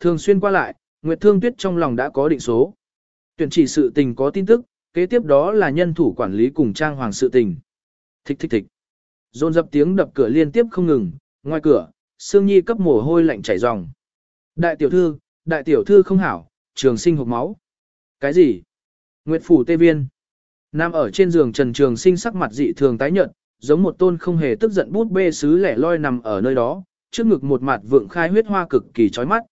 Thường xuyên qua lại, Nguyệt Thương Tuyết trong lòng đã có định số. Tuyển chỉ sự tình có tin tức, kế tiếp đó là nhân thủ quản lý cùng trang hoàng sự tình. Thích thích thích. Dồn dập tiếng đập cửa liên tiếp không ngừng, ngoài cửa, Sương Nhi cấp mồ hôi lạnh chảy ròng. Đại tiểu thư, đại tiểu thư không hảo, trường sinh hộp máu. Cái gì? Nguyệt phủ tê viên. Nam ở trên giường Trần Trường Sinh sắc mặt dị thường tái nhợt, giống một tôn không hề tức giận bút bê sứ lẻ loi nằm ở nơi đó, trước ngực một mặt vượng khai huyết hoa cực kỳ chói mắt.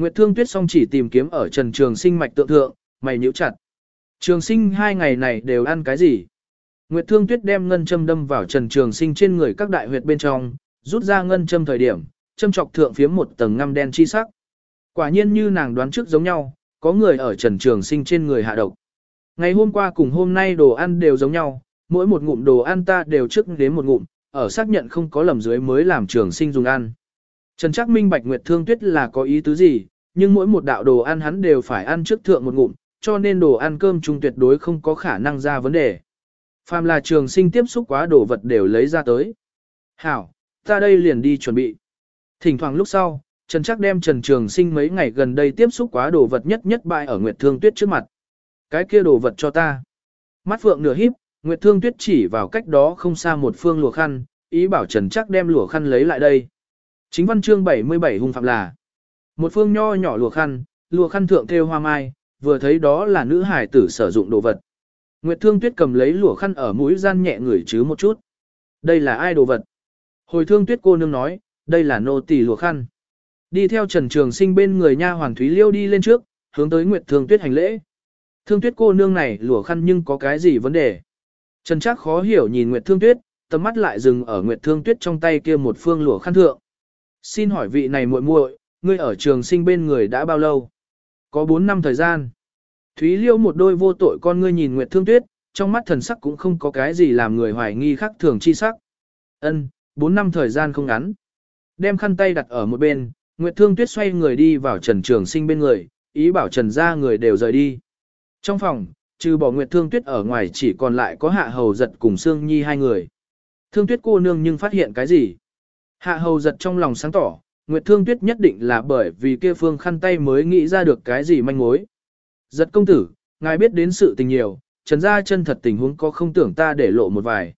Nguyệt Thương Tuyết song chỉ tìm kiếm ở Trần Trường Sinh mạch tượng thượng, mày nhíu chặt. Trường Sinh hai ngày này đều ăn cái gì? Nguyệt Thương Tuyết đem ngân châm đâm vào Trần Trường Sinh trên người các đại huyệt bên trong, rút ra ngân châm thời điểm, châm chọc thượng phía một tầng ngăm đen chi sắc. Quả nhiên như nàng đoán trước giống nhau, có người ở Trần Trường Sinh trên người hạ độc. Ngày hôm qua cùng hôm nay đồ ăn đều giống nhau, mỗi một ngụm đồ ăn ta đều trước đến một ngụm, ở xác nhận không có lầm dưới mới làm Trường Sinh dùng ăn. Trần Trác minh bạch Nguyệt Thương Tuyết là có ý tứ gì, nhưng mỗi một đạo đồ ăn hắn đều phải ăn trước thượng một ngụm, cho nên đồ ăn cơm chung tuyệt đối không có khả năng ra vấn đề. Phàm là trường sinh tiếp xúc quá đồ vật đều lấy ra tới. Hảo, ta đây liền đi chuẩn bị. Thỉnh thoảng lúc sau, Trần Trác đem Trần Trường Sinh mấy ngày gần đây tiếp xúc quá đồ vật nhất nhất bại ở Nguyệt Thương Tuyết trước mặt. Cái kia đồ vật cho ta. Mắt phượng nửa híp, Nguyệt Thương Tuyết chỉ vào cách đó không xa một phương lụa khăn, ý bảo Trần Trác đem lụa khăn lấy lại đây. Chính văn chương 77 hung phạm là một phương nho nhỏ lùa khăn, lùa khăn thượng thêu hoa mai, vừa thấy đó là nữ hải tử sử dụng đồ vật. Nguyệt Thương Tuyết cầm lấy lụa khăn ở mũi gian nhẹ người chứ một chút. Đây là ai đồ vật? Hồi Thương Tuyết cô nương nói, đây là nô tỳ lụa khăn. Đi theo Trần Trường Sinh bên người nha hoàng Thúy Liêu đi lên trước, hướng tới Nguyệt Thương Tuyết hành lễ. Thương Tuyết cô nương này lụa khăn nhưng có cái gì vấn đề? Trần Trác khó hiểu nhìn Nguyệt Thương Tuyết, tầm mắt lại dừng ở Nguyệt Thương Tuyết trong tay kia một phương lụa khăn thượng. Xin hỏi vị này muội muội, ngươi ở Trường Sinh bên người đã bao lâu? Có 4 năm thời gian. Thúy Liêu một đôi vô tội con ngươi nhìn Nguyệt Thương Tuyết, trong mắt thần sắc cũng không có cái gì làm người hoài nghi khác thường chi sắc. Ân, 4 năm thời gian không ngắn. Đem khăn tay đặt ở một bên, Nguyệt Thương Tuyết xoay người đi vào Trần Trường Sinh bên người, ý bảo Trần gia người đều rời đi. Trong phòng, trừ bỏ Nguyệt Thương Tuyết ở ngoài chỉ còn lại có Hạ Hầu Giật cùng Sương Nhi hai người. Thương Tuyết cô nương nhưng phát hiện cái gì? Hạ Hầu Giật trong lòng sáng tỏ, Nguyệt Thương Tuyết nhất định là bởi vì kia phương khăn tay mới nghĩ ra được cái gì manh mối. Giật công tử, ngài biết đến sự tình nhiều, Trần gia chân thật tình huống có không tưởng ta để lộ một vài.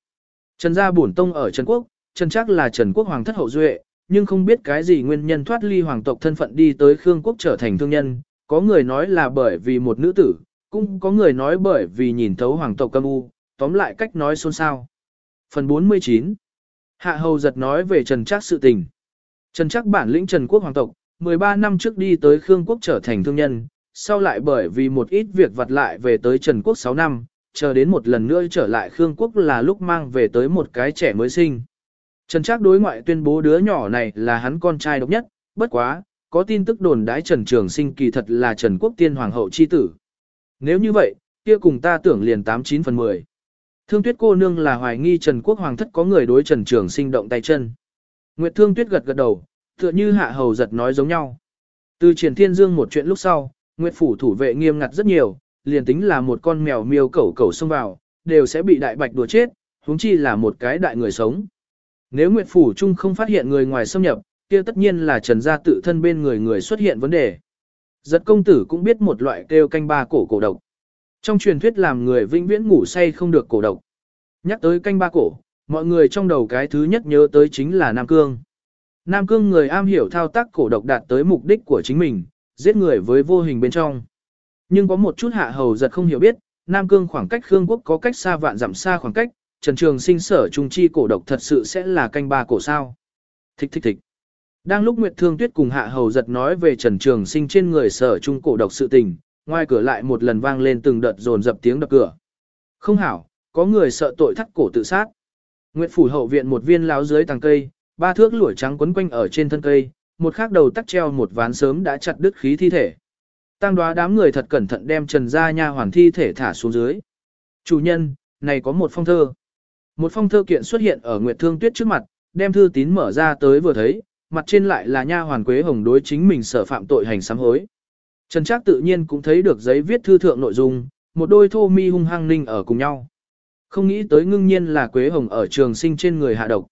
Trần gia bổn tông ở Trần Quốc, Trần chắc là Trần Quốc hoàng thất hậu duệ, nhưng không biết cái gì nguyên nhân thoát ly hoàng tộc thân phận đi tới Khương Quốc trở thành thương nhân, có người nói là bởi vì một nữ tử, cũng có người nói bởi vì nhìn thấu hoàng tộc câm u, tóm lại cách nói xôn xao. Phần 49 Hạ hầu giật nói về Trần Trác sự tình. Trần Trác bản lĩnh Trần Quốc hoàng tộc, 13 năm trước đi tới Khương Quốc trở thành thương nhân, sau lại bởi vì một ít việc vặt lại về tới Trần Quốc 6 năm, chờ đến một lần nữa trở lại Khương Quốc là lúc mang về tới một cái trẻ mới sinh. Trần Trác đối ngoại tuyên bố đứa nhỏ này là hắn con trai độc nhất, bất quá, có tin tức đồn đãi Trần Trường Sinh kỳ thật là Trần Quốc Tiên Hoàng hậu chi tử. Nếu như vậy, kia cùng ta tưởng liền 89 phần 10. Thương Tuyết cô nương là hoài nghi Trần Quốc Hoàng thất có người đối Trần Trường Sinh động tay chân. Nguyệt Thương Tuyết gật gật đầu, tựa như hạ hầu giật nói giống nhau. Từ triển thiên dương một chuyện lúc sau, Nguyệt phủ thủ vệ nghiêm ngặt rất nhiều, liền tính là một con mèo miêu cẩu cẩu xông vào, đều sẽ bị đại bạch đùa chết, huống chi là một cái đại người sống. Nếu Nguyệt phủ trung không phát hiện người ngoài xâm nhập, kia tất nhiên là Trần gia tự thân bên người người xuất hiện vấn đề. Giật công tử cũng biết một loại kêu canh ba cổ cổ độc. Trong truyền thuyết làm người vĩnh viễn ngủ say không được cổ độc. Nhắc tới canh ba cổ, mọi người trong đầu cái thứ nhất nhớ tới chính là Nam Cương. Nam Cương người am hiểu thao tác cổ độc đạt tới mục đích của chính mình, giết người với vô hình bên trong. Nhưng có một chút hạ hầu giật không hiểu biết, Nam Cương khoảng cách Khương Quốc có cách xa vạn dặm xa khoảng cách, Trần Trường sinh sở trung chi cổ độc thật sự sẽ là canh ba cổ sao. Thích thích thích. Đang lúc Nguyệt Thương Tuyết cùng hạ hầu giật nói về Trần Trường sinh trên người sở trung cổ độc sự tình, ngoài cửa lại một lần vang lên từng đợt dồn dập tiếng đập cửa. Không hảo, có người sợ tội thắt cổ tự sát. Nguyệt phủ hậu viện một viên láo dưới tàng cây, ba thước lũa trắng quấn quanh ở trên thân cây, một khác đầu tắc treo một ván sớm đã chặt đứt khí thi thể. Tăng đoá đám người thật cẩn thận đem Trần Gia Nha hoàn thi thể thả xuống dưới. Chủ nhân, này có một phong thơ. Một phong thơ kiện xuất hiện ở Nguyệt Thương Tuyết trước mặt, đem thư tín mở ra tới vừa thấy, mặt trên lại là Nha hoàn Quế Hồng đối chính mình sở phạm tội hành sám hối. Trần Trác tự nhiên cũng thấy được giấy viết thư thượng nội dung, một đôi thô mi hung hăng ninh ở cùng nhau. Không nghĩ tới ngưng nhiên là Quế Hồng ở trường sinh trên người hạ độc.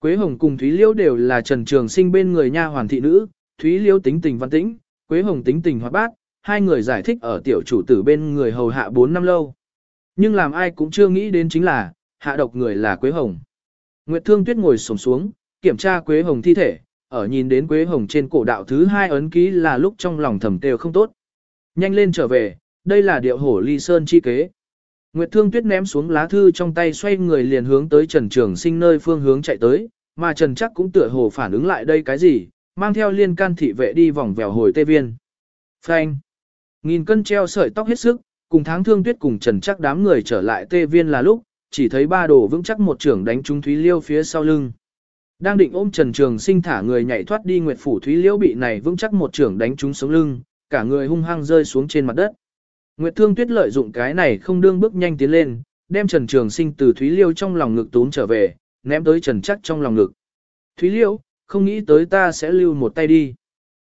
Quế Hồng cùng Thúy Liễu đều là Trần Trường Sinh bên người nha hoàn thị nữ, Thúy Liễu tính tình văn tĩnh, Quế Hồng tính tình hoạt bát, hai người giải thích ở tiểu chủ tử bên người hầu hạ 4 năm lâu. Nhưng làm ai cũng chưa nghĩ đến chính là, hạ độc người là Quế Hồng. Nguyệt Thương Tuyết ngồi xổm xuống, kiểm tra Quế Hồng thi thể, ở nhìn đến Quế Hồng trên cổ đạo thứ hai ấn ký là lúc trong lòng thầm têu không tốt. Nhanh lên trở về, đây là điệu hổ ly sơn chi kế. Nguyệt Thương Tuyết ném xuống lá thư trong tay xoay người liền hướng tới Trần Trường Sinh nơi phương hướng chạy tới, mà Trần chắc cũng tựa hồ phản ứng lại đây cái gì, mang theo liên can thị vệ đi vòng vèo hồi tê viên. Phanh. Nghìn cân treo sợi tóc hết sức, cùng tháng thương tuyết cùng Trần chắc đám người trở lại tê viên là lúc, chỉ thấy ba đồ vững chắc một trưởng đánh trúng Thúy Liêu phía sau lưng. Đang định ôm Trần Trường Sinh thả người nhảy thoát đi Nguyệt Phủ Thúy Liễu bị này vững chắc một trưởng đánh trúng sống lưng, cả người hung hăng rơi xuống trên mặt đất. Nguyệt Thương Tuyết lợi dụng cái này không đương bước nhanh tiến lên, đem Trần Trường Sinh từ Thúy Liêu trong lòng ngực tún trở về, ném tới Trần Chắc trong lòng ngực. Thúy Liêu, không nghĩ tới ta sẽ lưu một tay đi.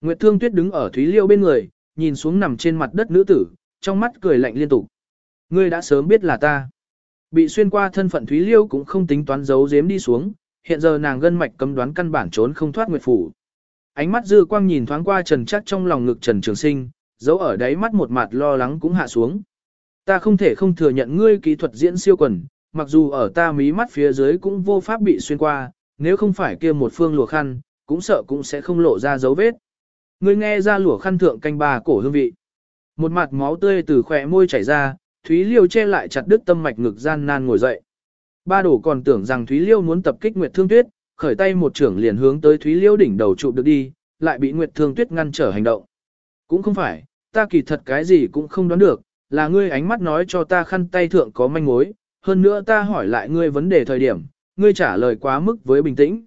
Nguyệt Thương Tuyết đứng ở Thúy Liêu bên người, nhìn xuống nằm trên mặt đất nữ tử, trong mắt cười lạnh liên tục. Ngươi đã sớm biết là ta. Bị xuyên qua thân phận Thúy Liêu cũng không tính toán giấu giếm đi xuống, hiện giờ nàng gân mạch cấm đoán căn bản trốn không thoát Nguyệt Phủ. Ánh mắt dư quang nhìn thoáng qua Trần Chắc trong lòng ngực Trần Trường Sinh, giấu ở đáy mắt một mặt lo lắng cũng hạ xuống. Ta không thể không thừa nhận ngươi kỹ thuật diễn siêu quần, mặc dù ở ta mí mắt phía dưới cũng vô pháp bị xuyên qua, nếu không phải kia một phương lùa khăn, cũng sợ cũng sẽ không lộ ra dấu vết. Ngươi nghe ra lùa khăn thượng canh bà cổ hương vị. Một mặt máu tươi từ khỏe môi chảy ra, Thúy Liêu che lại chặt đứt tâm mạch ngực gian nan ngồi dậy. Ba đổ còn tưởng rằng Thúy Liêu muốn tập kích Nguyệt Thương Tuyết, khởi tay một trưởng liền hướng tới Thúy Liêu đỉnh đầu trụ được đi, lại bị Nguyệt Thương Tuyết ngăn trở hành động. Cũng không phải, ta kỳ thật cái gì cũng không đoán được, là ngươi ánh mắt nói cho ta khăn tay thượng có manh mối, hơn nữa ta hỏi lại ngươi vấn đề thời điểm, ngươi trả lời quá mức với bình tĩnh.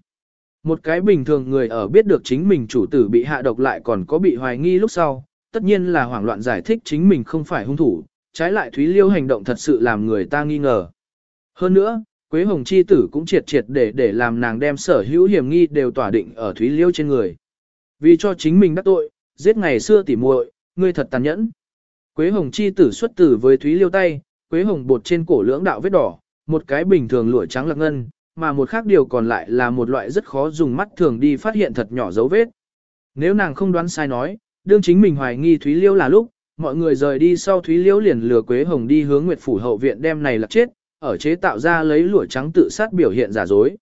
Một cái bình thường người ở biết được chính mình chủ tử bị hạ độc lại còn có bị hoài nghi lúc sau, tất nhiên là hoảng loạn giải thích chính mình không phải hung thủ, trái lại Thúy Liêu hành động thật sự làm người ta nghi ngờ. Hơn nữa, Quế Hồng Chi tử cũng triệt triệt để để làm nàng đem sở hữu hiểm nghi đều tỏa định ở Thúy Liêu trên người. Vì cho chính mình đắc tội, giết ngày xưa tỉ muội, ngươi thật tàn nhẫn. Quế Hồng Chi tử xuất tử với Thúy Liêu tay, Quế Hồng bột trên cổ lưỡng đạo vết đỏ, một cái bình thường lụa trắng lạc ngân, mà một khác điều còn lại là một loại rất khó dùng mắt thường đi phát hiện thật nhỏ dấu vết. Nếu nàng không đoán sai nói, đương chính mình hoài nghi Thúy Liêu là lúc, mọi người rời đi sau Thúy Liêu liền lừa Quế Hồng đi hướng Nguyệt Phủ hậu viện đem này lạc chết, ở chế tạo ra lấy lụa trắng tự sát biểu hiện giả dối.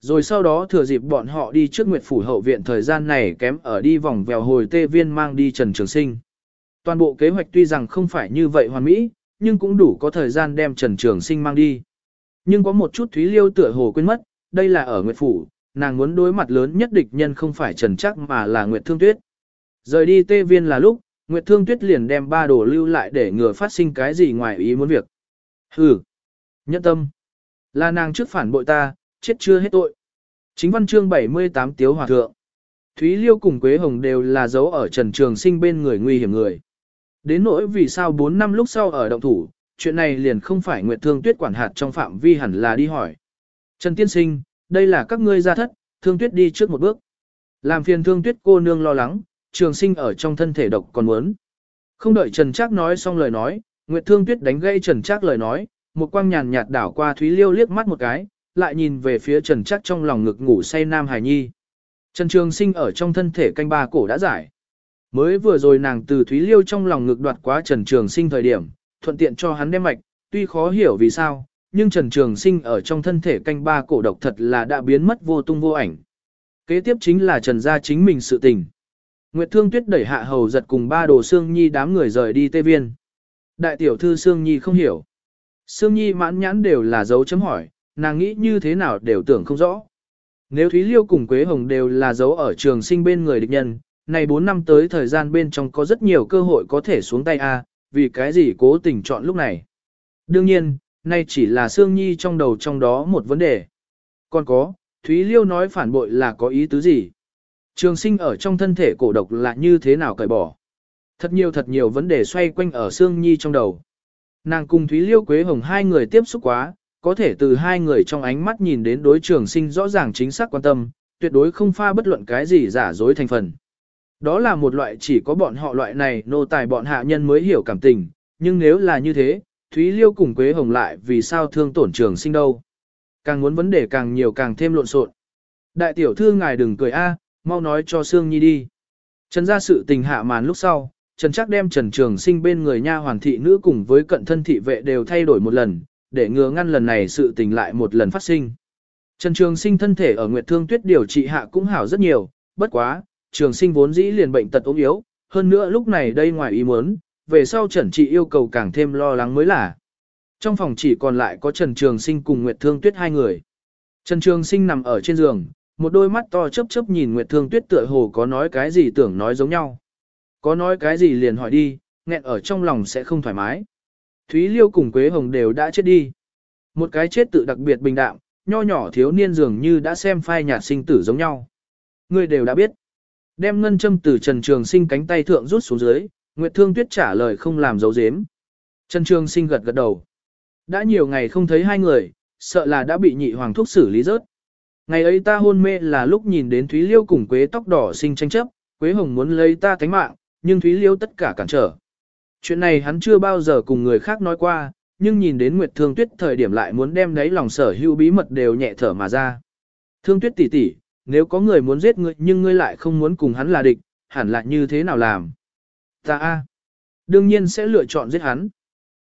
Rồi sau đó thừa dịp bọn họ đi trước Nguyệt Phủ hậu viện thời gian này kém ở đi vòng vèo hồi tê viên mang đi Trần Trường Sinh. Toàn bộ kế hoạch tuy rằng không phải như vậy hoàn mỹ, nhưng cũng đủ có thời gian đem Trần Trường Sinh mang đi. Nhưng có một chút Thúy Liêu tựa hồ quên mất, đây là ở Nguyệt Phủ, nàng muốn đối mặt lớn nhất địch nhân không phải Trần Chắc mà là Nguyệt Thương Tuyết. Rời đi tê viên là lúc, Nguyệt Thương Tuyết liền đem ba đồ lưu lại để ngừa phát sinh cái gì ngoài ý muốn việc. Hừ, nhẫn tâm. Là nàng trước phản bội ta, chết chưa hết tội. Chính văn chương 78 Tiếu Hòa Thượng. Thúy Liêu cùng Quế Hồng đều là dấu ở Trần Trường Sinh bên người nguy hiểm người. Đến nỗi vì sao 4 năm lúc sau ở động thủ, chuyện này liền không phải Nguyệt Thương Tuyết quản hạt trong phạm vi hẳn là đi hỏi. Trần Tiên Sinh, đây là các ngươi gia thất, Thương Tuyết đi trước một bước. Làm phiền Thương Tuyết cô nương lo lắng, Trường Sinh ở trong thân thể độc còn muốn. Không đợi Trần Trác nói xong lời nói, Nguyệt Thương Tuyết đánh gây Trần Trác lời nói, một quang nhàn nhạt đảo qua Thúy Liêu liếc mắt một cái, lại nhìn về phía Trần Trác trong lòng ngực ngủ say Nam Hải Nhi. Trần Trường Sinh ở trong thân thể canh ba cổ đã giải. Mới vừa rồi nàng từ Thúy Liêu trong lòng ngực đoạt quá Trần Trường Sinh thời điểm, thuận tiện cho hắn đem mạch, tuy khó hiểu vì sao, nhưng Trần Trường Sinh ở trong thân thể canh ba cổ độc thật là đã biến mất vô tung vô ảnh. Kế tiếp chính là Trần gia chính mình sự tình. Nguyệt Thương Tuyết đẩy hạ hầu giật cùng ba đồ Sương Nhi đám người rời đi Tây Viên. Đại tiểu thư Sương Nhi không hiểu. Sương Nhi mãn nhãn đều là dấu chấm hỏi, nàng nghĩ như thế nào đều tưởng không rõ. Nếu Thúy Liêu cùng Quế Hồng đều là dấu ở trường sinh bên người địch nhân, này 4 năm tới thời gian bên trong có rất nhiều cơ hội có thể xuống tay A, vì cái gì cố tình chọn lúc này. Đương nhiên, nay chỉ là Sương Nhi trong đầu trong đó một vấn đề. Còn có, Thúy Liêu nói phản bội là có ý tứ gì? Trường sinh ở trong thân thể cổ độc là như thế nào cởi bỏ? Thật nhiều thật nhiều vấn đề xoay quanh ở Sương Nhi trong đầu. Nàng cùng Thúy Liêu Quế Hồng hai người tiếp xúc quá, có thể từ hai người trong ánh mắt nhìn đến đối trường sinh rõ ràng chính xác quan tâm, tuyệt đối không pha bất luận cái gì giả dối thành phần. Đó là một loại chỉ có bọn họ loại này nô tài bọn hạ nhân mới hiểu cảm tình, nhưng nếu là như thế, Thúy Liêu cùng Quế Hồng lại vì sao thương tổn trường sinh đâu. Càng muốn vấn đề càng nhiều càng thêm lộn xộn. Đại tiểu thư ngài đừng cười a, mau nói cho Sương Nhi đi. Trần ra sự tình hạ màn lúc sau, Trần Trác đem Trần Trường Sinh bên người nha hoàn thị nữ cùng với cận thân thị vệ đều thay đổi một lần, để ngừa ngăn lần này sự tình lại một lần phát sinh. Trần Trường Sinh thân thể ở Nguyệt Thương Tuyết điều trị hạ cũng hảo rất nhiều, bất quá, Trường Sinh vốn dĩ liền bệnh tật ốm yếu, hơn nữa lúc này đây ngoài ý muốn, về sau Trần Trị yêu cầu càng thêm lo lắng mới là. Trong phòng chỉ còn lại có Trần Trường Sinh cùng Nguyệt Thương Tuyết hai người. Trần Trường Sinh nằm ở trên giường, một đôi mắt to chớp chớp nhìn Nguyệt Thương Tuyết tựa hồ có nói cái gì tưởng nói giống nhau. Có nói cái gì liền hỏi đi, nghẹn ở trong lòng sẽ không thoải mái. Thúy Liêu cùng Quế Hồng đều đã chết đi. Một cái chết tự đặc biệt bình đạm, nho nhỏ thiếu niên dường như đã xem phai nhạt sinh tử giống nhau. Người đều đã biết. Đem ngân châm từ Trần Trường Sinh cánh tay thượng rút xuống dưới, Nguyệt Thương Tuyết trả lời không làm dấu dếm. Trần Trường Sinh gật gật đầu. Đã nhiều ngày không thấy hai người, sợ là đã bị nhị hoàng thúc xử lý rớt. Ngày ấy ta hôn mê là lúc nhìn đến Thúy Liêu cùng Quế tóc đỏ sinh tranh chấp, Quế Hồng muốn lấy ta cánh mạng, nhưng Thúy Liêu tất cả cản trở. Chuyện này hắn chưa bao giờ cùng người khác nói qua, nhưng nhìn đến Nguyệt Thương Tuyết thời điểm lại muốn đem đấy lòng sở hữu bí mật đều nhẹ thở mà ra. Thương Tuyết tỷ tỷ, nếu có người muốn giết ngươi nhưng ngươi lại không muốn cùng hắn là địch, hẳn là như thế nào làm? Ta a, đương nhiên sẽ lựa chọn giết hắn.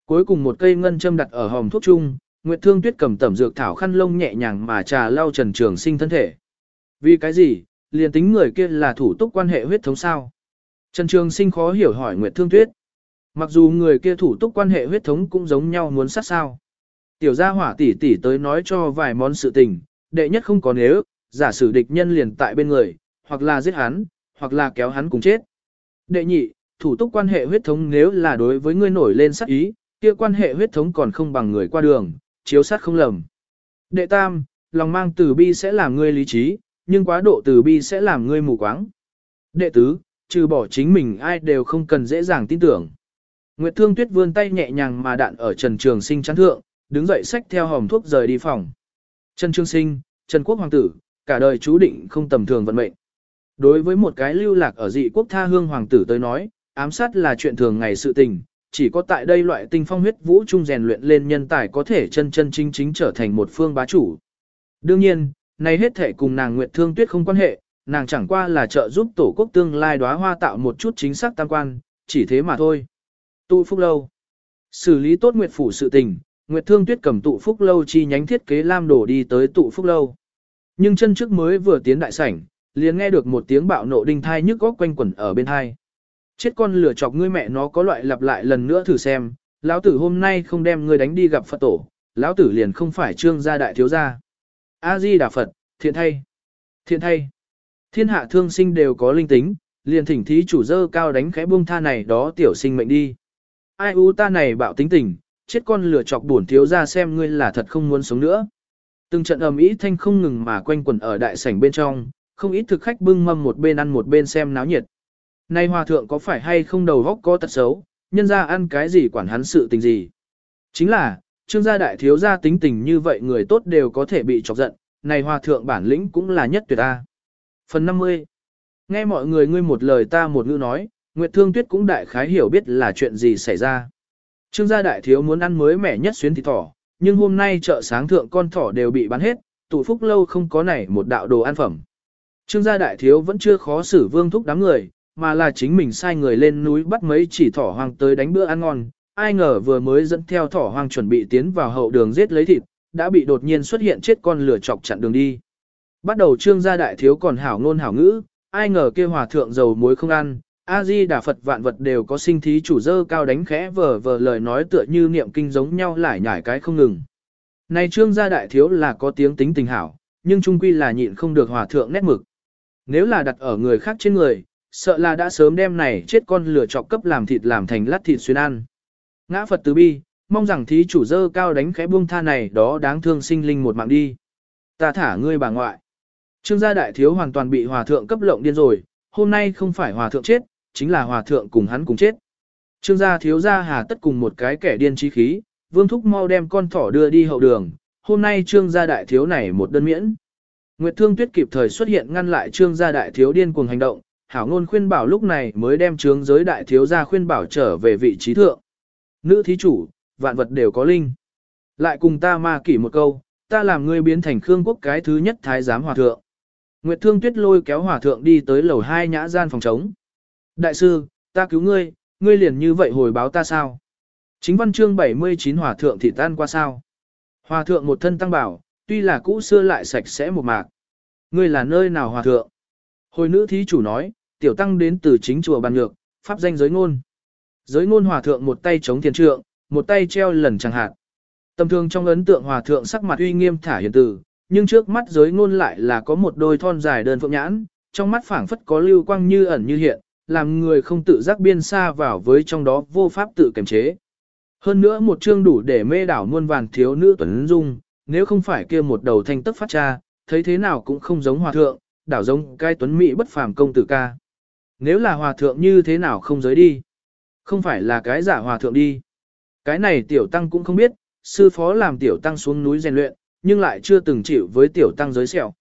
Cuối cùng một cây ngân châm đặt ở hòm thuốc chung, Nguyệt Thương Tuyết cầm tẩm dược thảo khăn lông nhẹ nhàng mà trà lau Trần Trường Sinh thân thể. Vì cái gì? Liền tính người kia là thủ túc quan hệ huyết thống sao? Trần Trường Sinh khó hiểu hỏi Nguyệt Thương Tuyết. Mặc dù người kia thủ túc quan hệ huyết thống cũng giống nhau muốn sát sao. Tiểu gia hỏa tỷ tỷ tới nói cho vài món sự tình, đệ nhất không có nếu, giả sử địch nhân liền tại bên người, hoặc là giết hắn, hoặc là kéo hắn cùng chết. Đệ nhị, thủ túc quan hệ huyết thống nếu là đối với ngươi nổi lên sát ý, kia quan hệ huyết thống còn không bằng người qua đường, chiếu sát không lầm. Đệ tam, lòng mang từ bi sẽ làm ngươi lý trí, nhưng quá độ từ bi sẽ làm ngươi mù quáng. Đệ tứ, trừ bỏ chính mình ai đều không cần dễ dàng tin tưởng. Nguyệt Thương Tuyết vươn tay nhẹ nhàng mà đạn ở Trần Trường Sinh chán thượng, đứng dậy xách theo hòm thuốc rời đi phòng. Trần Trường Sinh, Trần Quốc Hoàng tử, cả đời chú định không tầm thường vận mệnh. Đối với một cái lưu lạc ở dị quốc tha hương hoàng tử tới nói, ám sát là chuyện thường ngày sự tình, chỉ có tại đây loại tinh phong huyết vũ trung rèn luyện lên nhân tài có thể chân chân chính chính trở thành một phương bá chủ. Đương nhiên, này hết thể cùng nàng Nguyệt Thương Tuyết không quan hệ, nàng chẳng qua là trợ giúp tổ quốc tương lai đóa hoa tạo một chút chính xác tam quan, chỉ thế mà thôi. Tụ Phúc Lâu Xử lý tốt Nguyệt Phủ sự tình, Nguyệt Thương Tuyết cầm Tụ Phúc Lâu chi nhánh thiết kế lam đổ đi tới Tụ Phúc Lâu. Nhưng chân trước mới vừa tiến đại sảnh, liền nghe được một tiếng bạo nộ đinh thai nhức góc quanh quẩn ở bên hai. Chết con lửa chọc ngươi mẹ nó có loại lặp lại lần nữa thử xem, lão tử hôm nay không đem ngươi đánh đi gặp Phật tổ, lão tử liền không phải trương gia đại thiếu gia. A Di Đà Phật, thiện thay. Thiện thay. Thiên hạ thương sinh đều có linh tính, liền thỉnh thí chủ dơ cao đánh khẽ buông tha này đó tiểu sinh mệnh đi. Ai u ta này bạo tính tình, chết con lửa chọc buồn thiếu gia xem ngươi là thật không muốn sống nữa. Từng trận ầm ĩ thanh không ngừng mà quanh quẩn ở đại sảnh bên trong, không ít thực khách bưng mâm một bên ăn một bên xem náo nhiệt. Nay hòa thượng có phải hay không đầu góc có tật xấu, nhân ra ăn cái gì quản hắn sự tình gì. Chính là, trương gia đại thiếu gia tính tình như vậy người tốt đều có thể bị chọc giận, này hòa thượng bản lĩnh cũng là nhất tuyệt ta. Phần 50 Nghe mọi người ngươi một lời ta một ngữ nói, Nguyệt Thương Tuyết cũng đại khái hiểu biết là chuyện gì xảy ra. Trương gia đại thiếu muốn ăn mới mẻ nhất xuyến thịt thỏ, nhưng hôm nay chợ sáng thượng con thỏ đều bị bán hết, tụ phúc lâu không có này một đạo đồ ăn phẩm. Trương gia đại thiếu vẫn chưa khó xử vương thúc đám người, mà là chính mình sai người lên núi bắt mấy chỉ thỏ hoang tới đánh bữa ăn ngon. Ai ngờ vừa mới dẫn theo thỏ hoang chuẩn bị tiến vào hậu đường giết lấy thịt, đã bị đột nhiên xuất hiện chết con lửa chọc chặn đường đi. Bắt đầu trương gia đại thiếu còn hảo ngôn hảo ngữ, ai ngờ kia hòa thượng dầu muối không ăn, A Di Đà Phật vạn vật đều có sinh thí chủ dơ cao đánh khẽ vờ vờ lời nói tựa như niệm kinh giống nhau lại nhải cái không ngừng. Này trương gia đại thiếu là có tiếng tính tình hảo, nhưng trung quy là nhịn không được hòa thượng nét mực. Nếu là đặt ở người khác trên người, sợ là đã sớm đem này chết con lửa chọc cấp làm thịt làm thành lát thịt xuyên ăn. Ngã Phật từ bi, mong rằng thí chủ dơ cao đánh khẽ buông tha này đó đáng thương sinh linh một mạng đi. Ta thả ngươi bà ngoại. Trương gia đại thiếu hoàn toàn bị hòa thượng cấp lộng điên rồi, hôm nay không phải hòa thượng chết, chính là hòa thượng cùng hắn cùng chết. Trương gia thiếu gia hà tất cùng một cái kẻ điên trí khí, vương thúc mau đem con thỏ đưa đi hậu đường, hôm nay trương gia đại thiếu này một đơn miễn. Nguyệt Thương Tuyết kịp thời xuất hiện ngăn lại trương gia đại thiếu điên cuồng hành động, hảo ngôn khuyên bảo lúc này mới đem trướng giới đại thiếu gia khuyên bảo trở về vị trí thượng. Nữ thí chủ, vạn vật đều có linh. Lại cùng ta ma kỷ một câu, ta làm ngươi biến thành Khương quốc cái thứ nhất thái giám hòa thượng. Nguyệt Thương Tuyết lôi kéo hòa thượng đi tới lầu hai nhã gian phòng trống. Đại sư, ta cứu ngươi, ngươi liền như vậy hồi báo ta sao? Chính văn chương 79 hòa thượng thì tan qua sao? Hòa thượng một thân tăng bảo, tuy là cũ xưa lại sạch sẽ một mạc. Ngươi là nơi nào hòa thượng? Hồi nữ thí chủ nói, tiểu tăng đến từ chính chùa bàn nhược, pháp danh giới ngôn. Giới ngôn hòa thượng một tay chống thiền trượng, một tay treo lần chẳng hạn. Tầm thường trong ấn tượng hòa thượng sắc mặt uy nghiêm thả hiền từ, nhưng trước mắt giới ngôn lại là có một đôi thon dài đơn phượng nhãn, trong mắt phảng phất có lưu quang như ẩn như hiện, làm người không tự giác biên xa vào với trong đó vô pháp tự kiềm chế. Hơn nữa một chương đủ để mê đảo muôn vàn thiếu nữ tuấn dung, nếu không phải kia một đầu thanh tức phát cha, thấy thế nào cũng không giống hòa thượng, đảo giống cái tuấn mỹ bất phàm công tử ca. Nếu là hòa thượng như thế nào không giới đi? Không phải là cái giả hòa thượng đi. Cái này tiểu tăng cũng không biết, sư phó làm tiểu tăng xuống núi rèn luyện, nhưng lại chưa từng chịu với tiểu tăng giới sẹo.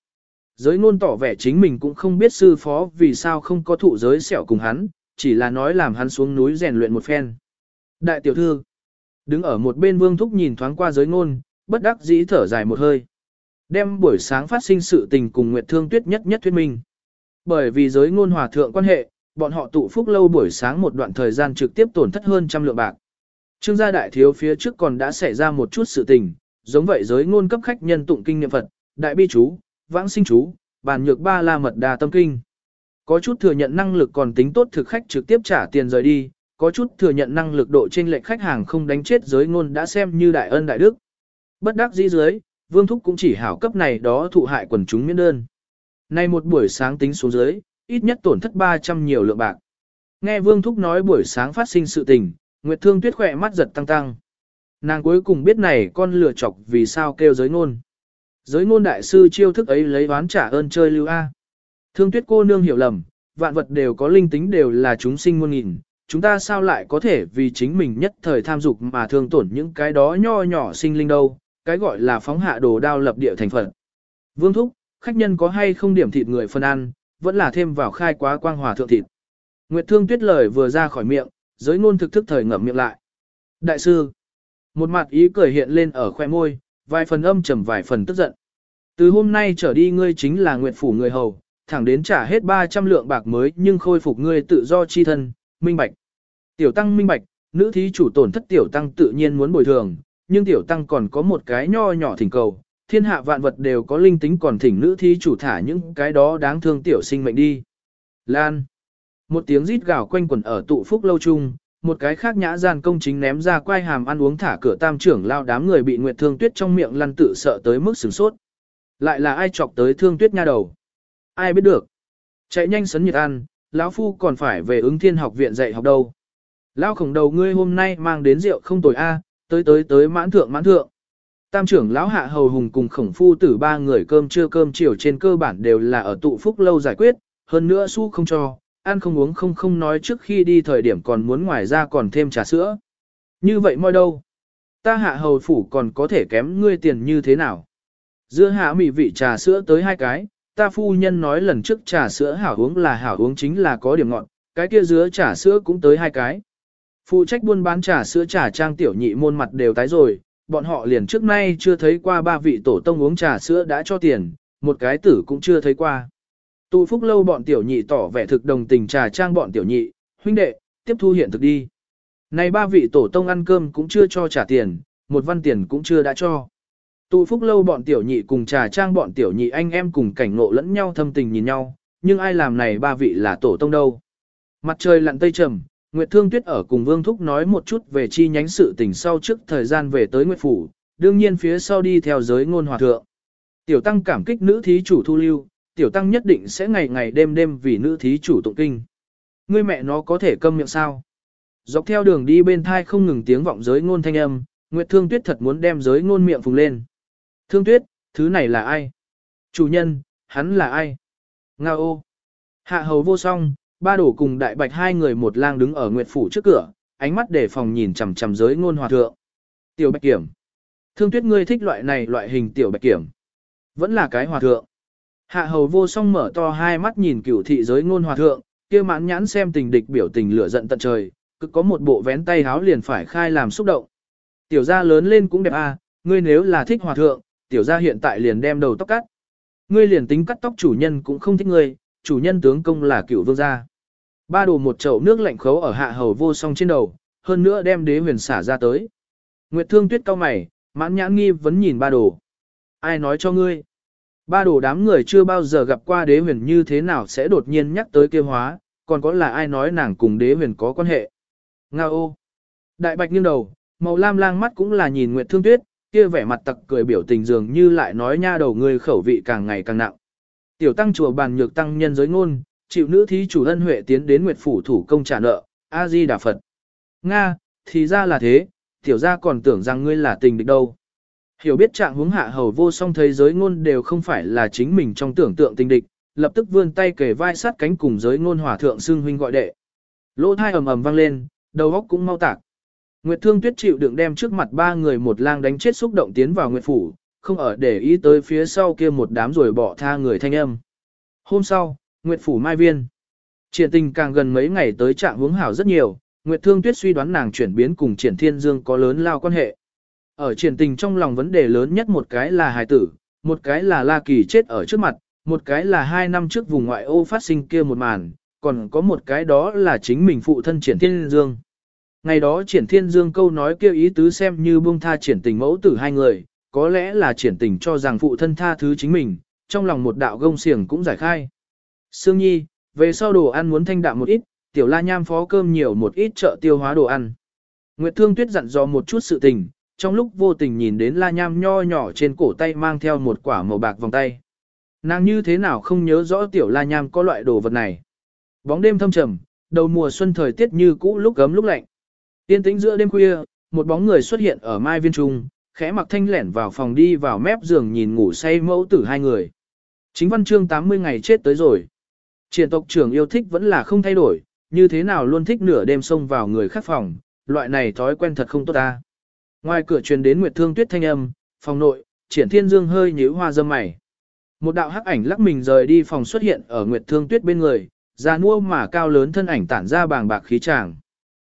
Giới ngôn tỏ vẻ chính mình cũng không biết sư phó vì sao không có thụ giới sẹo cùng hắn, chỉ là nói làm hắn xuống núi rèn luyện một phen. Đại tiểu thư, đứng ở một bên vương thúc nhìn thoáng qua giới ngôn, bất đắc dĩ thở dài một hơi. Đem buổi sáng phát sinh sự tình cùng Nguyệt Thương Tuyết nhất nhất thuyết minh. Bởi vì giới ngôn hòa thượng quan hệ, bọn họ tụ phúc lâu buổi sáng một đoạn thời gian trực tiếp tổn thất hơn trăm lượng bạc. Trương gia đại thiếu phía trước còn đã xảy ra một chút sự tình, giống vậy giới ngôn cấp khách nhân tụng kinh niệm Phật, đại bi chú, vãng sinh chú, bàn nhược ba la mật đà tâm kinh. Có chút thừa nhận năng lực còn tính tốt thực khách trực tiếp trả tiền rời đi, có chút thừa nhận năng lực độ trên lệnh khách hàng không đánh chết giới ngôn đã xem như đại ân đại đức. Bất đắc dĩ dưới, Vương Thúc cũng chỉ hảo cấp này đó thụ hại quần chúng miễn đơn. Nay một buổi sáng tính xuống dưới, ít nhất tổn thất 300 nhiều lượng bạc. Nghe Vương Thúc nói buổi sáng phát sinh sự tình, Nguyệt Thương Tuyết khỏe mắt giật tăng tăng. Nàng cuối cùng biết này con lừa chọc vì sao kêu giới ngôn. Giới ngôn đại sư chiêu thức ấy lấy oán trả ơn chơi lưu A. Thương Tuyết cô nương hiểu lầm, vạn vật đều có linh tính đều là chúng sinh muôn nghìn. Chúng ta sao lại có thể vì chính mình nhất thời tham dục mà thương tổn những cái đó nho nhỏ sinh linh đâu, cái gọi là phóng hạ đồ đao lập địa thành phật. Vương Thúc, khách nhân có hay không điểm thịt người phân ăn, vẫn là thêm vào khai quá quang hòa thượng thịt. Nguyệt Thương Tuyết lời vừa ra khỏi miệng, giới ngôn thực thức thời ngậm miệng lại. Đại sư, một mặt ý cười hiện lên ở khoe môi, vài phần âm trầm vài phần tức giận. Từ hôm nay trở đi ngươi chính là nguyện Phủ người hầu, thẳng đến trả hết 300 lượng bạc mới nhưng khôi phục ngươi tự do chi thân, minh bạch. Tiểu tăng minh bạch, nữ thí chủ tổn thất tiểu tăng tự nhiên muốn bồi thường, nhưng tiểu tăng còn có một cái nho nhỏ thỉnh cầu, thiên hạ vạn vật đều có linh tính còn thỉnh nữ thí chủ thả những cái đó đáng thương tiểu sinh mệnh đi. Lan. Một tiếng rít gào quanh quẩn ở tụ phúc lâu chung, một cái khác nhã gian công chính ném ra quai hàm ăn uống thả cửa tam trưởng lao đám người bị Nguyệt Thương Tuyết trong miệng lăn tự sợ tới mức sửng sốt. Lại là ai chọc tới Thương Tuyết nha đầu? Ai biết được? Chạy nhanh sấn nhiệt ăn, lão phu còn phải về ứng thiên học viện dạy học đâu. Lão khổng đầu ngươi hôm nay mang đến rượu không tồi a, tới tới tới mãn thượng mãn thượng. Tam trưởng lão hạ hầu hùng cùng khổng phu tử ba người cơm trưa cơm chiều trên cơ bản đều là ở tụ phúc lâu giải quyết, hơn nữa su không cho, ăn không uống không không nói trước khi đi thời điểm còn muốn ngoài ra còn thêm trà sữa. Như vậy moi đâu? Ta hạ hầu phủ còn có thể kém ngươi tiền như thế nào? Dưa hạ mị vị trà sữa tới hai cái, ta phu nhân nói lần trước trà sữa hảo uống là hảo uống chính là có điểm ngọn, cái kia dứa trà sữa cũng tới hai cái. Phụ trách buôn bán trà sữa trà trang tiểu nhị môn mặt đều tái rồi, bọn họ liền trước nay chưa thấy qua ba vị tổ tông uống trà sữa đã cho tiền, một cái tử cũng chưa thấy qua. Tụ phúc lâu bọn tiểu nhị tỏ vẻ thực đồng tình trà trang bọn tiểu nhị, huynh đệ, tiếp thu hiện thực đi. Này ba vị tổ tông ăn cơm cũng chưa cho trả tiền, một văn tiền cũng chưa đã cho. Tụ phúc lâu bọn tiểu nhị cùng trà trang bọn tiểu nhị anh em cùng cảnh ngộ lẫn nhau thâm tình nhìn nhau, nhưng ai làm này ba vị là tổ tông đâu. Mặt trời lặn tây trầm, Nguyệt Thương Tuyết ở cùng Vương Thúc nói một chút về chi nhánh sự tình sau trước thời gian về tới Nguyệt Phủ, đương nhiên phía sau đi theo giới ngôn hòa thượng. Tiểu Tăng cảm kích nữ thí chủ thu lưu, Tiểu Tăng nhất định sẽ ngày ngày đêm đêm vì nữ thí chủ tụng kinh. Ngươi mẹ nó có thể câm miệng sao? Dọc theo đường đi bên thai không ngừng tiếng vọng giới ngôn thanh âm, Nguyệt Thương Tuyết thật muốn đem giới ngôn miệng phùng lên. Thương Tuyết, thứ này là ai? Chủ nhân, hắn là ai? Nga ô. Hạ hầu vô song, ba đổ cùng đại bạch hai người một lang đứng ở Nguyệt Phủ trước cửa, ánh mắt để phòng nhìn chằm chằm giới ngôn hòa thượng. Tiểu bạch kiểm. Thương tuyết ngươi thích loại này loại hình tiểu bạch kiểm. Vẫn là cái hòa thượng. Hạ hầu vô song mở to hai mắt nhìn cửu thị giới ngôn hòa thượng, kia mãn nhãn xem tình địch biểu tình lửa giận tận trời, cứ có một bộ vén tay háo liền phải khai làm xúc động. Tiểu gia lớn lên cũng đẹp a, à, ngươi nếu là thích hòa thượng, tiểu gia hiện tại liền đem đầu tóc cắt. Ngươi liền tính cắt tóc chủ nhân cũng không thích ngươi, chủ nhân tướng công là cửu vương gia. Ba đồ một chậu nước lạnh khấu ở hạ hầu vô song trên đầu, hơn nữa đem đế huyền xả ra tới. Nguyệt thương tuyết cao mày, mãn nhãn nghi vấn nhìn ba đồ. Ai nói cho ngươi? Ba đồ đám người chưa bao giờ gặp qua đế huyền như thế nào sẽ đột nhiên nhắc tới kêu hóa, còn có là ai nói nàng cùng đế huyền có quan hệ. Nga ô! Đại bạch nghiêng đầu, màu lam lang mắt cũng là nhìn Nguyệt thương tuyết, kia vẻ mặt tặc cười biểu tình dường như lại nói nha đầu người khẩu vị càng ngày càng nặng. Tiểu tăng chùa bàn nhược tăng nhân giới ngôn, chịu nữ thí chủ ân huệ tiến đến Nguyệt phủ thủ công trả nợ, A Di Đà Phật. Nga, thì ra là thế, tiểu gia còn tưởng rằng ngươi là tình địch đâu. Hiểu biết trạng hướng hạ hầu vô song thế giới ngôn đều không phải là chính mình trong tưởng tượng tình địch, lập tức vươn tay kề vai sát cánh cùng giới ngôn hòa thượng xương huynh gọi đệ. Lỗ thai ầm ầm vang lên, đầu óc cũng mau tạc. Nguyệt Thương Tuyết chịu đựng đem trước mặt ba người một lang đánh chết xúc động tiến vào Nguyệt phủ, không ở để ý tới phía sau kia một đám rồi bỏ tha người thanh âm. Hôm sau, Nguyệt phủ mai viên. Triển tình càng gần mấy ngày tới trạng hướng hảo rất nhiều, Nguyệt Thương Tuyết suy đoán nàng chuyển biến cùng Triển Thiên Dương có lớn lao quan hệ. Ở triển tình trong lòng vấn đề lớn nhất một cái là hài tử, một cái là La Kỳ chết ở trước mặt, một cái là hai năm trước vùng ngoại ô phát sinh kia một màn, còn có một cái đó là chính mình phụ thân Triển Thiên Dương. Ngày đó Triển Thiên Dương câu nói kêu ý tứ xem như buông tha triển tình mẫu tử hai người, có lẽ là triển tình cho rằng phụ thân tha thứ chính mình, trong lòng một đạo gông xiềng cũng giải khai. Sương Nhi, về sau đồ ăn muốn thanh đạm một ít, tiểu la nham phó cơm nhiều một ít trợ tiêu hóa đồ ăn. Nguyệt Thương Tuyết dặn dò một chút sự tình, trong lúc vô tình nhìn đến la nham nho nhỏ trên cổ tay mang theo một quả màu bạc vòng tay. Nàng như thế nào không nhớ rõ tiểu la nham có loại đồ vật này. Bóng đêm thâm trầm, đầu mùa xuân thời tiết như cũ lúc gấm lúc lạnh. Tiên tĩnh giữa đêm khuya, một bóng người xuất hiện ở mai viên trung, khẽ mặc thanh lẻn vào phòng đi vào mép giường nhìn ngủ say mẫu tử hai người. Chính văn chương 80 ngày chết tới rồi. Triển tộc trưởng yêu thích vẫn là không thay đổi, như thế nào luôn thích nửa đêm xông vào người khác phòng, loại này thói quen thật không tốt ta. Ngoài cửa truyền đến Nguyệt Thương Tuyết thanh âm, phòng nội, Triển Thiên Dương hơi nhíu hoa dâm mày. Một đạo hắc ảnh lắc mình rời đi phòng xuất hiện ở Nguyệt Thương Tuyết bên người, già nua mà cao lớn thân ảnh tản ra bàng bạc khí tràng.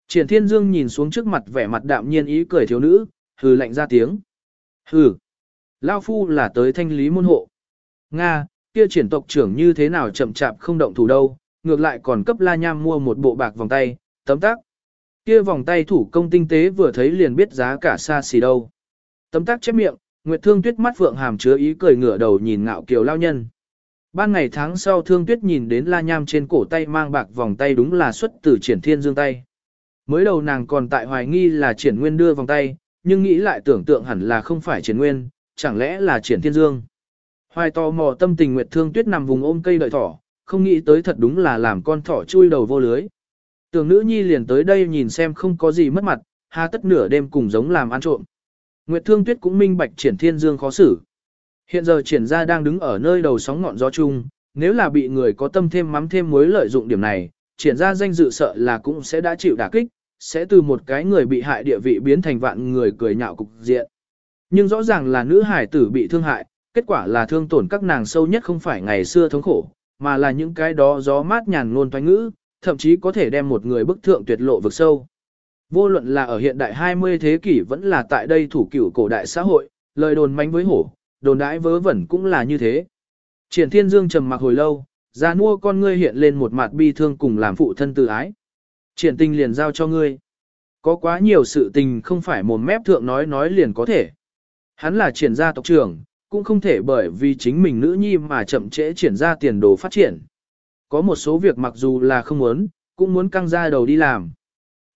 Triển Thiên Dương nhìn xuống trước mặt vẻ mặt đạm nhiên ý cười thiếu nữ, hừ lạnh ra tiếng. Hừ, Lao Phu là tới thanh lý môn hộ. Nga, kia triển tộc trưởng như thế nào chậm chạp không động thủ đâu, ngược lại còn cấp La Nham mua một bộ bạc vòng tay, tấm tắc. Kia vòng tay thủ công tinh tế vừa thấy liền biết giá cả xa xỉ đâu. Tấm tắc chép miệng, Nguyệt Thương Tuyết mắt phượng hàm chứa ý cười ngửa đầu nhìn ngạo kiều lao nhân. Ban ngày tháng sau Thương Tuyết nhìn đến La Nham trên cổ tay mang bạc vòng tay đúng là xuất từ triển thiên dương tay. Mới đầu nàng còn tại hoài nghi là triển nguyên đưa vòng tay, nhưng nghĩ lại tưởng tượng hẳn là không phải triển nguyên, chẳng lẽ là triển thiên dương. Hoài tò mò tâm tình Nguyệt Thương Tuyết nằm vùng ôm cây đợi thỏ, không nghĩ tới thật đúng là làm con thỏ chui đầu vô lưới. Tưởng nữ nhi liền tới đây nhìn xem không có gì mất mặt, hà tất nửa đêm cùng giống làm ăn trộm. Nguyệt Thương Tuyết cũng minh bạch triển thiên dương khó xử. Hiện giờ triển gia đang đứng ở nơi đầu sóng ngọn gió chung, nếu là bị người có tâm thêm mắm thêm muối lợi dụng điểm này, triển gia danh dự sợ là cũng sẽ đã chịu đả kích, sẽ từ một cái người bị hại địa vị biến thành vạn người cười nhạo cục diện. Nhưng rõ ràng là nữ hải tử bị thương hại, kết quả là thương tổn các nàng sâu nhất không phải ngày xưa thống khổ, mà là những cái đó gió mát nhàn ngôn toán ngữ, thậm chí có thể đem một người bức thượng tuyệt lộ vực sâu. Vô luận là ở hiện đại 20 thế kỷ vẫn là tại đây thủ cửu cổ đại xã hội, lời đồn manh với hổ, đồn đãi vớ vẩn cũng là như thế. Triển Thiên Dương trầm mặc hồi lâu, ra mua con ngươi hiện lên một mặt bi thương cùng làm phụ thân tự ái. Triển tình liền giao cho ngươi. Có quá nhiều sự tình không phải một mép thượng nói nói liền có thể. Hắn là triển gia tộc trưởng, cũng không thể bởi vì chính mình nữ nhi mà chậm trễ triển gia tiền đồ phát triển. Có một số việc mặc dù là không muốn, cũng muốn căng ra đầu đi làm.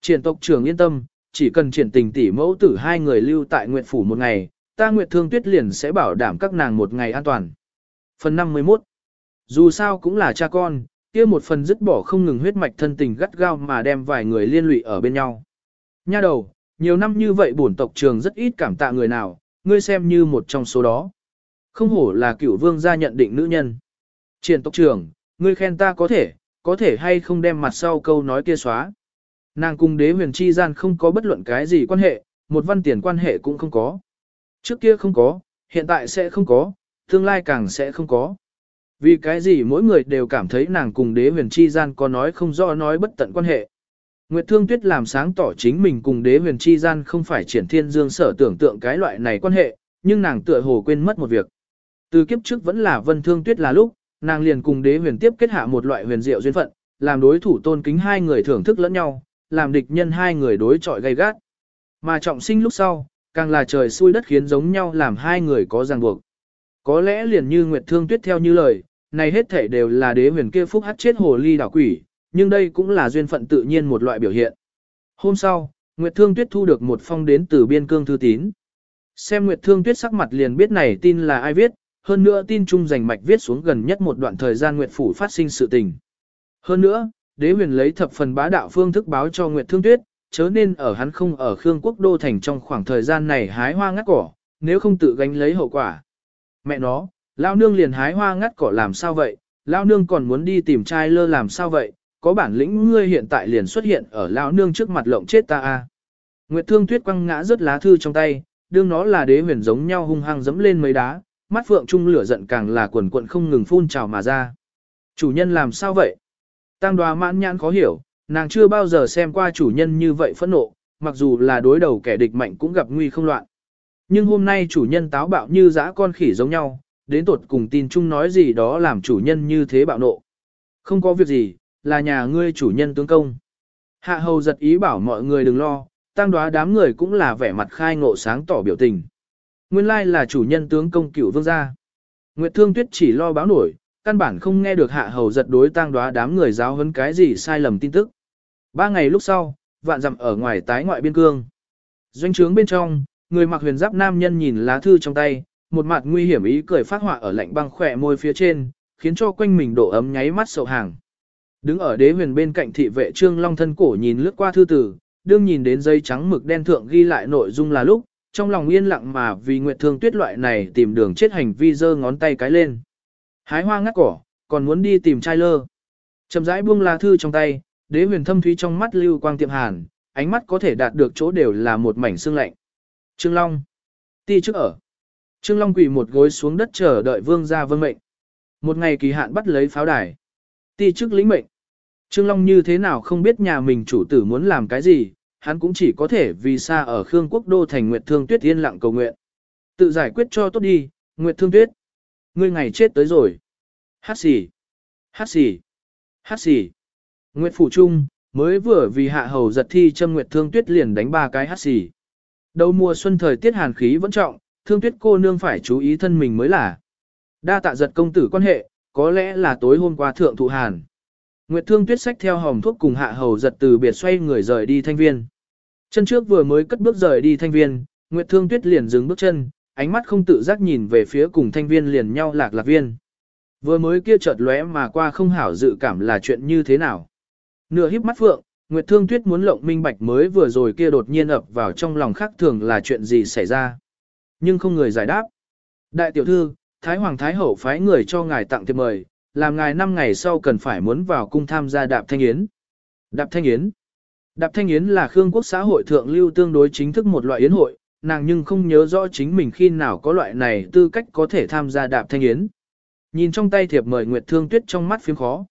Triển tộc trưởng yên tâm, chỉ cần triển tình tỷ mẫu tử hai người lưu tại nguyện phủ một ngày, ta nguyện thương tuyết liền sẽ bảo đảm các nàng một ngày an toàn. Phần 51 Dù sao cũng là cha con, kia một phần dứt bỏ không ngừng huyết mạch thân tình gắt gao mà đem vài người liên lụy ở bên nhau. Nha đầu, nhiều năm như vậy bổn tộc trường rất ít cảm tạ người nào, ngươi xem như một trong số đó. Không hổ là cửu vương gia nhận định nữ nhân. Triển tộc trưởng, ngươi khen ta có thể, có thể hay không đem mặt sau câu nói kia xóa. Nàng cùng đế huyền chi gian không có bất luận cái gì quan hệ, một văn tiền quan hệ cũng không có. Trước kia không có, hiện tại sẽ không có, tương lai càng sẽ không có. Vì cái gì mỗi người đều cảm thấy nàng cùng đế huyền chi gian có nói không rõ nói bất tận quan hệ. Nguyệt Thương Tuyết làm sáng tỏ chính mình cùng đế huyền chi gian không phải triển thiên dương sở tưởng tượng cái loại này quan hệ, nhưng nàng tựa hồ quên mất một việc. Từ kiếp trước vẫn là vân thương tuyết là lúc, nàng liền cùng đế huyền tiếp kết hạ một loại huyền diệu duyên phận, làm đối thủ tôn kính hai người thưởng thức lẫn nhau, làm địch nhân hai người đối chọi gay gắt. Mà trọng sinh lúc sau, càng là trời xui đất khiến giống nhau làm hai người có ràng buộc. Có lẽ liền như Nguyệt Thương Tuyết theo như lời, này hết thể đều là đế huyền kia phúc hắt chết hồ ly đảo quỷ, nhưng đây cũng là duyên phận tự nhiên một loại biểu hiện. Hôm sau, Nguyệt Thương Tuyết thu được một phong đến từ biên cương thư tín. Xem Nguyệt Thương Tuyết sắc mặt liền biết này tin là ai viết, hơn nữa tin trung dành mạch viết xuống gần nhất một đoạn thời gian Nguyệt Phủ phát sinh sự tình. Hơn nữa, đế huyền lấy thập phần bá đạo phương thức báo cho Nguyệt Thương Tuyết, chớ nên ở hắn không ở Khương Quốc Đô Thành trong khoảng thời gian này hái hoa ngắt cỏ, nếu không tự gánh lấy hậu quả. Mẹ nó, lao nương liền hái hoa ngắt cỏ làm sao vậy, lao nương còn muốn đi tìm trai lơ làm sao vậy, có bản lĩnh ngươi hiện tại liền xuất hiện ở lao nương trước mặt lộng chết ta a. Nguyệt Thương Tuyết quăng ngã rớt lá thư trong tay, đương nó là đế huyền giống nhau hung hăng dẫm lên mấy đá, mắt phượng trung lửa giận càng là quần quận không ngừng phun trào mà ra. Chủ nhân làm sao vậy? Tăng đoá mãn nhãn khó hiểu, nàng chưa bao giờ xem qua chủ nhân như vậy phẫn nộ, mặc dù là đối đầu kẻ địch mạnh cũng gặp nguy không loạn. Nhưng hôm nay chủ nhân táo bạo như dã con khỉ giống nhau, đến tột cùng tin chung nói gì đó làm chủ nhân như thế bạo nộ. Không có việc gì, là nhà ngươi chủ nhân tướng công. Hạ hầu giật ý bảo mọi người đừng lo, tăng đoá đám người cũng là vẻ mặt khai ngộ sáng tỏ biểu tình. Nguyên lai là chủ nhân tướng công cửu vương gia. Nguyệt Thương Tuyết chỉ lo báo nổi, căn bản không nghe được hạ hầu giật đối tang đoá đám người giáo huấn cái gì sai lầm tin tức. Ba ngày lúc sau, vạn dặm ở ngoài tái ngoại biên cương. Doanh trướng bên trong, người mặc huyền giáp nam nhân nhìn lá thư trong tay, một mặt nguy hiểm ý cười phát họa ở lạnh băng khỏe môi phía trên, khiến cho quanh mình độ ấm nháy mắt sầu hàng. Đứng ở đế huyền bên cạnh thị vệ trương long thân cổ nhìn lướt qua thư tử, đương nhìn đến giấy trắng mực đen thượng ghi lại nội dung là lúc, trong lòng yên lặng mà vì Nguyệt Thương Tuyết loại này tìm đường chết hành vi giơ ngón tay cái lên. Hái hoa ngắt cỏ, còn muốn đi tìm trai lơ. Chậm rãi buông lá thư trong tay, đế huyền thâm thúy trong mắt lưu quang tiệm hàn, ánh mắt có thể đạt được chỗ đều là một mảnh xương lạnh. Trương Long. Ti trước ở. Trương Long quỳ một gối xuống đất chờ đợi vương gia vân mệnh. Một ngày kỳ hạn bắt lấy pháo đài. Ti trước lĩnh mệnh. Trương Long như thế nào không biết nhà mình chủ tử muốn làm cái gì, hắn cũng chỉ có thể vì xa ở Khương Quốc Đô thành Nguyệt Thương Tuyết yên lặng cầu nguyện. Tự giải quyết cho tốt đi, Nguyệt Thương Tuyết. Ngươi ngày chết tới rồi. Hát xỉ. Hát xỉ. Hát xỉ. Nguyệt Phủ Trung, mới vừa vì hạ hầu giật thi châm Nguyệt Thương Tuyết liền đánh ba cái hát xỉ. Đầu mùa xuân thời tiết hàn khí vẫn trọng, Thương Tuyết cô nương phải chú ý thân mình mới là. Đa tạ giật công tử quan hệ, có lẽ là tối hôm qua thượng thụ hàn. Nguyệt Thương Tuyết sách theo hòm thuốc cùng hạ hầu giật từ biệt xoay người rời đi thanh viên. Chân trước vừa mới cất bước rời đi thanh viên, Nguyệt Thương Tuyết liền dừng bước chân, ánh mắt không tự giác nhìn về phía cùng thanh viên liền nhau lạc lạc viên. Vừa mới kia chợt lóe mà qua không hảo dự cảm là chuyện như thế nào. Nửa híp mắt phượng, Nguyệt Thương Tuyết muốn lộng minh bạch mới vừa rồi kia đột nhiên ập vào trong lòng khác thường là chuyện gì xảy ra. Nhưng không người giải đáp. Đại tiểu thư, Thái Hoàng Thái Hậu phái người cho ngài tặng thiệp mời, làm ngài năm ngày sau cần phải muốn vào cung tham gia đạp thanh yến. Đạp thanh yến. Đạp thanh yến là Khương quốc xã hội thượng lưu tương đối chính thức một loại yến hội, nàng nhưng không nhớ rõ chính mình khi nào có loại này tư cách có thể tham gia đạp thanh yến. Nhìn trong tay thiệp mời Nguyệt Thương Tuyết trong mắt phiếm khó.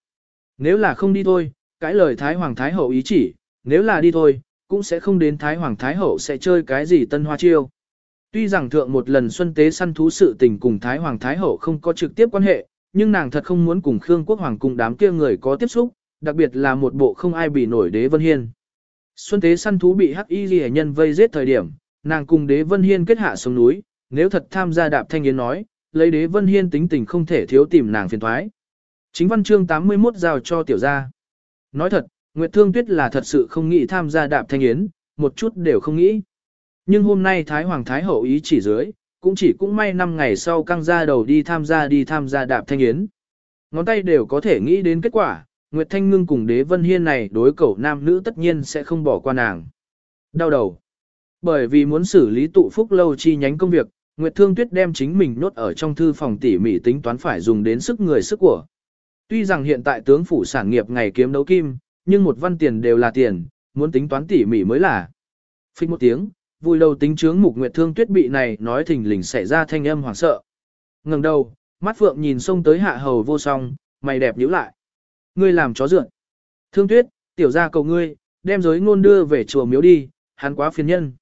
Nếu là không đi thôi, cái lời Thái Hoàng Thái Hậu ý chỉ, nếu là đi thôi, cũng sẽ không đến Thái Hoàng Thái Hậu sẽ chơi cái gì tân hoa chiêu. Tuy rằng thượng một lần xuân tế săn thú sự tình cùng Thái Hoàng Thái Hậu không có trực tiếp quan hệ, nhưng nàng thật không muốn cùng Khương Quốc Hoàng cùng đám kia người có tiếp xúc, đặc biệt là một bộ không ai bị nổi đế Vân Hiên. Xuân tế săn thú bị hắc y ghi nhân vây giết thời điểm, nàng cùng đế Vân Hiên kết hạ xuống núi, nếu thật tham gia đạp thanh yến nói, lấy đế Vân Hiên tính tình không thể thiếu tìm nàng phiền thoái. Chính văn chương 81 giao cho tiểu gia. Nói thật, Nguyệt Thương Tuyết là thật sự không nghĩ tham gia đạp thanh yến, một chút đều không nghĩ. Nhưng hôm nay Thái Hoàng Thái Hậu ý chỉ dưới, cũng chỉ cũng may năm ngày sau căng ra đầu đi tham gia đi tham gia đạp thanh yến. Ngón tay đều có thể nghĩ đến kết quả, Nguyệt Thanh Ngưng cùng đế vân hiên này đối cầu nam nữ tất nhiên sẽ không bỏ qua nàng. Đau đầu. Bởi vì muốn xử lý tụ phúc lâu chi nhánh công việc, Nguyệt Thương Tuyết đem chính mình nốt ở trong thư phòng tỉ mỉ tính toán phải dùng đến sức người sức của. Tuy rằng hiện tại tướng phủ sản nghiệp ngày kiếm đấu kim, nhưng một văn tiền đều là tiền, muốn tính toán tỉ mỉ mới là. Phích một tiếng, vui đầu tính chướng mục Nguyệt Thương Tuyết bị này nói thình lình xảy ra thanh âm hoảng sợ. Ngừng đầu, mắt phượng nhìn xông tới hạ hầu vô song, mày đẹp nhíu lại. Ngươi làm chó dượn. Thương Tuyết, tiểu gia cầu ngươi, đem giới ngôn đưa về chùa miếu đi, hắn quá phiền nhân.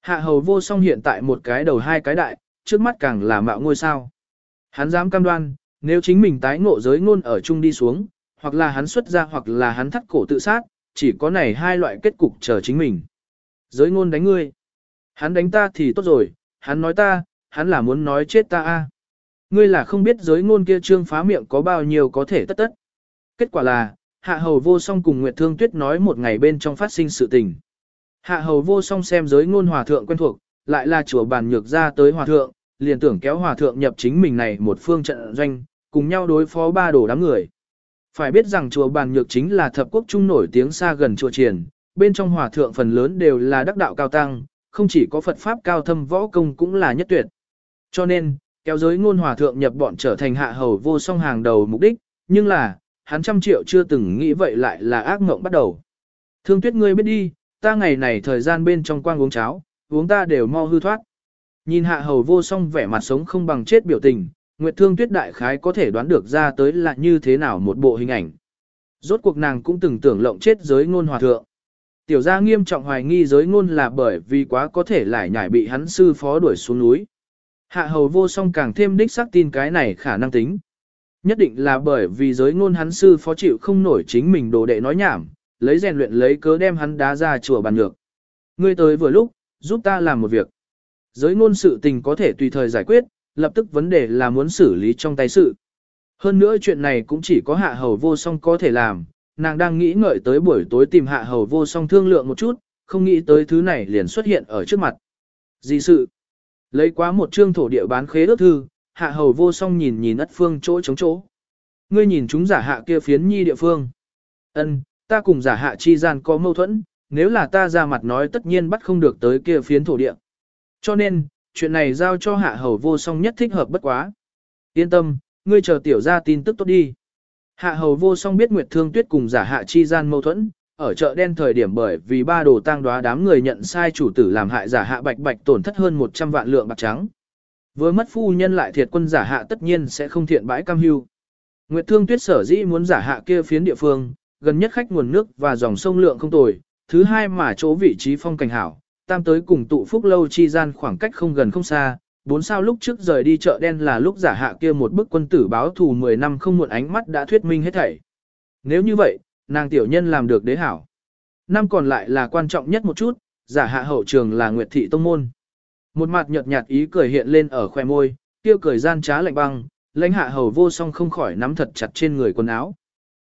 Hạ hầu vô song hiện tại một cái đầu hai cái đại, trước mắt càng là mạo ngôi sao. Hắn dám cam đoan, nếu chính mình tái ngộ giới ngôn ở chung đi xuống, hoặc là hắn xuất ra hoặc là hắn thắt cổ tự sát, chỉ có này hai loại kết cục chờ chính mình. Giới ngôn đánh ngươi. Hắn đánh ta thì tốt rồi, hắn nói ta, hắn là muốn nói chết ta a. Ngươi là không biết giới ngôn kia trương phá miệng có bao nhiêu có thể tất tất. Kết quả là, hạ hầu vô song cùng Nguyệt Thương Tuyết nói một ngày bên trong phát sinh sự tình. Hạ hầu vô song xem giới ngôn hòa thượng quen thuộc, lại là chùa bàn nhược ra tới hòa thượng, liền tưởng kéo hòa thượng nhập chính mình này một phương trận doanh, cùng nhau đối phó ba đồ đám người. Phải biết rằng chùa bàn nhược chính là thập quốc trung nổi tiếng xa gần chùa triển, bên trong hòa thượng phần lớn đều là đắc đạo cao tăng, không chỉ có Phật Pháp cao thâm võ công cũng là nhất tuyệt. Cho nên, kéo giới ngôn hòa thượng nhập bọn trở thành hạ hầu vô song hàng đầu mục đích, nhưng là, hắn trăm triệu chưa từng nghĩ vậy lại là ác mộng bắt đầu. Thương tuyết ngươi biết đi, ta ngày này thời gian bên trong quang uống cháo, uống ta đều mau hư thoát. Nhìn hạ hầu vô song vẻ mặt sống không bằng chết biểu tình, Nguyệt Thương Tuyết đại khái có thể đoán được ra tới là như thế nào một bộ hình ảnh. Rốt cuộc nàng cũng từng tưởng lộng chết giới ngôn hòa thượng. Tiểu gia nghiêm trọng hoài nghi giới ngôn là bởi vì quá có thể lại nhảy bị hắn sư phó đuổi xuống núi. Hạ hầu vô song càng thêm đích xác tin cái này khả năng tính. Nhất định là bởi vì giới ngôn hắn sư phó chịu không nổi chính mình đồ đệ nói nhảm, lấy rèn luyện lấy cớ đem hắn đá ra chùa bàn ngược. Ngươi tới vừa lúc, giúp ta làm một việc. Giới ngôn sự tình có thể tùy thời giải quyết, lập tức vấn đề là muốn xử lý trong tay sự. Hơn nữa chuyện này cũng chỉ có hạ hầu vô song có thể làm, nàng đang nghĩ ngợi tới buổi tối tìm hạ hầu vô song thương lượng một chút, không nghĩ tới thứ này liền xuất hiện ở trước mặt. Gì sự? Lấy quá một chương thổ địa bán khế ước thư, hạ hầu vô song nhìn nhìn ất phương chỗ chống chỗ. Ngươi nhìn chúng giả hạ kia phiến nhi địa phương. Ân, ta cùng giả hạ chi gian có mâu thuẫn, nếu là ta ra mặt nói tất nhiên bắt không được tới kia phiến thổ địa. Cho nên, chuyện này giao cho hạ hầu vô song nhất thích hợp bất quá. Yên tâm, ngươi chờ tiểu ra tin tức tốt đi. Hạ hầu vô song biết Nguyệt Thương Tuyết cùng giả hạ chi gian mâu thuẫn, ở chợ đen thời điểm bởi vì ba đồ tang đoá đám người nhận sai chủ tử làm hại giả hạ bạch bạch tổn thất hơn 100 vạn lượng bạc trắng. Với mất phu nhân lại thiệt quân giả hạ tất nhiên sẽ không thiện bãi cam hưu. Nguyệt Thương Tuyết sở dĩ muốn giả hạ kia phiến địa phương, gần nhất khách nguồn nước và dòng sông lượng không tồi, thứ hai mà chỗ vị trí phong cảnh hảo, tam tới cùng tụ phúc lâu chi gian khoảng cách không gần không xa, bốn sao lúc trước rời đi chợ đen là lúc giả hạ kia một bức quân tử báo thù 10 năm không muộn ánh mắt đã thuyết minh hết thảy. Nếu như vậy, nàng tiểu nhân làm được đế hảo. Năm còn lại là quan trọng nhất một chút, giả hạ hậu trường là Nguyệt Thị Tông Môn. Một mặt nhợt nhạt ý cười hiện lên ở khoe môi, tiêu cười gian trá lạnh băng, lãnh hạ hầu vô song không khỏi nắm thật chặt trên người quần áo.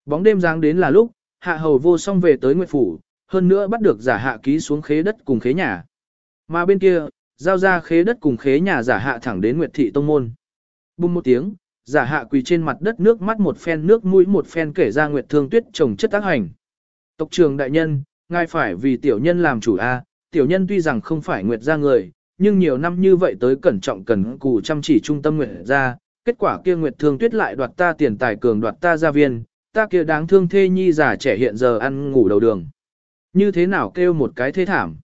Bóng đêm giáng đến là lúc, hạ hầu vô song về tới Nguyệt Phủ, hơn nữa bắt được giả hạ ký xuống khế đất cùng khế nhà. Mà bên kia, giao ra khế đất cùng khế nhà giả hạ thẳng đến Nguyệt Thị Tông Môn. Bùng một tiếng, giả hạ quỳ trên mặt đất nước mắt một phen nước mũi một phen kể ra Nguyệt Thương Tuyết trồng chất tác hành. Tộc trường đại nhân, ngài phải vì tiểu nhân làm chủ A, tiểu nhân tuy rằng không phải Nguyệt gia người, nhưng nhiều năm như vậy tới cẩn trọng cẩn cù chăm chỉ trung tâm nguyện ra kết quả kia Nguyệt Thương Tuyết lại đoạt ta tiền tài cường đoạt ta gia viên, ta kia đáng thương thê nhi già trẻ hiện giờ ăn ngủ đầu đường. Như thế nào kêu một cái thế thảm.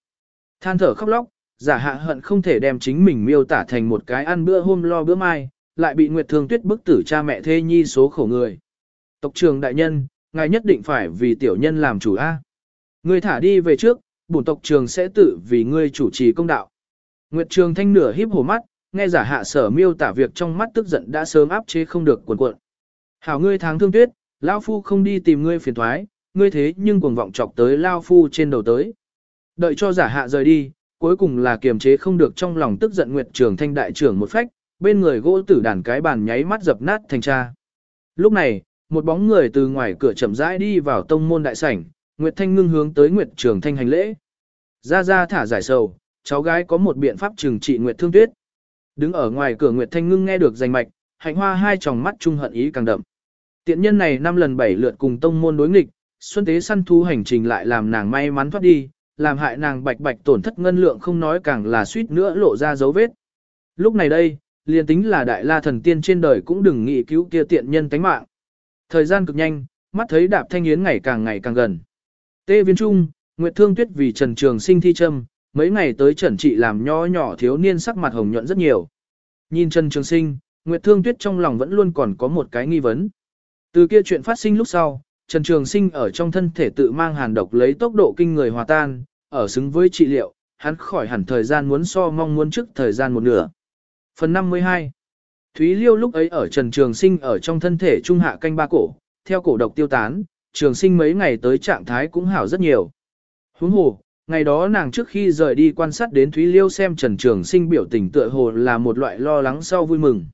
Than thở khóc lóc, giả hạ hận không thể đem chính mình miêu tả thành một cái ăn bữa hôm lo bữa mai, lại bị Nguyệt Thương Tuyết bức tử cha mẹ thê nhi số khổ người. Tộc trường đại nhân, ngài nhất định phải vì tiểu nhân làm chủ A. Ngươi thả đi về trước, bổn tộc trường sẽ tự vì ngươi chủ trì công đạo. Nguyệt Trường Thanh nửa híp hổ mắt, nghe giả hạ sở miêu tả việc trong mắt tức giận đã sớm áp chế không được cuộn cuộn. Hảo ngươi tháng thương tuyết, lão phu không đi tìm ngươi phiền toái, ngươi thế nhưng cuồng vọng chọc tới lao phu trên đầu tới. Đợi cho giả hạ rời đi, cuối cùng là kiềm chế không được trong lòng tức giận Nguyệt Trường Thanh đại trưởng một phách, bên người gỗ tử đàn cái bàn nháy mắt dập nát thành cha. Lúc này, một bóng người từ ngoài cửa chậm rãi đi vào tông môn đại sảnh, Nguyệt Thanh ngưng hướng tới Nguyệt Trường Thanh hành lễ. Ra ra thả giải sầu, cháu gái có một biện pháp trừng trị Nguyệt Thương Tuyết. Đứng ở ngoài cửa Nguyệt Thanh ngưng nghe được danh mạch, hạnh hoa hai tròng mắt trung hận ý càng đậm. Tiện nhân này năm lần bảy lượt cùng tông môn đối nghịch, xuân tế săn thú hành trình lại làm nàng may mắn thoát đi, làm hại nàng bạch bạch tổn thất ngân lượng không nói càng là suýt nữa lộ ra dấu vết. Lúc này đây, liền tính là đại la thần tiên trên đời cũng đừng nghĩ cứu kia tiện nhân tánh mạng. Thời gian cực nhanh, mắt thấy đạp thanh yến ngày càng ngày càng gần. Tê viên trung, Nguyệt Thương Tuyết vì Trần Trường sinh thi châm, mấy ngày tới trần trị làm nho nhỏ thiếu niên sắc mặt hồng nhuận rất nhiều. Nhìn Trần Trường sinh, Nguyệt Thương Tuyết trong lòng vẫn luôn còn có một cái nghi vấn. Từ kia chuyện phát sinh lúc sau, Trần Trường Sinh ở trong thân thể tự mang hàn độc lấy tốc độ kinh người hòa tan, ở xứng với trị liệu, hắn khỏi hẳn thời gian muốn so mong muốn trước thời gian một nửa. Phần 52 Thúy Liêu lúc ấy ở Trần Trường Sinh ở trong thân thể trung hạ canh ba cổ, theo cổ độc tiêu tán, trường sinh mấy ngày tới trạng thái cũng hảo rất nhiều. Huống hồ, ngày đó nàng trước khi rời đi quan sát đến Thúy Liêu xem Trần Trường Sinh biểu tình tựa hồ là một loại lo lắng sau vui mừng.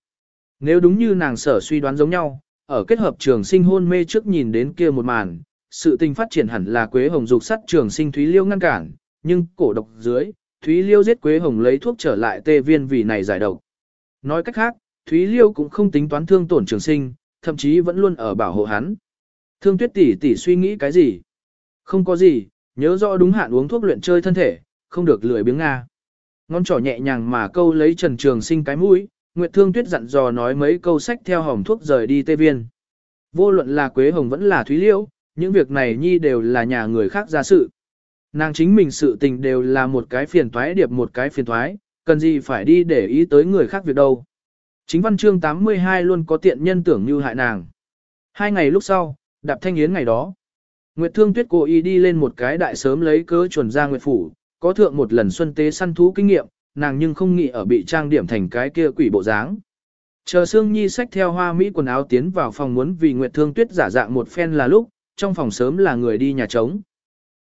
Nếu đúng như nàng sở suy đoán giống nhau, ở kết hợp Trường Sinh hôn mê trước nhìn đến kia một màn, sự tình phát triển hẳn là Quế Hồng dục sát Trường Sinh Thúy Liêu ngăn cản, nhưng cổ độc dưới, Thúy Liêu giết Quế Hồng lấy thuốc trở lại tê viên vì này giải độc. Nói cách khác, Thúy Liêu cũng không tính toán thương tổn Trường Sinh, thậm chí vẫn luôn ở bảo hộ hắn. Thương Tuyết tỷ tỷ suy nghĩ cái gì? Không có gì, nhớ rõ đúng hạn uống thuốc luyện chơi thân thể, không được lười biếng nga. Ngón trỏ nhẹ nhàng mà câu lấy Trần Trường Sinh cái mũi, Nguyệt Thương Tuyết dặn dò nói mấy câu sách theo hỏng thuốc rời đi Tây Viên. Vô luận là Quế Hồng vẫn là Thúy liễu những việc này nhi đều là nhà người khác ra sự. Nàng chính mình sự tình đều là một cái phiền toái điệp một cái phiền toái, cần gì phải đi để ý tới người khác việc đâu. Chính văn chương 82 luôn có tiện nhân tưởng như hại nàng. Hai ngày lúc sau, đạp thanh yến ngày đó. Nguyệt Thương Tuyết cố ý đi lên một cái đại sớm lấy cớ chuẩn ra Nguyệt Phủ, có thượng một lần xuân tế săn thú kinh nghiệm, nàng nhưng không nghĩ ở bị trang điểm thành cái kia quỷ bộ dáng. Chờ Sương Nhi xách theo hoa mỹ quần áo tiến vào phòng muốn vì Nguyệt Thương Tuyết giả dạng một phen là lúc, trong phòng sớm là người đi nhà trống.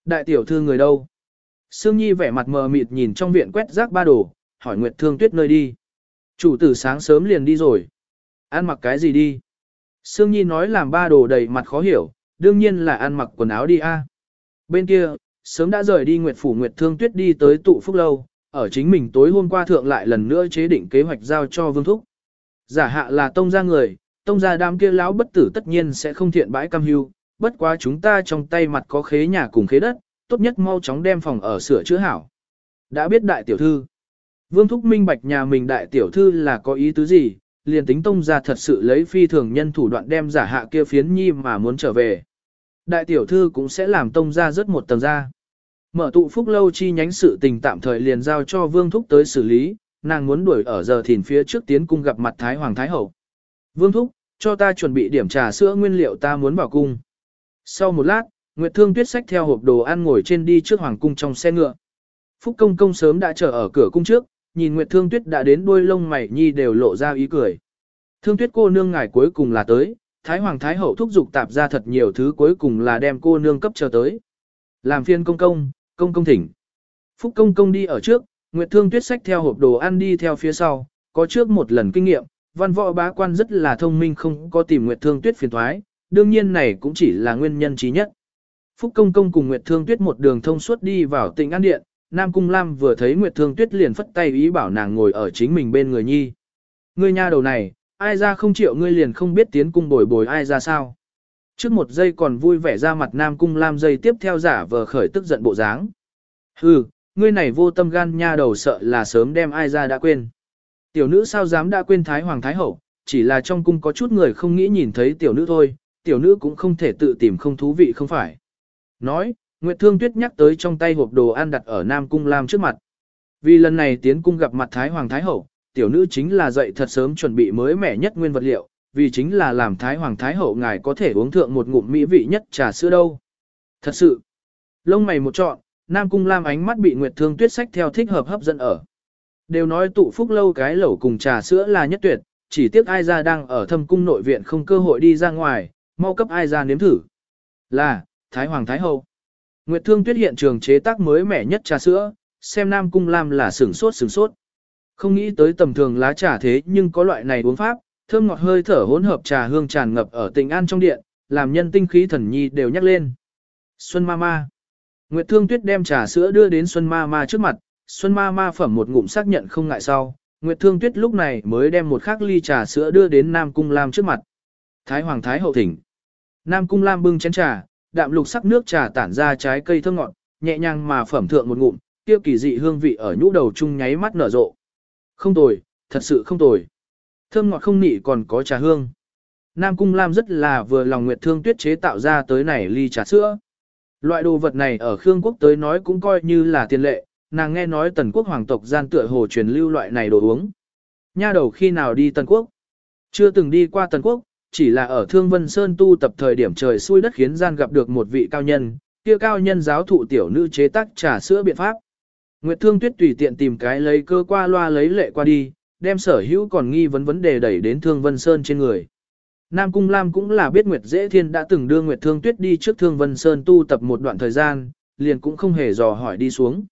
Đại tiểu thư người đâu? Sương Nhi vẻ mặt mờ mịt nhìn trong viện quét rác ba đồ, hỏi Nguyệt Thương Tuyết nơi đi. Chủ tử sáng sớm liền đi rồi. Ăn mặc cái gì đi? Sương Nhi nói làm ba đồ đầy mặt khó hiểu, đương nhiên là ăn mặc quần áo đi a. Bên kia, sớm đã rời đi Nguyệt Phủ Nguyệt Thương Tuyết đi tới tụ phúc lâu, ở chính mình tối hôm qua thượng lại lần nữa chế định kế hoạch giao cho Vương Thúc. Giả hạ là tông gia người, tông gia đám kia lão bất tử tất nhiên sẽ không thiện bãi cam hưu, bất quá chúng ta trong tay mặt có khế nhà cùng khế đất, tốt nhất mau chóng đem phòng ở sửa chữa hảo. Đã biết đại tiểu thư. Vương Thúc minh bạch nhà mình đại tiểu thư là có ý tứ gì, liền tính tông gia thật sự lấy phi thường nhân thủ đoạn đem giả hạ kia phiến nhi mà muốn trở về. Đại tiểu thư cũng sẽ làm tông ra rất một tầng ra. Mở tụ phúc lâu chi nhánh sự tình tạm thời liền giao cho Vương Thúc tới xử lý, nàng muốn đuổi ở giờ thìn phía trước tiến cung gặp mặt Thái Hoàng Thái Hậu. Vương Thúc, cho ta chuẩn bị điểm trà sữa nguyên liệu ta muốn vào cung. Sau một lát, Nguyệt Thương Tuyết xách theo hộp đồ ăn ngồi trên đi trước Hoàng cung trong xe ngựa. Phúc Công Công sớm đã chờ ở cửa cung trước, nhìn Nguyệt Thương Tuyết đã đến đuôi lông mày nhi đều lộ ra ý cười. Thương Tuyết cô nương ngài cuối cùng là tới, Thái Hoàng Thái Hậu thúc giục tạp ra thật nhiều thứ cuối cùng là đem cô nương cấp chờ tới. Làm phiên công công, công công thỉnh. Phúc công công đi ở trước, Nguyệt Thương Tuyết sách theo hộp đồ ăn đi theo phía sau, có trước một lần kinh nghiệm, văn võ bá quan rất là thông minh không có tìm Nguyệt Thương Tuyết phiền thoái, đương nhiên này cũng chỉ là nguyên nhân trí nhất. Phúc công công cùng Nguyệt Thương Tuyết một đường thông suốt đi vào tỉnh An Điện, Nam Cung Lam vừa thấy Nguyệt Thương Tuyết liền phất tay ý bảo nàng ngồi ở chính mình bên người nhi. Ngươi nhà đầu này, ai ra không chịu ngươi liền không biết tiến cung bồi bồi ai ra sao. Trước một giây còn vui vẻ ra mặt Nam Cung Lam dây tiếp theo giả vờ khởi tức giận bộ dáng. Hừ, ngươi này vô tâm gan nha đầu sợ là sớm đem ai ra đã quên. Tiểu nữ sao dám đã quên Thái Hoàng Thái Hậu, chỉ là trong cung có chút người không nghĩ nhìn thấy tiểu nữ thôi, tiểu nữ cũng không thể tự tìm không thú vị không phải. Nói, Nguyệt Thương Tuyết nhắc tới trong tay hộp đồ ăn đặt ở Nam Cung Lam trước mặt. Vì lần này tiến cung gặp mặt Thái Hoàng Thái Hậu, tiểu nữ chính là dậy thật sớm chuẩn bị mới mẻ nhất nguyên vật liệu, vì chính là làm Thái Hoàng Thái Hậu ngài có thể uống thượng một ngụm mỹ vị nhất trà sữa đâu. Thật sự, lông mày một trọn, Nam Cung Lam ánh mắt bị Nguyệt Thương Tuyết sách theo thích hợp hấp dẫn ở. Đều nói tụ phúc lâu cái lẩu cùng trà sữa là nhất tuyệt, chỉ tiếc ai ra đang ở thâm cung nội viện không cơ hội đi ra ngoài, mau cấp ai ra nếm thử. Là, Thái Hoàng Thái Hậu. Nguyệt Thương Tuyết hiện trường chế tác mới mẻ nhất trà sữa, xem Nam Cung Lam là sửng sốt sửng sốt. Không nghĩ tới tầm thường lá trà thế nhưng có loại này uống pháp, thơm ngọt hơi thở hỗn hợp trà hương tràn ngập ở tình an trong điện, làm nhân tinh khí thần nhi đều nhắc lên. Xuân Ma Ma Nguyệt Thương Tuyết đem trà sữa đưa đến Xuân Ma Ma trước mặt, Xuân Ma Ma phẩm một ngụm xác nhận không ngại sau. Nguyệt Thương Tuyết lúc này mới đem một khắc ly trà sữa đưa đến Nam Cung Lam trước mặt. Thái Hoàng Thái Hậu thỉnh. Nam Cung Lam bưng chén trà, đạm lục sắc nước trà tản ra trái cây thơm ngọt, nhẹ nhàng mà phẩm thượng một ngụm, tiêu kỳ dị hương vị ở nhũ đầu chung nháy mắt nở rộ. Không tồi, thật sự không tồi. Thơm ngọt không nị còn có trà hương. Nam Cung Lam rất là vừa lòng Nguyệt Thương Tuyết chế tạo ra tới này ly trà sữa. Loại đồ vật này ở Khương Quốc tới nói cũng coi như là tiền lệ, nàng nghe nói tần quốc hoàng tộc gian tựa hồ truyền lưu loại này đồ uống. Nha đầu khi nào đi tần quốc? Chưa từng đi qua tần quốc, chỉ là ở Thương Vân Sơn tu tập thời điểm trời xui đất khiến gian gặp được một vị cao nhân, kia cao nhân giáo thụ tiểu nữ chế tác trà sữa biện pháp. Nguyệt Thương Tuyết tùy tiện tìm cái lấy cơ qua loa lấy lệ qua đi, đem sở hữu còn nghi vấn vấn đề đẩy đến Thương Vân Sơn trên người. Nam Cung Lam cũng là biết Nguyệt Dễ Thiên đã từng đưa Nguyệt Thương Tuyết đi trước Thương Vân Sơn tu tập một đoạn thời gian, liền cũng không hề dò hỏi đi xuống.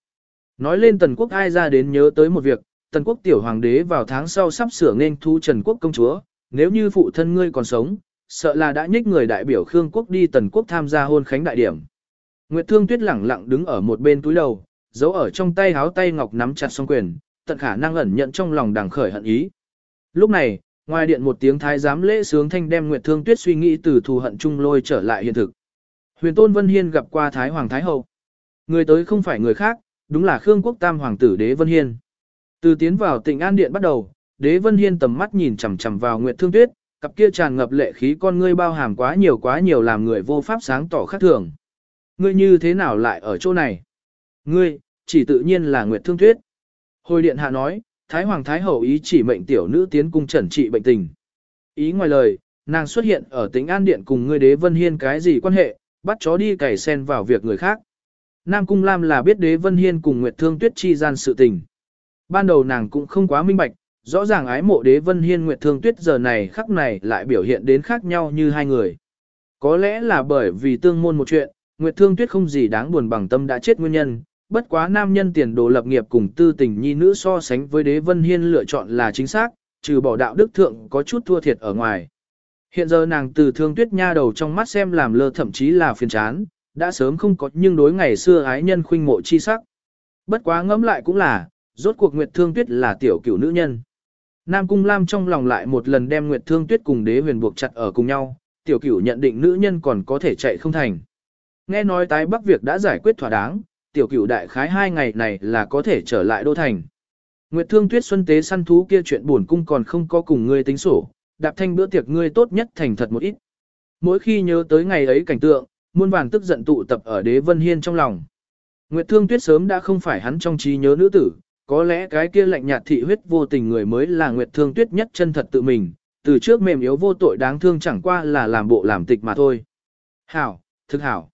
Nói lên Tần Quốc ai ra đến nhớ tới một việc, Tần Quốc tiểu hoàng đế vào tháng sau sắp sửa nên thu Trần Quốc công chúa, nếu như phụ thân ngươi còn sống, sợ là đã nhích người đại biểu Khương Quốc đi Tần Quốc tham gia hôn khánh đại điểm. Nguyệt Thương Tuyết lẳng lặng đứng ở một bên túi đầu, giấu ở trong tay háo tay ngọc nắm chặt song quyền, tận khả năng ẩn nhận trong lòng đằng khởi hận ý. Lúc này, ngoài điện một tiếng thái giám lễ sướng thanh đem Nguyệt Thương Tuyết suy nghĩ từ thù hận chung lôi trở lại hiện thực. Huyền Tôn Vân Hiên gặp qua Thái Hoàng Thái Hậu. Người tới không phải người khác, đúng là Khương Quốc Tam Hoàng tử Đế Vân Hiên. Từ tiến vào tỉnh An Điện bắt đầu, Đế Vân Hiên tầm mắt nhìn chằm chằm vào Nguyệt Thương Tuyết, cặp kia tràn ngập lệ khí con ngươi bao hàm quá nhiều quá nhiều làm người vô pháp sáng tỏ khác thường. Ngươi như thế nào lại ở chỗ này? Ngươi, chỉ tự nhiên là Nguyệt Thương Tuyết. Hồi điện hạ nói, Thái Hoàng Thái Hậu ý chỉ mệnh tiểu nữ tiến cung trần trị bệnh tình. Ý ngoài lời, nàng xuất hiện ở tỉnh An Điện cùng ngươi đế Vân Hiên cái gì quan hệ, bắt chó đi cày sen vào việc người khác. Nam Cung Lam là biết đế Vân Hiên cùng Nguyệt Thương Tuyết chi gian sự tình. Ban đầu nàng cũng không quá minh bạch, rõ ràng ái mộ đế Vân Hiên Nguyệt Thương Tuyết giờ này khắc này lại biểu hiện đến khác nhau như hai người. Có lẽ là bởi vì tương môn một chuyện, Nguyệt Thương Tuyết không gì đáng buồn bằng tâm đã chết nguyên nhân, bất quá nam nhân tiền đồ lập nghiệp cùng tư tình nhi nữ so sánh với đế vân hiên lựa chọn là chính xác, trừ bỏ đạo đức thượng có chút thua thiệt ở ngoài. Hiện giờ nàng từ thương tuyết nha đầu trong mắt xem làm lơ thậm chí là phiền chán, đã sớm không có nhưng đối ngày xưa ái nhân khuynh mộ chi sắc. Bất quá ngẫm lại cũng là, rốt cuộc Nguyệt Thương Tuyết là tiểu cửu nữ nhân. Nam Cung Lam trong lòng lại một lần đem Nguyệt Thương Tuyết cùng đế huyền buộc chặt ở cùng nhau, tiểu cửu nhận định nữ nhân còn có thể chạy không thành. Nghe nói tái bắc việc đã giải quyết thỏa đáng, tiểu cửu đại khái hai ngày này là có thể trở lại đô thành. Nguyệt Thương Tuyết Xuân tế săn thú kia chuyện buồn cung còn không có cùng ngươi tính sổ, đạp thanh bữa tiệc ngươi tốt nhất thành thật một ít. Mỗi khi nhớ tới ngày ấy cảnh tượng, muôn vàn tức giận tụ tập ở đế vân hiên trong lòng. Nguyệt Thương Tuyết sớm đã không phải hắn trong trí nhớ nữ tử, có lẽ cái kia lạnh nhạt thị huyết vô tình người mới là Nguyệt Thương Tuyết nhất chân thật tự mình, từ trước mềm yếu vô tội đáng thương chẳng qua là làm bộ làm tịch mà thôi. Hảo, thực hảo.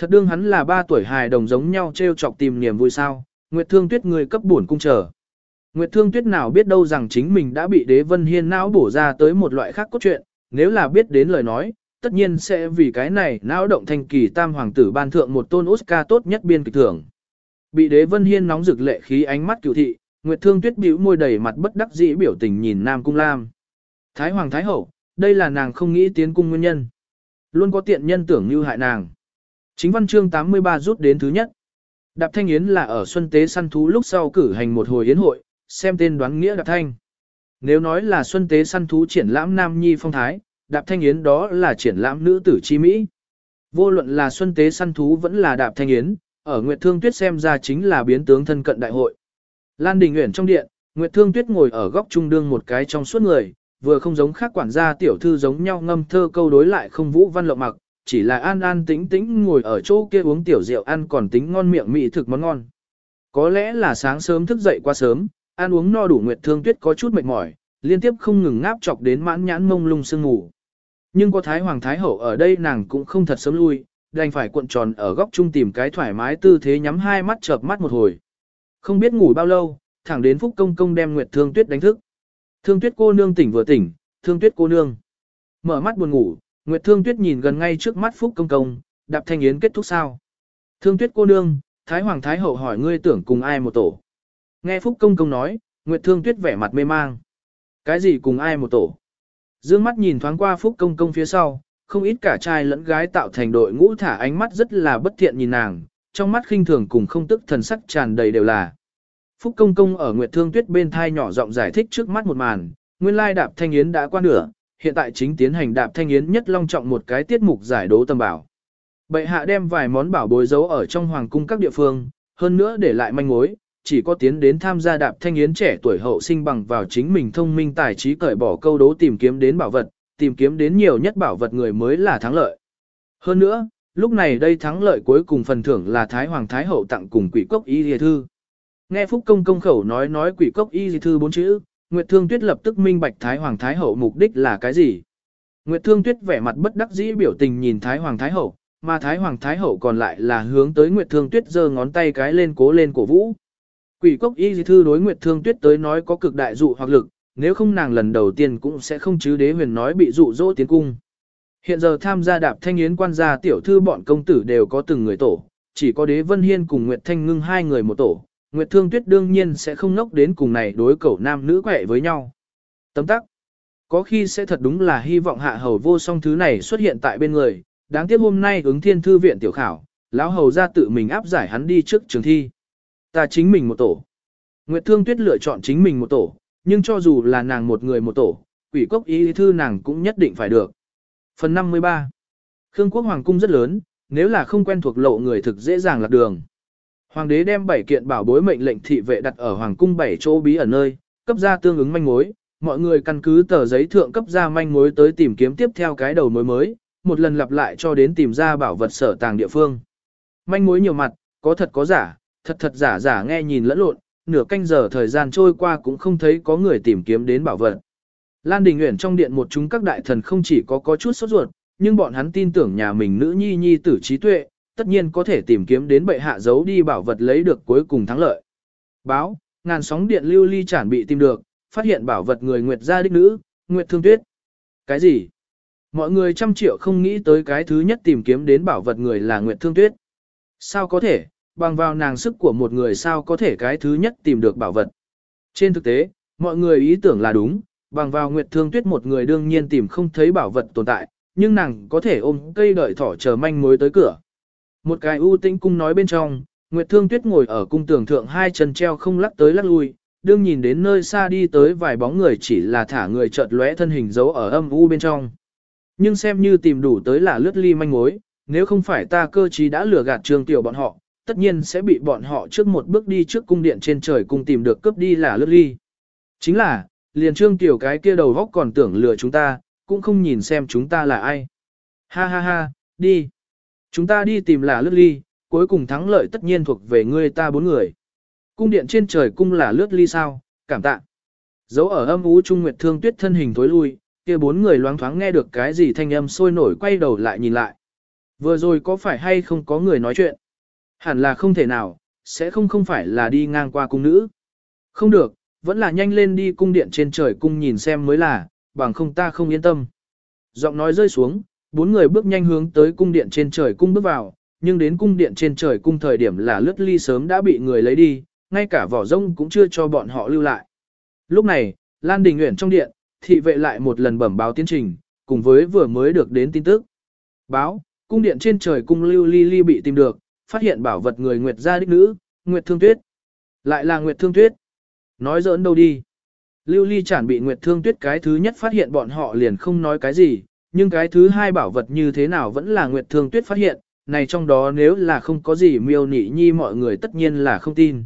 Thật đương hắn là ba tuổi hài đồng giống nhau treo chọc tìm niềm vui sao, Nguyệt Thương Tuyết người cấp buồn cung chờ. Nguyệt Thương Tuyết nào biết đâu rằng chính mình đã bị Đế Vân Hiên não bổ ra tới một loại khác cốt truyện, nếu là biết đến lời nói, tất nhiên sẽ vì cái này não động thanh kỳ tam hoàng tử ban thượng một tôn Oscar tốt nhất biên kịch thưởng. Bị Đế Vân Hiên nóng rực lệ khí ánh mắt cựu thị, Nguyệt Thương Tuyết bĩu môi đầy mặt bất đắc dĩ biểu tình nhìn Nam Cung Lam. Thái Hoàng Thái Hậu, đây là nàng không nghĩ tiến cung nguyên nhân. Luôn có tiện nhân tưởng như hại nàng. Chính văn chương 83 rút đến thứ nhất. Đạp Thanh Yến là ở Xuân Tế săn thú lúc sau cử hành một hồi yến hội, xem tên đoán nghĩa Đạp Thanh. Nếu nói là Xuân Tế săn thú triển lãm Nam Nhi phong thái, Đạp Thanh Yến đó là triển lãm nữ tử chi Mỹ. Vô luận là Xuân Tế săn thú vẫn là Đạp Thanh Yến, ở Nguyệt Thương Tuyết xem ra chính là biến tướng thân cận đại hội. Lan Đình Uyển trong điện, Nguyệt Thương Tuyết ngồi ở góc trung đương một cái trong suốt người, vừa không giống khác quản gia tiểu thư giống nhau ngâm thơ câu đối lại không vũ văn lộng mặc, chỉ là an an tĩnh tĩnh ngồi ở chỗ kia uống tiểu rượu ăn còn tính ngon miệng mỹ thực món ngon. Có lẽ là sáng sớm thức dậy quá sớm, ăn uống no đủ Nguyệt Thương Tuyết có chút mệt mỏi, liên tiếp không ngừng ngáp chọc đến mãn nhãn mông lung sương ngủ. Nhưng có Thái Hoàng Thái Hậu ở đây nàng cũng không thật sớm lui, đành phải cuộn tròn ở góc chung tìm cái thoải mái tư thế nhắm hai mắt chợp mắt một hồi. Không biết ngủ bao lâu, thẳng đến Phúc Công Công đem Nguyệt Thương Tuyết đánh thức. Thương Tuyết cô nương tỉnh vừa tỉnh, Thương Tuyết cô nương. Mở mắt buồn ngủ, Nguyệt Thương Tuyết nhìn gần ngay trước mắt Phúc Công Công, đạp thanh yến kết thúc sao. Thương Tuyết cô nương, Thái Hoàng Thái Hậu hỏi ngươi tưởng cùng ai một tổ. Nghe Phúc Công Công nói, Nguyệt Thương Tuyết vẻ mặt mê mang. Cái gì cùng ai một tổ? Dương mắt nhìn thoáng qua Phúc Công Công phía sau, không ít cả trai lẫn gái tạo thành đội ngũ thả ánh mắt rất là bất thiện nhìn nàng, trong mắt khinh thường cùng không tức thần sắc tràn đầy đều là. Phúc Công Công ở Nguyệt Thương Tuyết bên thai nhỏ giọng giải thích trước mắt một màn, nguyên lai đạp thanh yến đã qua nửa, hiện tại chính tiến hành đạp thanh yến nhất long trọng một cái tiết mục giải đố tâm bảo. Bệ hạ đem vài món bảo bối giấu ở trong hoàng cung các địa phương, hơn nữa để lại manh mối, chỉ có tiến đến tham gia đạp thanh yến trẻ tuổi hậu sinh bằng vào chính mình thông minh tài trí cởi bỏ câu đố tìm kiếm đến bảo vật, tìm kiếm đến nhiều nhất bảo vật người mới là thắng lợi. Hơn nữa, lúc này đây thắng lợi cuối cùng phần thưởng là Thái Hoàng Thái Hậu tặng cùng quỷ cốc y dì thư. Nghe Phúc Công công khẩu nói nói quỷ cốc y dì thư bốn chữ, Nguyệt Thương Tuyết lập tức minh bạch Thái Hoàng Thái Hậu mục đích là cái gì. Nguyệt Thương Tuyết vẻ mặt bất đắc dĩ biểu tình nhìn Thái Hoàng Thái Hậu, mà Thái Hoàng Thái Hậu còn lại là hướng tới Nguyệt Thương Tuyết giơ ngón tay cái lên cố lên cổ vũ. Quỷ cốc y dì thư đối Nguyệt Thương Tuyết tới nói có cực đại dụ hoặc lực, nếu không nàng lần đầu tiên cũng sẽ không chứ đế huyền nói bị dụ dỗ tiến cung. Hiện giờ tham gia đạp thanh yến quan gia tiểu thư bọn công tử đều có từng người tổ, chỉ có đế vân hiên cùng Nguyệt Thanh ngưng hai người một tổ, Nguyệt Thương Tuyết đương nhiên sẽ không nốc đến cùng này đối cẩu nam nữ quẹ với nhau. Tấm tắc. Có khi sẽ thật đúng là hy vọng hạ hầu vô song thứ này xuất hiện tại bên người, đáng tiếc hôm nay ứng thiên thư viện tiểu khảo, lão hầu ra tự mình áp giải hắn đi trước trường thi. Ta chính mình một tổ. Nguyệt Thương Tuyết lựa chọn chính mình một tổ, nhưng cho dù là nàng một người một tổ, quỷ cốc ý thư nàng cũng nhất định phải được. Phần 53 Khương quốc hoàng cung rất lớn, nếu là không quen thuộc lộ người thực dễ dàng lạc đường. Hoàng đế đem bảy kiện bảo bối mệnh lệnh thị vệ đặt ở hoàng cung bảy chỗ bí ẩn nơi, cấp ra tương ứng manh mối, mọi người căn cứ tờ giấy thượng cấp ra manh mối tới tìm kiếm tiếp theo cái đầu mối mới, một lần lặp lại cho đến tìm ra bảo vật sở tàng địa phương. Manh mối nhiều mặt, có thật có giả, thật thật giả giả nghe nhìn lẫn lộn, nửa canh giờ thời gian trôi qua cũng không thấy có người tìm kiếm đến bảo vật. Lan Đình Uyển trong điện một chúng các đại thần không chỉ có có chút sốt ruột, nhưng bọn hắn tin tưởng nhà mình nữ nhi nhi tử trí tuệ, tất nhiên có thể tìm kiếm đến bệ hạ giấu đi bảo vật lấy được cuối cùng thắng lợi. Báo, ngàn sóng điện lưu ly chản bị tìm được, phát hiện bảo vật người Nguyệt gia đích nữ, Nguyệt Thương Tuyết. Cái gì? Mọi người trăm triệu không nghĩ tới cái thứ nhất tìm kiếm đến bảo vật người là Nguyệt Thương Tuyết. Sao có thể, bằng vào nàng sức của một người sao có thể cái thứ nhất tìm được bảo vật. Trên thực tế, mọi người ý tưởng là đúng, bằng vào Nguyệt Thương Tuyết một người đương nhiên tìm không thấy bảo vật tồn tại, nhưng nàng có thể ôm cây đợi thỏ chờ manh mối tới cửa. Một cái ưu tĩnh cung nói bên trong, Nguyệt Thương Tuyết ngồi ở cung tường thượng hai chân treo không lắc tới lắc lui, đương nhìn đến nơi xa đi tới vài bóng người chỉ là thả người chợt lóe thân hình giấu ở âm u bên trong. Nhưng xem như tìm đủ tới là lướt ly manh mối, nếu không phải ta cơ trí đã lừa gạt trương tiểu bọn họ, tất nhiên sẽ bị bọn họ trước một bước đi trước cung điện trên trời cùng tìm được cướp đi là lướt ly. Chính là, liền trương tiểu cái kia đầu góc còn tưởng lừa chúng ta, cũng không nhìn xem chúng ta là ai. Ha ha ha, đi. Chúng ta đi tìm là lướt ly, cuối cùng thắng lợi tất nhiên thuộc về ngươi ta bốn người. Cung điện trên trời cung là lướt ly sao, cảm tạ. Dấu ở âm ú trung nguyệt thương tuyết thân hình tối lui, kia bốn người loáng thoáng nghe được cái gì thanh âm sôi nổi quay đầu lại nhìn lại. Vừa rồi có phải hay không có người nói chuyện? Hẳn là không thể nào, sẽ không không phải là đi ngang qua cung nữ. Không được, vẫn là nhanh lên đi cung điện trên trời cung nhìn xem mới là, bằng không ta không yên tâm. Giọng nói rơi xuống, bốn người bước nhanh hướng tới cung điện trên trời cung bước vào, nhưng đến cung điện trên trời cung thời điểm là lướt ly sớm đã bị người lấy đi, ngay cả vỏ rông cũng chưa cho bọn họ lưu lại. Lúc này, Lan Đình Nguyễn trong điện, thị vệ lại một lần bẩm báo tiến trình, cùng với vừa mới được đến tin tức. Báo, cung điện trên trời cung lưu ly ly bị tìm được, phát hiện bảo vật người Nguyệt gia đích nữ, Nguyệt Thương Tuyết. Lại là Nguyệt Thương Tuyết. Nói giỡn đâu đi. Lưu ly chản bị Nguyệt Thương Tuyết cái thứ nhất phát hiện bọn họ liền không nói cái gì, nhưng cái thứ hai bảo vật như thế nào vẫn là Nguyệt Thương Tuyết phát hiện, này trong đó nếu là không có gì miêu nị nhi mọi người tất nhiên là không tin.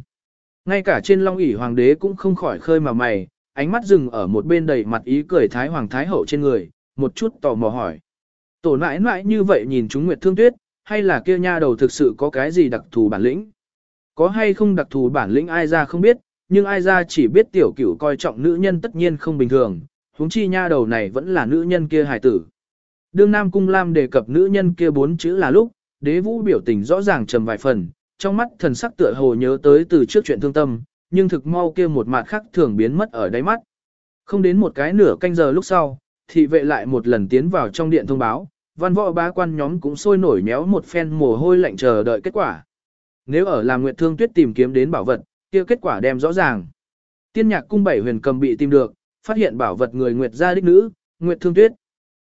Ngay cả trên long ỷ hoàng đế cũng không khỏi khơi mà mày, ánh mắt dừng ở một bên đầy mặt ý cười thái hoàng thái hậu trên người, một chút tò mò hỏi. Tổ nãi nãi như vậy nhìn chúng Nguyệt Thương Tuyết, hay là kia nha đầu thực sự có cái gì đặc thù bản lĩnh? Có hay không đặc thù bản lĩnh ai ra không biết, nhưng ai ra chỉ biết tiểu cửu coi trọng nữ nhân tất nhiên không bình thường, huống chi nha đầu này vẫn là nữ nhân kia hài tử. Đương Nam Cung Lam đề cập nữ nhân kia bốn chữ là lúc, đế vũ biểu tình rõ ràng trầm vài phần, trong mắt thần sắc tựa hồ nhớ tới từ trước chuyện thương tâm, nhưng thực mau kia một mặt khác thường biến mất ở đáy mắt. Không đến một cái nửa canh giờ lúc sau, thị vệ lại một lần tiến vào trong điện thông báo, văn võ bá quan nhóm cũng sôi nổi méo một phen mồ hôi lạnh chờ đợi kết quả. Nếu ở làm Nguyệt Thương Tuyết tìm kiếm đến bảo vật, kia kết quả đem rõ ràng. Tiên nhạc cung bảy huyền cầm bị tìm được, phát hiện bảo vật người Nguyệt gia đích nữ, Nguyệt Thương Tuyết.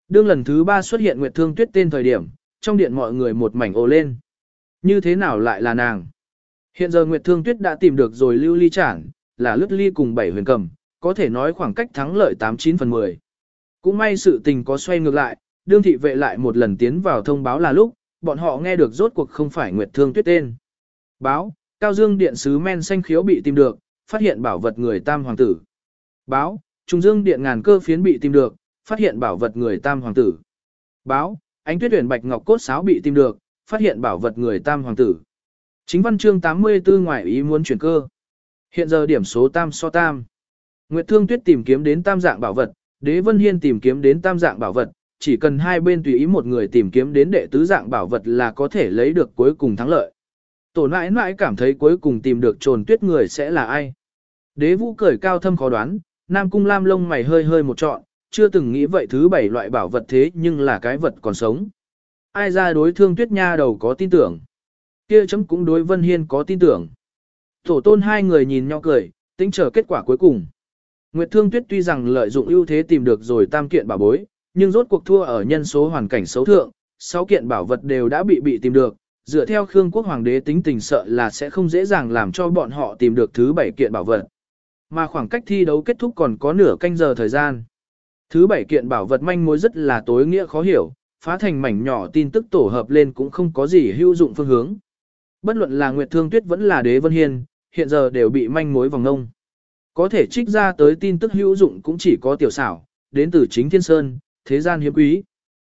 Đương lần thứ ba xuất hiện Nguyệt Thương Tuyết tên thời điểm, trong điện mọi người một mảnh ồ lên. Như thế nào lại là nàng? Hiện giờ Nguyệt Thương Tuyết đã tìm được rồi lưu ly chản, là lướt ly cùng bảy huyền cầm, có thể nói khoảng cách thắng lợi 89 phần 10. Cũng may sự tình có xoay ngược lại, đương thị vệ lại một lần tiến vào thông báo là lúc, bọn họ nghe được rốt cuộc không phải Nguyệt Thương Tuyết tên. Báo, Cao Dương Điện sứ men xanh khiếu bị tìm được, phát hiện bảo vật người Tam Hoàng tử. Báo, Trung Dương Điện ngàn cơ phiến bị tìm được, phát hiện bảo vật người Tam Hoàng tử. Báo, Ánh Tuyết Huyền Bạch Ngọc cốt sáo bị tìm được, phát hiện bảo vật người Tam Hoàng tử. Chính văn chương 84 ngoại ý muốn chuyển cơ. Hiện giờ điểm số Tam so Tam. Nguyệt Thương Tuyết tìm kiếm đến Tam dạng bảo vật, Đế Vân Hiên tìm kiếm đến Tam dạng bảo vật, chỉ cần hai bên tùy ý một người tìm kiếm đến đệ tứ dạng bảo vật là có thể lấy được cuối cùng thắng lợi. Tổ nãi nãi cảm thấy cuối cùng tìm được trồn tuyết người sẽ là ai. Đế vũ cười cao thâm khó đoán, Nam Cung Lam lông mày hơi hơi một trọn, chưa từng nghĩ vậy thứ bảy loại bảo vật thế nhưng là cái vật còn sống. Ai ra đối thương tuyết nha đầu có tin tưởng. Kia chấm cũng đối Vân Hiên có tin tưởng. Tổ tôn hai người nhìn nhau cười, tính chờ kết quả cuối cùng. Nguyệt Thương Tuyết tuy rằng lợi dụng ưu thế tìm được rồi tam kiện bảo bối, nhưng rốt cuộc thua ở nhân số hoàn cảnh xấu thượng, sáu kiện bảo vật đều đã bị bị tìm được, dựa theo Khương quốc hoàng đế tính tình sợ là sẽ không dễ dàng làm cho bọn họ tìm được thứ bảy kiện bảo vật. Mà khoảng cách thi đấu kết thúc còn có nửa canh giờ thời gian. Thứ bảy kiện bảo vật manh mối rất là tối nghĩa khó hiểu, phá thành mảnh nhỏ tin tức tổ hợp lên cũng không có gì hữu dụng phương hướng. Bất luận là Nguyệt Thương Tuyết vẫn là Đế Vân Hiên, hiện giờ đều bị manh mối vòng ngông. Có thể trích ra tới tin tức hữu dụng cũng chỉ có tiểu xảo, đến từ chính Thiên Sơn, thế gian hiếm quý.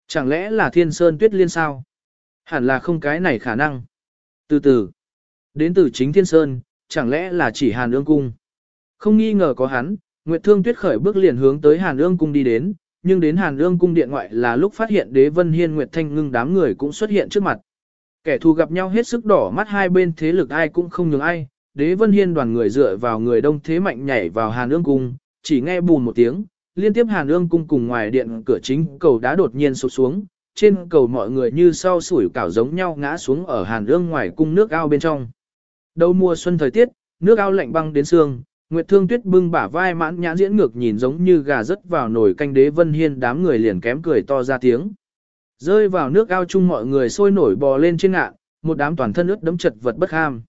Chẳng lẽ là Thiên Sơn Tuyết Liên sao? Hẳn là không cái này khả năng. Từ từ, đến từ chính Thiên Sơn, chẳng lẽ là chỉ Hàn Ương Cung? Không nghi ngờ có hắn, Nguyệt Thương Tuyết khởi bước liền hướng tới Hàn Ương Cung đi đến, nhưng đến Hàn Ương Cung điện ngoại là lúc phát hiện đế vân hiên Nguyệt Thanh ngưng đám người cũng xuất hiện trước mặt. Kẻ thù gặp nhau hết sức đỏ mắt hai bên thế lực ai cũng không nhường ai, đế vân hiên đoàn người dựa vào người đông thế mạnh nhảy vào Hàn Ương Cung, chỉ nghe bùn một tiếng, liên tiếp Hàn Ương Cung cùng ngoài điện cửa chính cầu đá đột nhiên sụp xuống, trên cầu mọi người như sau sủi cảo giống nhau ngã xuống ở Hàn Ương ngoài cung nước ao bên trong. Đầu mùa xuân thời tiết, nước ao lạnh băng đến xương, Nguyệt Thương Tuyết bưng bả vai mãn nhãn diễn ngược nhìn giống như gà rớt vào nồi canh đế vân hiên đám người liền kém cười to ra tiếng. Rơi vào nước ao chung mọi người sôi nổi bò lên trên ngạn, một đám toàn thân ướt đấm chật vật bất ham.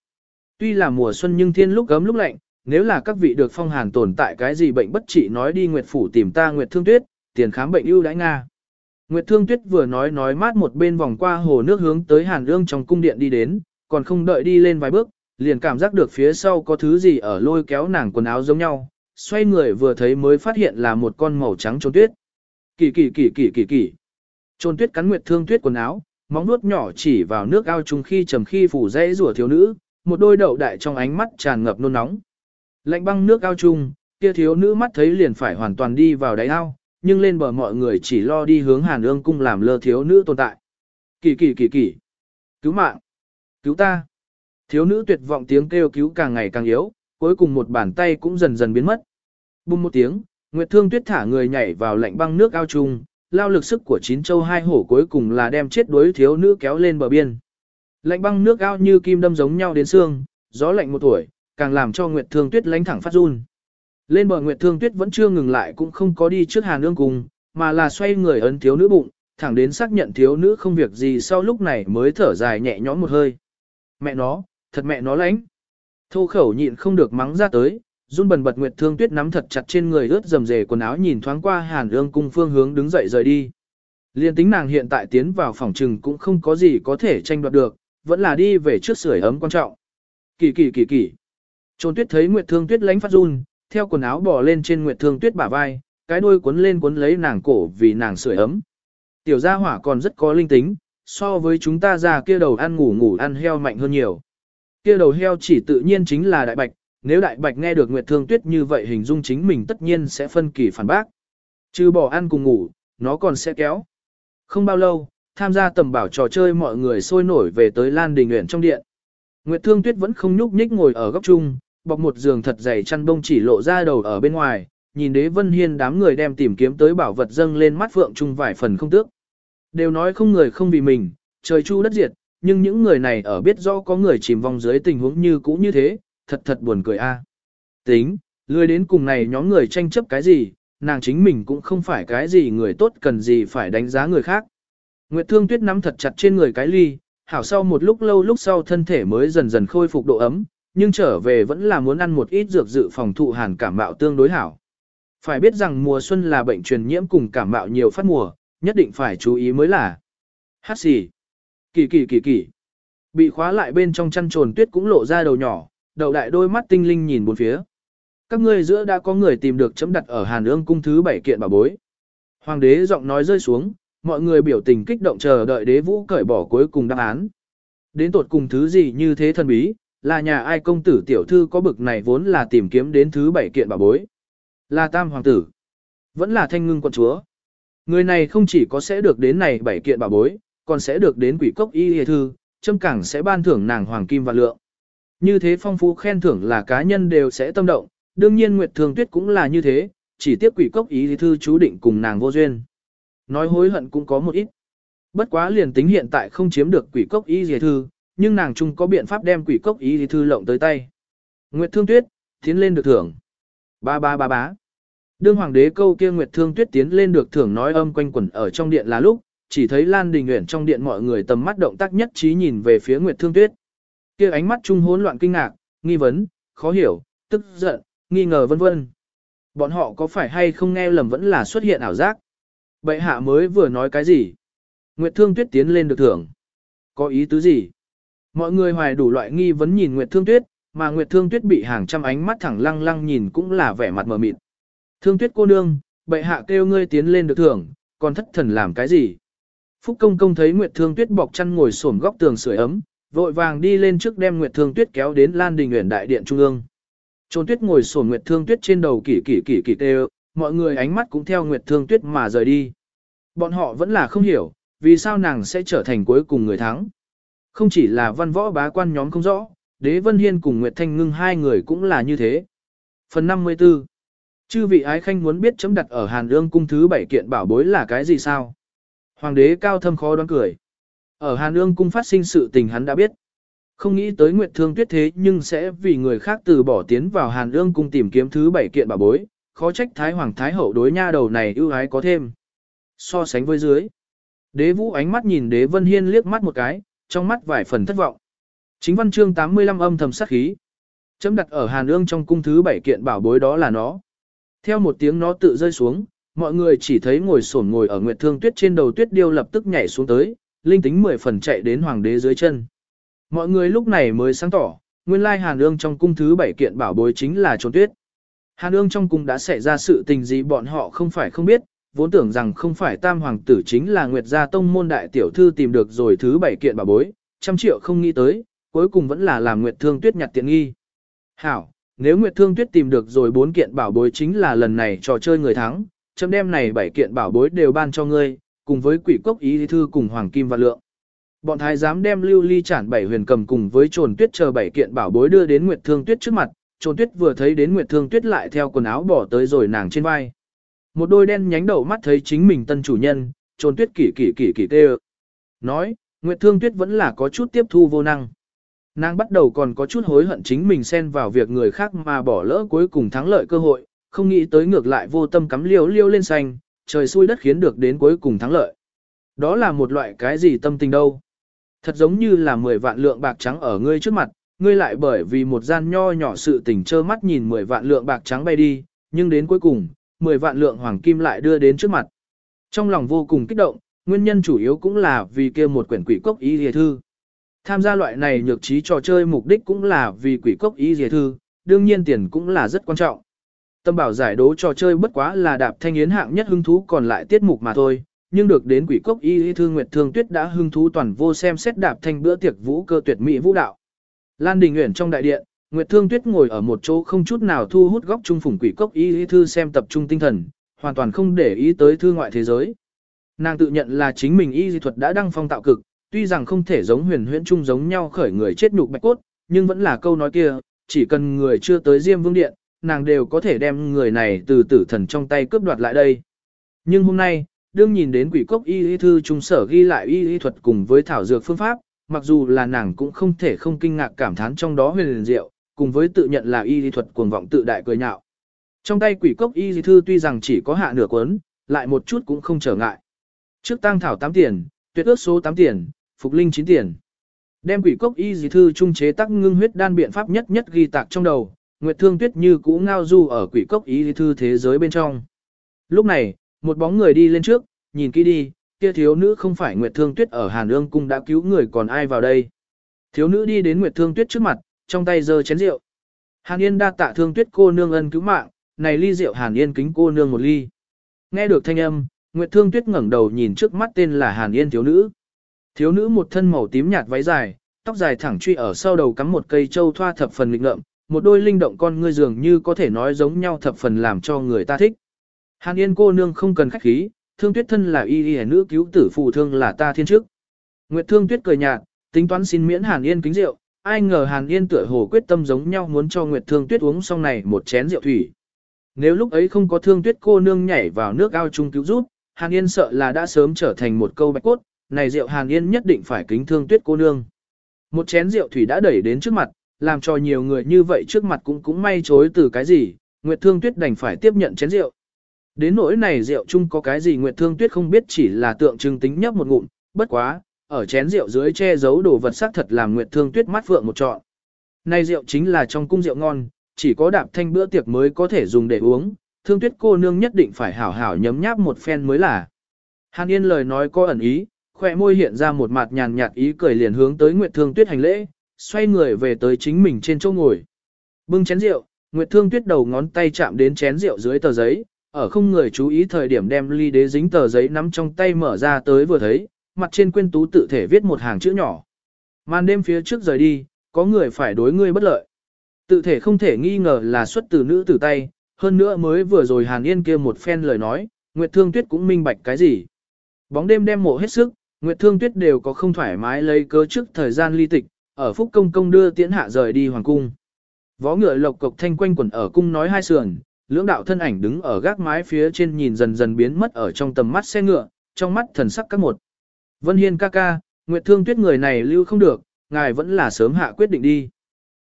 Tuy là mùa xuân nhưng thiên lúc gấm lúc lạnh, nếu là các vị được phong hàn tồn tại cái gì bệnh bất trị nói đi Nguyệt Phủ tìm ta Nguyệt Thương Tuyết, tiền khám bệnh ưu đãi Nga. Nguyệt Thương Tuyết vừa nói nói mát một bên vòng qua hồ nước hướng tới Hàn Ương trong cung điện đi đến, còn không đợi đi lên vài bước, liền cảm giác được phía sau có thứ gì ở lôi kéo nàng quần áo giống nhau, xoay người vừa thấy mới phát hiện là một con màu trắng trôn tuyết. Kỳ kỳ kỳ kỳ kỳ kỳ. Trôn tuyết cắn Nguyệt Thương Tuyết quần áo, móng nuốt nhỏ chỉ vào nước ao chung khi trầm khi phủ dãy rủa thiếu nữ, một đôi đậu đại trong ánh mắt tràn ngập nôn nóng. Lạnh băng nước ao chung, kia thiếu nữ mắt thấy liền phải hoàn toàn đi vào đáy ao, nhưng lên bờ mọi người chỉ lo đi hướng Hàn Ương cung làm lơ thiếu nữ tồn tại. Kỳ kỳ kỳ kỳ. Cứu mạng. Cứu ta. Thiếu nữ tuyệt vọng tiếng kêu cứu càng ngày càng yếu, cuối cùng một bàn tay cũng dần dần biến mất. Bùng một tiếng, Nguyệt Thương Tuyết thả người nhảy vào lạnh băng nước ao chung, lao lực sức của chín châu hai hổ cuối cùng là đem chết đuối thiếu nữ kéo lên bờ biên. Lạnh băng nước ao như kim đâm giống nhau đến xương, gió lạnh một tuổi, càng làm cho Nguyệt Thương Tuyết lánh thẳng phát run. Lên bờ Nguyệt Thương Tuyết vẫn chưa ngừng lại cũng không có đi trước Hàn nương cùng, mà là xoay người ấn thiếu nữ bụng, thẳng đến xác nhận thiếu nữ không việc gì sau lúc này mới thở dài nhẹ nhõm một hơi. Mẹ nó, thật mẹ nó lãnh. Thô khẩu nhịn không được mắng ra tới, run bần bật Nguyệt Thương Tuyết nắm thật chặt trên người ướt dầm dề quần áo nhìn thoáng qua Hàn Ương cung phương hướng đứng dậy rời đi. Liên tính nàng hiện tại tiến vào phòng trừng cũng không có gì có thể tranh đoạt được, vẫn là đi về trước sưởi ấm quan trọng. Kỳ kỳ kỳ kỳ. Trôn Tuyết thấy Nguyệt Thương Tuyết lánh phát run, theo quần áo bò lên trên Nguyệt Thương Tuyết bả vai, cái đuôi cuốn lên cuốn lấy nàng cổ vì nàng sưởi ấm. Tiểu gia hỏa còn rất có linh tính, so với chúng ta già kia đầu ăn ngủ ngủ ăn heo mạnh hơn nhiều. Kia đầu heo chỉ tự nhiên chính là đại bạch, nếu đại bạch nghe được Nguyệt Thương Tuyết như vậy hình dung chính mình tất nhiên sẽ phân kỳ phản bác. Chứ bỏ ăn cùng ngủ, nó còn sẽ kéo. Không bao lâu, tham gia tầm bảo trò chơi mọi người sôi nổi về tới Lan Đình Nguyện trong điện. Nguyệt Thương Tuyết vẫn không nhúc nhích ngồi ở góc chung, bọc một giường thật dày chăn bông chỉ lộ ra đầu ở bên ngoài, nhìn đế vân hiên đám người đem tìm kiếm tới bảo vật dâng lên mắt phượng chung vài phần không tước. Đều nói không người không vì mình, trời chu đất diệt, nhưng những người này ở biết rõ có người chìm vong dưới tình huống như cũ như thế, thật thật buồn cười a. Tính, lười đến cùng này nhóm người tranh chấp cái gì, nàng chính mình cũng không phải cái gì người tốt cần gì phải đánh giá người khác. Nguyệt Thương Tuyết nắm thật chặt trên người cái ly, hảo sau một lúc lâu lúc sau thân thể mới dần dần khôi phục độ ấm, nhưng trở về vẫn là muốn ăn một ít dược dự phòng thụ hàn cảm mạo tương đối hảo. Phải biết rằng mùa xuân là bệnh truyền nhiễm cùng cảm mạo nhiều phát mùa, nhất định phải chú ý mới là. Hát xì. Kỳ kỳ kỳ kỳ. Bị khóa lại bên trong chăn trồn tuyết cũng lộ ra đầu nhỏ, đầu đại đôi mắt tinh linh nhìn bốn phía. Các ngươi giữa đã có người tìm được chấm đặt ở Hàn Ương cung thứ bảy kiện bảo bối. Hoàng đế giọng nói rơi xuống, mọi người biểu tình kích động chờ đợi đế vũ cởi bỏ cuối cùng đáp án. Đến tột cùng thứ gì như thế thần bí, là nhà ai công tử tiểu thư có bực này vốn là tìm kiếm đến thứ bảy kiện bảo bối. Là tam hoàng tử. Vẫn là thanh ngưng quận chúa. Người này không chỉ có sẽ được đến này bảy kiện bảo bối, còn sẽ được đến quỷ cốc y hề thư, châm cảng sẽ ban thưởng nàng hoàng kim và lượng. Như thế phong phú khen thưởng là cá nhân đều sẽ tâm động, đương nhiên Nguyệt Thương Tuyết cũng là như thế, chỉ tiếc quỷ cốc ý thư chú định cùng nàng vô duyên. Nói hối hận cũng có một ít. Bất quá liền tính hiện tại không chiếm được quỷ cốc ý thư, nhưng nàng chung có biện pháp đem quỷ cốc ý thư lộng tới tay. Nguyệt Thương Tuyết, tiến lên được thưởng. Ba ba ba bá. Đương hoàng đế câu kia Nguyệt Thương Tuyết tiến lên được thưởng nói âm quanh quẩn ở trong điện là lúc, chỉ thấy Lan Đình Uyển trong điện mọi người tầm mắt động tác nhất trí nhìn về phía Nguyệt Thương Tuyết. Kia ánh mắt trung hỗn loạn kinh ngạc, nghi vấn, khó hiểu, tức giận, nghi ngờ vân vân. Bọn họ có phải hay không nghe lầm vẫn là xuất hiện ảo giác? Bệ hạ mới vừa nói cái gì? Nguyệt Thương Tuyết tiến lên được thưởng. Có ý tứ gì? Mọi người hoài đủ loại nghi vấn nhìn Nguyệt Thương Tuyết, mà Nguyệt Thương Tuyết bị hàng trăm ánh mắt thẳng lăng lăng nhìn cũng là vẻ mặt mờ mịt. Thương Tuyết cô nương, bệ hạ kêu ngươi tiến lên được thưởng, còn thất thần làm cái gì? Phúc công công thấy Nguyệt Thương Tuyết bọc chăn ngồi xổm góc tường sưởi ấm, vội vàng đi lên trước đem Nguyệt Thương Tuyết kéo đến Lan Đình Uyển đại điện trung ương. Trôn Tuyết ngồi xổm Nguyệt Thương Tuyết trên đầu kỳ kỳ kỳ kỳ tê, mọi người ánh mắt cũng theo Nguyệt Thương Tuyết mà rời đi. Bọn họ vẫn là không hiểu, vì sao nàng sẽ trở thành cuối cùng người thắng. Không chỉ là văn võ bá quan nhóm không rõ, Đế Vân Hiên cùng Nguyệt Thanh Ngưng hai người cũng là như thế. Phần 54 Chư vị ái khanh muốn biết chấm đặt ở Hàn Dương cung thứ bảy kiện bảo bối là cái gì sao? Hoàng đế cao thâm khó đoán cười. Ở Hàn Ương cung phát sinh sự tình hắn đã biết. Không nghĩ tới Nguyệt Thương Tuyết thế nhưng sẽ vì người khác từ bỏ tiến vào Hàn Ương cung tìm kiếm thứ bảy kiện bảo bối, khó trách Thái Hoàng Thái Hậu đối nha đầu này ưu ái có thêm. So sánh với dưới. Đế Vũ ánh mắt nhìn Đế Vân Hiên liếc mắt một cái, trong mắt vài phần thất vọng. Chính văn chương 85 âm thầm sát khí. Chấm đặt ở Hàn Ương trong cung thứ bảy kiện bảo bối đó là nó. Theo một tiếng nó tự rơi xuống, mọi người chỉ thấy ngồi sổn ngồi ở Nguyệt Thương Tuyết trên đầu Tuyết Điêu lập tức nhảy xuống tới, linh tính mười phần chạy đến hoàng đế dưới chân. Mọi người lúc này mới sáng tỏ, nguyên lai Hàn Ương trong cung thứ bảy kiện bảo bối chính là trốn tuyết. Hàn Ương trong cung đã xảy ra sự tình gì bọn họ không phải không biết, vốn tưởng rằng không phải tam hoàng tử chính là Nguyệt gia tông môn đại tiểu thư tìm được rồi thứ bảy kiện bảo bối, trăm triệu không nghĩ tới, cuối cùng vẫn là làm Nguyệt Thương Tuyết nhặt tiện nghi. Hảo, nếu Nguyệt Thương Tuyết tìm được rồi bốn kiện bảo bối chính là lần này trò chơi người thắng, chấm đem này bảy kiện bảo bối đều ban cho ngươi, cùng với quỷ cốc ý thư cùng hoàng kim và lượng. Bọn thái giám đem lưu ly chản bảy huyền cầm cùng với trồn tuyết chờ bảy kiện bảo bối đưa đến Nguyệt Thương Tuyết trước mặt, trồn tuyết vừa thấy đến Nguyệt Thương Tuyết lại theo quần áo bỏ tới rồi nàng trên vai. Một đôi đen nhánh đầu mắt thấy chính mình tân chủ nhân, trồn tuyết kỳ kỳ kỳ kỳ tê Nói, Nguyệt Thương Tuyết vẫn là có chút tiếp thu vô năng. Nàng bắt đầu còn có chút hối hận chính mình xen vào việc người khác mà bỏ lỡ cuối cùng thắng lợi cơ hội, không nghĩ tới ngược lại vô tâm cắm liêu liêu lên xanh, trời xui đất khiến được đến cuối cùng thắng lợi. Đó là một loại cái gì tâm tình đâu. Thật giống như là 10 vạn lượng bạc trắng ở ngươi trước mặt, ngươi lại bởi vì một gian nho nhỏ sự tình trơ mắt nhìn 10 vạn lượng bạc trắng bay đi, nhưng đến cuối cùng, 10 vạn lượng hoàng kim lại đưa đến trước mặt. Trong lòng vô cùng kích động, nguyên nhân chủ yếu cũng là vì kia một quyển quỷ cốc ý hề thư. Tham gia loại này nhược trí trò chơi mục đích cũng là vì quỷ cốc ý hề thư, đương nhiên tiền cũng là rất quan trọng. Tâm bảo giải đố trò chơi bất quá là đạp thanh yến hạng nhất hứng thú còn lại tiết mục mà thôi, nhưng được đến quỷ cốc y y thư Nguyệt Thương Tuyết đã hứng thú toàn vô xem xét đạp thanh bữa tiệc vũ cơ tuyệt mỹ vũ đạo. Lan Đình Uyển trong đại điện, Nguyệt Thương Tuyết ngồi ở một chỗ không chút nào thu hút góc trung phủng quỷ cốc y y thư xem tập trung tinh thần, hoàn toàn không để ý tới thư ngoại thế giới. Nàng tự nhận là chính mình y dị thuật đã đăng phong tạo cực, tuy rằng không thể giống huyền huyễn trung giống nhau khởi người chết nhục bạch cốt, nhưng vẫn là câu nói kia, chỉ cần người chưa tới Diêm Vương Điện, nàng đều có thể đem người này từ tử thần trong tay cướp đoạt lại đây. Nhưng hôm nay, đương nhìn đến quỷ cốc y y thư trung sở ghi lại y y thuật cùng với thảo dược phương pháp, mặc dù là nàng cũng không thể không kinh ngạc cảm thán trong đó huyền diệu, cùng với tự nhận là y y thuật cuồng vọng tự đại cười nhạo. Trong tay quỷ cốc y y thư tuy rằng chỉ có hạ nửa cuốn, lại một chút cũng không trở ngại. Trước tăng thảo 8 tiền, tuyệt ước số 8 tiền, phục linh 9 tiền. Đem quỷ cốc y y thư trung chế tác ngưng huyết đan biện pháp nhất nhất ghi tạc trong đầu, Nguyệt Thương Tuyết như cũ ngao du ở quỷ cốc ý thư thế giới bên trong. Lúc này, một bóng người đi lên trước, nhìn kỹ đi, kia thiếu nữ không phải Nguyệt Thương Tuyết ở Hàn Ương cung đã cứu người còn ai vào đây. Thiếu nữ đi đến Nguyệt Thương Tuyết trước mặt, trong tay giơ chén rượu. Hàn Yên đa tạ Thương Tuyết cô nương ân cứu mạng, này ly rượu Hàn Yên kính cô nương một ly. Nghe được thanh âm, Nguyệt Thương Tuyết ngẩng đầu nhìn trước mắt tên là Hàn Yên thiếu nữ. Thiếu nữ một thân màu tím nhạt váy dài, tóc dài thẳng truy ở sau đầu cắm một cây châu thoa thập phần lịch ngợm, một đôi linh động con ngươi dường như có thể nói giống nhau thập phần làm cho người ta thích. Hàn Yên cô nương không cần khách khí, thương tuyết thân là y y nữ cứu tử phù thương là ta thiên chức. Nguyệt thương tuyết cười nhạt, tính toán xin miễn Hàn Yên kính rượu, ai ngờ Hàn Yên tựa hồ quyết tâm giống nhau muốn cho Nguyệt Thương Tuyết uống xong này một chén rượu thủy. Nếu lúc ấy không có Thương Tuyết cô nương nhảy vào nước ao chung cứu giúp, Hàn Yên sợ là đã sớm trở thành một câu bạch cốt, này rượu Hàn Yên nhất định phải kính Thương Tuyết cô nương. Một chén rượu thủy đã đẩy đến trước mặt, làm cho nhiều người như vậy trước mặt cũng cũng may chối từ cái gì, Nguyệt Thương Tuyết đành phải tiếp nhận chén rượu. Đến nỗi này rượu chung có cái gì Nguyệt Thương Tuyết không biết chỉ là tượng trưng tính nhấp một ngụm, bất quá, ở chén rượu dưới che giấu đồ vật sắc thật làm Nguyệt Thương Tuyết mắt vượng một trọn. Này rượu chính là trong cung rượu ngon, chỉ có đạp thanh bữa tiệc mới có thể dùng để uống, Thương Tuyết cô nương nhất định phải hảo hảo nhấm nháp một phen mới là. Hàn Yên lời nói có ẩn ý, khỏe môi hiện ra một mặt nhàn nhạt ý cười liền hướng tới Nguyệt Thương Tuyết hành lễ, xoay người về tới chính mình trên chỗ ngồi. Bưng chén rượu, Nguyệt Thương Tuyết đầu ngón tay chạm đến chén rượu dưới tờ giấy, ở không người chú ý thời điểm đem ly đế dính tờ giấy nắm trong tay mở ra tới vừa thấy, mặt trên quyên tú tự thể viết một hàng chữ nhỏ. Màn đêm phía trước rời đi, có người phải đối ngươi bất lợi. Tự thể không thể nghi ngờ là xuất từ nữ tử tay, hơn nữa mới vừa rồi Hàn Yên kia một phen lời nói, Nguyệt Thương Tuyết cũng minh bạch cái gì. Bóng đêm đem mộ hết sức, Nguyệt Thương Tuyết đều có không thoải mái lấy cớ trước thời gian ly tịch, ở Phúc Công Công đưa tiễn hạ rời đi hoàng cung. Vó ngựa lộc cộc thanh quanh quẩn ở cung nói hai sườn, lưỡng đạo thân ảnh đứng ở gác mái phía trên nhìn dần dần biến mất ở trong tầm mắt xe ngựa, trong mắt thần sắc các một. Vân Hiên ca ca, Nguyệt Thương Tuyết người này lưu không được, ngài vẫn là sớm hạ quyết định đi.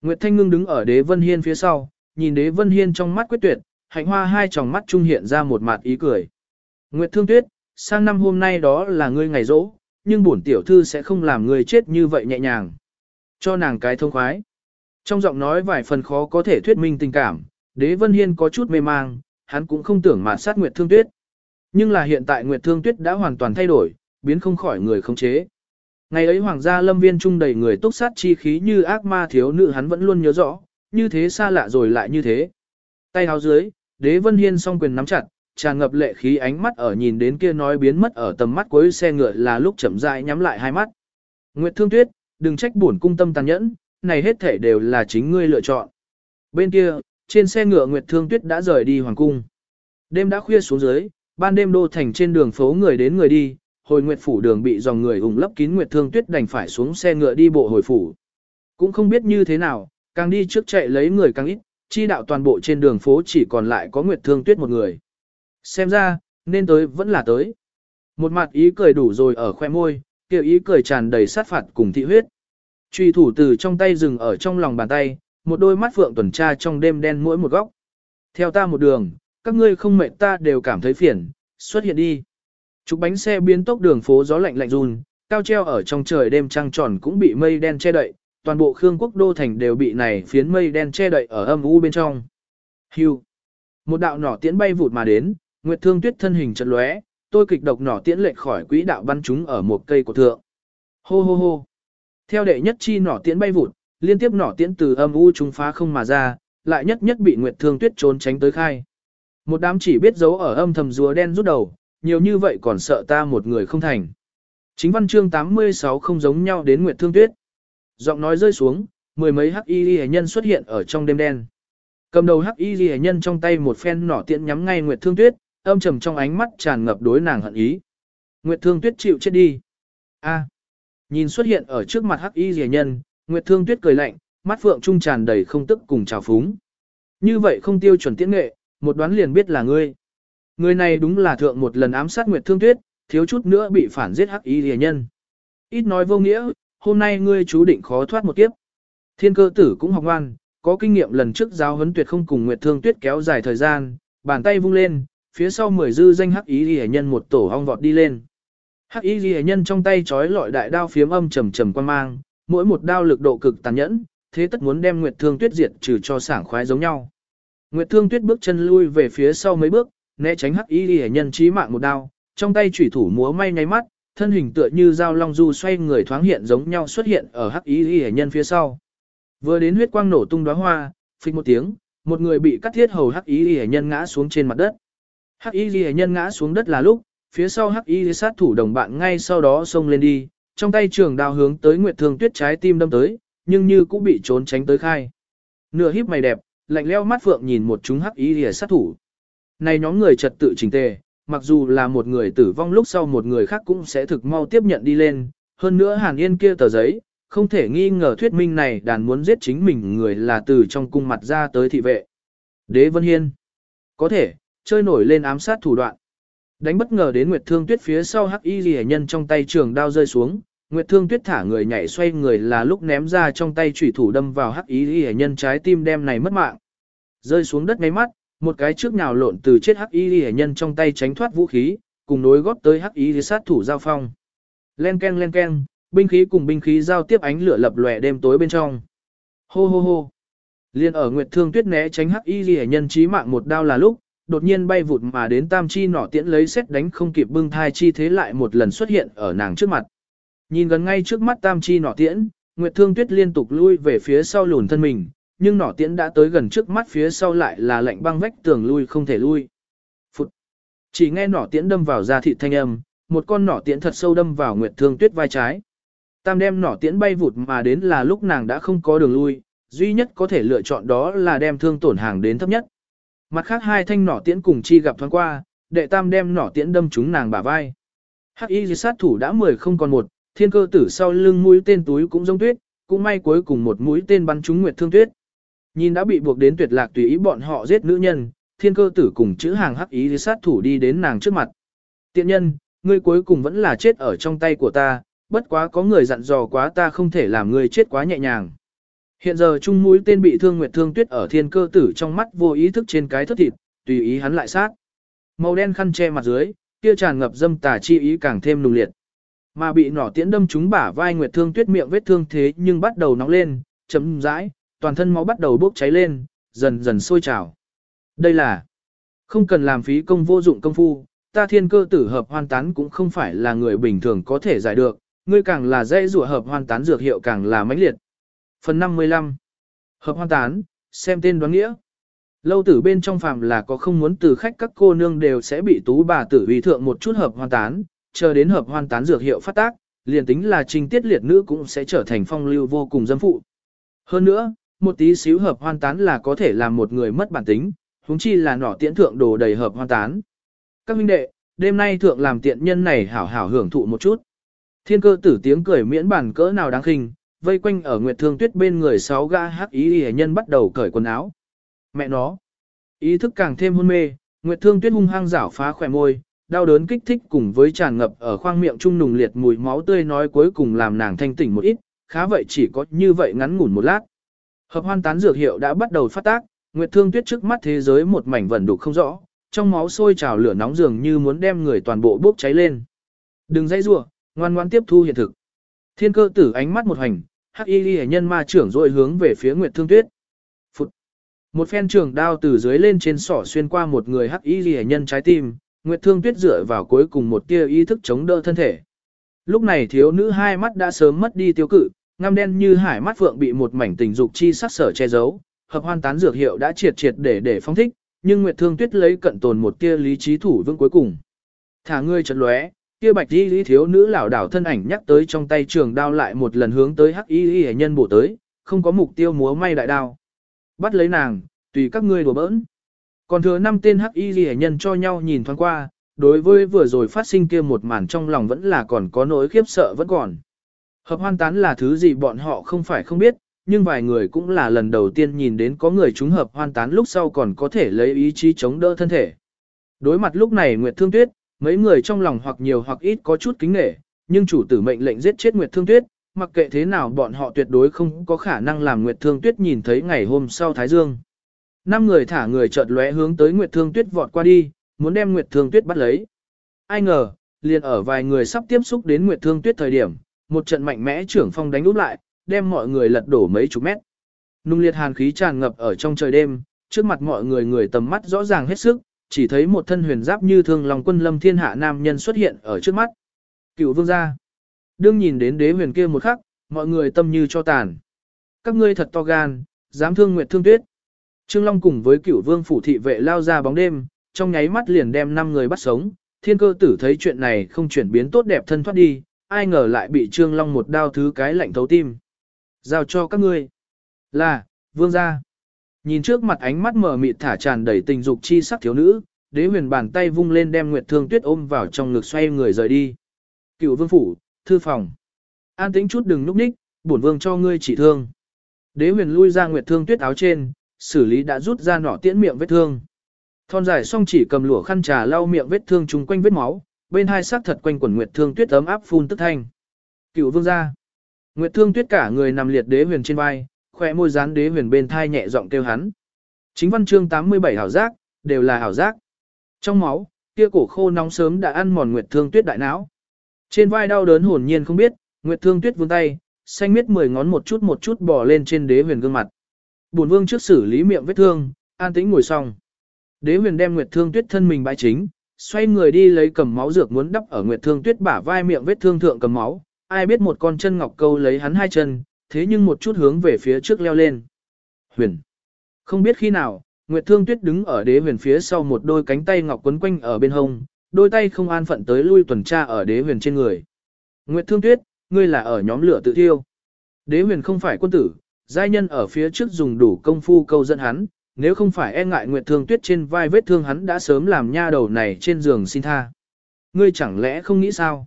Nguyệt Thanh Ngưng đứng ở đế Vân Hiên phía sau, nhìn đế Vân Hiên trong mắt quyết tuyệt, hạnh hoa hai tròng mắt trung hiện ra một mặt ý cười. Nguyệt Thương Tuyết, sang năm hôm nay đó là ngươi ngày rỗ, nhưng bổn tiểu thư sẽ không làm ngươi chết như vậy nhẹ nhàng. Cho nàng cái thông khoái. Trong giọng nói vài phần khó có thể thuyết minh tình cảm, đế Vân Hiên có chút mê mang, hắn cũng không tưởng mà sát Nguyệt Thương Tuyết. Nhưng là hiện tại Nguyệt Thương Tuyết đã hoàn toàn thay đổi, biến không khỏi người khống chế. Ngày ấy hoàng gia lâm viên trung đầy người túc sát chi khí như ác ma thiếu nữ hắn vẫn luôn nhớ rõ, như thế xa lạ rồi lại như thế. Tay háo dưới, đế vân hiên song quyền nắm chặt, tràn ngập lệ khí ánh mắt ở nhìn đến kia nói biến mất ở tầm mắt cuối xe ngựa là lúc chậm rãi nhắm lại hai mắt. Nguyệt Thương Tuyết, đừng trách bổn cung tâm tàn nhẫn, này hết thể đều là chính ngươi lựa chọn. Bên kia, trên xe ngựa Nguyệt Thương Tuyết đã rời đi hoàng cung. Đêm đã khuya xuống dưới, ban đêm đô thành trên đường phố người đến người đi, hồi Nguyệt phủ đường bị dòng người ủng lấp kín Nguyệt Thương Tuyết đành phải xuống xe ngựa đi bộ hồi phủ. Cũng không biết như thế nào, càng đi trước chạy lấy người càng ít, chi đạo toàn bộ trên đường phố chỉ còn lại có Nguyệt Thương Tuyết một người. Xem ra, nên tới vẫn là tới. Một mặt ý cười đủ rồi ở khoe môi, kia ý cười tràn đầy sát phạt cùng thị huyết. Truy thủ từ trong tay dừng ở trong lòng bàn tay, một đôi mắt phượng tuần tra trong đêm đen mỗi một góc. Theo ta một đường, các ngươi không mệt ta đều cảm thấy phiền, xuất hiện đi. Trục bánh xe biến tốc đường phố gió lạnh lạnh run, cao treo ở trong trời đêm trăng tròn cũng bị mây đen che đậy, toàn bộ Khương Quốc đô thành đều bị này phiến mây đen che đậy ở âm u bên trong. Hưu. Một đạo nỏ tiễn bay vụt mà đến, Nguyệt Thương Tuyết thân hình chợt lóe, tôi kịch độc nỏ tiễn lệch khỏi quỹ đạo bắn chúng ở một cây của thượng. Hô hô hô. Theo đệ nhất chi nỏ tiễn bay vụt, liên tiếp nỏ tiễn từ âm u trung phá không mà ra, lại nhất nhất bị Nguyệt Thương Tuyết trốn tránh tới khai. Một đám chỉ biết giấu ở âm thầm rùa đen rút đầu, nhiều như vậy còn sợ ta một người không thành. Chính văn chương 86 không giống nhau đến Nguyệt Thương Tuyết. Giọng nói rơi xuống, mười mấy hắc y hệ nhân xuất hiện ở trong đêm đen. Cầm đầu hắc y hệ nhân trong tay một phen nỏ tiện nhắm ngay Nguyệt Thương Tuyết, âm trầm trong ánh mắt tràn ngập đối nàng hận ý. Nguyệt Thương Tuyết chịu chết đi. A. Nhìn xuất hiện ở trước mặt hắc y hệ nhân, Nguyệt Thương Tuyết cười lạnh, mắt phượng trung tràn đầy không tức cùng trào phúng. Như vậy không tiêu chuẩn tiễn nghệ, một đoán liền biết là ngươi. Người này đúng là thượng một lần ám sát Nguyệt Thương Tuyết, thiếu chút nữa bị phản giết hắc y rìa nhân. Ít nói vô nghĩa, hôm nay ngươi chú định khó thoát một kiếp. Thiên cơ tử cũng học ngoan, có kinh nghiệm lần trước giáo huấn tuyệt không cùng Nguyệt Thương Tuyết kéo dài thời gian, bàn tay vung lên, phía sau mười dư danh hắc ý ghi nhân một tổ hong vọt đi lên. Hắc ý ghi nhân trong tay trói lọi đại đao phiếm âm trầm trầm quan mang, mỗi một đao lực độ cực tàn nhẫn, thế tất muốn đem Nguyệt Thương Tuyết diệt trừ cho sảng khoái giống nhau. Nguyệt Thương Tuyết bước chân lui về phía sau mấy bước, né tránh hắc ý ghi nhân chí mạng một đao, trong tay chủy thủ múa may nháy mắt, thân hình tựa như dao long du xoay người thoáng hiện giống nhau xuất hiện ở hắc ý ghi nhân phía sau. Vừa đến huyết quang nổ tung đóa hoa, phịch một tiếng, một người bị cắt thiết hầu hắc ý ghi nhân ngã xuống trên mặt đất. Hắc y Lệ nhân ngã xuống đất là lúc, phía sau hắc y sát thủ đồng bạn ngay sau đó xông lên đi, trong tay trường đao hướng tới Nguyệt Thương Tuyết trái tim đâm tới, nhưng như cũng bị trốn tránh tới khai. Nửa híp mày đẹp, lạnh lẽo mắt phượng nhìn một chúng hắc y sát thủ. Này nhóm người trật tự chỉnh tề, mặc dù là một người tử vong lúc sau một người khác cũng sẽ thực mau tiếp nhận đi lên, hơn nữa Hàn Yên kia tờ giấy, không thể nghi ngờ thuyết minh này đàn muốn giết chính mình người là từ trong cung mặt ra tới thị vệ. Đế Vân Hiên. Có thể, chơi nổi lên ám sát thủ đoạn. Đánh bất ngờ đến Nguyệt Thương Tuyết phía sau hắc y Lệ nhân trong tay trường đao rơi xuống, Nguyệt Thương Tuyết thả người nhảy xoay người là lúc ném ra trong tay chủy thủ đâm vào hắc y Lệ nhân trái tim đem này mất mạng. Rơi xuống đất ngay mắt, một cái trước nhào lộn từ chết hắc y Lệ nhân trong tay tránh thoát vũ khí, cùng nối góp tới hắc y sát thủ giao phong. Len ken len ken, binh khí cùng binh khí giao tiếp ánh lửa lập lòe đêm tối bên trong. Hô hô hô. Liên ở Nguyệt Thương Tuyết né tránh hắc y Lệ nhân chí mạng một đao là lúc, đột nhiên bay vụt mà đến tam chi nỏ tiễn lấy xét đánh không kịp bưng thai chi thế lại một lần xuất hiện ở nàng trước mặt. Nhìn gần ngay trước mắt tam chi nỏ tiễn, Nguyệt Thương Tuyết liên tục lui về phía sau lùn thân mình, nhưng nỏ tiễn đã tới gần trước mắt phía sau lại là lạnh băng vách tường lui không thể lui. Phụt! Chỉ nghe nỏ tiễn đâm vào da thịt thanh âm, một con nỏ tiễn thật sâu đâm vào Nguyệt Thương Tuyết vai trái. Tam đem nỏ tiễn bay vụt mà đến là lúc nàng đã không có đường lui, duy nhất có thể lựa chọn đó là đem thương tổn hàng đến thấp nhất. Mặt khác hai thanh nỏ tiễn cùng chi gặp thoáng qua, đệ tam đem nỏ tiễn đâm trúng nàng bả vai. Hắc y sát thủ đã mười không còn một, thiên cơ tử sau lưng mũi tên túi cũng giống tuyết, cũng may cuối cùng một mũi tên bắn trúng Nguyệt Thương Tuyết. Nhìn đã bị buộc đến tuyệt lạc tùy ý bọn họ giết nữ nhân, thiên cơ tử cùng chữ hàng hắc ý sát thủ đi đến nàng trước mặt. Tiện nhân, ngươi cuối cùng vẫn là chết ở trong tay của ta, bất quá có người dặn dò quá ta không thể làm ngươi chết quá nhẹ nhàng. Hiện giờ trung mũi tên bị thương Nguyệt Thương Tuyết ở thiên cơ tử trong mắt vô ý thức trên cái thất thịt, tùy ý hắn lại sát. Màu đen khăn che mặt dưới, kia tràn ngập dâm tà chi ý càng thêm nùng liệt. Mà bị nỏ tiễn đâm trúng bả vai Nguyệt Thương Tuyết miệng vết thương thế nhưng bắt đầu nóng lên, chấm rãi, toàn thân máu bắt đầu bốc cháy lên, dần dần sôi trào. Đây là không cần làm phí công vô dụng công phu, ta thiên cơ tử hợp hoan tán cũng không phải là người bình thường có thể giải được, ngươi càng là dễ rủa hợp hoan tán dược hiệu càng là mãnh liệt. Phần 55 Hợp hoan tán, xem tên đoán nghĩa. Lâu tử bên trong phàm là có không muốn từ khách các cô nương đều sẽ bị tú bà tử vì thượng một chút hợp hoan tán, chờ đến hợp hoan tán dược hiệu phát tác, liền tính là trình tiết liệt nữ cũng sẽ trở thành phong lưu vô cùng dâm phụ. Hơn nữa, một tí xíu hợp hoan tán là có thể làm một người mất bản tính, huống chi là nỏ tiễn thượng đồ đầy hợp hoan tán. Các huynh đệ, đêm nay thượng làm tiện nhân này hảo hảo hưởng thụ một chút. Thiên cơ tử tiếng cười miễn bản cỡ nào đáng khinh, vây quanh ở Nguyệt Thương Tuyết bên người sáu gã hắc ý y nhân bắt đầu cởi quần áo. Mẹ nó, ý thức càng thêm hôn mê, Nguyệt Thương Tuyết hung hăng rảo phá khỏe môi, đau đớn kích thích cùng với tràn ngập ở khoang miệng trung nùng liệt mùi máu tươi nói cuối cùng làm nàng thanh tỉnh một ít, khá vậy chỉ có như vậy ngắn ngủn một lát. Hợp hoan tán dược hiệu đã bắt đầu phát tác, Nguyệt Thương Tuyết trước mắt thế giới một mảnh vẩn đục không rõ, trong máu sôi trào lửa nóng dường như muốn đem người toàn bộ bốc cháy lên. Đừng dãy rủa, ngoan ngoãn tiếp thu hiện thực. Thiên cơ tử ánh mắt một hành, hắc y ghi nhân ma trưởng rồi hướng về phía Nguyệt Thương Tuyết. Phụt. Một phen trường đao từ dưới lên trên sỏ xuyên qua một người hắc y ghi nhân trái tim, Nguyệt Thương Tuyết dựa vào cuối cùng một tia ý thức chống đỡ thân thể. Lúc này thiếu nữ hai mắt đã sớm mất đi tiêu cự, ngăm đen như hải mắt phượng bị một mảnh tình dục chi sắc sở che giấu, hợp hoan tán dược hiệu đã triệt triệt để để phong thích, nhưng Nguyệt Thương Tuyết lấy cận tồn một tia lý trí thủ vững cuối cùng. Thả ngươi chợt lóe, Kia bạch y lý thiếu nữ lảo đảo thân ảnh nhắc tới trong tay trường đao lại một lần hướng tới hắc y lý nhân bổ tới, không có mục tiêu múa may đại đao. Bắt lấy nàng, tùy các ngươi đùa bỡn. Còn thừa năm tên hắc y lý nhân cho nhau nhìn thoáng qua, đối với vừa rồi phát sinh kia một màn trong lòng vẫn là còn có nỗi khiếp sợ vẫn còn. Hợp hoan tán là thứ gì bọn họ không phải không biết, nhưng vài người cũng là lần đầu tiên nhìn đến có người chúng hợp hoan tán lúc sau còn có thể lấy ý chí chống đỡ thân thể. Đối mặt lúc này Nguyệt Thương Tuyết, Mấy người trong lòng hoặc nhiều hoặc ít có chút kính nể, nhưng chủ tử mệnh lệnh giết chết Nguyệt Thương Tuyết, mặc kệ thế nào bọn họ tuyệt đối không có khả năng làm Nguyệt Thương Tuyết nhìn thấy ngày hôm sau Thái Dương. Năm người thả người chợt lóe hướng tới Nguyệt Thương Tuyết vọt qua đi, muốn đem Nguyệt Thương Tuyết bắt lấy. Ai ngờ, liền ở vài người sắp tiếp xúc đến Nguyệt Thương Tuyết thời điểm, một trận mạnh mẽ trưởng phong đánh úp lại, đem mọi người lật đổ mấy chục mét. Nung liệt hàn khí tràn ngập ở trong trời đêm, trước mặt mọi người người tầm mắt rõ ràng hết sức, chỉ thấy một thân huyền giáp như thương lòng quân lâm thiên hạ nam nhân xuất hiện ở trước mắt. Cựu vương gia. Đương nhìn đến đế huyền kia một khắc, mọi người tâm như cho tàn. Các ngươi thật to gan, dám thương nguyệt thương tuyết. Trương Long cùng với cựu vương phủ thị vệ lao ra bóng đêm, trong nháy mắt liền đem năm người bắt sống. Thiên cơ tử thấy chuyện này không chuyển biến tốt đẹp thân thoát đi, ai ngờ lại bị Trương Long một đao thứ cái lạnh thấu tim. Giao cho các ngươi. Là, vương gia. Nhìn trước mặt ánh mắt mở mịt thả tràn đầy tình dục chi sắc thiếu nữ, đế huyền bàn tay vung lên đem Nguyệt Thương Tuyết ôm vào trong ngực xoay người rời đi. Cựu vương phủ, thư phòng. An tĩnh chút đừng núp ních, bổn vương cho ngươi trị thương. Đế huyền lui ra nguyệt thương tuyết áo trên, xử lý đã rút ra nỏ tiễn miệng vết thương. Thon dài song chỉ cầm lụa khăn trà lau miệng vết thương chung quanh vết máu, bên hai sắc thật quanh quần nguyệt thương tuyết ấm áp phun tức thanh. Cựu vương gia. Nguyệt thương tuyết cả người nằm liệt đế huyền trên vai, khỏe môi dán đế huyền bên thai nhẹ giọng kêu hắn. Chính văn chương 87 hảo giác, đều là hảo giác. Trong máu, kia cổ khô nóng sớm đã ăn mòn nguyệt thương tuyết đại não. Trên vai đau đớn hồn nhiên không biết, nguyệt thương tuyết vươn tay, xanh miết mười ngón một chút một chút bò lên trên đế huyền gương mặt. Bổn vương trước xử lý miệng vết thương, an tĩnh ngồi xong. Đế huyền đem nguyệt thương tuyết thân mình bãi chính, xoay người đi lấy cầm máu dược muốn đắp ở nguyệt thương tuyết bả vai miệng vết thương thượng cầm máu, ai biết một con chân ngọc câu lấy hắn hai chân, thế nhưng một chút hướng về phía trước leo lên. Huyền. Không biết khi nào, Nguyệt Thương Tuyết đứng ở đế huyền phía sau một đôi cánh tay ngọc quấn quanh ở bên hông, đôi tay không an phận tới lui tuần tra ở đế huyền trên người. Nguyệt Thương Tuyết, ngươi là ở nhóm lửa tự thiêu. Đế huyền không phải quân tử, giai nhân ở phía trước dùng đủ công phu câu dẫn hắn, nếu không phải e ngại Nguyệt Thương Tuyết trên vai vết thương hắn đã sớm làm nha đầu này trên giường xin tha. Ngươi chẳng lẽ không nghĩ sao?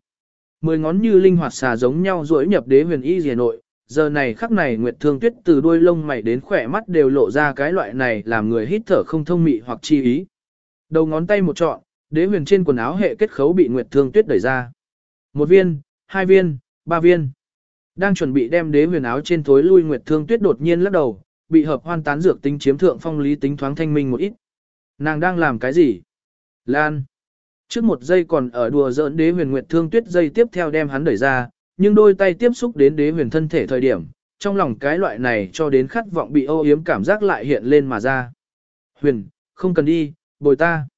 Mười ngón như linh hoạt xà giống nhau duỗi nhập đế huyền y rìa nội, giờ này khắc này Nguyệt Thương Tuyết từ đuôi lông mày đến khỏe mắt đều lộ ra cái loại này làm người hít thở không thông mị hoặc chi ý. Đầu ngón tay một trọn, đế huyền trên quần áo hệ kết khấu bị Nguyệt Thương Tuyết đẩy ra. Một viên, hai viên, ba viên. Đang chuẩn bị đem đế huyền áo trên thối lui Nguyệt Thương Tuyết đột nhiên lắc đầu, bị hợp hoan tán dược tính chiếm thượng phong lý tính thoáng thanh minh một ít. Nàng đang làm cái gì? Lan. Trước một giây còn ở đùa giỡn đế huyền Nguyệt Thương Tuyết giây tiếp theo đem hắn đẩy ra, nhưng đôi tay tiếp xúc đến đế huyền thân thể thời điểm, trong lòng cái loại này cho đến khát vọng bị ô yếm cảm giác lại hiện lên mà ra. Huyền, không cần đi, bồi ta.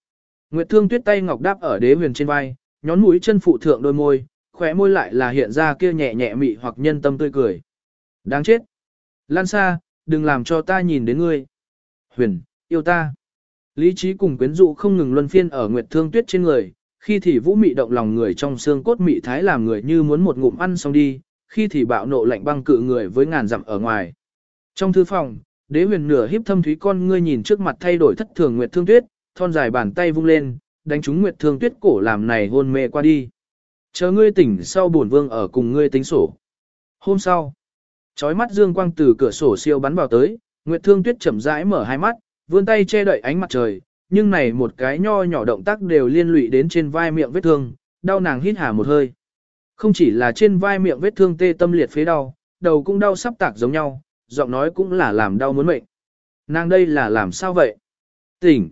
Nguyệt Thương Tuyết tay ngọc đáp ở đế huyền trên vai, nhón mũi chân phụ thượng đôi môi, khóe môi lại là hiện ra kia nhẹ nhẹ mị hoặc nhân tâm tươi cười. Đáng chết. Lan xa, đừng làm cho ta nhìn đến ngươi. Huyền, yêu ta. Lý trí cùng quyến dụ không ngừng luân phiên ở Nguyệt Thương Tuyết trên người, khi thì vũ mị động lòng người trong xương cốt mị thái làm người như muốn một ngụm ăn xong đi, khi thì bạo nộ lạnh băng cự người với ngàn dặm ở ngoài. Trong thư phòng, đế huyền nửa híp thâm thúy con ngươi nhìn trước mặt thay đổi thất thường Nguyệt Thương Tuyết, thon dài bàn tay vung lên, đánh trúng Nguyệt Thương Tuyết cổ làm này hôn mê qua đi. Chờ ngươi tỉnh sau bổn vương ở cùng ngươi tính sổ. Hôm sau, chói mắt dương quang từ cửa sổ siêu bắn vào tới, Nguyệt Thương Tuyết chậm rãi mở hai mắt, vươn tay che đậy ánh mặt trời, nhưng này một cái nho nhỏ động tác đều liên lụy đến trên vai miệng vết thương, đau nàng hít hà một hơi. Không chỉ là trên vai miệng vết thương tê tâm liệt phế đau, đầu cũng đau sắp tạc giống nhau, giọng nói cũng là làm đau muốn mệnh. Nàng đây là làm sao vậy? Tỉnh.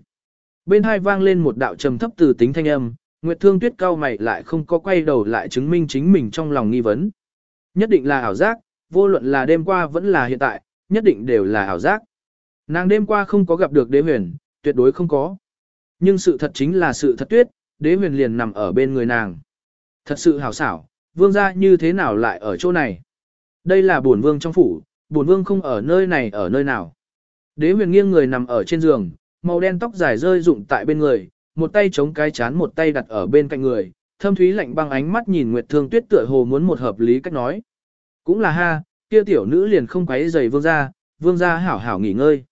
Bên hai vang lên một đạo trầm thấp từ tính thanh âm, Nguyệt Thương Tuyết cao mày lại không có quay đầu lại chứng minh chính mình trong lòng nghi vấn. Nhất định là ảo giác, vô luận là đêm qua vẫn là hiện tại, nhất định đều là ảo giác. Nàng đêm qua không có gặp được đế huyền, tuyệt đối không có. Nhưng sự thật chính là sự thật tuyết, đế huyền liền nằm ở bên người nàng. Thật sự hảo xảo, vương gia như thế nào lại ở chỗ này? Đây là bổn vương trong phủ, bổn vương không ở nơi này ở nơi nào. Đế huyền nghiêng người nằm ở trên giường, màu đen tóc dài rơi rụng tại bên người, một tay chống cái chán một tay đặt ở bên cạnh người, thâm thúy lạnh băng ánh mắt nhìn Nguyệt Thương Tuyết tựa hồ muốn một hợp lý cách nói. Cũng là ha, kia tiểu nữ liền không quấy rầy vương gia, vương gia hảo hảo nghỉ ngơi.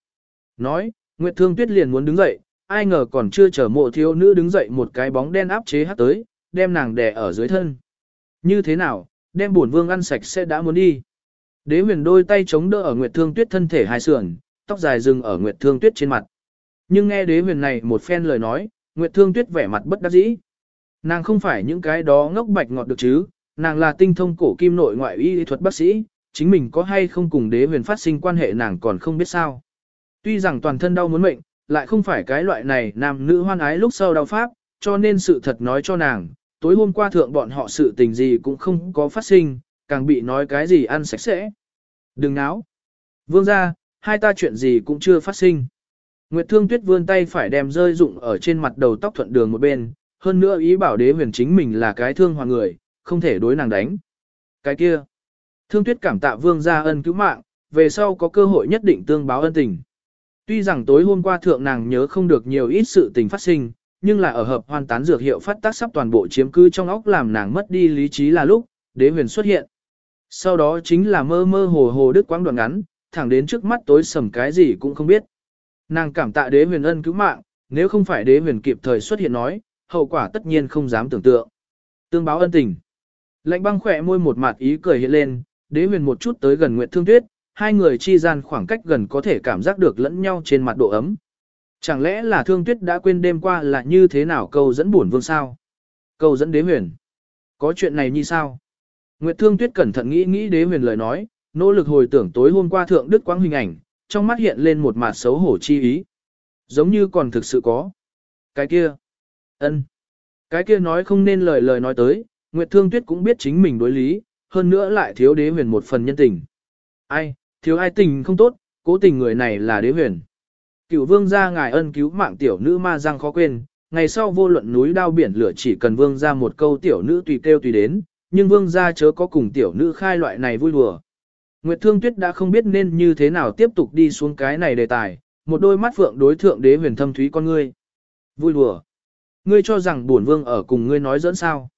Nói, Nguyệt Thương Tuyết liền muốn đứng dậy, ai ngờ còn chưa chờ mộ thiếu nữ đứng dậy một cái bóng đen áp chế hát tới, đem nàng đè ở dưới thân. Như thế nào, đem bổn vương ăn sạch sẽ đã muốn đi. Đế huyền đôi tay chống đỡ ở Nguyệt Thương Tuyết thân thể hai sườn, tóc dài dừng ở Nguyệt Thương Tuyết trên mặt. Nhưng nghe đế huyền này một phen lời nói, Nguyệt Thương Tuyết vẻ mặt bất đắc dĩ. Nàng không phải những cái đó ngốc bạch ngọt được chứ, nàng là tinh thông cổ kim nội ngoại y thuật bác sĩ, chính mình có hay không cùng đế huyền phát sinh quan hệ nàng còn không biết sao. Tuy rằng toàn thân đau muốn mệnh, lại không phải cái loại này nam nữ hoan ái lúc sau đau pháp, cho nên sự thật nói cho nàng, tối hôm qua thượng bọn họ sự tình gì cũng không có phát sinh, càng bị nói cái gì ăn sạch sẽ. Đừng náo. Vương ra, hai ta chuyện gì cũng chưa phát sinh. Nguyệt Thương Tuyết vươn tay phải đem rơi dụng ở trên mặt đầu tóc thuận đường một bên, hơn nữa ý bảo đế huyền chính mình là cái thương hoàng người, không thể đối nàng đánh. Cái kia. Thương Tuyết cảm tạ vương gia ân cứu mạng, về sau có cơ hội nhất định tương báo ân tình. Tuy rằng tối hôm qua thượng nàng nhớ không được nhiều ít sự tình phát sinh, nhưng là ở hợp hoàn tán dược hiệu phát tác sắp toàn bộ chiếm cư trong óc làm nàng mất đi lý trí là lúc, đế huyền xuất hiện. Sau đó chính là mơ mơ hồ hồ đứt quãng đoạn ngắn, thẳng đến trước mắt tối sầm cái gì cũng không biết. Nàng cảm tạ đế huyền ân cứu mạng, nếu không phải đế huyền kịp thời xuất hiện nói, hậu quả tất nhiên không dám tưởng tượng. Tương báo ân tình. Lạnh băng khỏe môi một mặt ý cười hiện lên, đế huyền một chút tới gần Nguyệt Thương Tuyết, hai người chi gian khoảng cách gần có thể cảm giác được lẫn nhau trên mặt độ ấm. Chẳng lẽ là Thương Tuyết đã quên đêm qua là như thế nào câu dẫn buồn vương sao? Câu dẫn đế huyền. Có chuyện này như sao? Nguyệt Thương Tuyết cẩn thận nghĩ nghĩ đế huyền lời nói, nỗ lực hồi tưởng tối hôm qua thượng đức quang hình ảnh, trong mắt hiện lên một mặt xấu hổ chi ý. Giống như còn thực sự có. Cái kia. ân, Cái kia nói không nên lời lời nói tới, Nguyệt Thương Tuyết cũng biết chính mình đối lý, hơn nữa lại thiếu đế huyền một phần nhân tình. Ai, thiếu ai tình không tốt, cố tình người này là đế huyền. Cựu vương gia ngài ân cứu mạng tiểu nữ ma răng khó quên, ngày sau vô luận núi đao biển lửa chỉ cần vương gia một câu tiểu nữ tùy kêu tùy đến, nhưng vương gia chớ có cùng tiểu nữ khai loại này vui đùa. Nguyệt Thương Tuyết đã không biết nên như thế nào tiếp tục đi xuống cái này đề tài, một đôi mắt phượng đối thượng đế huyền thâm thúy con ngươi. Vui đùa. Ngươi cho rằng bổn vương ở cùng ngươi nói dẫn sao.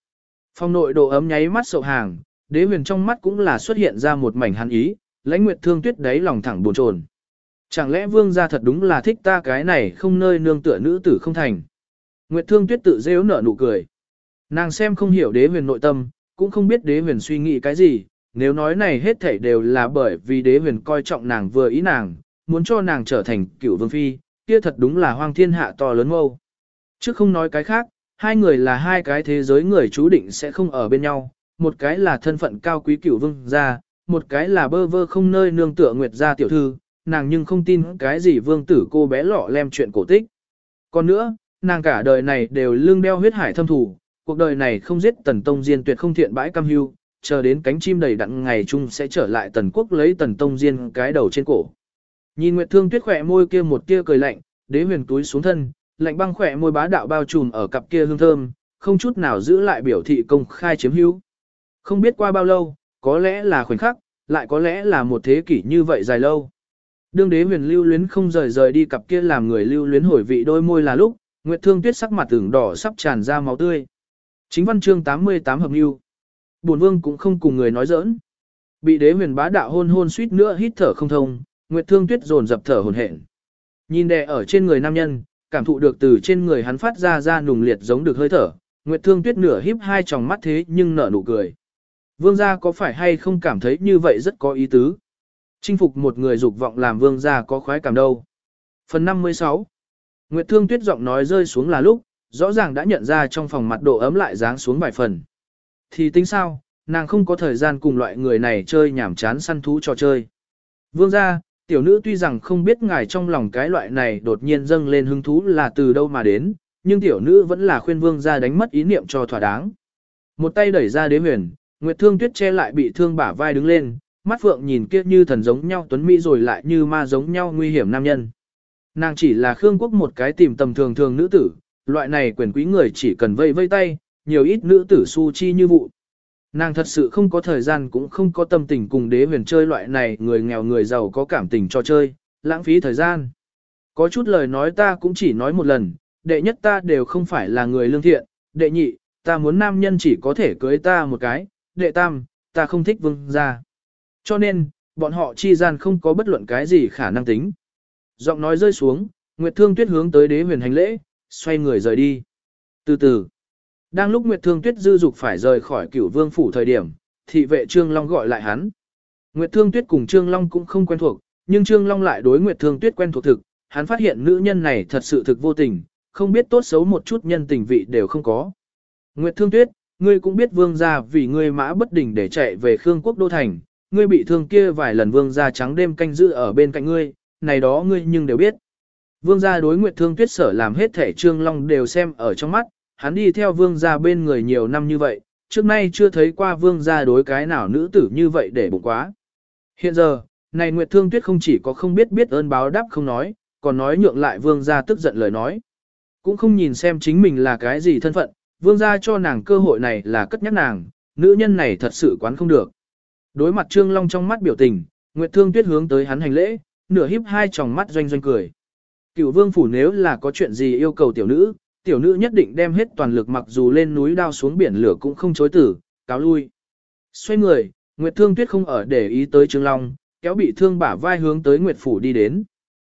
Phong nội độ ấm nháy mắt sậu hàng, đế huyền trong mắt cũng là xuất hiện ra một mảnh hắn ý, lãnh Nguyệt Thương Tuyết đáy lòng thẳng buồn trồn. Chẳng lẽ vương gia thật đúng là thích ta cái này không nơi nương tựa nữ tử không thành. Nguyệt Thương Tuyết tự dễ nở nụ cười. Nàng xem không hiểu đế huyền nội tâm, cũng không biết đế huyền suy nghĩ cái gì, nếu nói này hết thảy đều là bởi vì đế huyền coi trọng nàng vừa ý nàng, muốn cho nàng trở thành cựu vương phi, kia thật đúng là hoang thiên hạ to lớn mâu. Chứ không nói cái khác, hai người là hai cái thế giới người chú định sẽ không ở bên nhau, một cái là thân phận cao quý cựu vương gia, một cái là bơ vơ không nơi nương tựa nguyệt gia tiểu thư, nàng nhưng không tin cái gì vương tử cô bé lọ lem chuyện cổ tích. Còn nữa, nàng cả đời này đều lương đeo huyết hải thâm thủ, cuộc đời này không giết tần tông diên tuyệt không thiện bãi cam hưu, chờ đến cánh chim đầy đặn ngày chung sẽ trở lại tần quốc lấy tần tông diên cái đầu trên cổ. Nhìn Nguyệt Thương Tuyết khỏe môi kia một tia cười lạnh, đế huyền túi xuống thân, lạnh băng khỏe môi bá đạo bao trùm ở cặp kia hương thơm, không chút nào giữ lại biểu thị công khai chiếm hữu. Không biết qua bao lâu, có lẽ là khoảnh khắc, lại có lẽ là một thế kỷ như vậy dài lâu. Đương đế huyền lưu luyến không rời rời đi cặp kia làm người lưu luyến hồi vị đôi môi là lúc, Nguyệt Thương Tuyết sắc mặt tưởng đỏ sắp tràn ra máu tươi. Chính văn chương 88 hợp lưu. Bổn vương cũng không cùng người nói giỡn. Bị đế huyền bá đạo hôn hôn suýt nữa hít thở không thông, Nguyệt Thương Tuyết dồn dập thở hổn hển. Nhìn đè ở trên người nam nhân, cảm thụ được từ trên người hắn phát ra ra nùng liệt giống được hơi thở, Nguyệt Thương Tuyết nửa híp hai tròng mắt thế nhưng nở nụ cười. Vương gia có phải hay không cảm thấy như vậy rất có ý tứ? Chinh phục một người dục vọng làm vương gia có khoái cảm đâu. Phần 56 Nguyệt Thương Tuyết giọng nói rơi xuống là lúc, rõ ràng đã nhận ra trong phòng mặt độ ấm lại dáng xuống vài phần. Thì tính sao, nàng không có thời gian cùng loại người này chơi nhảm chán săn thú trò chơi. Vương gia, tiểu nữ tuy rằng không biết ngài trong lòng cái loại này đột nhiên dâng lên hứng thú là từ đâu mà đến, nhưng tiểu nữ vẫn là khuyên vương gia đánh mất ý niệm cho thỏa đáng. Một tay đẩy ra đế huyền, Nguyệt Thương Tuyết che lại bị thương bả vai đứng lên, mắt phượng nhìn kia như thần giống nhau tuấn mỹ rồi lại như ma giống nhau nguy hiểm nam nhân. Nàng chỉ là Khương Quốc một cái tìm tầm thường thường nữ tử, loại này quyền quý người chỉ cần vây vây tay, nhiều ít nữ tử su chi như vụ. Nàng thật sự không có thời gian cũng không có tâm tình cùng đế huyền chơi loại này người nghèo người giàu có cảm tình cho chơi, lãng phí thời gian. Có chút lời nói ta cũng chỉ nói một lần, đệ nhất ta đều không phải là người lương thiện, đệ nhị, ta muốn nam nhân chỉ có thể cưới ta một cái, đệ tam, ta không thích vương gia. Cho nên, bọn họ chi gian không có bất luận cái gì khả năng tính. Giọng nói rơi xuống, Nguyệt Thương Tuyết hướng tới đế huyền hành lễ, xoay người rời đi. Từ từ, đang lúc Nguyệt Thương Tuyết dư dục phải rời khỏi cửu vương phủ thời điểm, thị vệ Trương Long gọi lại hắn. Nguyệt Thương Tuyết cùng Trương Long cũng không quen thuộc, nhưng Trương Long lại đối Nguyệt Thương Tuyết quen thuộc thực, hắn phát hiện nữ nhân này thật sự thực vô tình, không biết tốt xấu một chút nhân tình vị đều không có. Nguyệt Thương Tuyết, ngươi cũng biết vương gia vì ngươi mã bất đình để chạy về Khương Quốc Đô Thành, ngươi bị thương kia vài lần vương gia trắng đêm canh giữ ở bên cạnh ngươi, này đó ngươi nhưng đều biết. Vương gia đối Nguyệt Thương Tuyết sở làm hết thể Trương Long đều xem ở trong mắt, hắn đi theo vương gia bên người nhiều năm như vậy, trước nay chưa thấy qua vương gia đối cái nào nữ tử như vậy để bụng quá. Hiện giờ, này Nguyệt Thương Tuyết không chỉ có không biết biết ơn báo đáp không nói, còn nói nhượng lại vương gia tức giận lời nói. Cũng không nhìn xem chính mình là cái gì thân phận, vương gia cho nàng cơ hội này là cất nhắc nàng, nữ nhân này thật sự quán không được. Đối mặt Trương Long trong mắt biểu tình, Nguyệt Thương Tuyết hướng tới hắn hành lễ, nửa híp hai tròng mắt doanh doanh cười. Cựu vương phủ nếu là có chuyện gì yêu cầu tiểu nữ, tiểu nữ nhất định đem hết toàn lực mặc dù lên núi đao xuống biển lửa cũng không chối tử, cáo lui. Xoay người, Nguyệt Thương Tuyết không ở để ý tới Trương Long, kéo bị thương bả vai hướng tới Nguyệt phủ đi đến.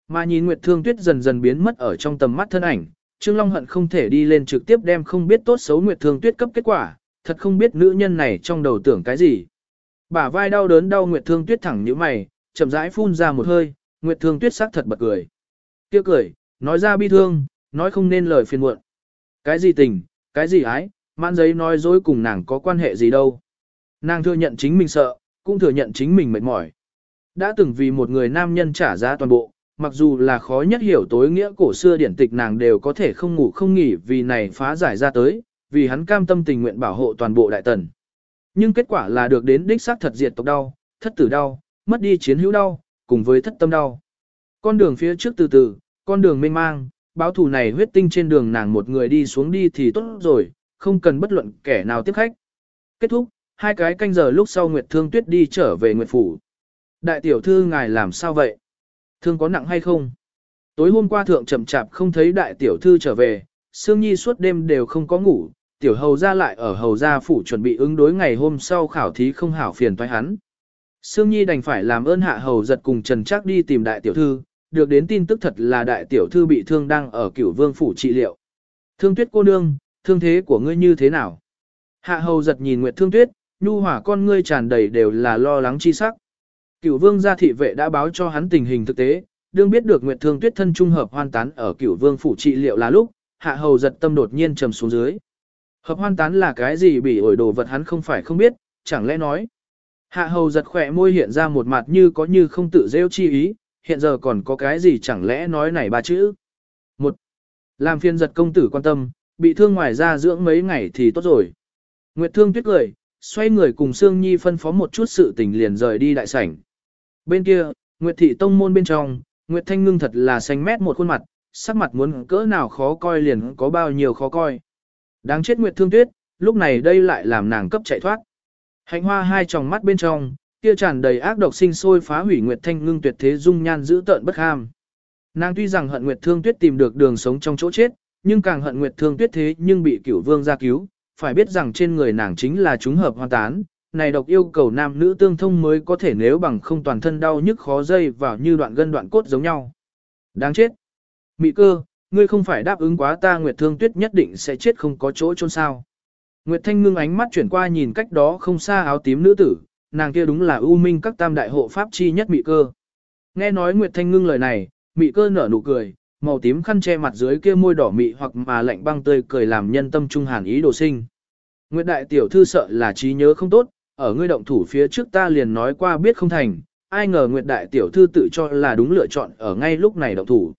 Mà nhìn Nguyệt Thương Tuyết dần dần biến mất ở trong tầm mắt thân ảnh, Trương Long hận không thể đi lên trực tiếp đem không biết tốt xấu Nguyệt Thương Tuyết cấp kết quả, thật không biết nữ nhân này trong đầu tưởng cái gì. Bả vai đau đớn đau Nguyệt Thương Tuyết thẳng như mày, chậm rãi phun ra một hơi, Nguyệt Thương Tuyết sắc thật bật cười. Kia cười, nói ra bi thương, nói không nên lời phiền muộn. Cái gì tình, cái gì ái, mãn giấy nói dối cùng nàng có quan hệ gì đâu. Nàng thừa nhận chính mình sợ, cũng thừa nhận chính mình mệt mỏi. Đã từng vì một người nam nhân trả giá toàn bộ, mặc dù là khó nhất hiểu tối nghĩa cổ xưa điển tịch nàng đều có thể không ngủ không nghỉ vì này phá giải ra tới, vì hắn cam tâm tình nguyện bảo hộ toàn bộ đại tần. Nhưng kết quả là được đến đích xác thật diệt tộc đau, thất tử đau, mất đi chiến hữu đau, cùng với thất tâm đau. Con đường phía trước từ từ, con đường mênh mang, báo thù này huyết tinh trên đường nàng một người đi xuống đi thì tốt rồi, không cần bất luận kẻ nào tiếp khách. Kết thúc, hai cái canh giờ lúc sau Nguyệt Thương Tuyết đi trở về Nguyệt Phủ. Đại tiểu thư ngài làm sao vậy? Thương có nặng hay không? Tối hôm qua thượng chậm chạp không thấy đại tiểu thư trở về, Sương Nhi suốt đêm đều không có ngủ, tiểu hầu ra lại ở hầu gia phủ chuẩn bị ứng đối ngày hôm sau khảo thí không hảo phiền toái hắn. Sương Nhi đành phải làm ơn hạ hầu giật cùng Trần Trác đi tìm đại tiểu thư, được đến tin tức thật là đại tiểu thư bị thương đang ở cửu vương phủ trị liệu. Thương tuyết cô nương, thương thế của ngươi như thế nào? Hạ hầu giật nhìn Nguyệt Thương Tuyết, nhu hỏa con ngươi tràn đầy đều là lo lắng chi sắc. Cửu vương gia thị vệ đã báo cho hắn tình hình thực tế, đương biết được Nguyệt Thương Tuyết thân trung hợp hoan tán ở cửu vương phủ trị liệu là lúc, hạ hầu giật tâm đột nhiên trầm xuống dưới. Hợp hoan tán là cái gì bị ổi đồ vật hắn không phải không biết, chẳng lẽ nói. Hạ hầu giật khỏe môi hiện ra một mặt như có như không tự rêu chi ý, hiện giờ còn có cái gì chẳng lẽ nói này ba chữ. Một, làm phiên giật công tử quan tâm, bị thương ngoài ra dưỡng mấy ngày thì tốt rồi. Nguyệt thương tuyết cười, xoay người cùng Sương Nhi phân phó một chút sự tình liền rời đi đại sảnh. Bên kia, Nguyệt thị tông môn bên trong, Nguyệt Thanh Ngưng thật là xanh mét một khuôn mặt, sắc mặt muốn cỡ nào khó coi liền có bao nhiêu khó coi. Đáng chết Nguyệt Thương Tuyết, lúc này đây lại làm nàng cấp chạy thoát. Hạnh hoa hai tròng mắt bên trong, kia tràn đầy ác độc sinh sôi phá hủy Nguyệt Thanh Ngưng tuyệt thế dung nhan giữ tợn bất ham. Nàng tuy rằng hận Nguyệt Thương Tuyết tìm được đường sống trong chỗ chết, nhưng càng hận Nguyệt Thương Tuyết thế nhưng bị Cửu Vương ra cứu, phải biết rằng trên người nàng chính là chúng hợp hoàn tán, này độc yêu cầu nam nữ tương thông mới có thể nếu bằng không toàn thân đau nhức khó dây vào như đoạn gân đoạn cốt giống nhau. Đáng chết. Mị cơ, ngươi không phải đáp ứng quá ta Nguyệt Thương Tuyết nhất định sẽ chết không có chỗ chôn sao. Nguyệt Thanh ngưng ánh mắt chuyển qua nhìn cách đó không xa áo tím nữ tử, nàng kia đúng là ưu minh các tam đại hộ pháp chi nhất mị cơ. Nghe nói Nguyệt Thanh ngưng lời này, mị cơ nở nụ cười, màu tím khăn che mặt dưới kia môi đỏ mị hoặc mà lạnh băng tươi cười làm nhân tâm trung hàn ý đồ sinh. Nguyệt đại tiểu thư sợ là trí nhớ không tốt, ở ngươi động thủ phía trước ta liền nói qua biết không thành, ai ngờ Nguyệt đại tiểu thư tự cho là đúng lựa chọn ở ngay lúc này động thủ.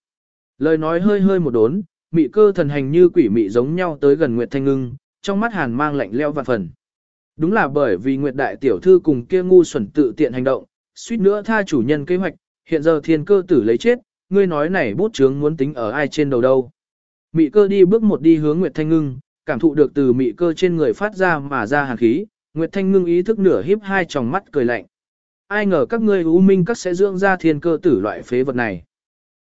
Lời nói hơi hơi một đốn, mị cơ thần hành như quỷ mị giống nhau tới gần Nguyệt Thanh Ngưng, trong mắt hàn mang lạnh leo vạn phần. Đúng là bởi vì Nguyệt đại tiểu thư cùng kia ngu xuẩn tự tiện hành động, suýt nữa tha chủ nhân kế hoạch, hiện giờ thiên cơ tử lấy chết, ngươi nói này bút chướng muốn tính ở ai trên đầu đâu. Mị cơ đi bước một đi hướng Nguyệt Thanh Ngưng, cảm thụ được từ mị cơ trên người phát ra mà ra hàn khí, Nguyệt Thanh Ngưng ý thức nửa híp hai tròng mắt cười lạnh. Ai ngờ các ngươi u minh các sẽ dưỡng ra thiên cơ tử loại phế vật này.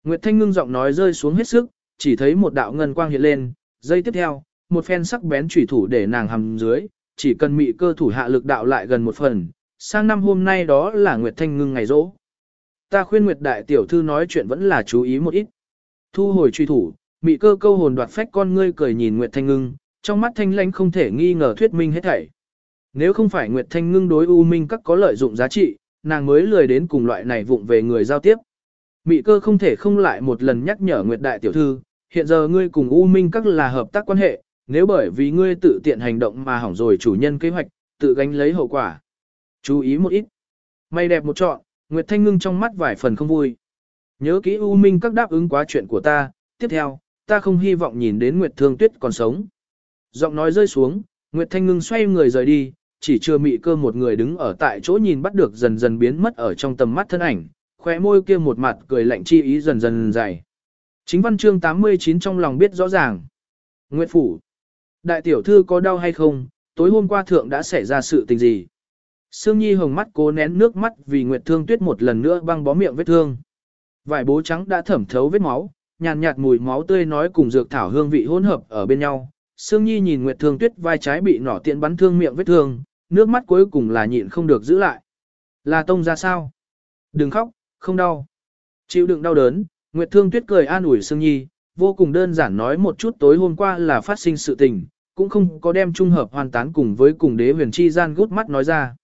Nguyệt Thanh ngưng giọng nói rơi xuống hết sức, chỉ thấy một đạo ngân quang hiện lên, giây tiếp theo, một phen sắc bén chủy thủ để nàng hầm dưới, chỉ cần mị cơ thủ hạ lực đạo lại gần một phần, sang năm hôm nay đó là Nguyệt Thanh ngưng ngày rỗ. Ta khuyên Nguyệt đại tiểu thư nói chuyện vẫn là chú ý một ít. Thu hồi truy thủ, mị cơ câu hồn đoạt phách con ngươi cười nhìn Nguyệt Thanh ngưng, trong mắt thanh lãnh không thể nghi ngờ thuyết minh hết thảy. Nếu không phải Nguyệt Thanh ngưng đối U Minh các có lợi dụng giá trị, nàng mới lười đến cùng loại này vụng về người giao tiếp. Mị cơ không thể không lại một lần nhắc nhở Nguyệt Đại Tiểu Thư, hiện giờ ngươi cùng U Minh các là hợp tác quan hệ, nếu bởi vì ngươi tự tiện hành động mà hỏng rồi chủ nhân kế hoạch, tự gánh lấy hậu quả. Chú ý một ít. May đẹp một trọn, Nguyệt Thanh ngưng trong mắt vài phần không vui. Nhớ kỹ U Minh các đáp ứng quá chuyện của ta, tiếp theo, ta không hy vọng nhìn đến Nguyệt Thương Tuyết còn sống. Giọng nói rơi xuống, Nguyệt Thanh ngưng xoay người rời đi, chỉ chưa mị cơ một người đứng ở tại chỗ nhìn bắt được dần dần biến mất ở trong tầm mắt thân ảnh, khóe môi kia một mặt cười lạnh chi ý dần dần dày. Chính văn chương 89 trong lòng biết rõ ràng. Nguyệt Phủ. Đại tiểu thư có đau hay không, tối hôm qua thượng đã xảy ra sự tình gì? Sương Nhi hồng mắt cố nén nước mắt vì Nguyệt Thương Tuyết một lần nữa băng bó miệng vết thương. Vải bố trắng đã thẩm thấu vết máu, nhàn nhạt mùi máu tươi nói cùng dược thảo hương vị hỗn hợp ở bên nhau. Sương Nhi nhìn Nguyệt Thương Tuyết vai trái bị nỏ tiện bắn thương miệng vết thương, nước mắt cuối cùng là nhịn không được giữ lại. Là tông ra sao? Đừng khóc, không đau. Chịu đựng đau đớn, Nguyệt Thương Tuyết cười an ủi Sương Nhi, vô cùng đơn giản nói một chút tối hôm qua là phát sinh sự tình, cũng không có đem trung hợp hoàn tán cùng với cùng đế huyền chi gian gút mắt nói ra.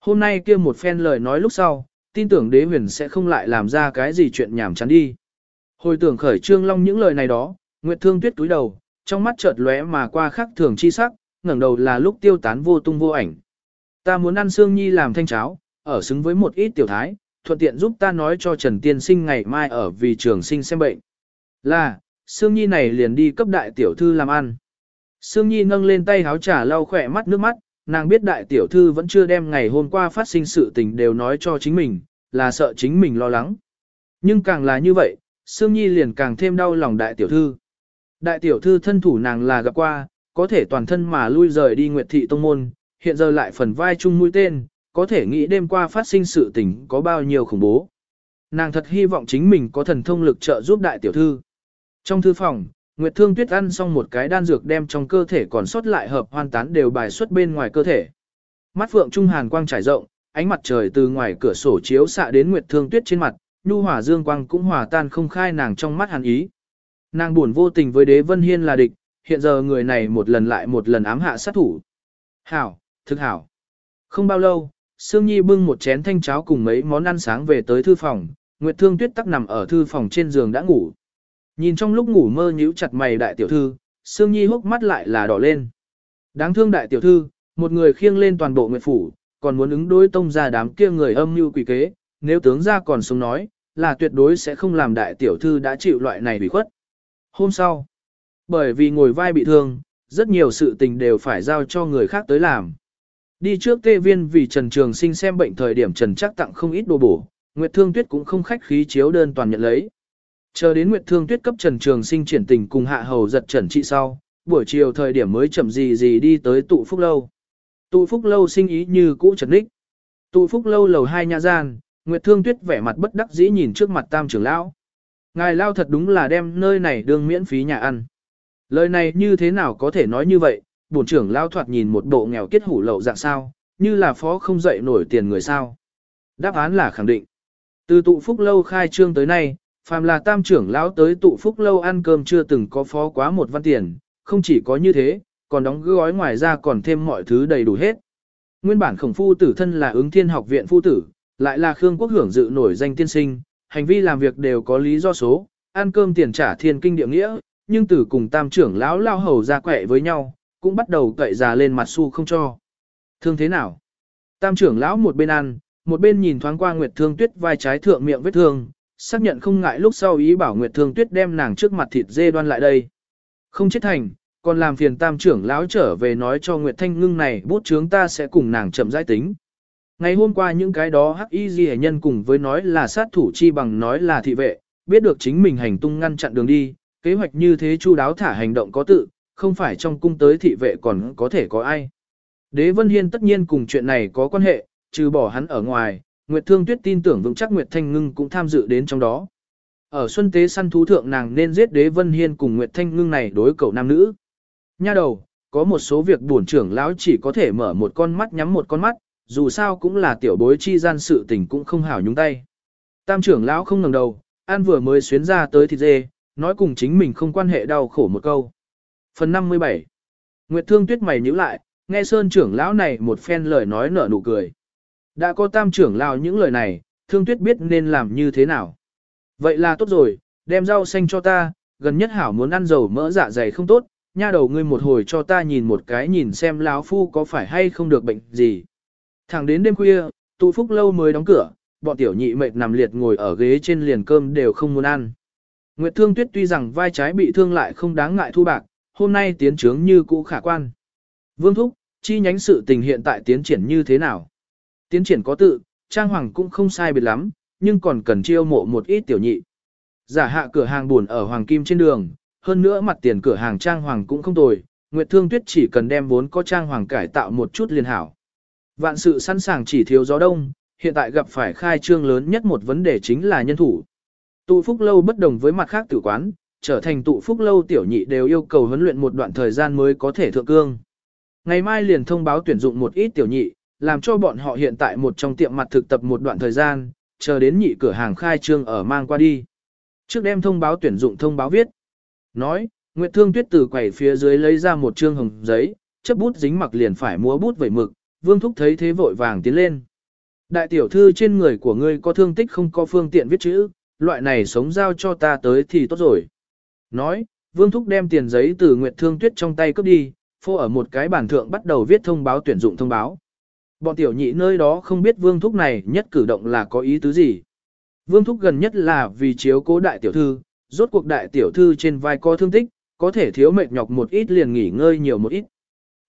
Hôm nay kia một phen lời nói lúc sau, tin tưởng đế huyền sẽ không lại làm ra cái gì chuyện nhảm chán đi. Hồi tưởng khởi trương long những lời này đó, Nguyệt Thương Tuyết túi đầu, trong mắt chợt lóe mà qua khắc thường chi sắc, ngẩng đầu là lúc tiêu tán vô tung vô ảnh. Ta muốn ăn xương nhi làm thanh cháo, ở xứng với một ít tiểu thái, thuận tiện giúp ta nói cho Trần Tiên Sinh ngày mai ở vì trường sinh xem bệnh. Là, xương nhi này liền đi cấp đại tiểu thư làm ăn. Sương Nhi nâng lên tay háo trà lau khỏe mắt nước mắt, nàng biết đại tiểu thư vẫn chưa đem ngày hôm qua phát sinh sự tình đều nói cho chính mình, là sợ chính mình lo lắng. Nhưng càng là như vậy, Sương Nhi liền càng thêm đau lòng đại tiểu thư. Đại tiểu thư thân thủ nàng là gặp qua, có thể toàn thân mà lui rời đi Nguyệt Thị Tông Môn, hiện giờ lại phần vai chung mũi tên, có thể nghĩ đêm qua phát sinh sự tình có bao nhiêu khủng bố. Nàng thật hy vọng chính mình có thần thông lực trợ giúp đại tiểu thư. Trong thư phòng, Nguyệt Thương Tuyết ăn xong một cái đan dược đem trong cơ thể còn sót lại hợp hoàn tán đều bài xuất bên ngoài cơ thể. Mắt phượng trung hàn quang trải rộng, ánh mặt trời từ ngoài cửa sổ chiếu xạ đến Nguyệt Thương Tuyết trên mặt, nhu hỏa dương quang cũng hòa tan không khai nàng trong mắt hàn ý. Nàng buồn vô tình với Đế Vân Hiên là địch, hiện giờ người này một lần lại một lần ám hạ sát thủ. Hảo, thực hảo. Không bao lâu, Sương Nhi bưng một chén thanh cháo cùng mấy món ăn sáng về tới thư phòng, Nguyệt Thương Tuyết tắc nằm ở thư phòng trên giường đã ngủ. Nhìn trong lúc ngủ mơ nhíu chặt mày đại tiểu thư, Sương Nhi hốc mắt lại là đỏ lên. Đáng thương đại tiểu thư, một người khiêng lên toàn bộ nguyệt phủ, còn muốn ứng đối tông ra đám kia người âm mưu quỷ kế, nếu tướng ra còn sống nói, là tuyệt đối sẽ không làm đại tiểu thư đã chịu loại này bị khuất. Hôm sau, bởi vì ngồi vai bị thương, rất nhiều sự tình đều phải giao cho người khác tới làm. Đi trước tê viên vì Trần Trường Sinh xem bệnh thời điểm Trần chắc tặng không ít đồ bổ, Nguyệt Thương Tuyết cũng không khách khí chiếu đơn toàn nhận lấy. Chờ đến Nguyệt Thương Tuyết cấp Trần Trường Sinh triển tình cùng hạ hầu giật trần trị sau, buổi chiều thời điểm mới chậm gì gì đi tới tụ phúc lâu. Tụ phúc lâu sinh ý như cũ trần ních. Tụ phúc lâu lầu hai nhà gian, Nguyệt Thương Tuyết vẻ mặt bất đắc dĩ nhìn trước mặt tam trưởng lão. Ngài lao thật đúng là đem nơi này đương miễn phí nhà ăn. Lời này như thế nào có thể nói như vậy, bổn trưởng lao thoạt nhìn một bộ nghèo kết hủ lậu dạng sao, như là phó không dậy nổi tiền người sao. Đáp án là khẳng định. Từ tụ phúc lâu khai trương tới nay, phàm là tam trưởng lão tới tụ phúc lâu ăn cơm chưa từng có phó quá một văn tiền, không chỉ có như thế, còn đóng gói ngoài ra còn thêm mọi thứ đầy đủ hết. Nguyên bản khổng phu tử thân là ứng thiên học viện phu tử, lại là Khương Quốc hưởng dự nổi danh tiên sinh, hành vi làm việc đều có lý do số, ăn cơm tiền trả thiên kinh địa nghĩa, nhưng từ cùng tam trưởng lão lao hầu ra quẹ với nhau, cũng bắt đầu cậy già lên mặt su không cho. Thương thế nào? Tam trưởng lão một bên ăn, một bên nhìn thoáng qua Nguyệt Thương Tuyết vai trái thượng miệng vết thương, xác nhận không ngại lúc sau ý bảo Nguyệt Thương Tuyết đem nàng trước mặt thịt dê đoan lại đây. Không chết thành, còn làm phiền tam trưởng lão trở về nói cho Nguyệt Thanh ngưng này bút chướng ta sẽ cùng nàng chậm giải tính. Ngày hôm qua những cái đó hắc y di nhân cùng với nói là sát thủ chi bằng nói là thị vệ, biết được chính mình hành tung ngăn chặn đường đi, kế hoạch như thế chu đáo thả hành động có tự, không phải trong cung tới thị vệ còn có thể có ai. Đế Vân Hiên tất nhiên cùng chuyện này có quan hệ, trừ bỏ hắn ở ngoài, Nguyệt Thương Tuyết tin tưởng vững chắc Nguyệt Thanh Ngưng cũng tham dự đến trong đó. Ở Xuân Tế săn thú thượng nàng nên giết Đế Vân Hiên cùng Nguyệt Thanh Ngưng này đối cầu nam nữ. Nha đầu, có một số việc bổn trưởng lão chỉ có thể mở một con mắt nhắm một con mắt, dù sao cũng là tiểu bối chi gian sự tình cũng không hảo nhúng tay. Tam trưởng lão không ngẩng đầu, An vừa mới xuyến ra tới thịt dê, nói cùng chính mình không quan hệ đau khổ một câu. Phần 57 Nguyệt Thương Tuyết mày nhíu lại, nghe Sơn trưởng lão này một phen lời nói nở nụ cười. Đã có tam trưởng lão những lời này, Thương Tuyết biết nên làm như thế nào. Vậy là tốt rồi, đem rau xanh cho ta, gần nhất hảo muốn ăn dầu mỡ dạ dày không tốt, nha đầu ngươi một hồi cho ta nhìn một cái nhìn xem lão phu có phải hay không được bệnh gì. Thẳng đến đêm khuya, tụ phúc lâu mới đóng cửa, bọn tiểu nhị mệt nằm liệt ngồi ở ghế trên liền cơm đều không muốn ăn. Nguyệt Thương Tuyết tuy rằng vai trái bị thương lại không đáng ngại thu bạc, hôm nay tiến trướng như cũ khả quan. Vương Thúc, chi nhánh sự tình hiện tại tiến triển như thế nào? Tiến triển có tự, Trang Hoàng cũng không sai biệt lắm, nhưng còn cần chiêu mộ một ít tiểu nhị. Giả hạ cửa hàng buồn ở Hoàng Kim trên đường, hơn nữa mặt tiền cửa hàng Trang Hoàng cũng không tồi, Nguyệt Thương Tuyết chỉ cần đem vốn có Trang Hoàng cải tạo một chút liền hảo. Vạn sự sẵn sàng chỉ thiếu gió đông, hiện tại gặp phải khai trương lớn nhất một vấn đề chính là nhân thủ. Tụ phúc lâu bất đồng với mặt khác tử quán, trở thành tụ phúc lâu tiểu nhị đều yêu cầu huấn luyện một đoạn thời gian mới có thể thượng cương. Ngày mai liền thông báo tuyển dụng một ít tiểu nhị, làm cho bọn họ hiện tại một trong tiệm mặt thực tập một đoạn thời gian, chờ đến nhị cửa hàng khai trương ở mang qua đi. Trước đem thông báo tuyển dụng thông báo viết. Nói, Nguyệt Thương Tuyết từ quầy phía dưới lấy ra một trương hồng giấy, chấp bút dính mặc liền phải múa bút vẩy mực, Vương Thúc thấy thế vội vàng tiến lên. Đại tiểu thư trên người của ngươi có thương tích không có phương tiện viết chữ, loại này sống giao cho ta tới thì tốt rồi. Nói, Vương Thúc đem tiền giấy từ Nguyệt Thương Tuyết trong tay cướp đi, phô ở một cái bản thượng bắt đầu viết thông báo tuyển dụng thông báo. Bọn tiểu nhị nơi đó không biết Vương Thúc này nhất cử động là có ý tứ gì. Vương Thúc gần nhất là vì chiếu cố đại tiểu thư, rốt cuộc đại tiểu thư trên vai có thương tích, có thể thiếu mệt nhọc một ít liền nghỉ ngơi nhiều một ít.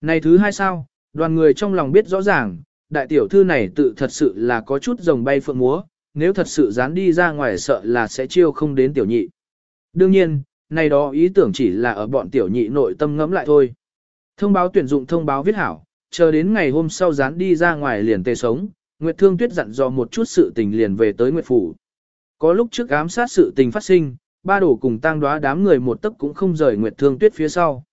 Này thứ hai sao, đoàn người trong lòng biết rõ ràng, đại tiểu thư này tự thật sự là có chút rồng bay phượng múa, nếu thật sự dán đi ra ngoài sợ là sẽ chiêu không đến tiểu nhị. Đương nhiên, này đó ý tưởng chỉ là ở bọn tiểu nhị nội tâm ngẫm lại thôi. Thông báo tuyển dụng thông báo viết hảo, chờ đến ngày hôm sau dán đi ra ngoài liền tê sống, Nguyệt Thương Tuyết dặn dò một chút sự tình liền về tới Nguyệt Phủ. Có lúc trước ám sát sự tình phát sinh, ba đổ cùng tang đoá đám người một tấc cũng không rời Nguyệt Thương Tuyết phía sau.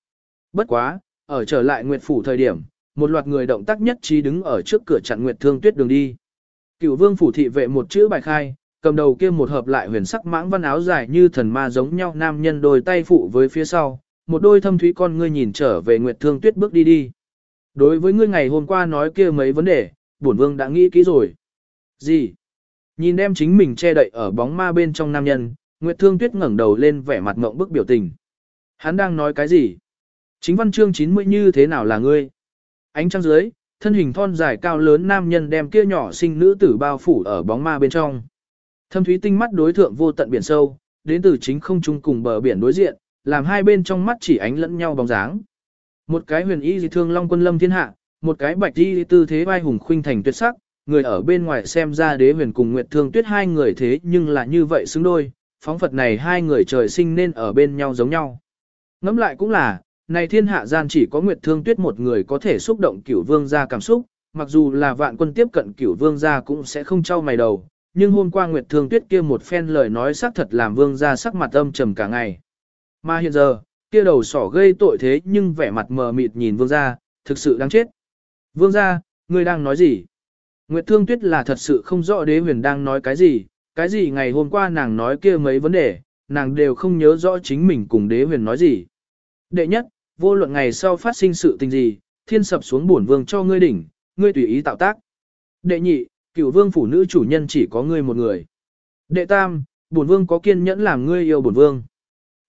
Bất quá, ở trở lại Nguyệt Phủ thời điểm, một loạt người động tác nhất trí đứng ở trước cửa chặn Nguyệt Thương Tuyết đường đi. Cửu Vương phủ thị vệ một chữ bài khai, cầm đầu kia một hợp lại huyền sắc mãng văn áo dài như thần ma giống nhau nam nhân đôi tay phụ với phía sau, một đôi thâm thúy con ngươi nhìn trở về Nguyệt Thương Tuyết bước đi đi. Đối với ngươi ngày hôm qua nói kia mấy vấn đề, bổn vương đã nghĩ kỹ rồi. Gì? Nhìn đem chính mình che đậy ở bóng ma bên trong nam nhân, Nguyệt Thương Tuyết ngẩng đầu lên vẻ mặt ngộng bức biểu tình. Hắn đang nói cái gì? Chính văn chương 90 như thế nào là ngươi? Ánh trăng dưới, thân hình thon dài cao lớn nam nhân đem kia nhỏ sinh nữ tử bao phủ ở bóng ma bên trong. Thâm thúy tinh mắt đối thượng vô tận biển sâu, đến từ chính không trung cùng bờ biển đối diện, làm hai bên trong mắt chỉ ánh lẫn nhau bóng dáng. Một cái huyền y dị thương long quân lâm thiên hạ, một cái bạch y tư thế vai hùng khuynh thành tuyệt sắc, người ở bên ngoài xem ra đế huyền cùng nguyệt thương tuyết hai người thế nhưng là như vậy xứng đôi, phóng phật này hai người trời sinh nên ở bên nhau giống nhau. Ngẫm lại cũng là, này thiên hạ gian chỉ có nguyệt thương tuyết một người có thể xúc động cửu vương gia cảm xúc, mặc dù là vạn quân tiếp cận cửu vương gia cũng sẽ không trao mày đầu, nhưng hôm qua nguyệt thương tuyết kia một phen lời nói xác thật làm vương gia sắc mặt âm trầm cả ngày. Mà hiện giờ, kia đầu sỏ gây tội thế nhưng vẻ mặt mờ mịt nhìn vương gia, thực sự đáng chết. Vương gia, ngươi đang nói gì? Nguyệt Thương Tuyết là thật sự không rõ đế huyền đang nói cái gì, cái gì ngày hôm qua nàng nói kia mấy vấn đề, nàng đều không nhớ rõ chính mình cùng đế huyền nói gì. Đệ nhất, vô luận ngày sau phát sinh sự tình gì, thiên sập xuống bổn vương cho ngươi đỉnh, ngươi tùy ý tạo tác. Đệ nhị, cửu vương phủ nữ chủ nhân chỉ có ngươi một người. Đệ tam, bổn vương có kiên nhẫn làm ngươi yêu bổn vương.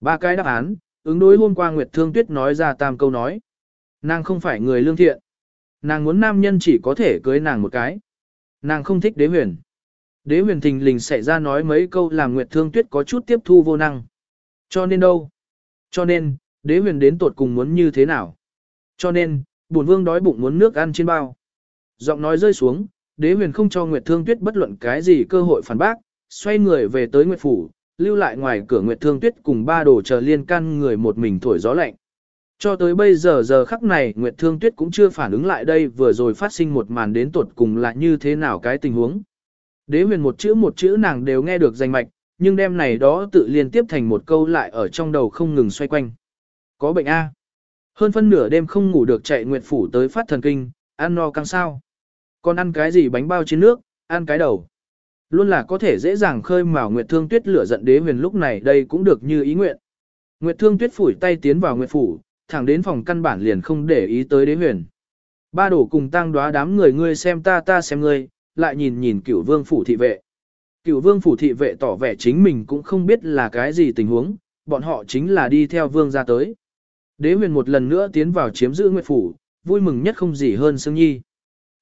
Ba cái đáp án, ứng đối hôm qua Nguyệt Thương Tuyết nói ra tam câu nói. Nàng không phải người lương thiện. Nàng muốn nam nhân chỉ có thể cưới nàng một cái. Nàng không thích đế huyền. Đế huyền thình lình xảy ra nói mấy câu làm Nguyệt Thương Tuyết có chút tiếp thu vô năng. Cho nên đâu? Cho nên, đế huyền đến tột cùng muốn như thế nào? Cho nên, bổn vương đói bụng muốn nước ăn trên bao. Giọng nói rơi xuống, đế huyền không cho Nguyệt Thương Tuyết bất luận cái gì cơ hội phản bác, xoay người về tới Nguyệt Phủ, lưu lại ngoài cửa Nguyệt Thương Tuyết cùng ba đồ chờ liên can người một mình thổi gió lạnh. Cho tới bây giờ giờ khắc này Nguyệt Thương Tuyết cũng chưa phản ứng lại đây vừa rồi phát sinh một màn đến tuột cùng là như thế nào cái tình huống. Đế huyền một chữ một chữ nàng đều nghe được danh mạch, nhưng đêm này đó tự liên tiếp thành một câu lại ở trong đầu không ngừng xoay quanh. Có bệnh A. Hơn phân nửa đêm không ngủ được chạy Nguyệt Phủ tới phát thần kinh, ăn no căng sao. Còn ăn cái gì bánh bao trên nước, ăn cái đầu. Luôn là có thể dễ dàng khơi mào Nguyệt Thương Tuyết lửa giận đế huyền lúc này đây cũng được như ý nguyện. Nguyệt Thương Tuyết phủi tay tiến vào Nguyệt Phủ, thẳng đến phòng căn bản liền không để ý tới đế huyền. Ba đổ cùng tăng đoá đám người ngươi xem ta ta xem ngươi, lại nhìn nhìn cửu vương phủ thị vệ. Cửu vương phủ thị vệ tỏ vẻ chính mình cũng không biết là cái gì tình huống, bọn họ chính là đi theo vương ra tới. Đế huyền một lần nữa tiến vào chiếm giữ nguyệt phủ, vui mừng nhất không gì hơn Sương Nhi.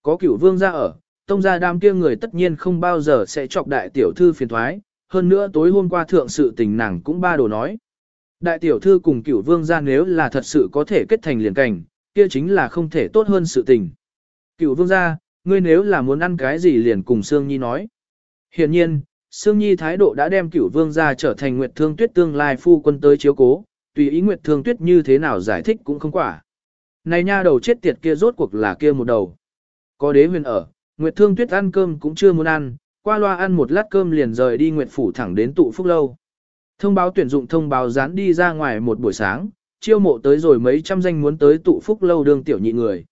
Có cửu vương ra ở, tông gia đám kia người tất nhiên không bao giờ sẽ chọc đại tiểu thư phiền thoái, hơn nữa tối hôm qua thượng sự tình nàng cũng ba đồ nói. Đại tiểu thư cùng cửu vương gia nếu là thật sự có thể kết thành liền cảnh, kia chính là không thể tốt hơn sự tình. Cửu vương gia, ngươi nếu là muốn ăn cái gì liền cùng Sương Nhi nói. Hiện nhiên, Sương Nhi thái độ đã đem cửu vương gia trở thành Nguyệt Thương Tuyết tương lai phu quân tới chiếu cố, tùy ý Nguyệt Thương Tuyết như thế nào giải thích cũng không quả. Này nha đầu chết tiệt kia rốt cuộc là kia một đầu. Có đế huyền ở, Nguyệt Thương Tuyết ăn cơm cũng chưa muốn ăn, qua loa ăn một lát cơm liền rời đi Nguyệt Phủ thẳng đến tụ phúc lâu. Thông báo tuyển dụng thông báo dán đi ra ngoài một buổi sáng, chiêu mộ tới rồi mấy trăm danh muốn tới tụ phúc lâu đương tiểu nhị người.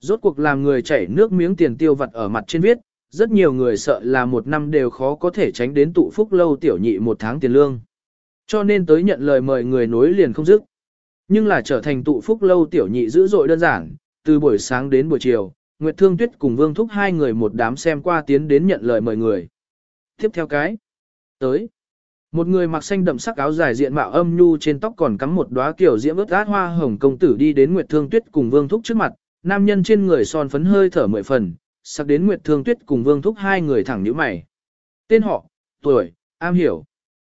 Rốt cuộc làm người chảy nước miếng tiền tiêu vặt ở mặt trên viết, rất nhiều người sợ là một năm đều khó có thể tránh đến tụ phúc lâu tiểu nhị một tháng tiền lương. Cho nên tới nhận lời mời người nối liền không dứt. Nhưng là trở thành tụ phúc lâu tiểu nhị dữ dội đơn giản, từ buổi sáng đến buổi chiều, Nguyệt Thương Tuyết cùng Vương Thúc hai người một đám xem qua tiến đến nhận lời mời người. Tiếp theo cái. Tới. Một người mặc xanh đậm sắc áo dài diện mạo âm nhu trên tóc còn cắm một đóa kiểu diễm ướt át hoa hồng công tử đi đến Nguyệt Thương Tuyết cùng Vương Thúc trước mặt, nam nhân trên người son phấn hơi thở mười phần, sắc đến Nguyệt Thương Tuyết cùng Vương Thúc hai người thẳng nhíu mày. Tên họ, tuổi, am hiểu.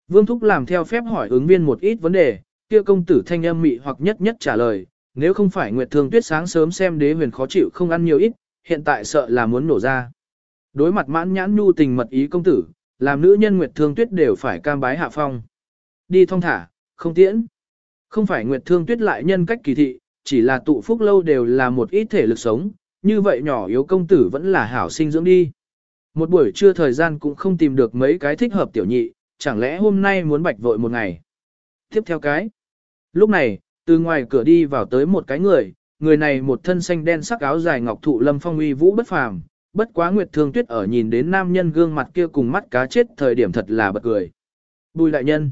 Vương Thúc làm theo phép hỏi ứng viên một ít vấn đề, kia công tử thanh âm mị hoặc nhất nhất trả lời, nếu không phải Nguyệt Thương Tuyết sáng sớm xem đế huyền khó chịu không ăn nhiều ít, hiện tại sợ là muốn nổ ra. Đối mặt mãn nhãn nhu tình mật ý công tử, làm nữ nhân Nguyệt Thương Tuyết đều phải cam bái hạ phong. Đi thong thả, không tiễn. Không phải Nguyệt Thương Tuyết lại nhân cách kỳ thị, chỉ là tụ phúc lâu đều là một ít thể lực sống, như vậy nhỏ yếu công tử vẫn là hảo sinh dưỡng đi. Một buổi trưa thời gian cũng không tìm được mấy cái thích hợp tiểu nhị, chẳng lẽ hôm nay muốn bạch vội một ngày. Tiếp theo cái. Lúc này, từ ngoài cửa đi vào tới một cái người, người này một thân xanh đen sắc áo dài ngọc thụ lâm phong uy vũ bất phàm, bất quá Nguyệt Thương Tuyết ở nhìn đến nam nhân gương mặt kia cùng mắt cá chết thời điểm thật là bật cười. Bùi đại nhân.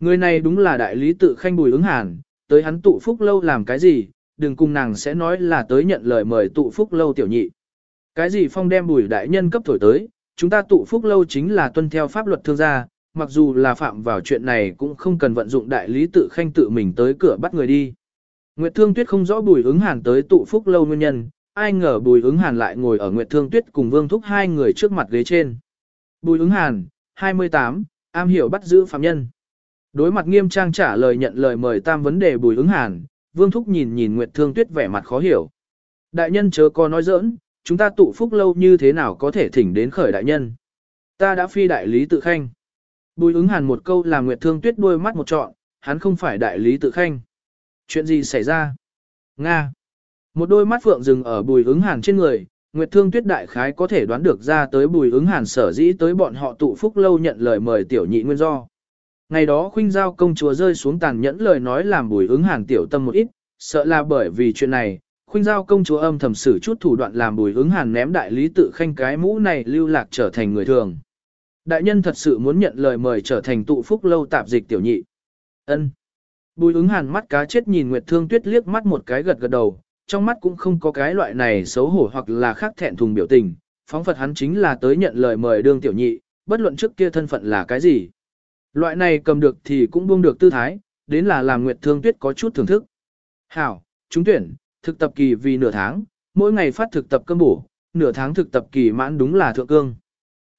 Người này đúng là đại lý tự khanh bùi ứng hàn, tới hắn tụ phúc lâu làm cái gì, đừng cùng nàng sẽ nói là tới nhận lời mời tụ phúc lâu tiểu nhị. Cái gì phong đem bùi đại nhân cấp thổi tới, chúng ta tụ phúc lâu chính là tuân theo pháp luật thương gia, mặc dù là phạm vào chuyện này cũng không cần vận dụng đại lý tự khanh tự mình tới cửa bắt người đi. Nguyệt Thương Tuyết không rõ Bùi ứng hàn tới tụ phúc lâu nguyên nhân, ai ngờ Bùi ứng hàn lại ngồi ở Nguyệt Thương Tuyết cùng Vương Thúc hai người trước mặt ghế trên. Bùi ứng hàn, 28, am hiểu bắt giữ phạm nhân. Đối mặt nghiêm trang trả lời nhận lời mời tam vấn đề Bùi ứng hàn, Vương Thúc nhìn nhìn Nguyệt Thương Tuyết vẻ mặt khó hiểu. Đại nhân chớ có nói giỡn, chúng ta tụ phúc lâu như thế nào có thể thỉnh đến khởi đại nhân. Ta đã phi đại lý tự khanh. Bùi ứng hàn một câu làm Nguyệt Thương Tuyết đôi mắt một trọn, hắn không phải đại lý tự khanh. Chuyện gì xảy ra? Nga. Một đôi mắt phượng dừng ở bùi ứng hàn trên người, Nguyệt Thương Tuyết đại khái có thể đoán được ra tới bùi ứng hàn sở dĩ tới bọn họ tụ phúc lâu nhận lời mời tiểu nhị nguyên do. Ngày đó khuynh giao công chúa rơi xuống tàn nhẫn lời nói làm bùi ứng hàn tiểu tâm một ít, sợ là bởi vì chuyện này, khuynh giao công chúa âm thầm sử chút thủ đoạn làm bùi ứng hàn ném đại lý tự khanh cái mũ này lưu lạc trở thành người thường. Đại nhân thật sự muốn nhận lời mời trở thành tụ phúc lâu tạp dịch tiểu nhị. ân Bùi ứng hàn mắt cá chết nhìn Nguyệt Thương Tuyết liếc mắt một cái gật gật đầu, trong mắt cũng không có cái loại này xấu hổ hoặc là khác thẹn thùng biểu tình, phóng phật hắn chính là tới nhận lời mời đương tiểu nhị, bất luận trước kia thân phận là cái gì. Loại này cầm được thì cũng buông được tư thái, đến là làm Nguyệt Thương Tuyết có chút thưởng thức. Hảo, chúng tuyển, thực tập kỳ vì nửa tháng, mỗi ngày phát thực tập cơm bổ, nửa tháng thực tập kỳ mãn đúng là thượng cương.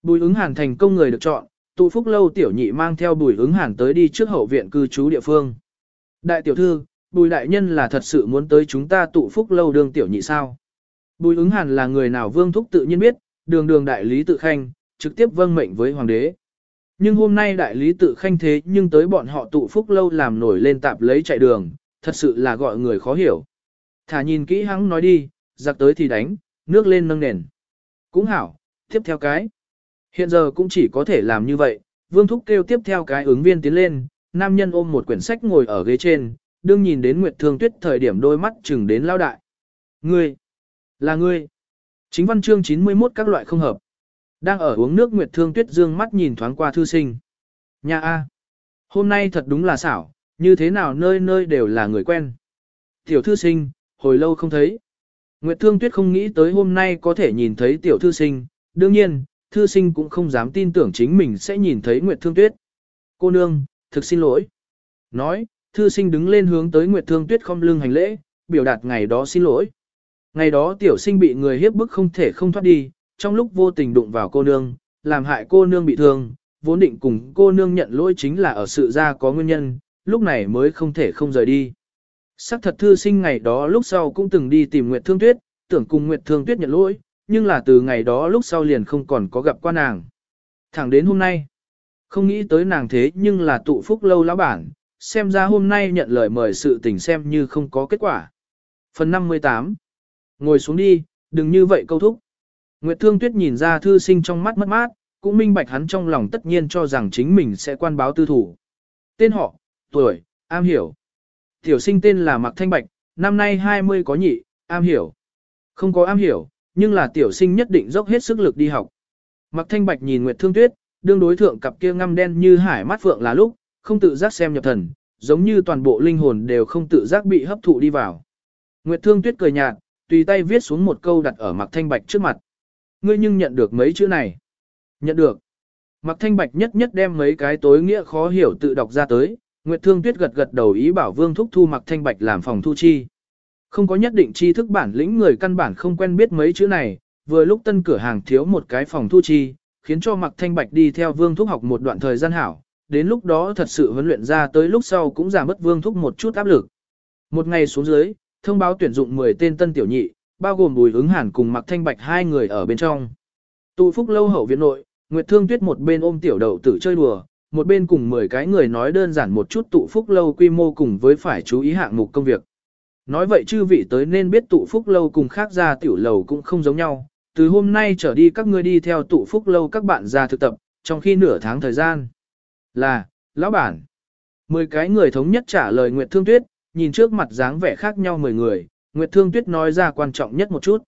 Bùi ứng hàn thành công người được chọn, tụ phúc lâu tiểu nhị mang theo bùi ứng hàn tới đi trước hậu viện cư trú địa phương. Đại tiểu thư, bùi đại nhân là thật sự muốn tới chúng ta tụ phúc lâu đương tiểu nhị sao. Bùi ứng hàn là người nào vương thúc tự nhiên biết, đường đường đại lý tự khanh, trực tiếp vâng mệnh với hoàng đế. Nhưng hôm nay đại lý tự khanh thế nhưng tới bọn họ tụ phúc lâu làm nổi lên tạp lấy chạy đường, thật sự là gọi người khó hiểu. Thả nhìn kỹ hắn nói đi, giặc tới thì đánh, nước lên nâng nền. Cũng hảo, tiếp theo cái. Hiện giờ cũng chỉ có thể làm như vậy, vương thúc kêu tiếp theo cái ứng viên tiến lên, nam nhân ôm một quyển sách ngồi ở ghế trên, đương nhìn đến Nguyệt Thương Tuyết thời điểm đôi mắt chừng đến lao đại. Ngươi, là ngươi. Chính văn chương 91 các loại không hợp. Đang ở uống nước Nguyệt Thương Tuyết dương mắt nhìn thoáng qua thư sinh. Nhà A. Hôm nay thật đúng là xảo, như thế nào nơi nơi đều là người quen. Tiểu thư sinh, hồi lâu không thấy. Nguyệt Thương Tuyết không nghĩ tới hôm nay có thể nhìn thấy tiểu thư sinh, đương nhiên, thư sinh cũng không dám tin tưởng chính mình sẽ nhìn thấy Nguyệt Thương Tuyết. Cô nương, thực xin lỗi. Nói, thư sinh đứng lên hướng tới Nguyệt Thương Tuyết không lưng hành lễ, biểu đạt ngày đó xin lỗi. Ngày đó tiểu sinh bị người hiếp bức không thể không thoát đi, trong lúc vô tình đụng vào cô nương, làm hại cô nương bị thương, vốn định cùng cô nương nhận lỗi chính là ở sự ra có nguyên nhân, lúc này mới không thể không rời đi. Sắc thật thư sinh ngày đó lúc sau cũng từng đi tìm Nguyệt Thương Tuyết, tưởng cùng Nguyệt Thương Tuyết nhận lỗi, nhưng là từ ngày đó lúc sau liền không còn có gặp qua nàng. Thẳng đến hôm nay, không nghĩ tới nàng thế nhưng là tụ phúc lâu lão bản, xem ra hôm nay nhận lời mời sự tình xem như không có kết quả. Phần 58 Ngồi xuống đi, đừng như vậy câu thúc. Nguyệt Thương Tuyết nhìn ra thư sinh trong mắt mất mát, cũng minh bạch hắn trong lòng tất nhiên cho rằng chính mình sẽ quan báo tư thủ. Tên họ, tuổi, am hiểu. Tiểu sinh tên là Mạc Thanh Bạch, năm nay 20 có nhị, am hiểu. Không có am hiểu, nhưng là tiểu sinh nhất định dốc hết sức lực đi học. Mặc Thanh Bạch nhìn Nguyệt Thương Tuyết, đương đối thượng cặp kia ngăm đen như hải mắt phượng là lúc, không tự giác xem nhập thần, giống như toàn bộ linh hồn đều không tự giác bị hấp thụ đi vào. Nguyệt Thương Tuyết cười nhạt, tùy tay viết xuống một câu đặt ở Mặc Thanh Bạch trước mặt. Ngươi nhưng nhận được mấy chữ này. Nhận được. Mặc Thanh Bạch nhất nhất đem mấy cái tối nghĩa khó hiểu tự đọc ra tới, Nguyệt Thương Tuyết gật gật đầu ý bảo Vương Thúc thu Mặc Thanh Bạch làm phòng thu chi. Không có nhất định tri thức bản lĩnh người căn bản không quen biết mấy chữ này, vừa lúc tân cửa hàng thiếu một cái phòng thu chi, khiến cho Mạc Thanh Bạch đi theo Vương Thúc học một đoạn thời gian hảo, đến lúc đó thật sự huấn luyện ra tới lúc sau cũng giảm mất Vương Thúc một chút áp lực. Một ngày xuống dưới, thông báo tuyển dụng 10 tên tân tiểu nhị, bao gồm Bùi Ứng Hàn cùng Mạc Thanh Bạch hai người ở bên trong. Tụ phúc lâu hậu viện nội, Nguyệt Thương Tuyết một bên ôm tiểu đậu tử chơi đùa, một bên cùng 10 cái người nói đơn giản một chút tụ phúc lâu quy mô cùng với phải chú ý hạng mục công việc. Nói vậy chư vị tới nên biết tụ phúc lâu cùng khác ra tiểu lầu cũng không giống nhau, từ hôm nay trở đi các ngươi đi theo tụ phúc lâu các bạn ra thực tập, trong khi nửa tháng thời gian. Là, lão bản. Mười cái người thống nhất trả lời Nguyệt Thương Tuyết, nhìn trước mặt dáng vẻ khác nhau mười người, Nguyệt Thương Tuyết nói ra quan trọng nhất một chút.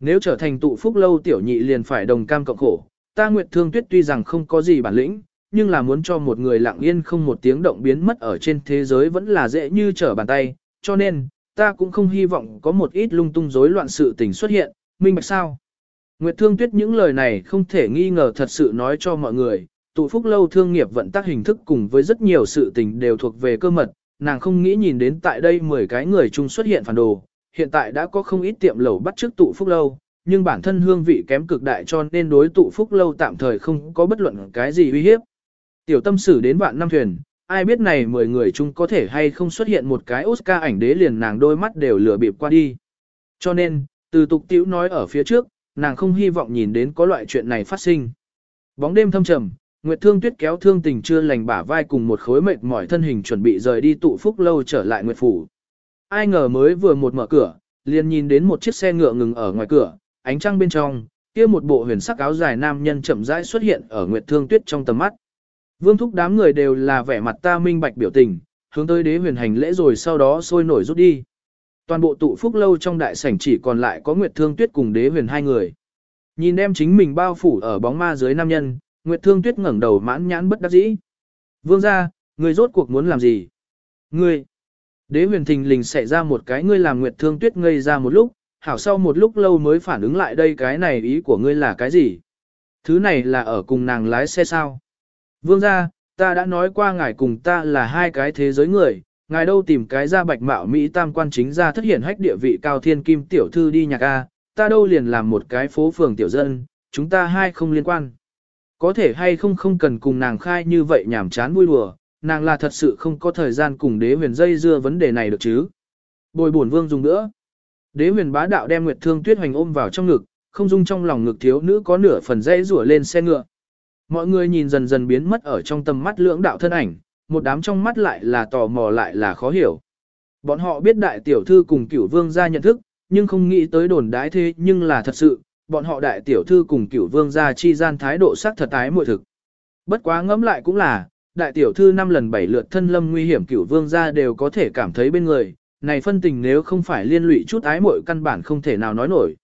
Nếu trở thành tụ phúc lâu tiểu nhị liền phải đồng cam cộng khổ, ta Nguyệt Thương Tuyết tuy rằng không có gì bản lĩnh, nhưng là muốn cho một người lặng yên không một tiếng động biến mất ở trên thế giới vẫn là dễ như trở bàn tay, cho nên, ta cũng không hy vọng có một ít lung tung rối loạn sự tình xuất hiện, minh bạch sao. Nguyệt Thương Tuyết những lời này không thể nghi ngờ thật sự nói cho mọi người, tụ phúc lâu thương nghiệp vận tác hình thức cùng với rất nhiều sự tình đều thuộc về cơ mật, nàng không nghĩ nhìn đến tại đây 10 cái người chung xuất hiện phản đồ, hiện tại đã có không ít tiệm lẩu bắt trước tụ phúc lâu, nhưng bản thân hương vị kém cực đại cho nên đối tụ phúc lâu tạm thời không có bất luận cái gì uy hiếp. Tiểu tâm sử đến vạn năm thuyền, ai biết này 10 người chung có thể hay không xuất hiện một cái Oscar ảnh đế liền nàng đôi mắt đều lửa bịp qua đi. Cho nên, từ tục tiểu nói ở phía trước, nàng không hy vọng nhìn đến có loại chuyện này phát sinh. Bóng đêm thâm trầm, Nguyệt Thương Tuyết kéo thương tình chưa lành bả vai cùng một khối mệt mỏi thân hình chuẩn bị rời đi tụ phúc lâu trở lại Nguyệt Phủ. Ai ngờ mới vừa một mở cửa, liền nhìn đến một chiếc xe ngựa ngừng ở ngoài cửa, ánh trăng bên trong, kia một bộ huyền sắc áo dài nam nhân chậm rãi xuất hiện ở Nguyệt Thương Tuyết trong tầm mắt. Vương thúc đám người đều là vẻ mặt ta minh bạch biểu tình, hướng tới đế huyền hành lễ rồi sau đó sôi nổi rút đi. Toàn bộ tụ phúc lâu trong đại sảnh chỉ còn lại có Nguyệt Thương Tuyết cùng đế huyền hai người. Nhìn em chính mình bao phủ ở bóng ma dưới nam nhân, Nguyệt Thương Tuyết ngẩng đầu mãn nhãn bất đắc dĩ. Vương gia, người rốt cuộc muốn làm gì? Ngươi! Đế huyền thình lình xảy ra một cái ngươi làm Nguyệt Thương Tuyết ngây ra một lúc, hảo sau một lúc lâu mới phản ứng lại đây cái này ý của ngươi là cái gì? Thứ này là ở cùng nàng lái xe sao? Vương gia, ta đã nói qua ngài cùng ta là hai cái thế giới người, ngài đâu tìm cái ra bạch mạo Mỹ tam quan chính ra thất hiển hách địa vị cao thiên kim tiểu thư đi nhạc A, ta đâu liền làm một cái phố phường tiểu dân, chúng ta hai không liên quan. Có thể hay không không cần cùng nàng khai như vậy nhảm chán vui đùa, nàng là thật sự không có thời gian cùng đế huyền dây dưa vấn đề này được chứ. Bồi bổn vương dùng nữa. Đế huyền bá đạo đem Nguyệt Thương Tuyết Hoành ôm vào trong ngực, không dung trong lòng ngực thiếu nữ có nửa phần dây rủa lên xe ngựa. Mọi người nhìn dần dần biến mất ở trong tầm mắt lưỡng đạo thân ảnh, một đám trong mắt lại là tò mò lại là khó hiểu. Bọn họ biết đại tiểu thư cùng cửu vương gia nhận thức, nhưng không nghĩ tới đồn đái thế nhưng là thật sự, bọn họ đại tiểu thư cùng cửu vương gia chi gian thái độ sắc thật tái muội thực. Bất quá ngẫm lại cũng là, đại tiểu thư năm lần bảy lượt thân lâm nguy hiểm cửu vương gia đều có thể cảm thấy bên người, này phân tình nếu không phải liên lụy chút ái muội căn bản không thể nào nói nổi.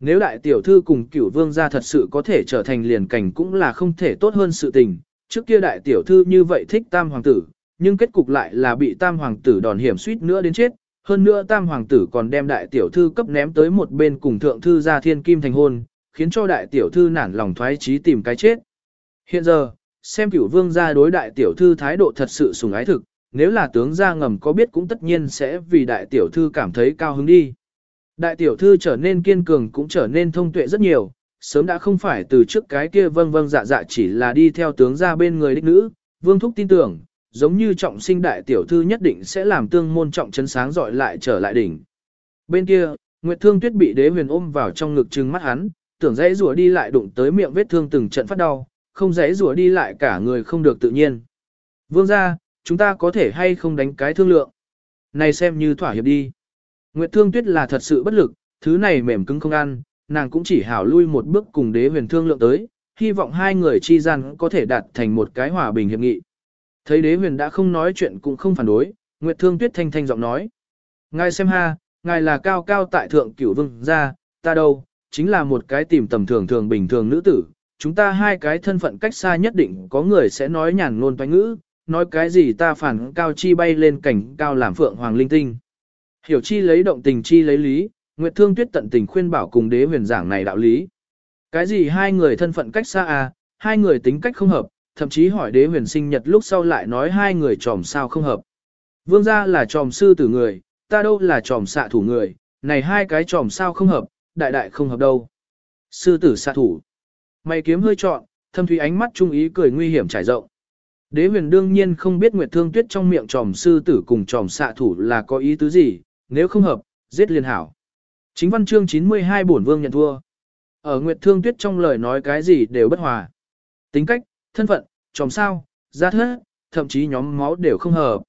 Nếu đại tiểu thư cùng cửu vương gia thật sự có thể trở thành liền cảnh cũng là không thể tốt hơn sự tình, trước kia đại tiểu thư như vậy thích tam hoàng tử, nhưng kết cục lại là bị tam hoàng tử đòn hiểm suýt nữa đến chết, hơn nữa tam hoàng tử còn đem đại tiểu thư cấp ném tới một bên cùng thượng thư gia thiên kim thành hôn, khiến cho đại tiểu thư nản lòng thoái trí tìm cái chết. Hiện giờ, xem cửu vương gia đối đại tiểu thư thái độ thật sự sùng ái thực, nếu là tướng gia ngầm có biết cũng tất nhiên sẽ vì đại tiểu thư cảm thấy cao hứng đi. Đại tiểu thư trở nên kiên cường cũng trở nên thông tuệ rất nhiều, sớm đã không phải từ trước cái kia vâng vâng dạ dạ chỉ là đi theo tướng gia bên người đích nữ, vương thúc tin tưởng, giống như trọng sinh đại tiểu thư nhất định sẽ làm tương môn trọng chấn sáng dọi lại trở lại đỉnh. Bên kia, Nguyệt Thương Tuyết bị đế huyền ôm vào trong ngực trừng mắt hắn, tưởng dãy rùa đi lại đụng tới miệng vết thương từng trận phát đau, không dãy rùa đi lại cả người không được tự nhiên. Vương gia, chúng ta có thể hay không đánh cái thương lượng. Này xem như thỏa hiệp đi. Nguyệt Thương Tuyết là thật sự bất lực, thứ này mềm cứng không ăn, nàng cũng chỉ hảo lui một bước cùng đế huyền thương lượng tới, hy vọng hai người chi gian có thể đạt thành một cái hòa bình hiệp nghị. Thấy đế huyền đã không nói chuyện cũng không phản đối, Nguyệt Thương Tuyết thanh thanh giọng nói. Ngài xem ha, ngài là cao cao tại thượng cửu vương gia, ta đâu, chính là một cái tìm tầm thường thường bình thường nữ tử. Chúng ta hai cái thân phận cách xa nhất định có người sẽ nói nhàn ngôn toanh ngữ, nói cái gì ta phản cao chi bay lên cảnh cao làm phượng hoàng linh tinh. Hiểu chi lấy động tình chi lấy lý, Nguyệt Thương Tuyết tận tình khuyên bảo cùng đế huyền giảng này đạo lý. Cái gì hai người thân phận cách xa à, hai người tính cách không hợp, thậm chí hỏi đế huyền sinh nhật lúc sau lại nói hai người tròm sao không hợp. Vương gia là tròm sư tử người, ta đâu là tròm xạ thủ người, này hai cái tròm sao không hợp, đại đại không hợp đâu. Sư tử xạ thủ. Mày kiếm hơi trọn, thâm thủy ánh mắt trung ý cười nguy hiểm trải rộng. Đế huyền đương nhiên không biết Nguyệt Thương Tuyết trong miệng tròm sư tử cùng tròm xạ thủ là có ý tứ gì, nếu không hợp, giết liên hảo. Chính văn chương 92 bổn vương nhận thua. Ở Nguyệt Thương Tuyết trong lời nói cái gì đều bất hòa. Tính cách, thân phận, tròm sao, gia thế, thậm chí nhóm máu đều không hợp.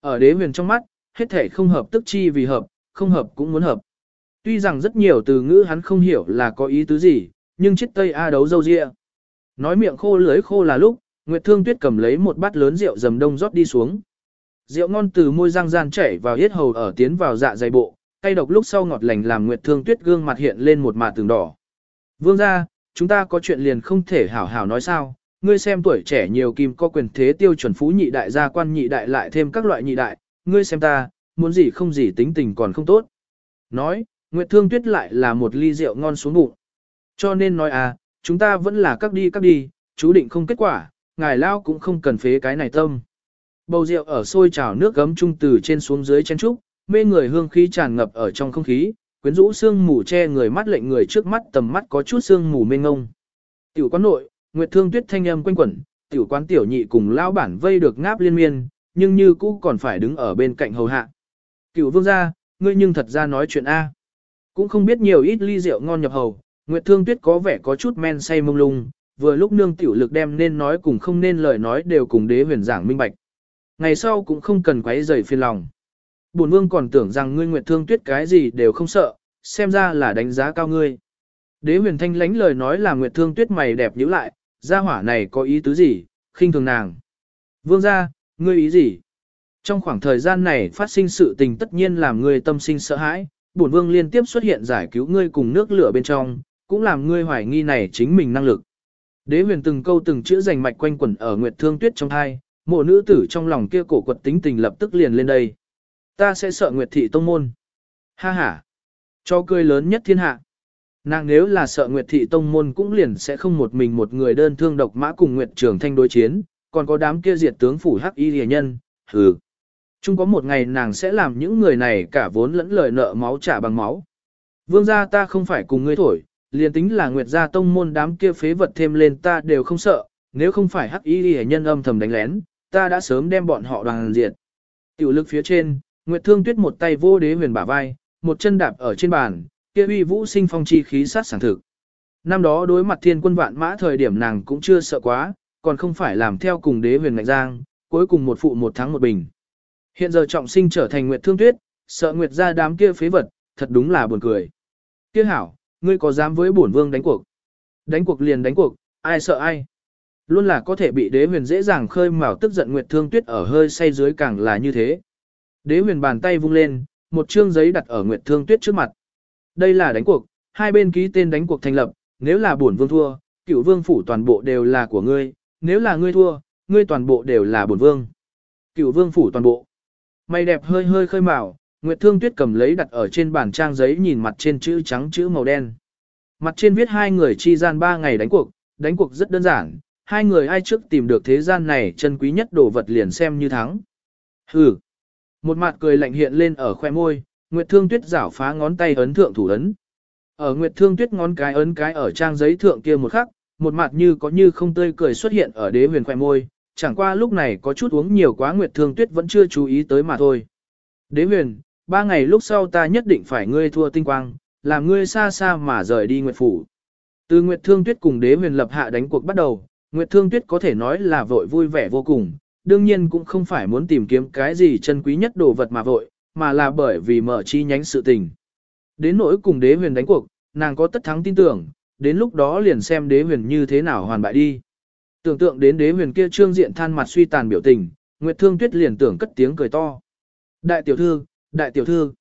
Ở đế huyền trong mắt, hết thể không hợp tức chi vì hợp, không hợp cũng muốn hợp. Tuy rằng rất nhiều từ ngữ hắn không hiểu là có ý tứ gì, nhưng chết tây A đấu dâu dịa. Nói miệng khô lưới khô là lúc, Nguyệt Thương Tuyết cầm lấy một bát lớn rượu dầm đông rót đi xuống. Rượu ngon từ môi răng gian chảy vào yết hầu ở tiến vào dạ dày bộ, cay độc lúc sau ngọt lành làm Nguyệt Thương Tuyết gương mặt hiện lên một mạ tường đỏ. Vương gia, chúng ta có chuyện liền không thể hảo hảo nói sao, ngươi xem tuổi trẻ nhiều kim có quyền thế tiêu chuẩn phú nhị đại gia quan nhị đại lại thêm các loại nhị đại, ngươi xem ta, muốn gì không gì tính tình còn không tốt. Nói, Nguyệt Thương Tuyết lại là một ly rượu ngon xuống bụng. Cho nên nói à, chúng ta vẫn là các đi các đi, chú định không kết quả, ngài lao cũng không cần phế cái này tâm. Bầu rượu ở sôi trào nước gấm trung từ trên xuống dưới chen trúc, mê người hương khí tràn ngập ở trong không khí, quyến rũ sương mù che người mắt lệnh người trước mắt tầm mắt có chút sương mù mênh ngông. Tiểu quán nội, Nguyệt Thương Tuyết thanh âm quanh quẩn, tiểu quán tiểu nhị cùng lão bản vây được ngáp liên miên, nhưng như cũ còn phải đứng ở bên cạnh hầu hạ. Cửu vương gia, ngươi nhưng thật ra nói chuyện A. Cũng không biết nhiều ít ly rượu ngon nhập hầu, Nguyệt Thương Tuyết có vẻ có chút men say mông lung, vừa lúc nương tiểu lực đem nên nói cùng không nên lời nói đều cùng đế huyền giảng minh bạch. Ngày sau cũng không cần quấy rầy phiền lòng. Bổn vương còn tưởng rằng ngươi Nguyệt Thương Tuyết cái gì đều không sợ, xem ra là đánh giá cao ngươi. Đế huyền thanh lánh lời nói là Nguyệt Thương Tuyết mày đẹp nhíu lại, gia hỏa này có ý tứ gì, khinh thường nàng. Vương gia, ngươi ý gì? Trong khoảng thời gian này phát sinh sự tình tất nhiên làm ngươi tâm sinh sợ hãi, bổn vương liên tiếp xuất hiện giải cứu ngươi cùng nước lửa bên trong, cũng làm ngươi hoài nghi này chính mình năng lực. Đế huyền từng câu từng chữ rành mạch quanh quẩn ở Nguyệt Thương Tuyết trong hai, mộ nữ tử trong lòng kia cổ quật tính tình lập tức liền lên đây. Ta sẽ sợ Nguyệt Thị Tông Môn. Ha ha. Cho cười lớn nhất thiên hạ. Nàng nếu là sợ Nguyệt Thị Tông Môn cũng liền sẽ không một mình một người đơn thương độc mã cùng Nguyệt Trường Thanh đối chiến, còn có đám kia diệt tướng phủ hắc y rìa nhân, hừ. Chung có một ngày nàng sẽ làm những người này cả vốn lẫn lời nợ máu trả bằng máu. Vương gia ta không phải cùng ngươi thổi, liền tính là Nguyệt gia tông môn đám kia phế vật thêm lên ta đều không sợ, nếu không phải hắc y rìa nhân âm thầm đánh lén, ta đã sớm đem bọn họ đoàn diệt. Tiểu lực phía trên, Nguyệt Thương Tuyết một tay vô đế huyền bả vai, một chân đạp ở trên bàn, kia uy vũ sinh phong chi khí sát sảng thực. Năm đó đối mặt thiên quân vạn mã thời điểm nàng cũng chưa sợ quá, còn không phải làm theo cùng đế huyền ngạch giang, cuối cùng một phụ một thắng một bình. Hiện giờ trọng sinh trở thành Nguyệt Thương Tuyết, sợ Nguyệt ra đám kia phế vật, thật đúng là buồn cười. Kia hảo, ngươi có dám với bổn vương đánh cuộc? Đánh cuộc liền đánh cuộc, ai sợ ai? Luôn là có thể bị đế huyền dễ dàng khơi mào tức giận Nguyệt Thương Tuyết ở hơi say dưới càng là như thế. Đế huyền bàn tay vung lên, một chương giấy đặt ở Nguyệt Thương Tuyết trước mặt. Đây là đánh cuộc, hai bên ký tên đánh cuộc thành lập, nếu là bổn vương thua, cựu vương phủ toàn bộ đều là của ngươi, nếu là ngươi thua, ngươi toàn bộ đều là bổn vương. Cựu vương phủ toàn bộ. Mày đẹp hơi hơi khơi mào, Nguyệt Thương Tuyết cầm lấy đặt ở trên bàn trang giấy nhìn mặt trên chữ trắng chữ màu đen. Mặt trên viết hai người chi gian ba ngày đánh cuộc, đánh cuộc rất đơn giản, hai người ai trước tìm được thế gian này chân quý nhất đồ vật liền xem như thắng. Hừ. Một mặt cười lạnh hiện lên ở khoe môi, Nguyệt Thương Tuyết giảo phá ngón tay ấn thượng thủ ấn. Ở Nguyệt Thương Tuyết ngón cái ấn cái ở trang giấy thượng kia một khắc, một mặt như có như không tươi cười xuất hiện ở đế huyền khoe môi, chẳng qua lúc này có chút uống nhiều quá Nguyệt Thương Tuyết vẫn chưa chú ý tới mà thôi. Đế huyền, ba ngày lúc sau ta nhất định phải ngươi thua tinh quang, làm ngươi xa xa mà rời đi Nguyệt Phủ. Từ Nguyệt Thương Tuyết cùng đế huyền lập hạ đánh cuộc bắt đầu, Nguyệt Thương Tuyết có thể nói là vội vui vẻ vô cùng, đương nhiên cũng không phải muốn tìm kiếm cái gì chân quý nhất đồ vật mà vội, mà là bởi vì mở chi nhánh sự tình. Đến nỗi cùng đế huyền đánh cuộc, nàng có tất thắng tin tưởng, đến lúc đó liền xem đế huyền như thế nào hoàn bại đi. Tưởng tượng đến đế huyền kia trương diện than mặt suy tàn biểu tình, Nguyệt Thương Tuyết liền tưởng cất tiếng cười to. Đại tiểu thư, đại tiểu thư.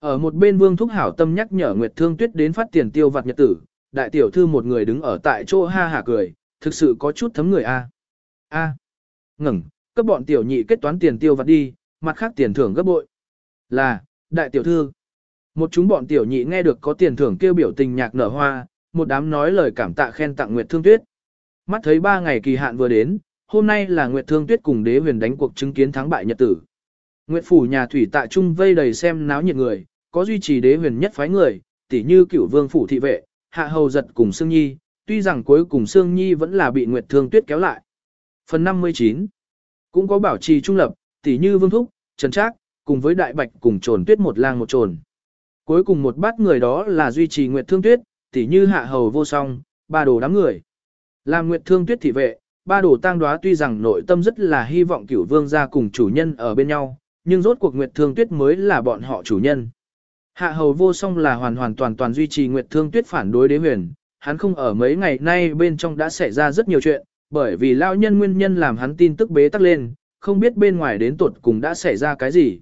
Ở một bên Vương Thúc Hảo tâm nhắc nhở Nguyệt Thương Tuyết đến phát tiền tiêu vặt nhật tử, đại tiểu thư một người đứng ở tại chỗ ha hả cười, thực sự có chút thấm người a. A. Ngừng, các bọn tiểu nhị kết toán tiền tiêu vặt đi, mặt khác tiền thưởng gấp bội. Là, đại tiểu thư. Một chúng bọn tiểu nhị nghe được có tiền thưởng kêu biểu tình nhạc nở hoa, một đám nói lời cảm tạ khen tặng Nguyệt Thương Tuyết. Mắt thấy ba ngày kỳ hạn vừa đến, hôm nay là Nguyệt Thương Tuyết cùng đế huyền đánh cuộc chứng kiến thắng bại nhật tử. Nguyệt phủ nhà thủy tạ trung vây đầy xem náo nhiệt người, có duy trì đế huyền nhất phái người, tỉ như cửu vương phủ thị vệ, hạ hầu giật cùng Sương Nhi, tuy rằng cuối cùng Sương Nhi vẫn là bị Nguyệt Thương Tuyết kéo lại. Phần 59 Cũng có bảo trì trung lập, tỉ như Vương Thúc, Trần Trác, cùng với Đại Bạch cùng trồn tuyết một lang một trồn. Cuối cùng một bát người đó là duy trì Nguyệt Thương Tuyết, tỉ như hạ hầu vô song, ba đồ đám người. Làm Nguyệt Thương Tuyết thị vệ, ba đồ tang đoá tuy rằng nội tâm rất là hy vọng cửu vương gia cùng chủ nhân ở bên nhau, nhưng rốt cuộc Nguyệt Thương Tuyết mới là bọn họ chủ nhân. Hạ hầu vô song là hoàn hoàn toàn toàn duy trì Nguyệt Thương Tuyết phản đối đế huyền, hắn không ở mấy ngày nay bên trong đã xảy ra rất nhiều chuyện, bởi vì lao nhân nguyên nhân làm hắn tin tức bế tắc lên, không biết bên ngoài đến tuột cùng đã xảy ra cái gì.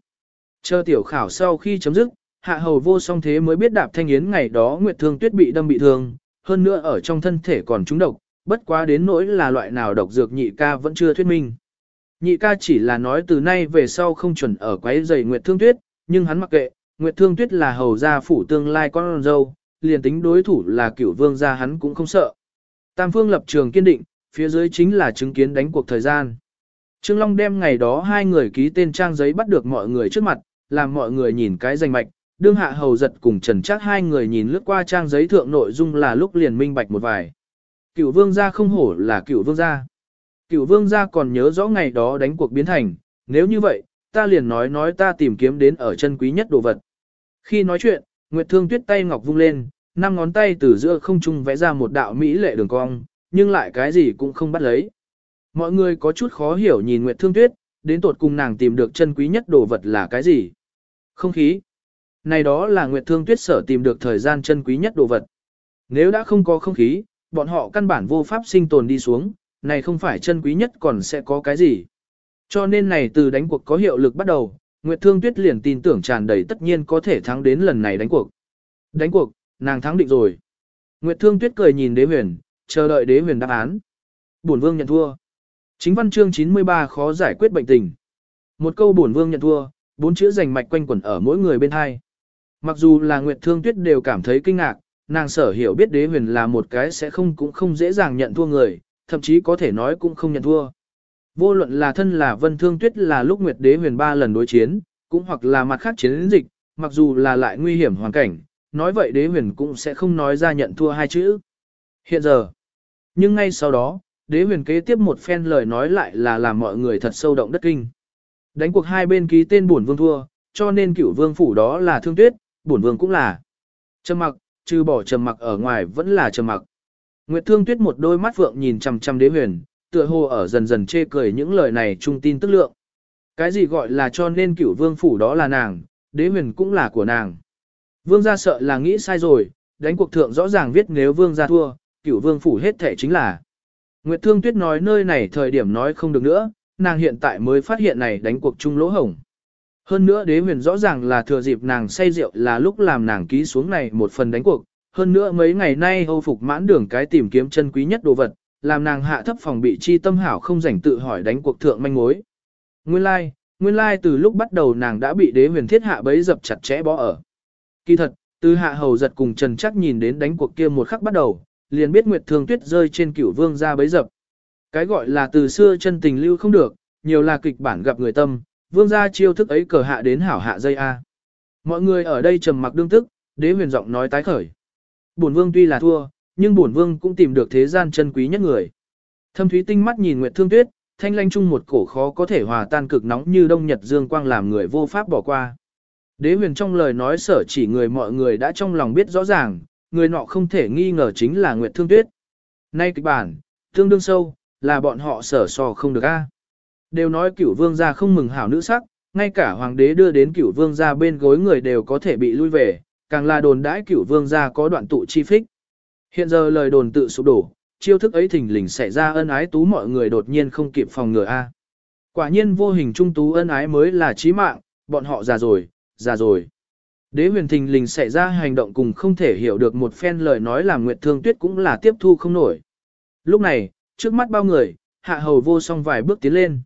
Chờ tiểu khảo sau khi chấm dứt, hạ hầu vô song thế mới biết đạp thanh yến ngày đó Nguyệt Thương Tuyết bị đâm bị thương, hơn nữa ở trong thân thể còn trúng độc, bất quá đến nỗi là loại nào độc dược nhị ca vẫn chưa thuyết minh. Nhị ca chỉ là nói từ nay về sau không chuẩn ở quấy giày Nguyệt Thương Tuyết, nhưng hắn mặc kệ, Nguyệt Thương Tuyết là hầu gia phủ tương lai con dâu, liền tính đối thủ là cửu vương gia hắn cũng không sợ. Tam phương lập trường kiên định, phía dưới chính là chứng kiến đánh cuộc thời gian. Trương Long đem ngày đó hai người ký tên trang giấy bắt được mọi người trước mặt, làm mọi người nhìn cái danh mạch, đương hạ hầu giật cùng trần chắc hai người nhìn lướt qua trang giấy thượng nội dung là lúc liền minh bạch một vài. Cửu vương gia không hổ là cửu vương gia. Cửu vương gia còn nhớ rõ ngày đó đánh cuộc biến thành, nếu như vậy, ta liền nói nói ta tìm kiếm đến ở chân quý nhất đồ vật. Khi nói chuyện, Nguyệt Thương Tuyết tay ngọc vung lên, năm ngón tay từ giữa không trung vẽ ra một đạo mỹ lệ đường cong, nhưng lại cái gì cũng không bắt lấy. Mọi người có chút khó hiểu nhìn Nguyệt Thương Tuyết, đến tột cùng nàng tìm được chân quý nhất đồ vật là cái gì? Không khí. Này đó là Nguyệt Thương Tuyết sở tìm được thời gian chân quý nhất đồ vật. Nếu đã không có không khí, bọn họ căn bản vô pháp sinh tồn đi xuống, này không phải chân quý nhất còn sẽ có cái gì. Cho nên này từ đánh cuộc có hiệu lực bắt đầu, Nguyệt Thương Tuyết liền tin tưởng tràn đầy tất nhiên có thể thắng đến lần này đánh cuộc. Đánh cuộc, nàng thắng định rồi. Nguyệt Thương Tuyết cười nhìn đế huyền, chờ đợi đế huyền đáp án. Bổn vương nhận thua. Chính văn chương 93 khó giải quyết bệnh tình. Một câu bổn vương nhận thua, bốn chữ rành mạch quanh quẩn ở mỗi người bên hai. Mặc dù là Nguyệt Thương Tuyết đều cảm thấy kinh ngạc, nàng sở hiểu biết đế huyền là một cái sẽ không cũng không dễ dàng nhận thua người, thậm chí có thể nói cũng không nhận thua. Vô luận là thân là Vân Thương Tuyết là lúc Nguyệt Đế huyền ba lần đối chiến, cũng hoặc là mặt khác chiến dịch, mặc dù là lại nguy hiểm hoàn cảnh, nói vậy Đế huyền cũng sẽ không nói ra nhận thua hai chữ. Hiện giờ, nhưng ngay sau đó, Đế huyền kế tiếp một phen lời nói lại là làm mọi người thật sâu động đất kinh. Đánh cuộc hai bên ký tên bổn vương thua, cho nên cửu vương phủ đó là Thương Tuyết, bổn vương cũng là. Trầm mặc, trừ bỏ trầm mặc ở ngoài vẫn là trầm mặc. Nguyệt Thương Tuyết một đôi mắt vượng nhìn chằm chằm Đế huyền, tựa hồ ở dần dần chê cười những lời này trung tin tức lượng. Cái gì gọi là cho nên cửu vương phủ đó là nàng, đế huyền cũng là của nàng. Vương gia sợ là nghĩ sai rồi, đánh cuộc thượng rõ ràng viết nếu vương gia thua, cửu vương phủ hết thể chính là. Nguyệt Thương Tuyết nói nơi này thời điểm nói không được nữa, nàng hiện tại mới phát hiện này đánh cuộc chung lỗ hổng. Hơn nữa đế huyền rõ ràng là thừa dịp nàng say rượu là lúc làm nàng ký xuống này một phần đánh cuộc. Hơn nữa mấy ngày nay Âu Phục mãn đường cái tìm kiếm chân quý nhất đồ vật, làm nàng hạ thấp phòng bị chi tâm hảo không rảnh tự hỏi đánh cuộc thượng manh mối. Nguyên lai, like, nguyên lai like từ lúc bắt đầu nàng đã bị đế huyền thiết hạ bấy dập chặt chẽ bó ở. Kỳ thật, từ hạ hầu giật cùng Trần chắc nhìn đến đánh cuộc kia một khắc bắt đầu, liền biết Nguyệt Thương Tuyết rơi trên cửu vương ra bấy dập. Cái gọi là từ xưa chân tình lưu không được, nhiều là kịch bản gặp người tâm, vương gia chiêu thức ấy cờ hạ đến hảo hạ dây A. Mọi người ở đây trầm mặc đương tức, đế huyền giọng nói tái khởi. Bổn vương tuy là thua, nhưng bổn vương cũng tìm được thế gian chân quý nhất người. Thâm thúy tinh mắt nhìn Nguyệt Thương Tuyết, thanh lanh chung một cổ khó có thể hòa tan cực nóng như đông nhật dương quang làm người vô pháp bỏ qua. Đế huyền trong lời nói sở chỉ người mọi người đã trong lòng biết rõ ràng, người nọ không thể nghi ngờ chính là Nguyệt Thương Tuyết. Nay kịch bản, tương đương sâu, là bọn họ sở so không được a. Đều nói cửu vương gia không mừng hảo nữ sắc, ngay cả hoàng đế đưa đến cửu vương gia bên gối người đều có thể bị lui về, càng là đồn đãi cửu vương gia có đoạn tụ chi phích. Hiện giờ lời đồn tự sụp đổ, chiêu thức ấy thình lình xảy ra ân ái tú mọi người đột nhiên không kịp phòng ngừa a. Quả nhiên vô hình trung tú ân ái mới là chí mạng, bọn họ già rồi, già rồi. Đế huyền thình lình xảy ra hành động cùng không thể hiểu được một phen lời nói làm Nguyệt Thương Tuyết cũng là tiếp thu không nổi. Lúc này, trước mắt bao người, hạ hầu vô song vài bước tiến lên.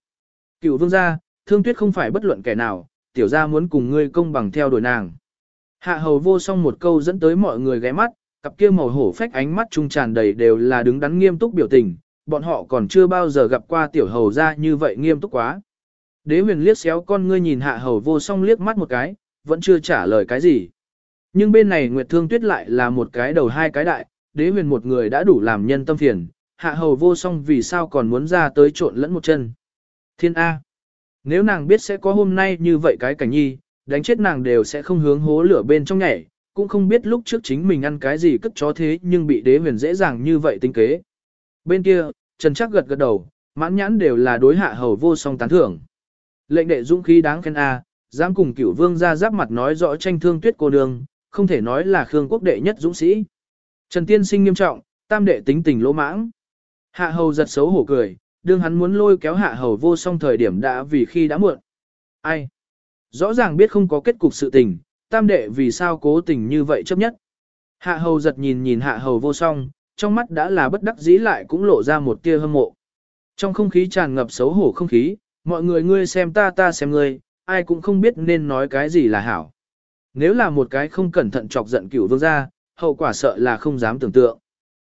Cựu vương gia, Thương Tuyết không phải bất luận kẻ nào, tiểu gia muốn cùng ngươi công bằng theo đuổi nàng. Hạ hầu vô song một câu dẫn tới mọi người ghé mắt, cặp kia màu hổ phách ánh mắt trung tràn đầy đều là đứng đắn nghiêm túc biểu tình, bọn họ còn chưa bao giờ gặp qua tiểu hầu ra như vậy nghiêm túc quá. Đế huyền liếc xéo con ngươi nhìn hạ hầu vô song liếc mắt một cái, vẫn chưa trả lời cái gì. Nhưng bên này Nguyệt Thương Tuyết lại là một cái đầu hai cái đại, đế huyền một người đã đủ làm nhân tâm phiền, hạ hầu vô song vì sao còn muốn ra tới trộn lẫn một chân. Thiên A. Nếu nàng biết sẽ có hôm nay như vậy cái cảnh nhi, đánh chết nàng đều sẽ không hướng hố lửa bên trong nhảy, cũng không biết lúc trước chính mình ăn cái gì cất chó thế nhưng bị đế huyền dễ dàng như vậy tinh kế. Bên kia, Trần Chắc gật gật đầu, mãn nhãn đều là đối hạ hầu vô song tán thưởng. Lệnh đệ dũng khí đáng khen A, dám cùng cửu vương ra giáp mặt nói rõ tranh thương tuyết cô nương, không thể nói là Khương quốc đệ nhất dũng sĩ. Trần Tiên sinh nghiêm trọng, tam đệ tính tình lỗ mãng. Hạ hầu giật xấu hổ cười, đương hắn muốn lôi kéo hạ hầu vô song thời điểm đã vì khi đã muộn. Ai? Rõ ràng biết không có kết cục sự tình, tam đệ vì sao cố tình như vậy chấp nhất. Hạ hầu giật nhìn nhìn hạ hầu vô song, trong mắt đã là bất đắc dĩ lại cũng lộ ra một tia hâm mộ. Trong không khí tràn ngập xấu hổ không khí, mọi người ngươi xem ta ta xem ngươi, ai cũng không biết nên nói cái gì là hảo. Nếu là một cái không cẩn thận chọc giận cửu vương gia, hậu quả sợ là không dám tưởng tượng.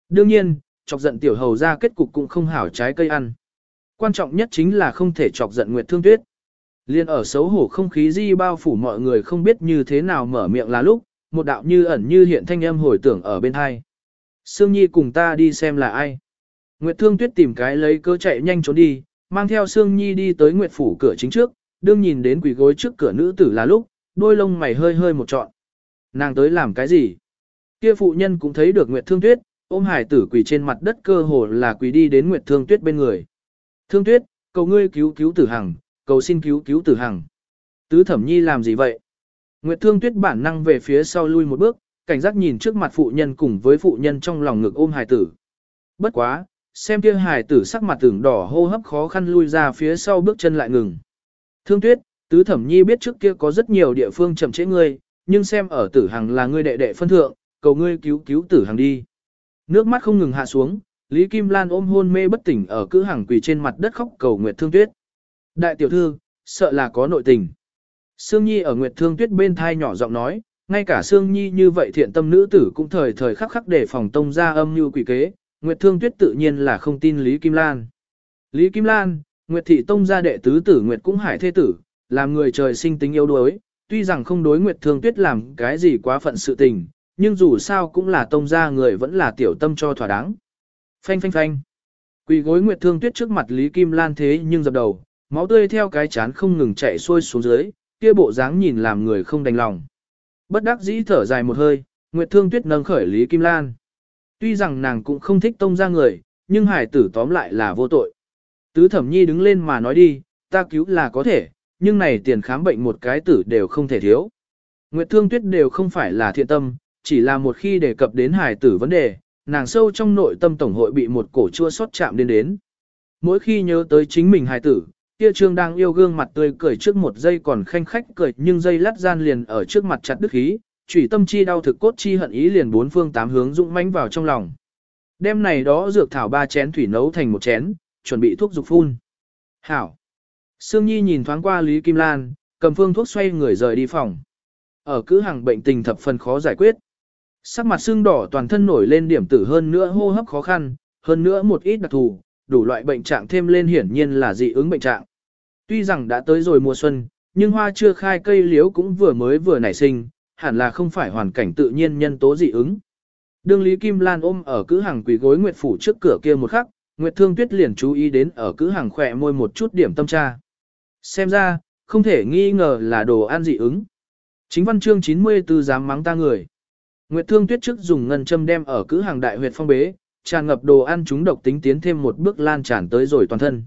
Đương nhiên, chọc giận tiểu hầu ra kết cục cũng không hảo trái cây ăn. Quan trọng nhất chính là không thể chọc giận Nguyệt Thương Tuyết. Liên ở xấu hổ không khí di bao phủ mọi người không biết như thế nào mở miệng là lúc, một đạo như ẩn như hiện thanh âm hồi tưởng ở bên hai. Sương Nhi cùng ta đi xem là ai. Nguyệt Thương Tuyết tìm cái lấy cơ chạy nhanh trốn đi, mang theo Sương Nhi đi tới Nguyệt Phủ cửa chính trước, đương nhìn đến quỷ gối trước cửa nữ tử là lúc, đôi lông mày hơi hơi một trọn. Nàng tới làm cái gì? Kia phụ nhân cũng thấy được Nguyệt Thương Tuyết, ôm hải tử quỳ trên mặt đất cơ hồ là quỳ đi đến Nguyệt Thương Tuyết bên người. Thương Tuyết, cầu ngươi cứu cứu tử hằng, cầu xin cứu cứu tử hằng. Tứ thẩm nhi làm gì vậy? Nguyệt Thương Tuyết bản năng về phía sau lui một bước, cảnh giác nhìn trước mặt phụ nhân cùng với phụ nhân trong lòng ngực ôm hải tử. Bất quá, xem kia hải tử sắc mặt tưởng đỏ hô hấp khó khăn lui ra phía sau bước chân lại ngừng. Thương Tuyết, tứ thẩm nhi biết trước kia có rất nhiều địa phương chậm trễ ngươi, nhưng xem ở tử hằng là ngươi đệ đệ phân thượng, cầu ngươi cứu cứu tử hằng đi. Nước mắt không ngừng hạ xuống, Lý Kim Lan ôm hôn mê bất tỉnh ở cữ hàng quỳ trên mặt đất khóc cầu Nguyệt Thương Tuyết. Đại tiểu thư, sợ là có nội tình. Sương Nhi ở Nguyệt Thương Tuyết bên thai nhỏ giọng nói, ngay cả Sương Nhi như vậy thiện tâm nữ tử cũng thời thời khắc khắc để phòng tông ra âm như quỷ kế, Nguyệt Thương Tuyết tự nhiên là không tin Lý Kim Lan. Lý Kim Lan, Nguyệt Thị Tông gia đệ tứ tử Nguyệt cũng hải thế tử, làm người trời sinh tính yếu đuối, tuy rằng không đối Nguyệt Thương Tuyết làm cái gì quá phận sự tình, nhưng dù sao cũng là tông gia người vẫn là tiểu tâm cho thỏa đáng. Phanh phanh phanh. Quỳ gối Nguyệt Thương Tuyết trước mặt Lý Kim Lan thế nhưng dập đầu, máu tươi theo cái chán không ngừng chảy xuôi xuống dưới, kia bộ dáng nhìn làm người không đành lòng. Bất đắc dĩ thở dài một hơi, Nguyệt Thương Tuyết nâng khởi Lý Kim Lan. Tuy rằng nàng cũng không thích tông gia người, nhưng hải tử tóm lại là vô tội. Tứ Thẩm Nhi đứng lên mà nói đi, ta cứu là có thể, nhưng này tiền khám bệnh một cái tử đều không thể thiếu. Nguyệt Thương Tuyết đều không phải là thiện tâm, chỉ là một khi đề cập đến hài tử vấn đề, nàng sâu trong nội tâm tổng hội bị một cổ chua xót chạm đến đến. Mỗi khi nhớ tới chính mình hài tử, kia trương đang yêu gương mặt tươi cười trước một giây còn khanh khách cười nhưng giây lát gian liền ở trước mặt chặt đức khí, chủy tâm chi đau thực cốt chi hận ý liền bốn phương tám hướng dũng mãnh vào trong lòng. Đêm này đó dược thảo ba chén thủy nấu thành một chén, chuẩn bị thuốc dục phun. Hảo. Sương Nhi nhìn thoáng qua Lý Kim Lan, cầm phương thuốc xoay người rời đi phòng. Ở cứ hàng bệnh tình thập phần khó giải quyết. Sắc mặt xương đỏ toàn thân nổi lên điểm tử hơn nữa hô hấp khó khăn, hơn nữa một ít đặc thù, đủ loại bệnh trạng thêm lên hiển nhiên là dị ứng bệnh trạng. Tuy rằng đã tới rồi mùa xuân, nhưng hoa chưa khai cây liễu cũng vừa mới vừa nảy sinh, hẳn là không phải hoàn cảnh tự nhiên nhân tố dị ứng. Đương Lý Kim Lan ôm ở cứ hàng quỷ gối Nguyệt Phủ trước cửa kia một khắc, Nguyệt Thương Tuyết liền chú ý đến ở cứ hàng khỏe môi một chút điểm tâm tra. Xem ra, không thể nghi ngờ là đồ ăn dị ứng. Chính văn chương 94 dám mắng ta người. Nguyệt Thương Tuyết trước dùng ngân châm đem ở cữ hàng đại huyệt phong bế, tràn ngập đồ ăn chúng độc tính tiến thêm một bước lan tràn tới rồi toàn thân.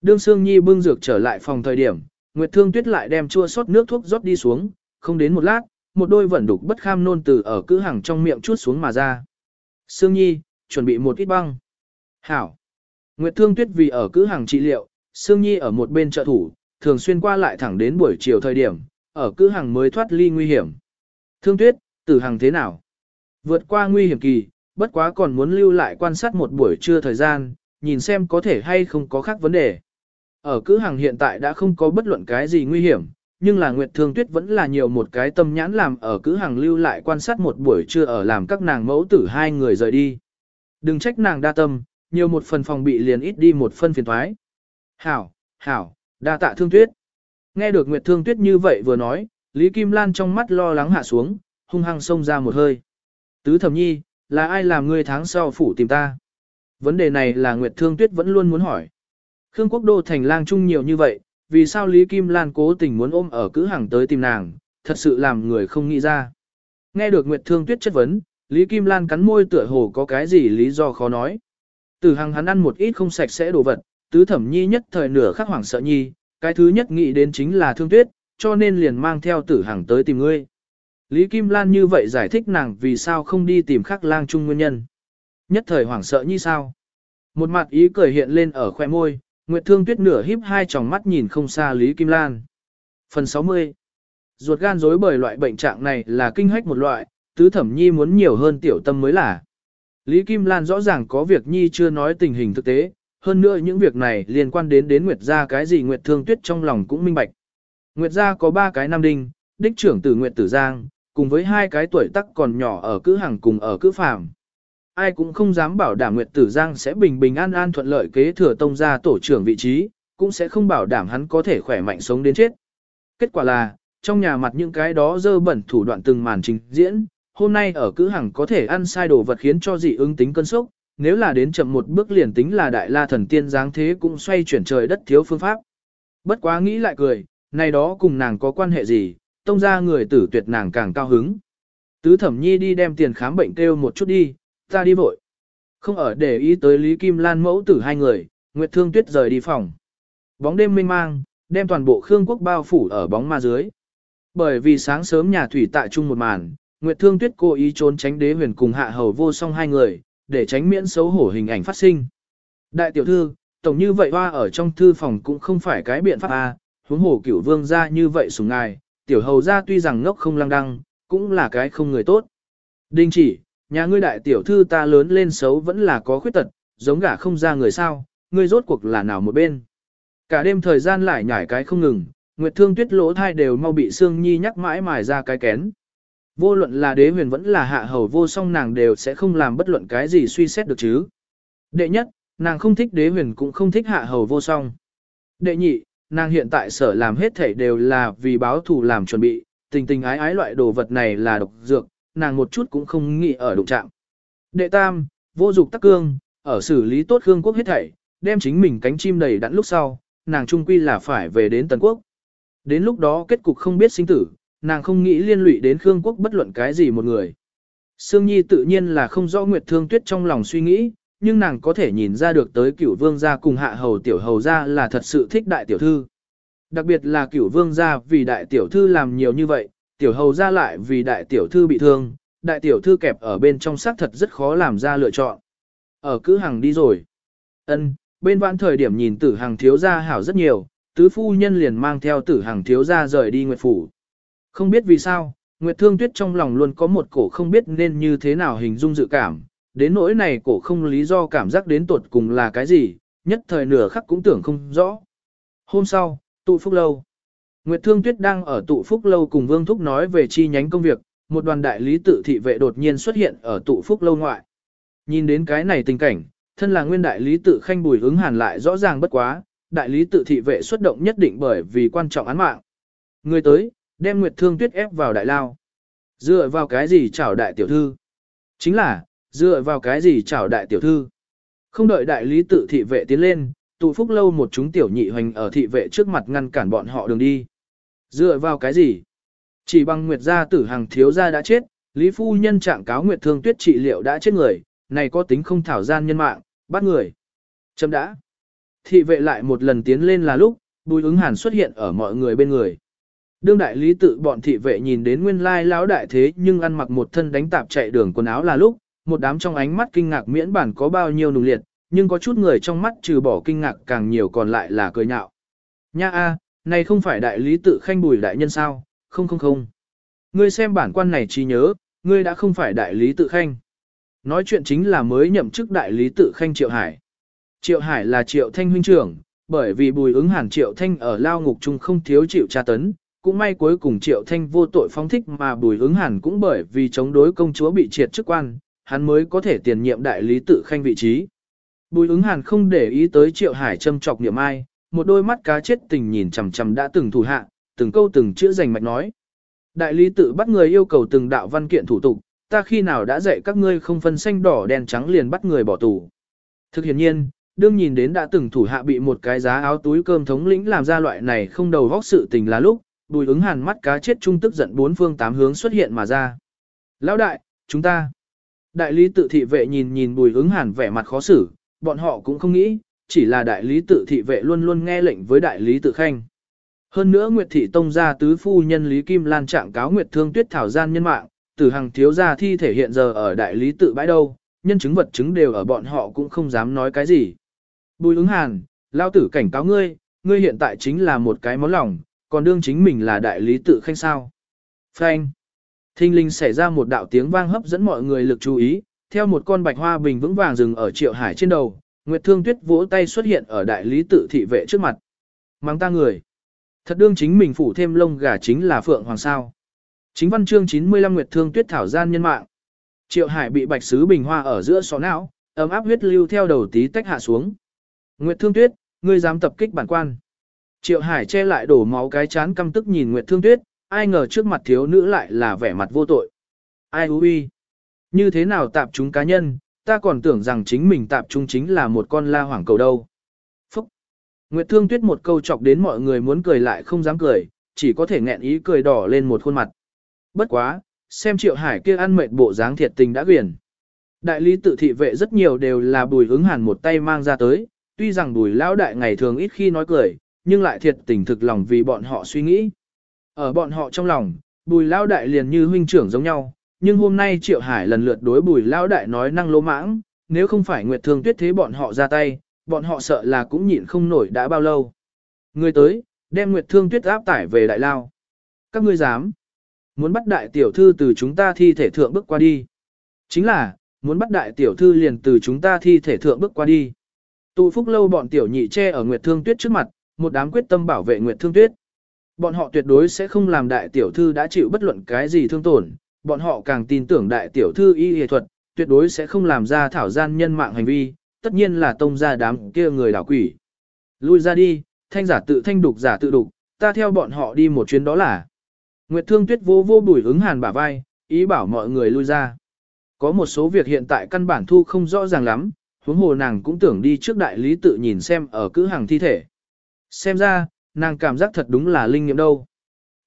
Đương Sương Nhi bưng dược trở lại phòng thời điểm, Nguyệt Thương Tuyết lại đem chua sót nước thuốc rót đi xuống, không đến một lát, một đôi vẩn đục bất kham nôn từ ở cữ hàng trong miệng chút xuống mà ra. Sương Nhi, chuẩn bị một ít băng. Hảo. Nguyệt Thương Tuyết vì ở cữ hàng trị liệu, Sương Nhi ở một bên trợ thủ, thường xuyên qua lại thẳng đến buổi chiều thời điểm, ở cữ hàng mới thoát ly nguy hiểm. Thương Tuyết, tử hàng thế nào? Vượt qua nguy hiểm kỳ, bất quá còn muốn lưu lại quan sát một buổi trưa thời gian, nhìn xem có thể hay không có khác vấn đề. Ở cữ hàng hiện tại đã không có bất luận cái gì nguy hiểm, nhưng là Nguyệt Thương Tuyết vẫn là nhiều một cái tâm nhãn làm ở cứ hàng lưu lại quan sát một buổi trưa ở làm các nàng mẫu tử hai người rời đi. Đừng trách nàng đa tâm, nhiều một phần phòng bị liền ít đi một phân phiền thoái. Hảo, hảo, đa tạ Thương Tuyết. Nghe được Nguyệt Thương Tuyết như vậy vừa nói, Lý Kim Lan trong mắt lo lắng hạ xuống, hung hăng xông ra một hơi. Tứ thẩm nhi, là ai làm ngươi tháng sau phủ tìm ta? Vấn đề này là Nguyệt Thương Tuyết vẫn luôn muốn hỏi. Khương Quốc Đô thành lang trung nhiều như vậy, vì sao Lý Kim Lan cố tình muốn ôm ở cữ hàng tới tìm nàng, thật sự làm người không nghĩ ra. Nghe được Nguyệt Thương Tuyết chất vấn, Lý Kim Lan cắn môi tựa hồ có cái gì lý do khó nói. Từ hàng hắn ăn một ít không sạch sẽ đồ vật, tứ thẩm nhi nhất thời nửa khắc hoảng sợ nhi, cái thứ nhất nghĩ đến chính là Thương Tuyết, cho nên liền mang theo tử hàng tới tìm ngươi. Lý Kim Lan như vậy giải thích nàng vì sao không đi tìm khắc lang chung nguyên nhân. Nhất thời hoảng sợ như sao. Một mặt ý cười hiện lên ở khoe môi, Nguyệt Thương Tuyết nửa híp hai tròng mắt nhìn không xa Lý Kim Lan. Phần 60 Ruột gan rối bởi loại bệnh trạng này là kinh hách một loại, tứ thẩm nhi muốn nhiều hơn tiểu tâm mới là. Lý Kim Lan rõ ràng có việc nhi chưa nói tình hình thực tế, hơn nữa những việc này liên quan đến đến Nguyệt gia cái gì Nguyệt Thương Tuyết trong lòng cũng minh bạch. Nguyệt gia có ba cái nam đinh, đích trưởng tử Nguyệt Tử Giang, cùng với hai cái tuổi tắc còn nhỏ ở cữ hàng cùng ở cữ phàm. Ai cũng không dám bảo đảm Nguyệt Tử Giang sẽ bình bình an an thuận lợi kế thừa tông gia tổ trưởng vị trí, cũng sẽ không bảo đảm hắn có thể khỏe mạnh sống đến chết. Kết quả là, trong nhà mặt những cái đó dơ bẩn thủ đoạn từng màn trình diễn, hôm nay ở cữ hàng có thể ăn sai đồ vật khiến cho dị ứng tính cân sốc, nếu là đến chậm một bước liền tính là đại la thần tiên dáng thế cũng xoay chuyển trời đất thiếu phương pháp. Bất quá nghĩ lại cười, này đó cùng nàng có quan hệ gì, tông ra người tử tuyệt nàng càng cao hứng. Tứ thẩm nhi đi đem tiền khám bệnh kêu một chút đi, ta đi vội. Không ở để ý tới Lý Kim Lan mẫu tử hai người, Nguyệt Thương Tuyết rời đi phòng. Bóng đêm mênh mang, đem toàn bộ Khương quốc bao phủ ở bóng ma dưới. Bởi vì sáng sớm nhà thủy tại chung một màn, Nguyệt Thương Tuyết cố ý trốn tránh đế huyền cùng hạ hầu vô song hai người, để tránh miễn xấu hổ hình ảnh phát sinh. Đại tiểu thư, tổng như vậy hoa ở trong thư phòng cũng không phải cái biện pháp à, huống hồ cửu vương gia như vậy sủng ngài, tiểu hầu gia tuy rằng ngốc không lăng đăng, cũng là cái không người tốt. Đình chỉ, nhà ngươi đại tiểu thư ta lớn lên xấu vẫn là có khuyết tật, giống gả không ra người sao, ngươi rốt cuộc là nào một bên. Cả đêm thời gian lại nhảy cái không ngừng, Nguyệt Thương Tuyết lỗ thai đều mau bị Sương Nhi nhắc mãi mài ra cái kén. Vô luận là đế huyền vẫn là hạ hầu vô song nàng đều sẽ không làm bất luận cái gì suy xét được chứ. Đệ nhất, nàng không thích đế huyền cũng không thích hạ hầu vô song. Đệ nhị, nàng hiện tại sở làm hết thể đều là vì báo thù làm chuẩn bị, tình tình ái ái loại đồ vật này là độc dược, nàng một chút cũng không nghĩ ở đụng chạm. Đệ tam, vô dục tắc cương, ở xử lý tốt gương quốc hết thảy, đem chính mình cánh chim đầy đặn lúc sau, nàng trung quy là phải về đến Tần Quốc. Đến lúc đó kết cục không biết sinh tử, nàng không nghĩ liên lụy đến Khương Quốc bất luận cái gì một người. Sương Nhi tự nhiên là không rõ Nguyệt Thương Tuyết trong lòng suy nghĩ, nhưng nàng có thể nhìn ra được tới cửu vương gia cùng hạ hầu tiểu hầu gia là thật sự thích đại tiểu thư. Đặc biệt là cửu vương gia vì đại tiểu thư làm nhiều như vậy, tiểu hầu gia lại vì đại tiểu thư bị thương, đại tiểu thư kẹp ở bên trong xác thật rất khó làm ra lựa chọn. Ở cứ hàng đi rồi. ân bên vãn thời điểm nhìn tử hàng thiếu gia hảo rất nhiều, tứ phu nhân liền mang theo tử hàng thiếu gia rời đi nguyệt phủ. Không biết vì sao, Nguyệt Thương Tuyết trong lòng luôn có một cổ không biết nên như thế nào hình dung dự cảm, đến nỗi này cổ không lý do cảm giác đến tột cùng là cái gì, nhất thời nửa khắc cũng tưởng không rõ. Hôm sau, tụ phúc lâu. Nguyệt Thương Tuyết đang ở tụ phúc lâu cùng Vương Thúc nói về chi nhánh công việc, một đoàn đại lý tự thị vệ đột nhiên xuất hiện ở tụ phúc lâu ngoại. Nhìn đến cái này tình cảnh, thân là nguyên đại lý tự khanh bùi ứng hàn lại rõ ràng bất quá, đại lý tự thị vệ xuất động nhất định bởi vì quan trọng án mạng. Người tới, đem Nguyệt Thương Tuyết ép vào đại lao. Dựa vào cái gì chảo đại tiểu thư? Chính là, dựa vào cái gì chảo đại tiểu thư? Không đợi đại lý tự thị vệ tiến lên, tụ phúc lâu một chúng tiểu nhị hoành ở thị vệ trước mặt ngăn cản bọn họ đường đi. Dựa vào cái gì? Chỉ bằng Nguyệt gia tử hàng thiếu gia đã chết, Lý Phu Nhân trạng cáo Nguyệt Thương Tuyết trị liệu đã chết người, này có tính không thảo gian nhân mạng, bắt người. Chấm đã. Thị vệ lại một lần tiến lên là lúc, bùi ứng hàn xuất hiện ở mọi người bên người. Đương đại lý tự bọn thị vệ nhìn đến nguyên lai lão đại thế nhưng ăn mặc một thân đánh tạp chạy đường quần áo là lúc, một đám trong ánh mắt kinh ngạc miễn bản có bao nhiêu nùng liệt, nhưng có chút người trong mắt trừ bỏ kinh ngạc càng nhiều còn lại là cười nhạo. Nha a, này không phải đại lý tự khanh bùi đại nhân sao, không không không. Ngươi xem bản quan này chỉ nhớ, ngươi đã không phải đại lý tự khanh. Nói chuyện chính là mới nhậm chức đại lý tự khanh Triệu Hải. Triệu Hải là Triệu Thanh huynh trưởng, bởi vì bùi ứng hàn Triệu Thanh ở lao ngục chung không thiếu chịu tra tấn, cũng may cuối cùng triệu thanh vô tội phóng thích mà bùi ứng hàn cũng bởi vì chống đối công chúa bị triệt chức quan, hắn mới có thể tiền nhiệm đại lý tự khanh vị trí. Bùi ứng hàn không để ý tới triệu hải châm chọc niệm ai, một đôi mắt cá chết tình nhìn chằm chằm đã từng thủ hạ, từng câu từng chữ dành mạch nói. Đại lý tự bắt người yêu cầu từng đạo văn kiện thủ tục, ta khi nào đã dạy các ngươi không phân xanh đỏ đen trắng liền bắt người bỏ tù. Thực hiện nhiên, đương nhìn đến đã từng thủ hạ bị một cái giá áo túi cơm thống lĩnh làm ra loại này không đầu góc sự tình là lúc, bùi ứng hàn mắt cá chết trung tức giận bốn phương tám hướng xuất hiện mà ra. Lão đại, chúng ta. Đại lý tự thị vệ nhìn nhìn bùi ứng hàn vẻ mặt khó xử, bọn họ cũng không nghĩ, chỉ là đại lý tự thị vệ luôn luôn nghe lệnh với đại lý tự khanh. Hơn nữa Nguyệt Thị Tông gia tứ phu nhân Lý Kim Lan trạng cáo Nguyệt Thương Tuyết Thảo gian nhân mạng, từ hàng thiếu gia thi thể hiện giờ ở đại lý tự bãi đâu, nhân chứng vật chứng đều ở bọn họ cũng không dám nói cái gì. Bùi ứng hàn, lao tử cảnh cáo ngươi, ngươi hiện tại chính là một cái món lòng, còn đương chính mình là đại lý tự khanh sao. Phanh. Thinh linh xảy ra một đạo tiếng vang hấp dẫn mọi người lực chú ý, theo một con bạch hoa bình vững vàng dừng ở triệu hải trên đầu, Nguyệt Thương Tuyết vỗ tay xuất hiện ở đại lý tự thị vệ trước mặt. Mang ta người. Thật đương chính mình phủ thêm lông gà chính là Phượng Hoàng sao. Chính văn chương 95 Nguyệt Thương Tuyết thảo gian nhân mạng. Triệu Hải bị bạch sứ bình hoa ở giữa xó não, ấm áp huyết lưu theo đầu tí tách hạ xuống. Nguyệt Thương Tuyết, ngươi dám tập kích bản quan. Triệu Hải che lại đổ máu cái chán căm tức nhìn Nguyệt Thương Tuyết, ai ngờ trước mặt thiếu nữ lại là vẻ mặt vô tội. Ai hú Như thế nào tạp chúng cá nhân, ta còn tưởng rằng chính mình tạp chúng chính là một con la hoảng cầu đâu. Phúc! Nguyệt Thương Tuyết một câu chọc đến mọi người muốn cười lại không dám cười, chỉ có thể nghẹn ý cười đỏ lên một khuôn mặt. Bất quá, xem Triệu Hải kia ăn mệt bộ dáng thiệt tình đã quyển. Đại lý tự thị vệ rất nhiều đều là bùi ứng hàn một tay mang ra tới, tuy rằng bùi lão đại ngày thường ít khi nói cười, nhưng lại thiệt tình thực lòng vì bọn họ suy nghĩ. Ở bọn họ trong lòng, bùi lao đại liền như huynh trưởng giống nhau, nhưng hôm nay Triệu Hải lần lượt đối bùi lao đại nói năng lỗ mãng, nếu không phải Nguyệt Thương Tuyết thế bọn họ ra tay, bọn họ sợ là cũng nhịn không nổi đã bao lâu. Người tới, đem Nguyệt Thương Tuyết áp tải về đại lao. Các ngươi dám, muốn bắt đại tiểu thư từ chúng ta thi thể thượng bước qua đi. Chính là, muốn bắt đại tiểu thư liền từ chúng ta thi thể thượng bước qua đi. Tụ phúc lâu bọn tiểu nhị che ở Nguyệt Thương Tuyết trước mặt, một đám quyết tâm bảo vệ Nguyệt Thương Tuyết. Bọn họ tuyệt đối sẽ không làm đại tiểu thư đã chịu bất luận cái gì thương tổn, bọn họ càng tin tưởng đại tiểu thư y y thuật, tuyệt đối sẽ không làm ra thảo gian nhân mạng hành vi, tất nhiên là tông ra đám kia người đảo quỷ. Lui ra đi, thanh giả tự thanh đục giả tự đục, ta theo bọn họ đi một chuyến đó là. Nguyệt Thương Tuyết vô vô bùi ứng hàn bả vai, ý bảo mọi người lui ra. Có một số việc hiện tại căn bản thu không rõ ràng lắm, huống hồ nàng cũng tưởng đi trước đại lý tự nhìn xem ở cữ hàng thi thể. Xem ra, nàng cảm giác thật đúng là linh nghiệm đâu.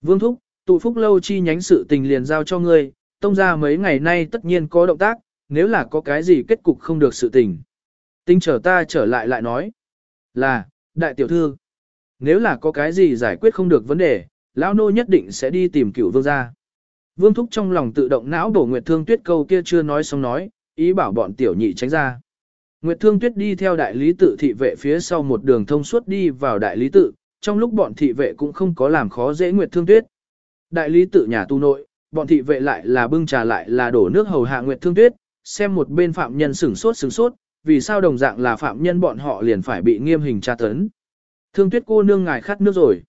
Vương Thúc, tụ phúc lâu chi nhánh sự tình liền giao cho ngươi, tông ra mấy ngày nay tất nhiên có động tác, nếu là có cái gì kết cục không được sự tình. Tinh trở ta trở lại lại nói. Là, đại tiểu thư. Nếu là có cái gì giải quyết không được vấn đề, lão nô nhất định sẽ đi tìm cửu vương gia. Vương thúc trong lòng tự động não đổ Nguyệt Thương Tuyết câu kia chưa nói xong nói, ý bảo bọn tiểu nhị tránh ra. Nguyệt Thương Tuyết đi theo đại lý tự thị vệ phía sau một đường thông suốt đi vào đại lý tự, trong lúc bọn thị vệ cũng không có làm khó dễ Nguyệt Thương Tuyết. Đại lý tự nhà tu nội, bọn thị vệ lại là bưng trà lại là đổ nước hầu hạ Nguyệt Thương Tuyết, xem một bên phạm nhân sửng sốt sửng sốt, vì sao đồng dạng là phạm nhân bọn họ liền phải bị nghiêm hình tra tấn. Thương Tuyết cô nương ngài khát nước rồi.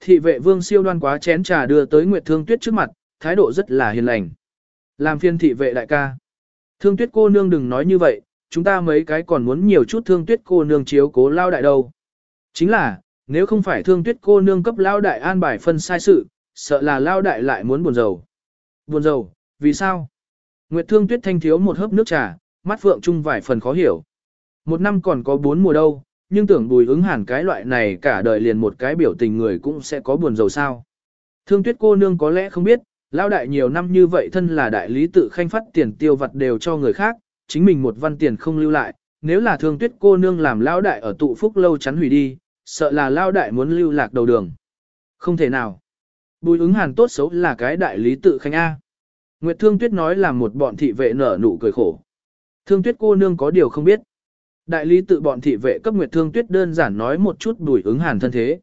Thị vệ Vương Siêu đoan quá chén trà đưa tới Nguyệt Thương Tuyết trước mặt, thái độ rất là hiền lành. Làm phiên thị vệ đại ca. Thương Tuyết cô nương đừng nói như vậy, chúng ta mấy cái còn muốn nhiều chút Thương Tuyết cô nương chiếu cố lao đại đâu. Chính là, nếu không phải Thương Tuyết cô nương cấp lao đại an bài phân sai sự, sợ là lao đại lại muốn buồn rầu. Buồn rầu, vì sao? Nguyệt Thương Tuyết thanh thiếu một hớp nước trà, mắt phượng trung vài phần khó hiểu. Một năm còn có bốn mùa đâu, nhưng tưởng bùi ứng hẳn cái loại này cả đời liền một cái biểu tình người cũng sẽ có buồn rầu sao. Thương Tuyết cô nương có lẽ không biết, lao đại nhiều năm như vậy thân là đại lý tự khanh phát tiền tiêu vật đều cho người khác, chính mình một văn tiền không lưu lại, nếu là Thương Tuyết cô nương làm lao đại ở tụ phúc lâu chắn hủy đi, sợ là lao đại muốn lưu lạc đầu đường. Không thể nào. Bùi ứng hàn tốt xấu là cái đại lý tự khanh A. Nguyệt Thương Tuyết nói là một bọn thị vệ nở nụ cười khổ. Thương Tuyết cô nương có điều không biết. Đại lý tự bọn thị vệ cấp Nguyệt Thương Tuyết đơn giản nói một chút bùi ứng hàn thân thế.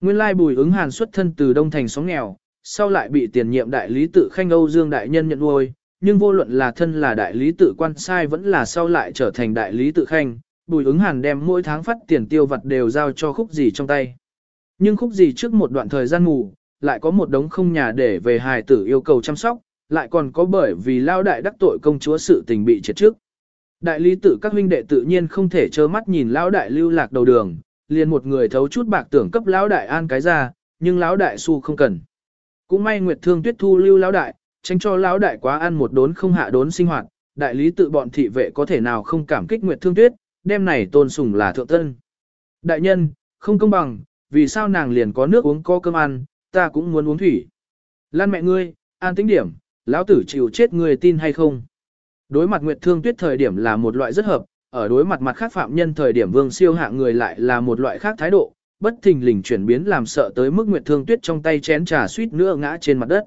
Nguyên lai bùi ứng hàn xuất thân từ Đông Thành xóm nghèo, sau lại bị tiền nhiệm đại lý tự khanh Âu Dương Đại Nhân nhận nuôi, nhưng vô luận là thân là đại lý tự quan sai vẫn là sau lại trở thành đại lý tự khanh, bùi ứng hàn đem mỗi tháng phát tiền tiêu vặt đều giao cho khúc gì trong tay. Nhưng khúc gì trước một đoạn thời gian ngủ lại có một đống không nhà để về hài tử yêu cầu chăm sóc, lại còn có bởi vì lao đại đắc tội công chúa sự tình bị triệt trước. Đại lý tự các huynh đệ tự nhiên không thể trơ mắt nhìn lão đại lưu lạc đầu đường, liền một người thấu chút bạc tưởng cấp lão đại an cái ra, nhưng lão đại su không cần. Cũng may Nguyệt Thương Tuyết thu lưu lão đại, tránh cho lão đại quá ăn một đốn không hạ đốn sinh hoạt, đại lý tự bọn thị vệ có thể nào không cảm kích Nguyệt Thương Tuyết, đem này tôn sùng là thượng tân. Đại nhân, không công bằng, vì sao nàng liền có nước uống có cơm ăn, ta cũng muốn uống thủy. Lan mẹ ngươi, an tính điểm, lão tử chịu chết ngươi tin hay không? Đối mặt Nguyệt Thương Tuyết thời điểm là một loại rất hợp, ở đối mặt mặt khác phạm nhân thời điểm vương siêu hạ người lại là một loại khác thái độ, bất thình lình chuyển biến làm sợ tới mức Nguyệt Thương Tuyết trong tay chén trà suýt nữa ngã trên mặt đất.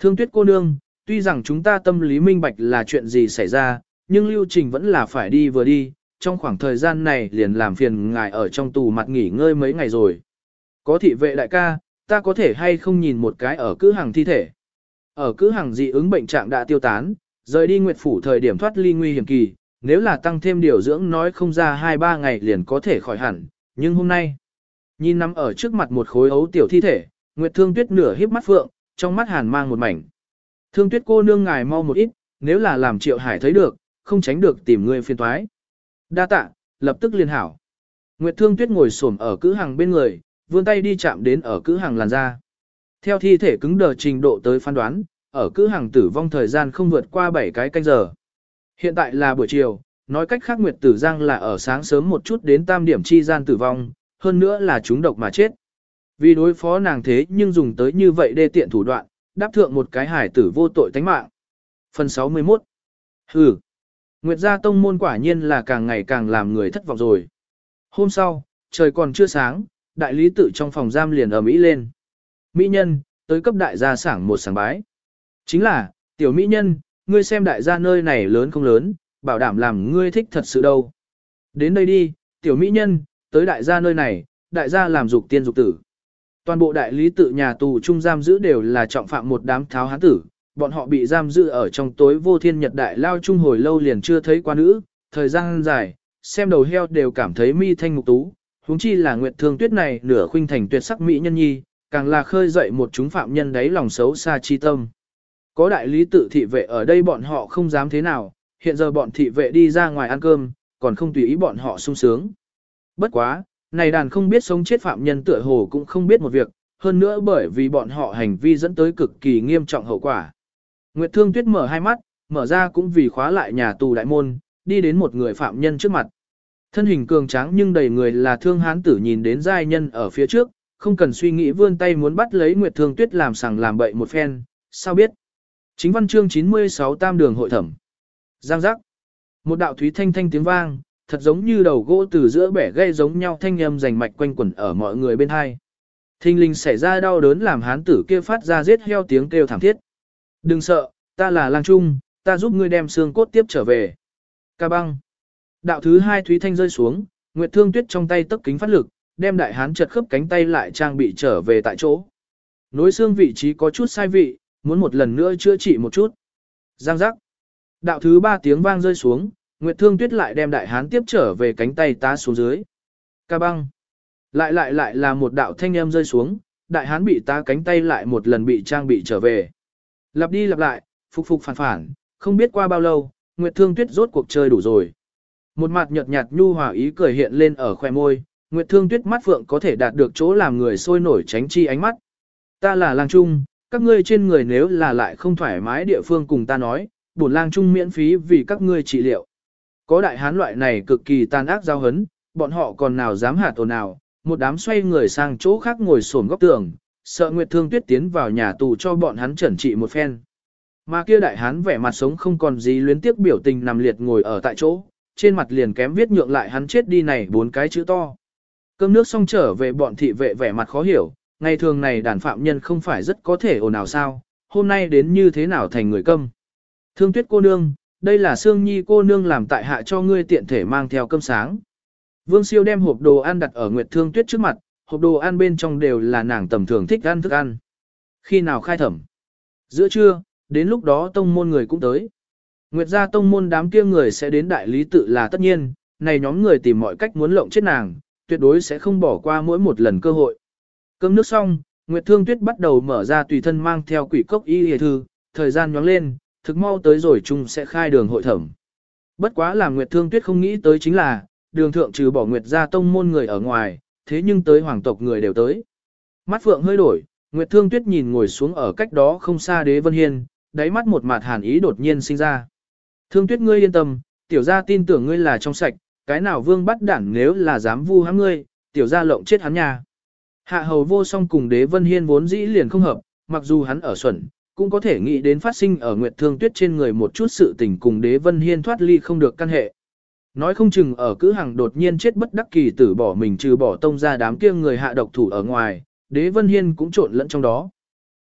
Thương Tuyết cô nương, tuy rằng chúng ta tâm lý minh bạch là chuyện gì xảy ra, nhưng lưu trình vẫn là phải đi vừa đi, trong khoảng thời gian này liền làm phiền ngài ở trong tù mặt nghỉ ngơi mấy ngày rồi. Có thị vệ đại ca, ta có thể hay không nhìn một cái ở cứ hàng thi thể. Ở cứ hàng dị ứng bệnh trạng đã tiêu tán, rời đi nguyệt phủ thời điểm thoát ly nguy hiểm kỳ, nếu là tăng thêm điều dưỡng nói không ra 2-3 ngày liền có thể khỏi hẳn, nhưng hôm nay, nhìn nằm ở trước mặt một khối ấu tiểu thi thể, Nguyệt Thương Tuyết nửa híp mắt phượng, trong mắt hàn mang một mảnh. Thương Tuyết cô nương ngài mau một ít, nếu là làm Triệu Hải thấy được, không tránh được tìm người phiền toái. Đa tạ, lập tức liên hảo. Nguyệt Thương Tuyết ngồi xổm ở cữ hàng bên người, vươn tay đi chạm đến ở cữ hàng làn da. Theo thi thể cứng đờ trình độ tới phán đoán, ở cữ hàng tử vong thời gian không vượt qua 7 cái canh giờ. Hiện tại là buổi chiều, nói cách khác Nguyệt Tử Giang là ở sáng sớm một chút đến tam điểm chi gian tử vong, hơn nữa là chúng độc mà chết. Vì đối phó nàng thế nhưng dùng tới như vậy đê tiện thủ đoạn, đáp thượng một cái hải tử vô tội tánh mạng. Phần 61 Hừ Nguyệt gia tông môn quả nhiên là càng ngày càng làm người thất vọng rồi. Hôm sau, trời còn chưa sáng, đại lý tự trong phòng giam liền ở Mỹ lên. Mỹ nhân, tới cấp đại gia sảng một sảng bái. Chính là, tiểu Mỹ nhân, ngươi xem đại gia nơi này lớn không lớn, bảo đảm làm ngươi thích thật sự đâu. Đến đây đi, tiểu Mỹ nhân, tới đại gia nơi này, đại gia làm dục tiên dục tử. Toàn bộ đại lý tự nhà tù trung giam giữ đều là trọng phạm một đám tháo hán tử, bọn họ bị giam giữ ở trong tối vô thiên nhật đại lao trung hồi lâu liền chưa thấy qua nữ, thời gian dài, xem đầu heo đều cảm thấy mi thanh mục tú, huống chi là nguyệt thương tuyết này nửa khuynh thành tuyệt sắc mỹ nhân nhi, càng là khơi dậy một chúng phạm nhân đấy lòng xấu xa chi tâm. Có đại lý tự thị vệ ở đây bọn họ không dám thế nào, hiện giờ bọn thị vệ đi ra ngoài ăn cơm, còn không tùy ý bọn họ sung sướng. Bất quá, này đàn không biết sống chết phạm nhân tựa hồ cũng không biết một việc, hơn nữa bởi vì bọn họ hành vi dẫn tới cực kỳ nghiêm trọng hậu quả. Nguyệt Thương Tuyết mở hai mắt, mở ra cũng vì khóa lại nhà tù đại môn, đi đến một người phạm nhân trước mặt. Thân hình cường tráng nhưng đầy người là thương hán tử nhìn đến giai nhân ở phía trước, không cần suy nghĩ vươn tay muốn bắt lấy Nguyệt Thương Tuyết làm sằng làm bậy một phen, sao biết. Chính văn chương 96 tam đường hội thẩm. Giang giác. Một đạo thúy thanh thanh tiếng vang, thật giống như đầu gỗ từ giữa bẻ gây giống nhau thanh âm rành mạch quanh quẩn ở mọi người bên hai. Thinh linh xảy ra đau đớn làm hán tử kia phát ra giết heo tiếng kêu thảm thiết. Đừng sợ, ta là lang trung, ta giúp ngươi đem xương cốt tiếp trở về. Ca băng. Đạo thứ hai thúy thanh rơi xuống, Nguyệt Thương Tuyết trong tay tấp kính phát lực, đem đại hán chật khớp cánh tay lại trang bị trở về tại chỗ. Nối xương vị trí có chút sai vị, muốn một lần nữa chữa trị một chút. Giang giác. Đạo thứ ba tiếng vang rơi xuống, Nguyệt Thương Tuyết lại đem đại hán tiếp trở về cánh tay tá xuống dưới. Ca băng. Lại lại lại là một đạo thanh âm rơi xuống, đại hán bị tá cánh tay lại một lần bị trang bị trở về. Lặp đi lặp lại, phục phục phản phản, không biết qua bao lâu, Nguyệt Thương Tuyết rốt cuộc chơi đủ rồi. Một mặt nhợt nhạt nhu hòa ý cười hiện lên ở khoe môi, Nguyệt Thương Tuyết mắt phượng có thể đạt được chỗ làm người sôi nổi tránh chi ánh mắt. Ta là lang trung, các ngươi trên người nếu là lại không thoải mái địa phương cùng ta nói, bổn lang trung miễn phí vì các ngươi trị liệu. Có đại hán loại này cực kỳ tàn ác giao hấn, bọn họ còn nào dám hạ tổ nào, một đám xoay người sang chỗ khác ngồi xổm góc tường, sợ Nguyệt Thương Tuyết tiến vào nhà tù cho bọn hắn trẩn trị một phen. Mà kia đại hán vẻ mặt sống không còn gì luyến tiếc biểu tình nằm liệt ngồi ở tại chỗ, trên mặt liền kém viết nhượng lại hắn chết đi này bốn cái chữ to. Cơm nước xong trở về bọn thị vệ vẻ mặt khó hiểu, ngày thường này đàn phạm nhân không phải rất có thể ồn ào sao, hôm nay đến như thế nào thành người câm. Thương tuyết cô nương, đây là Sương Nhi cô nương làm tại hạ cho ngươi tiện thể mang theo cơm sáng. Vương siêu đem hộp đồ ăn đặt ở Nguyệt Thương tuyết trước mặt, hộp đồ ăn bên trong đều là nàng tầm thường thích ăn thức ăn. Khi nào khai thẩm? Giữa trưa, đến lúc đó tông môn người cũng tới. Nguyệt gia tông môn đám kia người sẽ đến đại lý tự là tất nhiên, này nhóm người tìm mọi cách muốn lộng chết nàng, tuyệt đối sẽ không bỏ qua mỗi một lần cơ hội. Cơm nước xong, Nguyệt Thương Tuyết bắt đầu mở ra tùy thân mang theo quỷ cốc y hề thư, thời gian nhoáng lên, thực mau tới rồi chung sẽ khai đường hội thẩm. Bất quá là Nguyệt Thương Tuyết không nghĩ tới chính là, đường thượng trừ bỏ Nguyệt gia tông môn người ở ngoài, thế nhưng tới hoàng tộc người đều tới. Mắt phượng hơi đổi, Nguyệt Thương Tuyết nhìn ngồi xuống ở cách đó không xa đế vân hiên, đáy mắt một mặt hàn ý đột nhiên sinh ra. Thương Tuyết ngươi yên tâm, tiểu gia tin tưởng ngươi là trong sạch, cái nào vương bắt đảng nếu là dám vu hãm ngươi, tiểu gia lộng chết hắn nhà. Hạ hầu vô song cùng đế vân hiên vốn dĩ liền không hợp, mặc dù hắn ở xuẩn, cũng có thể nghĩ đến phát sinh ở Nguyệt Thương Tuyết trên người một chút sự tình cùng đế vân hiên thoát ly không được căn hệ. Nói không chừng ở cữ hàng đột nhiên chết bất đắc kỳ tử bỏ mình trừ bỏ tông ra đám kia người hạ độc thủ ở ngoài, đế vân hiên cũng trộn lẫn trong đó.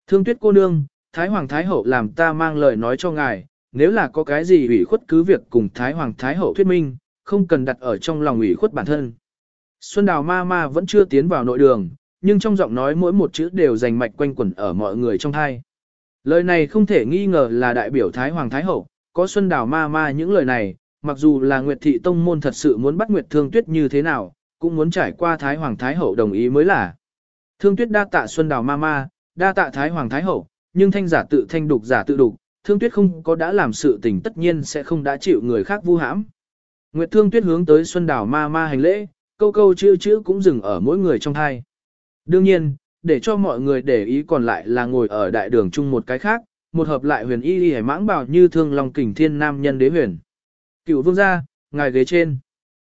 Thương tuyết cô nương, Thái Hoàng Thái Hậu làm ta mang lời nói cho ngài, nếu là có cái gì ủy khuất cứ việc cùng Thái Hoàng Thái Hậu thuyết minh, không cần đặt ở trong lòng ủy khuất bản thân. Xuân Đào ma ma vẫn chưa tiến vào nội đường, nhưng trong giọng nói mỗi một chữ đều dành mạch quanh quẩn ở mọi người trong thai. Lời này không thể nghi ngờ là đại biểu Thái Hoàng Thái Hậu, có Xuân Đào ma ma những lời này, mặc dù là Nguyệt Thị Tông Môn thật sự muốn bắt Nguyệt Thương Tuyết như thế nào, cũng muốn trải qua Thái Hoàng Thái Hậu đồng ý mới là. Thương Tuyết đa tạ Xuân Đào ma ma, đa tạ Thái Hoàng Thái Hậu, nhưng thanh giả tự thanh đục giả tự đục, Thương Tuyết không có đã làm sự tình tất nhiên sẽ không đã chịu người khác vu hãm. Nguyệt Thương Tuyết hướng tới Xuân Đào ma ma hành lễ, câu câu chữ chữ cũng dừng ở mỗi người trong hai. Đương nhiên, để cho mọi người để ý còn lại là ngồi ở đại đường chung một cái khác, một hợp lại huyền y y mãng bảo như thương lòng kình thiên nam nhân đế huyền. Cựu vương gia, ngài ghế trên.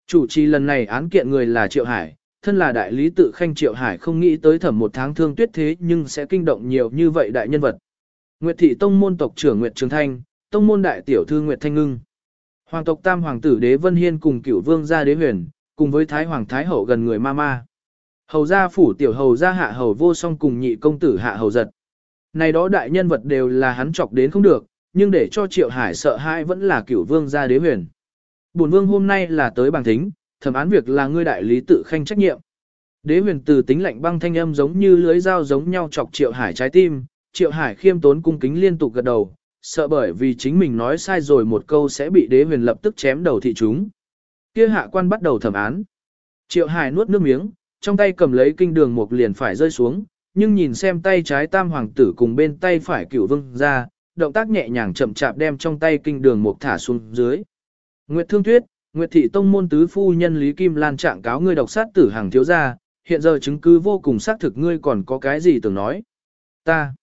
Chủ trì lần này án kiện người là Triệu Hải, thân là đại lý tự khanh Triệu Hải không nghĩ tới thẩm một tháng thương tuyết thế nhưng sẽ kinh động nhiều như vậy đại nhân vật. Nguyệt thị tông môn tộc trưởng Nguyệt Trường Thanh, tông môn đại tiểu thư Nguyệt Thanh Ngưng. Hoàng tộc tam hoàng tử đế Vân Hiên cùng cửu vương gia đế huyền, cùng với thái hoàng thái hậu gần người ma ma. Hầu gia phủ tiểu hầu gia hạ hầu vô song cùng nhị công tử hạ hầu giật. Này đó đại nhân vật đều là hắn chọc đến không được, nhưng để cho Triệu Hải sợ hãi vẫn là cửu vương gia đế huyền. Bổn vương hôm nay là tới bằng thính, thẩm án việc là ngươi đại lý tự khanh trách nhiệm. Đế huyền từ tính lạnh băng thanh âm giống như lưới dao giống nhau chọc Triệu Hải trái tim, Triệu Hải khiêm tốn cung kính liên tục gật đầu, sợ bởi vì chính mình nói sai rồi một câu sẽ bị đế huyền lập tức chém đầu thị chúng. Kia hạ quan bắt đầu thẩm án. Triệu Hải nuốt nước miếng, trong tay cầm lấy kinh đường một liền phải rơi xuống, nhưng nhìn xem tay trái tam hoàng tử cùng bên tay phải cửu vương ra, động tác nhẹ nhàng chậm chạp đem trong tay kinh đường một thả xuống dưới. Nguyệt Thương Tuyết, Nguyệt Thị Tông môn tứ phu nhân Lý Kim Lan trạng cáo ngươi độc sát tử hàng thiếu gia, hiện giờ chứng cứ vô cùng xác thực ngươi còn có cái gì tưởng nói. Ta.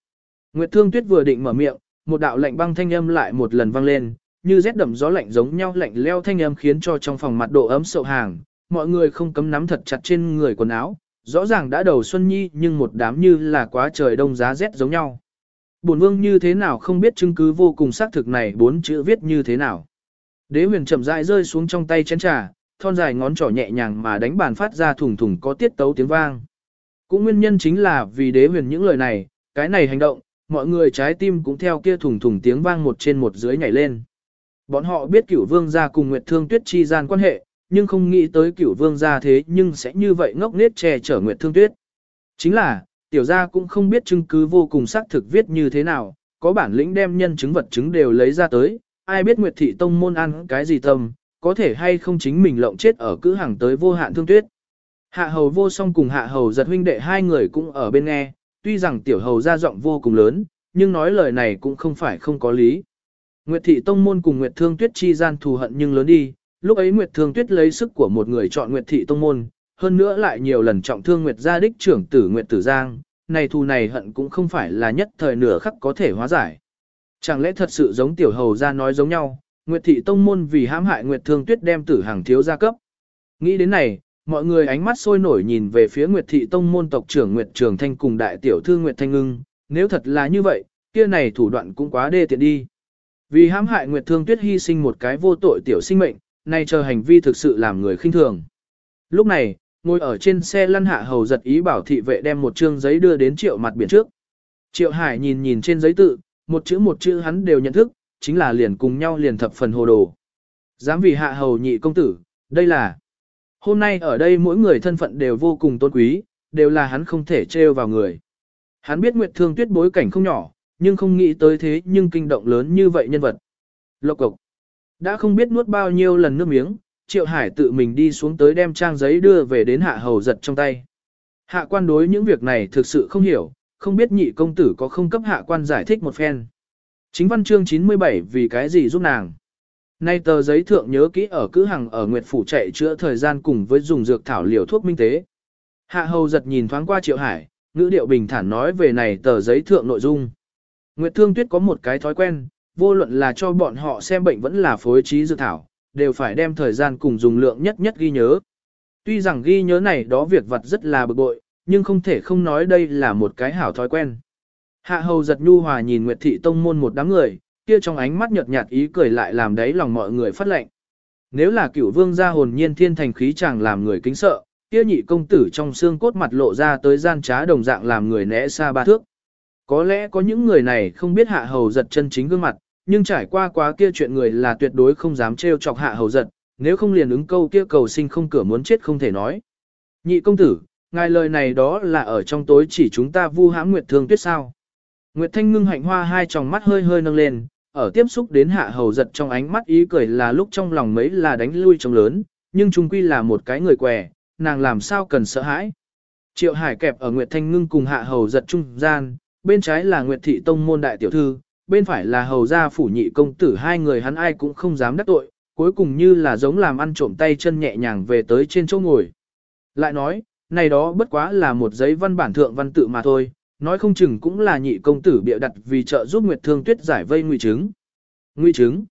Nguyệt Thương Tuyết vừa định mở miệng, một đạo lạnh băng thanh âm lại một lần vang lên, như rét đậm gió lạnh giống nhau lạnh leo thanh âm khiến cho trong phòng mặt độ ấm sậu hàng, mọi người không cấm nắm thật chặt trên người quần áo, rõ ràng đã đầu xuân nhi nhưng một đám như là quá trời đông giá rét giống nhau. Bổn vương như thế nào không biết chứng cứ vô cùng xác thực này bốn chữ viết như thế nào. Đế huyền chậm rãi rơi xuống trong tay chén trà, thon dài ngón trỏ nhẹ nhàng mà đánh bàn phát ra thùng thùng có tiết tấu tiếng vang. Cũng nguyên nhân chính là vì đế huyền những lời này, cái này hành động, mọi người trái tim cũng theo kia thùng thùng tiếng vang một trên một dưới nhảy lên. Bọn họ biết cửu vương gia cùng Nguyệt Thương Tuyết chi gian quan hệ, nhưng không nghĩ tới cửu vương gia thế nhưng sẽ như vậy ngốc nết che chở Nguyệt Thương Tuyết. Chính là, tiểu gia cũng không biết chứng cứ vô cùng xác thực viết như thế nào, có bản lĩnh đem nhân chứng vật chứng đều lấy ra tới, ai biết Nguyệt Thị Tông môn ăn cái gì tâm, có thể hay không chính mình lộng chết ở cữ hàng tới vô hạn thương tuyết. Hạ hầu vô song cùng hạ hầu giật huynh đệ hai người cũng ở bên nghe, tuy rằng tiểu hầu ra giọng vô cùng lớn, nhưng nói lời này cũng không phải không có lý. Nguyệt Thị Tông môn cùng Nguyệt Thương Tuyết chi gian thù hận nhưng lớn đi, lúc ấy Nguyệt Thương Tuyết lấy sức của một người chọn Nguyệt Thị Tông môn, hơn nữa lại nhiều lần trọng thương Nguyệt gia đích trưởng tử Nguyệt Tử Giang, này thù này hận cũng không phải là nhất thời nửa khắc có thể hóa giải. Chẳng lẽ thật sự giống tiểu hầu ra nói giống nhau, Nguyệt thị tông môn vì hãm hại Nguyệt Thương Tuyết đem tử hàng thiếu gia cấp. Nghĩ đến này, mọi người ánh mắt sôi nổi nhìn về phía Nguyệt thị tông môn tộc trưởng Nguyệt Trường Thanh cùng đại tiểu thư Nguyệt Thanh Ngưng, nếu thật là như vậy, kia này thủ đoạn cũng quá đê tiện đi. Vì hãm hại Nguyệt Thương Tuyết hy sinh một cái vô tội tiểu sinh mệnh, nay chờ hành vi thực sự làm người khinh thường. Lúc này, ngồi ở trên xe lăn hạ hầu giật ý bảo thị vệ đem một trương giấy đưa đến triệu mặt biển trước. Triệu Hải nhìn nhìn trên giấy tự, một chữ một chữ hắn đều nhận thức, chính là liền cùng nhau liền thập phần hồ đồ. Dám vì hạ hầu nhị công tử, đây là... Hôm nay ở đây mỗi người thân phận đều vô cùng tôn quý, đều là hắn không thể trêu vào người. Hắn biết Nguyệt Thương Tuyết bối cảnh không nhỏ, nhưng không nghĩ tới thế nhưng kinh động lớn như vậy nhân vật. Lộc cộc. Đã không biết nuốt bao nhiêu lần nước miếng, Triệu Hải tự mình đi xuống tới đem trang giấy đưa về đến hạ hầu giật trong tay. Hạ quan đối những việc này thực sự không hiểu, không biết nhị công tử có không cấp hạ quan giải thích một phen. Chính văn chương 97 vì cái gì giúp nàng. Nay tờ giấy thượng nhớ kỹ ở cứ hằng ở Nguyệt Phủ chạy chữa thời gian cùng với dùng dược thảo liều thuốc minh tế. Hạ hầu giật nhìn thoáng qua triệu hải, ngữ điệu bình thản nói về này tờ giấy thượng nội dung. Nguyệt Thương Tuyết có một cái thói quen, vô luận là cho bọn họ xem bệnh vẫn là phối trí dược thảo, đều phải đem thời gian cùng dùng lượng nhất nhất ghi nhớ. Tuy rằng ghi nhớ này đó việc vật rất là bực bội, nhưng không thể không nói đây là một cái hảo thói quen. Hạ hầu giật nhu hòa nhìn Nguyệt Thị Tông môn một đám người, kia trong ánh mắt nhợt nhạt ý cười lại làm đấy lòng mọi người phát lệnh. Nếu là cửu vương gia hồn nhiên thiên thành khí chàng làm người kính sợ, kia nhị công tử trong xương cốt mặt lộ ra tới gian trá đồng dạng làm người né xa ba thước. Có lẽ có những người này không biết hạ hầu giật chân chính gương mặt, nhưng trải qua quá kia chuyện người là tuyệt đối không dám trêu chọc hạ hầu giật, nếu không liền ứng câu kia cầu sinh không cửa muốn chết không thể nói. Nhị công tử, ngài lời này đó là ở trong tối chỉ chúng ta vu hãm Nguyệt Thương Tuyết sao. Nguyệt Thanh ngưng hạnh hoa hai tròng mắt hơi hơi nâng lên, ở tiếp xúc đến hạ hầu giật trong ánh mắt ý cười là lúc trong lòng mấy là đánh lui trong lớn, nhưng chung quy là một cái người què, nàng làm sao cần sợ hãi. Triệu Hải kẹp ở Nguyệt Thanh ngưng cùng hạ hầu giật trung gian, bên trái là Nguyệt Thị Tông môn đại tiểu thư, bên phải là hầu gia phủ nhị công tử hai người hắn ai cũng không dám đắc tội, cuối cùng như là giống làm ăn trộm tay chân nhẹ nhàng về tới trên chỗ ngồi. Lại nói, này đó bất quá là một giấy văn bản thượng văn tự mà thôi, nói không chừng cũng là nhị công tử bịa đặt vì trợ giúp Nguyệt Thương Tuyết giải vây nguy chứng. Nguy chứng.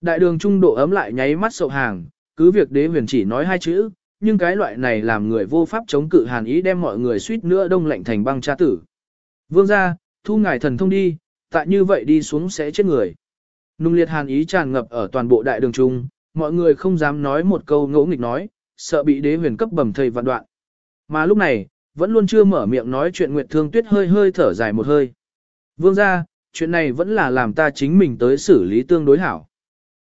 Đại đường trung độ ấm lại nháy mắt sậu hàng, cứ việc đế huyền chỉ nói hai chữ, nhưng cái loại này làm người vô pháp chống cự hàn ý đem mọi người suýt nữa đông lạnh thành băng cha tử. Vương gia, thu ngài thần thông đi, tại như vậy đi xuống sẽ chết người. Nung liệt hàn ý tràn ngập ở toàn bộ đại đường trung, mọi người không dám nói một câu ngỗ nghịch nói, sợ bị đế huyền cấp bầm thầy vạn đoạn. Mà lúc này, vẫn luôn chưa mở miệng nói chuyện Nguyệt Thương Tuyết hơi hơi thở dài một hơi. Vương gia, chuyện này vẫn là làm ta chính mình tới xử lý tương đối hảo.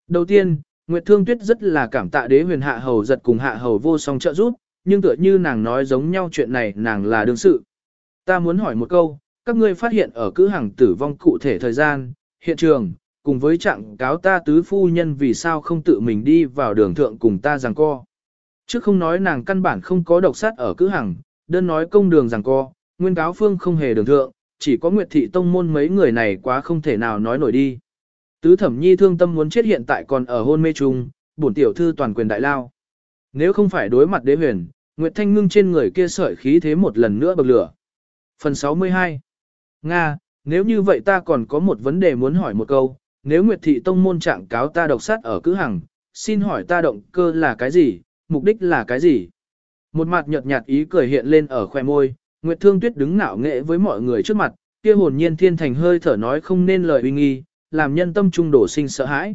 Đầu tiên, Nguyệt Thương Tuyết rất là cảm tạ đế huyền hạ hầu giật cùng hạ hầu vô song trợ giúp, nhưng tựa như nàng nói giống nhau chuyện này nàng là đương sự. Ta muốn hỏi một câu, các ngươi phát hiện ở cứ hàng tử vong cụ thể thời gian, hiện trường, cùng với trạng cáo ta tứ phu nhân vì sao không tự mình đi vào đường thượng cùng ta rằng co. Trước không nói nàng căn bản không có độc sát ở cứ hàng, đơn nói công đường rằng co, nguyên cáo phương không hề đường thượng, chỉ có Nguyệt Thị Tông môn mấy người này quá không thể nào nói nổi đi. Tứ thẩm nhi thương tâm muốn chết hiện tại còn ở hôn mê trùng, bổn tiểu thư toàn quyền đại lao. Nếu không phải đối mặt đế huyền, Nguyệt Thanh ngưng trên người kia sợi khí thế một lần nữa bậc lửa. Phần 62 Nga, nếu như vậy ta còn có một vấn đề muốn hỏi một câu, nếu Nguyệt Thị Tông môn trạng cáo ta độc sát ở cứ hằng, xin hỏi ta động cơ là cái gì, mục đích là cái gì? Một mặt nhợt nhạt ý cười hiện lên ở khoe môi, Nguyệt Thương Tuyết đứng ngạo nghệ với mọi người trước mặt, kia hồn nhiên thiên thành hơi thở nói không nên lời uy nghi, làm nhân tâm trung đổ sinh sợ hãi.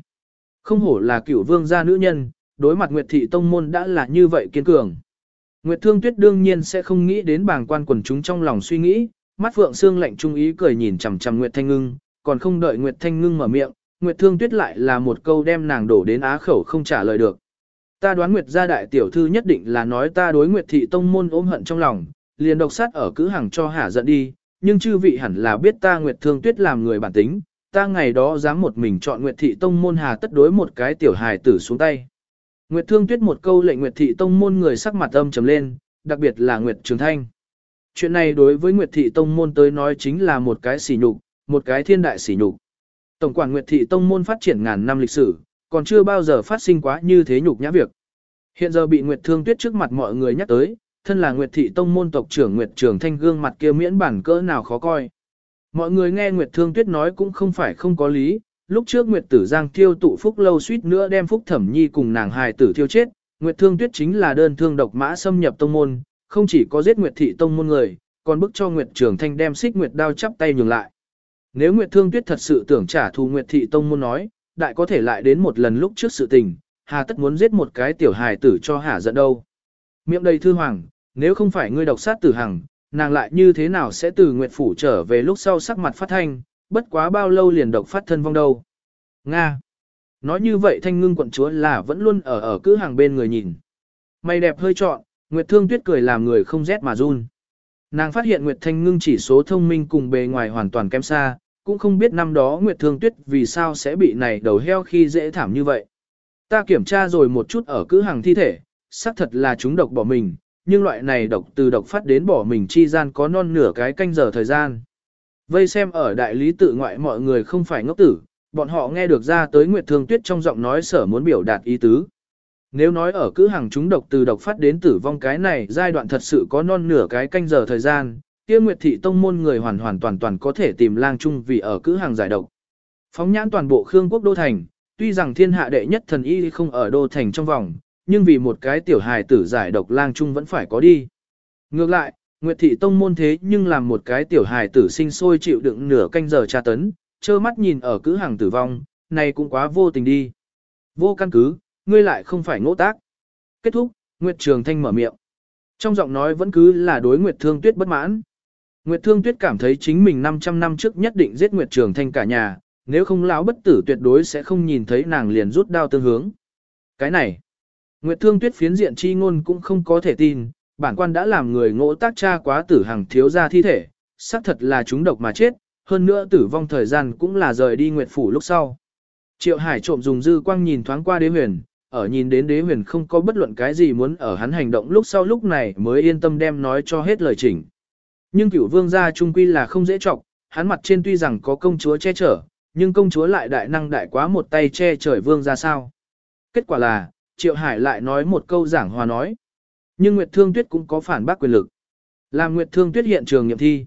Không hổ là cửu vương gia nữ nhân, đối mặt Nguyệt Thị Tông môn đã là như vậy kiên cường. Nguyệt Thương Tuyết đương nhiên sẽ không nghĩ đến bảng quan quần chúng trong lòng suy nghĩ, mắt phượng xương lạnh trung ý cười nhìn chằm chằm Nguyệt Thanh Ngưng, còn không đợi Nguyệt Thanh Ngưng mở miệng, Nguyệt Thương Tuyết lại là một câu đem nàng đổ đến á khẩu không trả lời được. Ta đoán Nguyệt gia đại tiểu thư nhất định là nói ta đối Nguyệt thị tông môn ôm hận trong lòng, liền độc sát ở cứ hàng cho hả giận đi, nhưng chư vị hẳn là biết ta Nguyệt Thương Tuyết làm người bản tính, ta ngày đó dám một mình chọn Nguyệt thị tông môn hà tất đối một cái tiểu hài tử xuống tay. Nguyệt Thương Tuyết một câu lệnh Nguyệt thị tông môn người sắc mặt âm trầm lên, đặc biệt là Nguyệt Trường Thanh. Chuyện này đối với Nguyệt thị tông môn tới nói chính là một cái sỉ nhục, một cái thiên đại sỉ nhục. Tổng quản Nguyệt thị tông môn phát triển ngàn năm lịch sử, còn chưa bao giờ phát sinh quá như thế nhục nhã việc. Hiện giờ bị Nguyệt Thương Tuyết trước mặt mọi người nhắc tới, thân là Nguyệt thị tông môn tộc trưởng Nguyệt Trường Thanh gương mặt kia miễn bản cỡ nào khó coi. Mọi người nghe Nguyệt Thương Tuyết nói cũng không phải không có lý, lúc trước Nguyệt Tử Giang tiêu tụ phúc lâu suýt nữa đem phúc thẩm nhi cùng nàng hài tử thiêu chết, Nguyệt Thương Tuyết chính là đơn thương độc mã xâm nhập tông môn, không chỉ có giết Nguyệt thị tông môn người, còn bức cho Nguyệt Trường Thanh đem xích Nguyệt đao chắp tay nhường lại. Nếu Nguyệt Thương Tuyết thật sự tưởng trả thù Nguyệt thị tông môn nói, đại có thể lại đến một lần lúc trước sự tình, hà tất muốn giết một cái tiểu hài tử cho hả giận đâu. Miệng đầy thư hoàng, nếu không phải ngươi độc sát tử hằng, nàng lại như thế nào sẽ từ Nguyệt Phủ trở về lúc sau sắc mặt phát thanh, bất quá bao lâu liền độc phát thân vong đâu. Nga. Nói như vậy thanh ngưng quận chúa là vẫn luôn ở ở cứ hàng bên người nhìn. Mày đẹp hơi trọn, Nguyệt Thương Tuyết cười làm người không rét mà run. Nàng phát hiện Nguyệt Thanh ngưng chỉ số thông minh cùng bề ngoài hoàn toàn kém xa, cũng không biết năm đó Nguyệt Thương Tuyết vì sao sẽ bị này đầu heo khi dễ thảm như vậy. Ta kiểm tra rồi một chút ở cứ hàng thi thể, xác thật là chúng độc bỏ mình, nhưng loại này độc từ độc phát đến bỏ mình chi gian có non nửa cái canh giờ thời gian. Vây xem ở đại lý tự ngoại mọi người không phải ngốc tử, bọn họ nghe được ra tới Nguyệt Thương Tuyết trong giọng nói sở muốn biểu đạt ý tứ. Nếu nói ở cứ hàng chúng độc từ độc phát đến tử vong cái này giai đoạn thật sự có non nửa cái canh giờ thời gian, kia Nguyệt thị tông môn người hoàn hoàn toàn toàn có thể tìm lang chung vì ở cứ hàng giải độc. Phóng nhãn toàn bộ Khương quốc đô thành, tuy rằng thiên hạ đệ nhất thần y không ở đô thành trong vòng, nhưng vì một cái tiểu hài tử giải độc lang chung vẫn phải có đi. Ngược lại, Nguyệt thị tông môn thế nhưng làm một cái tiểu hài tử sinh sôi chịu đựng nửa canh giờ tra tấn, trơ mắt nhìn ở cứ hàng tử vong, này cũng quá vô tình đi. Vô căn cứ, ngươi lại không phải ngỗ tác. Kết thúc, Nguyệt Trường Thanh mở miệng. Trong giọng nói vẫn cứ là đối Nguyệt Thương Tuyết bất mãn. Nguyệt Thương Tuyết cảm thấy chính mình 500 năm trước nhất định giết Nguyệt Trường Thanh cả nhà, nếu không lão bất tử tuyệt đối sẽ không nhìn thấy nàng liền rút đao tương hướng. Cái này, Nguyệt Thương Tuyết phiến diện chi ngôn cũng không có thể tin, bản quan đã làm người ngỗ tác cha quá tử hàng thiếu ra thi thể, xác thật là chúng độc mà chết, hơn nữa tử vong thời gian cũng là rời đi Nguyệt Phủ lúc sau. Triệu Hải trộm dùng dư quang nhìn thoáng qua đế huyền, ở nhìn đến đế huyền không có bất luận cái gì muốn ở hắn hành động lúc sau lúc này mới yên tâm đem nói cho hết lời chỉnh. Nhưng cửu vương gia trung quy là không dễ trọng, hắn mặt trên tuy rằng có công chúa che chở, nhưng công chúa lại đại năng đại quá một tay che chở vương ra sao. Kết quả là, Triệu Hải lại nói một câu giảng hòa nói. Nhưng Nguyệt Thương Tuyết cũng có phản bác quyền lực. Làm Nguyệt Thương Tuyết hiện trường nghiệm thi.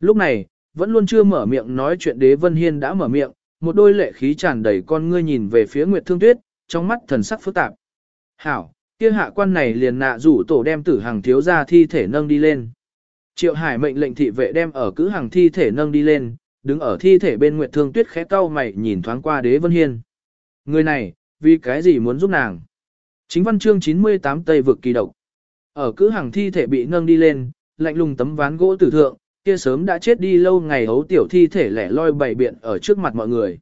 Lúc này, vẫn luôn chưa mở miệng nói chuyện đế Vân Hiên đã mở miệng, một đôi lệ khí tràn đầy con ngươi nhìn về phía Nguyệt Thương Tuyết, trong mắt thần sắc phức tạp. Hảo, kia hạ quan này liền nạ rủ tổ đem tử hàng thiếu ra thi thể nâng đi lên. Triệu Hải mệnh lệnh thị vệ đem ở cứ hàng thi thể nâng đi lên, đứng ở thi thể bên Nguyệt Thương Tuyết khẽ cau mày nhìn thoáng qua đế Vân Hiên. Người này, vì cái gì muốn giúp nàng? Chính văn chương 98 Tây vực kỳ độc. Ở cứ hàng thi thể bị nâng đi lên, lạnh lùng tấm ván gỗ tử thượng, kia sớm đã chết đi lâu ngày hấu tiểu thi thể lẻ loi bày biện ở trước mặt mọi người.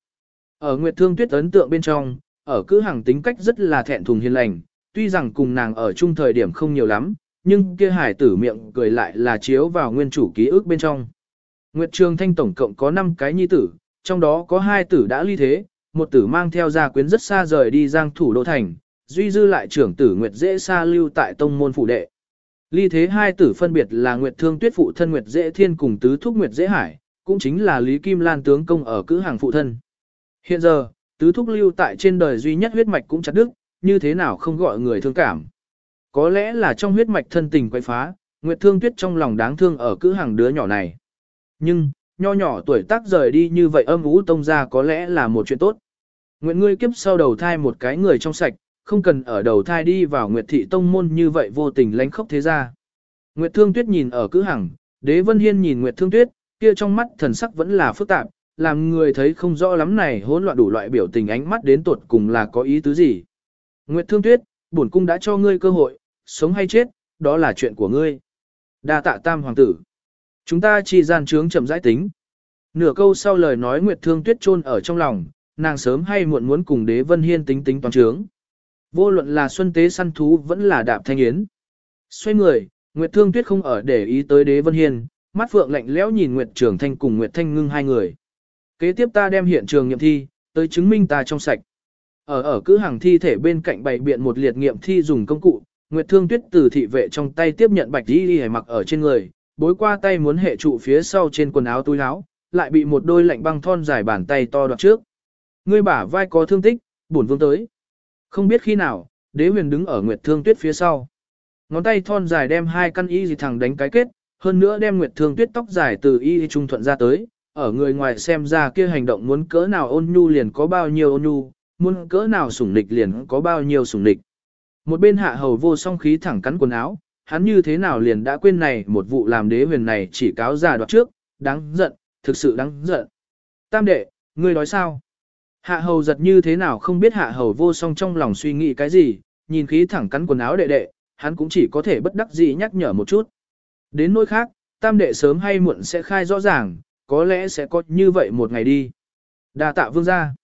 Ở Nguyệt Thương Tuyết ấn tượng bên trong, ở cứ hàng tính cách rất là thẹn thùng hiền lành, tuy rằng cùng nàng ở chung thời điểm không nhiều lắm, nhưng kia hải tử miệng cười lại là chiếu vào nguyên chủ ký ức bên trong. Nguyệt Trường Thanh tổng cộng có 5 cái nhi tử, trong đó có hai tử đã ly thế, một tử mang theo gia quyến rất xa rời đi giang thủ đô thành, duy dư lại trưởng tử Nguyệt Dễ xa lưu tại tông môn phủ đệ. Ly thế hai tử phân biệt là Nguyệt Thương Tuyết phụ thân Nguyệt Dễ Thiên cùng tứ thúc Nguyệt Dễ Hải, cũng chính là Lý Kim Lan tướng công ở cữ hàng phụ thân. Hiện giờ, tứ thúc lưu tại trên đời duy nhất huyết mạch cũng chặt đứt, như thế nào không gọi người thương cảm. Có lẽ là trong huyết mạch thân tình quay phá, Nguyệt Thương Tuyết trong lòng đáng thương ở cữ hàng đứa nhỏ này. Nhưng, nho nhỏ tuổi tác rời đi như vậy âm ú tông ra có lẽ là một chuyện tốt. Nguyện ngươi kiếp sau đầu thai một cái người trong sạch, không cần ở đầu thai đi vào Nguyệt thị tông môn như vậy vô tình lánh khóc thế ra. Nguyệt Thương Tuyết nhìn ở cữ hàng Đế Vân Hiên nhìn Nguyệt Thương Tuyết, kia trong mắt thần sắc vẫn là phức tạp, làm người thấy không rõ lắm này hỗn loạn đủ loại biểu tình ánh mắt đến tuột cùng là có ý tứ gì. Nguyệt Thương Tuyết, bổn cung đã cho ngươi cơ hội, sống hay chết, đó là chuyện của ngươi. Đa tạ tam hoàng tử. Chúng ta chỉ gian trướng chậm rãi tính. Nửa câu sau lời nói Nguyệt Thương Tuyết chôn ở trong lòng, nàng sớm hay muộn muốn cùng Đế Vân Hiên tính tính toàn trướng. Vô luận là xuân tế săn thú vẫn là đạp thanh yến. Xoay người, Nguyệt Thương Tuyết không ở để ý tới Đế Vân Hiên, mắt phượng lạnh lẽo nhìn Nguyệt Trường Thanh cùng Nguyệt Thanh Ngưng hai người. Kế tiếp ta đem hiện trường nghiệm thi, tới chứng minh ta trong sạch. Ở ở cứ hàng thi thể bên cạnh bày biện một liệt nghiệm thi dùng công cụ, Nguyệt Thương Tuyết từ thị vệ trong tay tiếp nhận bạch y y mặc ở trên người, bối qua tay muốn hệ trụ phía sau trên quần áo túi áo, lại bị một đôi lạnh băng thon dài bàn tay to đoạt trước. Ngươi bả vai có thương tích, bổn vương tới. Không biết khi nào, đế huyền đứng ở Nguyệt Thương Tuyết phía sau. Ngón tay thon dài đem hai căn y gì thẳng đánh cái kết, hơn nữa đem Nguyệt Thương Tuyết tóc dài từ y trung thuận ra tới, ở người ngoài xem ra kia hành động muốn cỡ nào ôn nhu liền có bao nhiêu ôn nhu, muốn cỡ nào sủng nịch liền có bao nhiêu sủng nịch. Một bên hạ hầu vô song khí thẳng cắn quần áo, hắn như thế nào liền đã quên này một vụ làm đế huyền này chỉ cáo giả đoạt trước, đáng giận, thực sự đáng giận. Tam đệ, ngươi nói sao? Hạ hầu giật như thế nào không biết hạ hầu vô song trong lòng suy nghĩ cái gì, nhìn khí thẳng cắn quần áo đệ đệ, hắn cũng chỉ có thể bất đắc dĩ nhắc nhở một chút. Đến nỗi khác, tam đệ sớm hay muộn sẽ khai rõ ràng, có lẽ sẽ có như vậy một ngày đi. đa tạ vương gia.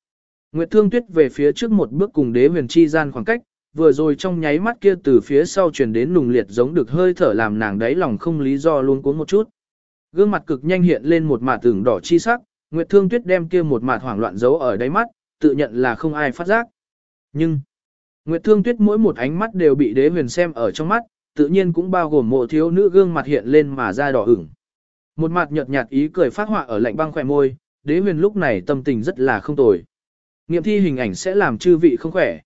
Nguyệt Thương Tuyết về phía trước một bước cùng đế huyền chi gian khoảng cách, vừa rồi trong nháy mắt kia từ phía sau truyền đến nùng liệt giống được hơi thở làm nàng đáy lòng không lý do luôn cuốn một chút. Gương mặt cực nhanh hiện lên một mạt tưởng đỏ chi sắc, Nguyệt Thương Tuyết đem kia một mạt hoảng loạn giấu ở đáy mắt, tự nhận là không ai phát giác. Nhưng, Nguyệt Thương Tuyết mỗi một ánh mắt đều bị đế huyền xem ở trong mắt, tự nhiên cũng bao gồm mộ thiếu nữ gương mặt hiện lên mà da đỏ ửng. Một mặt nhợt nhạt ý cười phát họa ở lạnh băng khỏe môi, đế huyền lúc này tâm tình rất là không tồi. Nghiệm thi hình ảnh sẽ làm chư vị không khỏe.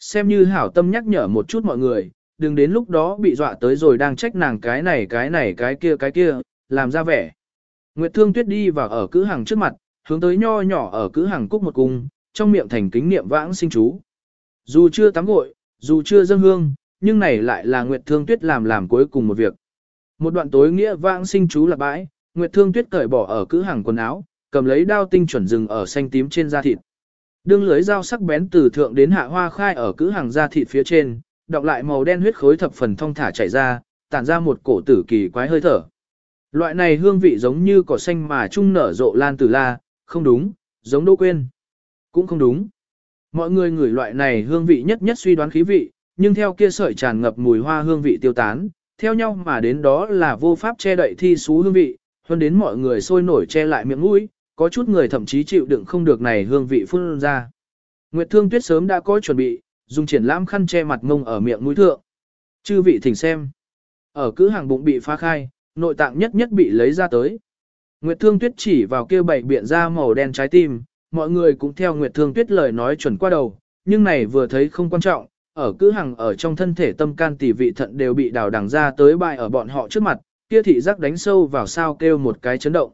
Xem như hảo tâm nhắc nhở một chút mọi người, đừng đến lúc đó bị dọa tới rồi đang trách nàng cái này cái này cái kia cái kia, làm ra vẻ. Nguyệt Thương Tuyết đi vào ở cữ hàng trước mặt, hướng tới nho nhỏ ở cữ hàng cúc một cung, trong miệng thành kính niệm vãng sinh chú. Dù chưa tắm gội, dù chưa dâng hương, nhưng này lại là Nguyệt Thương Tuyết làm làm cuối cùng một việc. Một đoạn tối nghĩa vãng sinh chú là bãi, Nguyệt Thương Tuyết cởi bỏ ở cữ hàng quần áo, cầm lấy đao tinh chuẩn rừng ở xanh tím trên da thịt. Đương lưới dao sắc bén từ thượng đến hạ hoa khai ở cữ hàng da thịt phía trên, đọc lại màu đen huyết khối thập phần thông thả chảy ra, tản ra một cổ tử kỳ quái hơi thở. Loại này hương vị giống như cỏ xanh mà trung nở rộ lan tử la, không đúng, giống đô quên. Cũng không đúng. Mọi người ngửi loại này hương vị nhất nhất suy đoán khí vị, nhưng theo kia sợi tràn ngập mùi hoa hương vị tiêu tán, theo nhau mà đến đó là vô pháp che đậy thi xú hương vị, hơn đến mọi người sôi nổi che lại miệng mũi, có chút người thậm chí chịu đựng không được này hương vị phun ra. Nguyệt Thương Tuyết sớm đã có chuẩn bị, dùng triển lãm khăn che mặt ngông ở miệng mũi thượng. Chư vị thỉnh xem. Ở cứ hàng bụng bị phá khai, nội tạng nhất nhất bị lấy ra tới. Nguyệt Thương Tuyết chỉ vào kia bảy biện ra màu đen trái tim, mọi người cũng theo Nguyệt Thương Tuyết lời nói chuẩn qua đầu, nhưng này vừa thấy không quan trọng, ở cứ hàng ở trong thân thể tâm can tỷ vị thận đều bị đào đằng ra tới bại ở bọn họ trước mặt, kia thị giác đánh sâu vào sao kêu một cái chấn động.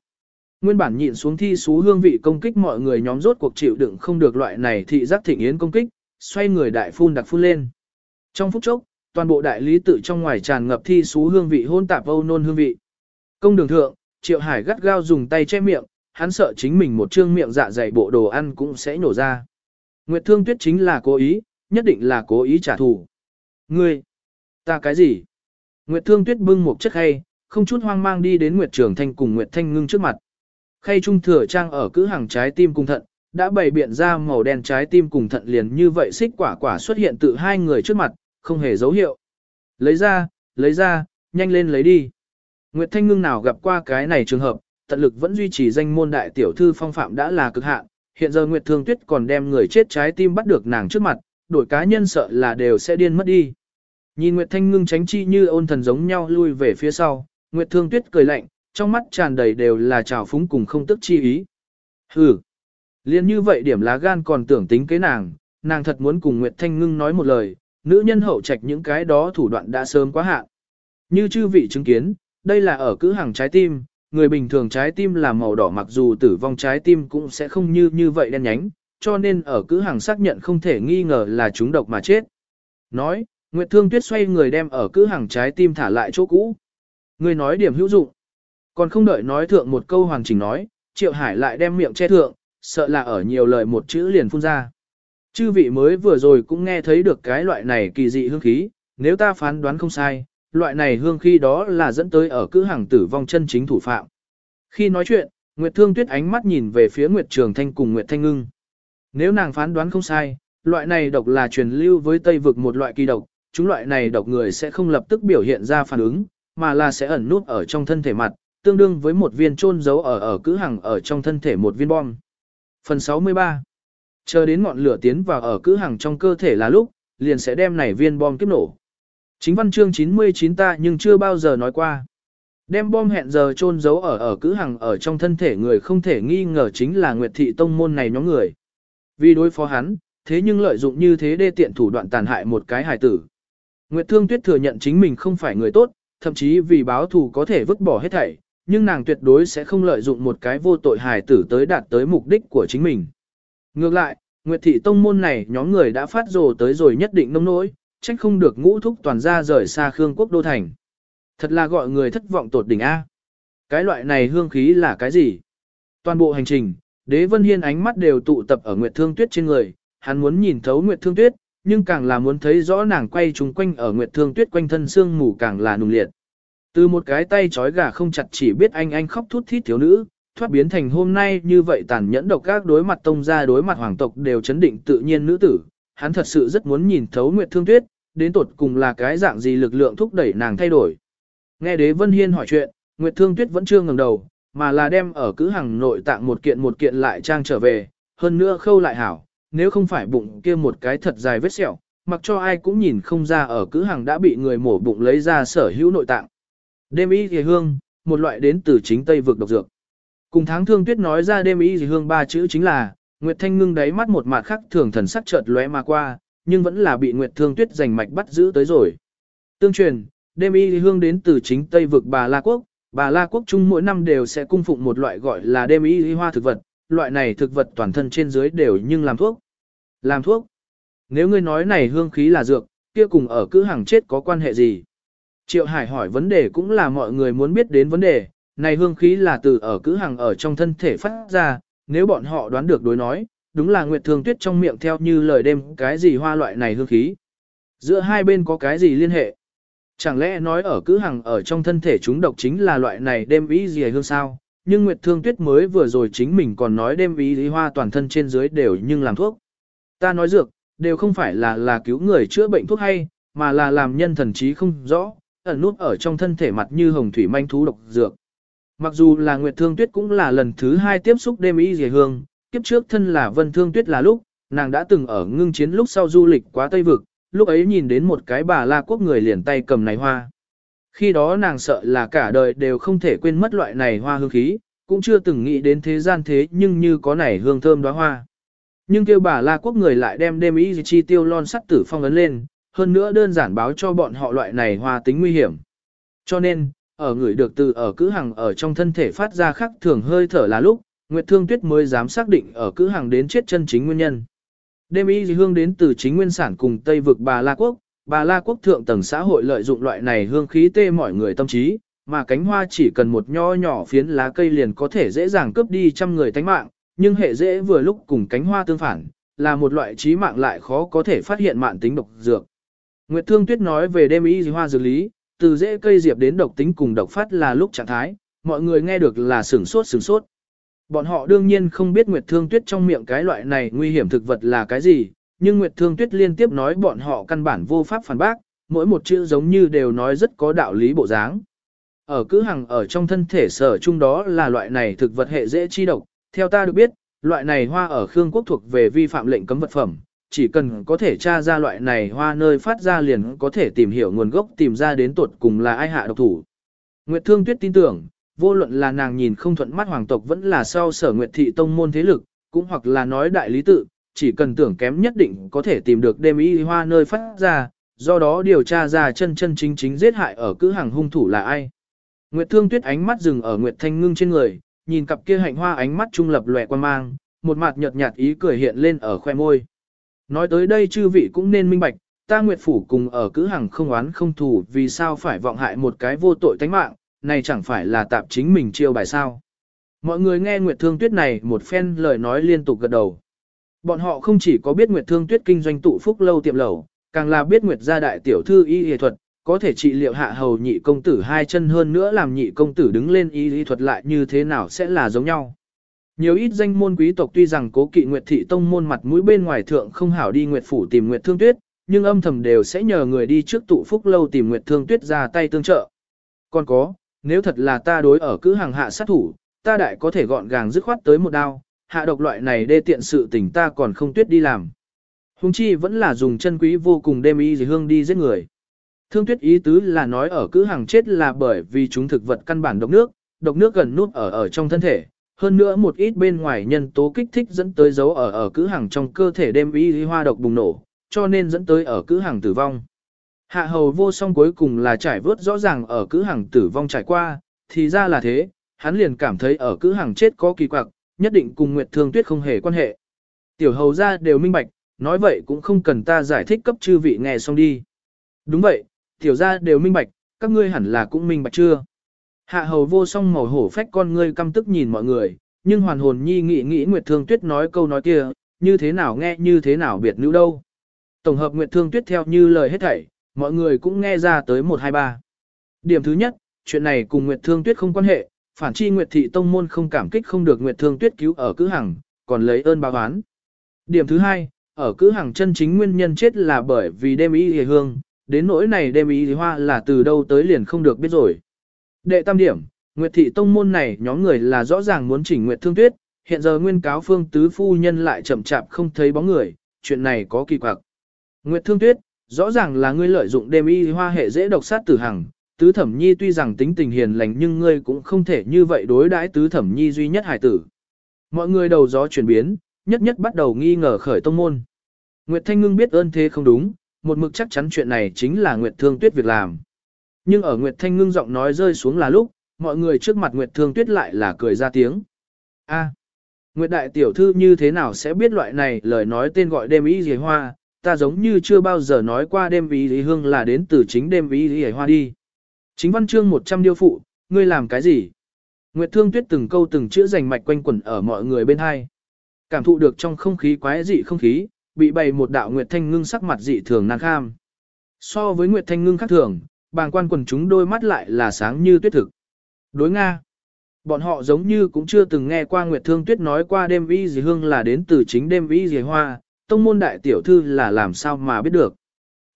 Nguyên bản nhịn xuống thi xú hương vị công kích mọi người nhóm rốt cuộc chịu đựng không được loại này thị giác thịnh yến công kích, xoay người đại phun đặc phun lên. Trong phút chốc, toàn bộ đại lý tự trong ngoài tràn ngập thi xú hương vị hôn tạp âu nôn hương vị. Công đường thượng, Triệu Hải gắt gao dùng tay che miệng, hắn sợ chính mình một trương miệng dạ dày bộ đồ ăn cũng sẽ nổ ra. Nguyệt Thương Tuyết chính là cố ý, nhất định là cố ý trả thù. Ngươi, ta cái gì? Nguyệt Thương Tuyết bưng một chiếc khay, không chút hoang mang đi đến Nguyệt Trường Thanh cùng Nguyệt Thanh Ngưng trước mặt. Khay trung thừa trang ở cữ hàng trái tim cùng thận, đã bày biện ra màu đen trái tim cùng thận liền như vậy xích quả quả xuất hiện tự hai người trước mặt, không hề dấu hiệu. Lấy ra, lấy ra, nhanh lên lấy đi. Nguyệt Thanh Ngưng nào gặp qua cái này trường hợp, tận lực vẫn duy trì danh môn đại tiểu thư phong phạm đã là cực hạn, hiện giờ Nguyệt Thương Tuyết còn đem người chết trái tim bắt được nàng trước mặt, đổi cá nhân sợ là đều sẽ điên mất đi. Nhìn Nguyệt Thanh Ngưng tránh chi như ôn thần giống nhau lui về phía sau, Nguyệt Thương Tuyết cười lạnh, trong mắt tràn đầy đều là trào phúng cùng không tức chi ý. Hừ, liền như vậy điểm lá gan còn tưởng tính kế nàng, nàng thật muốn cùng Nguyệt Thanh Ngưng nói một lời, nữ nhân hậu trạch những cái đó thủ đoạn đã sớm quá hạn. Như chư vị chứng kiến, đây là ở cữ hàng trái tim, người bình thường trái tim là màu đỏ mặc dù tử vong trái tim cũng sẽ không như như vậy đen nhánh, cho nên ở cứ hàng xác nhận không thể nghi ngờ là chúng độc mà chết. Nói, Nguyệt Thương Tuyết xoay người đem ở cứ hàng trái tim thả lại chỗ cũ. Người nói điểm hữu dụng. Còn không đợi nói thượng một câu hoàn chỉnh nói, Triệu Hải lại đem miệng che thượng, sợ là ở nhiều lời một chữ liền phun ra. Chư vị mới vừa rồi cũng nghe thấy được cái loại này kỳ dị hương khí, nếu ta phán đoán không sai, loại này hương khí đó là dẫn tới ở cứ hàng tử vong chân chính thủ phạm. Khi nói chuyện, Nguyệt Thương Tuyết ánh mắt nhìn về phía Nguyệt Trường Thanh cùng Nguyệt Thanh Ngưng. Nếu nàng phán đoán không sai, loại này độc là truyền lưu với Tây vực một loại kỳ độc, chúng loại này độc người sẽ không lập tức biểu hiện ra phản ứng, mà là sẽ ẩn nút ở trong thân thể mặt, tương đương với một viên trôn giấu ở ở cữ hàng ở trong thân thể một viên bom. Phần 63 Chờ đến ngọn lửa tiến vào ở cữ hàng trong cơ thể là lúc, liền sẽ đem này viên bom kiếp nổ. Chính văn chương 99 ta nhưng chưa bao giờ nói qua. Đem bom hẹn giờ trôn giấu ở ở cữ hàng ở trong thân thể người không thể nghi ngờ chính là Nguyệt Thị Tông môn này nhóm người. Vì đối phó hắn, thế nhưng lợi dụng như thế đê tiện thủ đoạn tàn hại một cái hài tử. Nguyệt Thương Tuyết thừa nhận chính mình không phải người tốt, thậm chí vì báo thù có thể vứt bỏ hết thảy, nhưng nàng tuyệt đối sẽ không lợi dụng một cái vô tội hài tử tới đạt tới mục đích của chính mình. Ngược lại, Nguyệt Thị Tông môn này nhóm người đã phát rồ tới rồi nhất định nông nỗi, trách không được ngũ thúc toàn ra rời xa Khương quốc đô thành. Thật là gọi người thất vọng tột đỉnh A. Cái loại này hương khí là cái gì? Toàn bộ hành trình, đế vân hiên ánh mắt đều tụ tập ở Nguyệt Thương Tuyết trên người, hắn muốn nhìn thấu Nguyệt Thương Tuyết, nhưng càng là muốn thấy rõ nàng quay trùng quanh ở Nguyệt Thương Tuyết quanh thân xương mù càng là nùng liệt. Từ một cái tay trói gà không chặt chỉ biết anh anh khóc thút thít thiếu nữ, thoát biến thành hôm nay như vậy tàn nhẫn độc các đối mặt tông gia đối mặt hoàng tộc đều chấn định tự nhiên nữ tử, hắn thật sự rất muốn nhìn thấu Nguyệt Thương Tuyết, đến tột cùng là cái dạng gì lực lượng thúc đẩy nàng thay đổi. Nghe đế Vân Hiên hỏi chuyện, Nguyệt Thương Tuyết vẫn chưa ngẩng đầu, mà là đem ở cứ hàng nội tạng một kiện một kiện lại trang trở về, hơn nữa khâu lại hảo, nếu không phải bụng kia một cái thật dài vết sẹo, mặc cho ai cũng nhìn không ra ở cứ hàng đã bị người mổ bụng lấy ra sở hữu nội tạng. Đêm y thì hương, một loại đến từ chính Tây vực độc dược. Cùng tháng thương tuyết nói ra đêm y thì hương ba chữ chính là, Nguyệt Thanh ngưng đáy mắt một mặt khắc thường thần sắc chợt lóe mà qua, nhưng vẫn là bị Nguyệt Thương Tuyết giành mạch bắt giữ tới rồi. Tương truyền, đêm y thì hương đến từ chính Tây vực Bà La Quốc, Bà La Quốc Trung mỗi năm đều sẽ cung phụng một loại gọi là đêm y hoa thực vật, loại này thực vật toàn thân trên dưới đều nhưng làm thuốc. Làm thuốc? Nếu ngươi nói này hương khí là dược, kia cùng ở cữ hàng chết có quan hệ gì? Triệu Hải hỏi vấn đề cũng là mọi người muốn biết đến vấn đề, này hương khí là từ ở cữ hàng ở trong thân thể phát ra, nếu bọn họ đoán được đối nói, đúng là Nguyệt thường Tuyết trong miệng theo như lời đêm cái gì hoa loại này hương khí. Giữa hai bên có cái gì liên hệ? Chẳng lẽ nói ở cứ hàng ở trong thân thể chúng độc chính là loại này đêm ý gì hương sao? Nhưng Nguyệt Thương Tuyết mới vừa rồi chính mình còn nói đêm ý lý hoa toàn thân trên dưới đều nhưng làm thuốc. Ta nói dược, đều không phải là là cứu người chữa bệnh thuốc hay, mà là làm nhân thần trí không rõ, ẩn nút ở trong thân thể mặt như hồng thủy manh thú độc dược. Mặc dù là Nguyệt Thương Tuyết cũng là lần thứ hai tiếp xúc đêm ý dì hương, kiếp trước thân là Vân Thương Tuyết là lúc, nàng đã từng ở ngưng chiến lúc sau du lịch quá Tây Vực, lúc ấy nhìn đến một cái bà la quốc người liền tay cầm này hoa. Khi đó nàng sợ là cả đời đều không thể quên mất loại này hoa hương khí, cũng chưa từng nghĩ đến thế gian thế nhưng như có này hương thơm đóa hoa. Nhưng kêu bà la quốc người lại đem đêm ý chi tiêu lon sắt tử phong ấn lên, hơn nữa đơn giản báo cho bọn họ loại này hoa tính nguy hiểm. Cho nên, ở người được từ ở cữ hàng ở trong thân thể phát ra khắc thường hơi thở là lúc, Nguyệt Thương Tuyết mới dám xác định ở cữ hàng đến chết chân chính nguyên nhân. Đêm y hương đến từ chính nguyên sản cùng Tây vực Bà La Quốc, Bà La Quốc thượng tầng xã hội lợi dụng loại này hương khí tê mọi người tâm trí, mà cánh hoa chỉ cần một nho nhỏ phiến lá cây liền có thể dễ dàng cướp đi trăm người tánh mạng, nhưng hệ dễ vừa lúc cùng cánh hoa tương phản, là một loại trí mạng lại khó có thể phát hiện mạng tính độc dược. Nguyệt Thương Tuyết nói về đêm y hoa dược lý, từ dễ cây diệp đến độc tính cùng độc phát là lúc trạng thái, mọi người nghe được là sửng sốt sửng sốt. Bọn họ đương nhiên không biết Nguyệt Thương Tuyết trong miệng cái loại này nguy hiểm thực vật là cái gì, nhưng Nguyệt Thương Tuyết liên tiếp nói bọn họ căn bản vô pháp phản bác, mỗi một chữ giống như đều nói rất có đạo lý bộ dáng. Ở cứ hằng ở trong thân thể sở chung đó là loại này thực vật hệ dễ chi độc, theo ta được biết, loại này hoa ở Khương Quốc thuộc về vi phạm lệnh cấm vật phẩm, chỉ cần có thể tra ra loại này hoa nơi phát ra liền có thể tìm hiểu nguồn gốc tìm ra đến tuột cùng là ai hạ độc thủ. Nguyệt Thương Tuyết tin tưởng, vô luận là nàng nhìn không thuận mắt hoàng tộc vẫn là sau sở Nguyệt Thị Tông môn thế lực, cũng hoặc là nói đại lý tự, chỉ cần tưởng kém nhất định có thể tìm được đêm y hoa nơi phát ra, do đó điều tra ra chân chân chính chính giết hại ở cữ hàng hung thủ là ai. Nguyệt Thương Tuyết ánh mắt dừng ở Nguyệt Thanh Ngưng trên người, nhìn cặp kia hạnh hoa ánh mắt trung lập lòe quan mang, một mặt nhợt nhạt ý cười hiện lên ở khoe môi. Nói tới đây chư vị cũng nên minh bạch, ta Nguyệt Phủ cùng ở cữ hàng không oán không thù vì sao phải vọng hại một cái vô tội tánh mạng, này chẳng phải là tạp chính mình chiêu bài sao. Mọi người nghe Nguyệt Thương Tuyết này một phen lời nói liên tục gật đầu. Bọn họ không chỉ có biết Nguyệt Thương Tuyết kinh doanh tụ phúc lâu tiệm lẩu, càng là biết Nguyệt gia đại tiểu thư y y thuật, có thể trị liệu hạ hầu nhị công tử hai chân hơn nữa làm nhị công tử đứng lên y y thuật lại như thế nào sẽ là giống nhau. Nhiều ít danh môn quý tộc tuy rằng cố kỵ Nguyệt thị tông môn mặt mũi bên ngoài thượng không hảo đi Nguyệt phủ tìm Nguyệt Thương Tuyết, nhưng âm thầm đều sẽ nhờ người đi trước tụ phúc lâu tìm Nguyệt Thương Tuyết ra tay tương trợ. Còn có, nếu thật là ta đối ở cứ hàng hạ sát thủ, ta đại có thể gọn gàng dứt khoát tới một đao, hạ độc loại này đê tiện sự tình ta còn không tuyết đi làm. Hùng chi vẫn là dùng chân quý vô cùng đêm y dì hương đi giết người. Thương tuyết ý tứ là nói ở cứ hàng chết là bởi vì chúng thực vật căn bản độc nước, độc nước gần nút ở ở trong thân thể, hơn nữa một ít bên ngoài nhân tố kích thích dẫn tới dấu ở ở cứ hàng trong cơ thể đêm y hoa độc bùng nổ, cho nên dẫn tới ở cứ hàng tử vong. Hạ hầu vô song cuối cùng là trải vớt rõ ràng ở cứ hàng tử vong trải qua, thì ra là thế, hắn liền cảm thấy ở cứ hàng chết có kỳ quặc, nhất định cùng Nguyệt Thương Tuyết không hề quan hệ. Tiểu hầu ra đều minh bạch, nói vậy cũng không cần ta giải thích cấp chư vị nghe xong đi. Đúng vậy, tiểu ra đều minh bạch, các ngươi hẳn là cũng minh bạch chưa. Hạ hầu vô song màu hổ phách con ngươi căm tức nhìn mọi người, nhưng hoàn hồn nhi nghĩ nghĩ Nguyệt Thương Tuyết nói câu nói kia, như thế nào nghe như thế nào biệt nữ đâu. Tổng hợp Nguyệt Thương Tuyết theo như lời hết thảy, mọi người cũng nghe ra tới 123. Điểm thứ nhất, chuyện này cùng Nguyệt Thương Tuyết không quan hệ, phản chi Nguyệt Thị Tông Môn không cảm kích không được Nguyệt Thương Tuyết cứu ở cữ Hằng, còn lấy ơn báo oán. Điểm thứ hai, ở cữ Hằng chân chính nguyên nhân chết là bởi vì đêm ý hề hương, đến nỗi này đêm ý hoa là từ đâu tới liền không được biết rồi. Đệ tam điểm, Nguyệt Thị Tông Môn này nhóm người là rõ ràng muốn chỉnh Nguyệt Thương Tuyết, hiện giờ nguyên cáo phương tứ phu nhân lại chậm chạp không thấy bóng người, chuyện này có kỳ quặc. Nguyệt Thương Tuyết, rõ ràng là ngươi lợi dụng đêm y hoa hệ dễ độc sát tử hằng, tứ thẩm nhi tuy rằng tính tình hiền lành nhưng ngươi cũng không thể như vậy đối đãi tứ thẩm nhi duy nhất hải tử. Mọi người đầu gió chuyển biến, nhất nhất bắt đầu nghi ngờ khởi tông môn. Nguyệt Thanh Ngưng biết ơn thế không đúng, một mực chắc chắn chuyện này chính là Nguyệt Thương Tuyết việc làm. Nhưng ở Nguyệt Thanh Ngưng giọng nói rơi xuống là lúc, mọi người trước mặt Nguyệt Thương Tuyết lại là cười ra tiếng. A, Nguyệt Đại Tiểu Thư như thế nào sẽ biết loại này lời nói tên gọi đêm ý gì hoa, ta giống như chưa bao giờ nói qua đêm ý lý hương là đến từ chính đêm ý lý hoa đi. Chính văn chương 100 điêu phụ, ngươi làm cái gì? Nguyệt Thương Tuyết từng câu từng chữ rành mạch quanh quẩn ở mọi người bên hai. Cảm thụ được trong không khí quái dị không khí, bị bày một đạo Nguyệt Thanh Ngưng sắc mặt dị thường nàng kham. So với Nguyệt Thanh Ngưng khác thường, bàng quan quần chúng đôi mắt lại là sáng như tuyết thực. Đối Nga. Bọn họ giống như cũng chưa từng nghe qua Nguyệt Thương Tuyết nói qua đêm vi gì hương là đến từ chính đêm vi gì hoa, tông môn đại tiểu thư là làm sao mà biết được.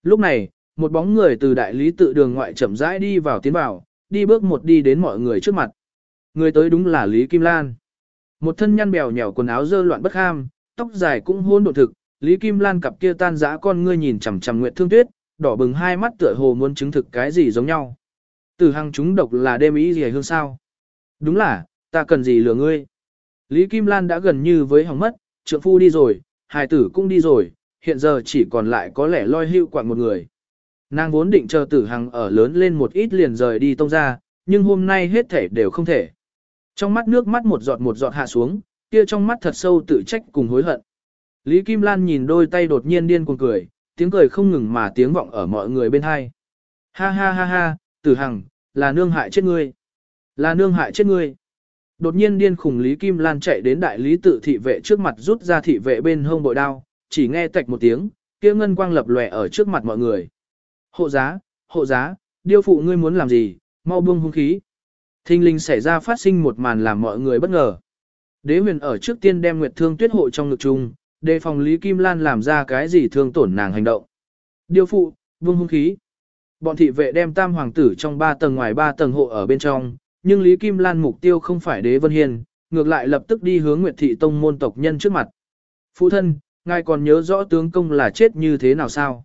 Lúc này, một bóng người từ đại lý tự đường ngoại chậm rãi đi vào tiến vào, đi bước một đi đến mọi người trước mặt. Người tới đúng là Lý Kim Lan. Một thân nhăn bèo nhèo quần áo dơ loạn bất ham, tóc dài cũng hôn độ thực, Lý Kim Lan cặp kia tan dã con ngươi nhìn chằm chằm Nguyệt Thương Tuyết, đỏ bừng hai mắt tựa hồ muốn chứng thực cái gì giống nhau. Từ hàng chúng độc là đêm ý gì hương sao? Đúng là, ta cần gì lừa ngươi? Lý Kim Lan đã gần như với hỏng mất, trượng phu đi rồi, hài tử cũng đi rồi, hiện giờ chỉ còn lại có lẽ loi hưu quạng một người. Nàng vốn định chờ tử hằng ở lớn lên một ít liền rời đi tông ra, nhưng hôm nay hết thể đều không thể. Trong mắt nước mắt một giọt một giọt hạ xuống, kia trong mắt thật sâu tự trách cùng hối hận. Lý Kim Lan nhìn đôi tay đột nhiên điên cuồng cười, tiếng cười không ngừng mà tiếng vọng ở mọi người bên hai. Ha ha ha ha, tử hằng, là nương hại chết ngươi. Là nương hại chết ngươi. Đột nhiên điên khùng Lý Kim Lan chạy đến đại lý tự thị vệ trước mặt rút ra thị vệ bên hông bội đao, chỉ nghe tạch một tiếng, kia ngân quang lập lòe ở trước mặt mọi người. Hộ giá, hộ giá, điêu phụ ngươi muốn làm gì, mau buông hung khí. Thinh linh xảy ra phát sinh một màn làm mọi người bất ngờ. Đế huyền ở trước tiên đem Nguyệt Thương Tuyết hộ trong ngực chung, đề phòng Lý Kim Lan làm ra cái gì thương tổn nàng hành động. Điêu phụ, buông hung khí. Bọn thị vệ đem tam hoàng tử trong ba tầng ngoài ba tầng hộ ở bên trong, nhưng Lý Kim Lan mục tiêu không phải đế vân hiền, ngược lại lập tức đi hướng Nguyệt Thị Tông môn tộc nhân trước mặt. Phụ thân, ngài còn nhớ rõ tướng công là chết như thế nào sao?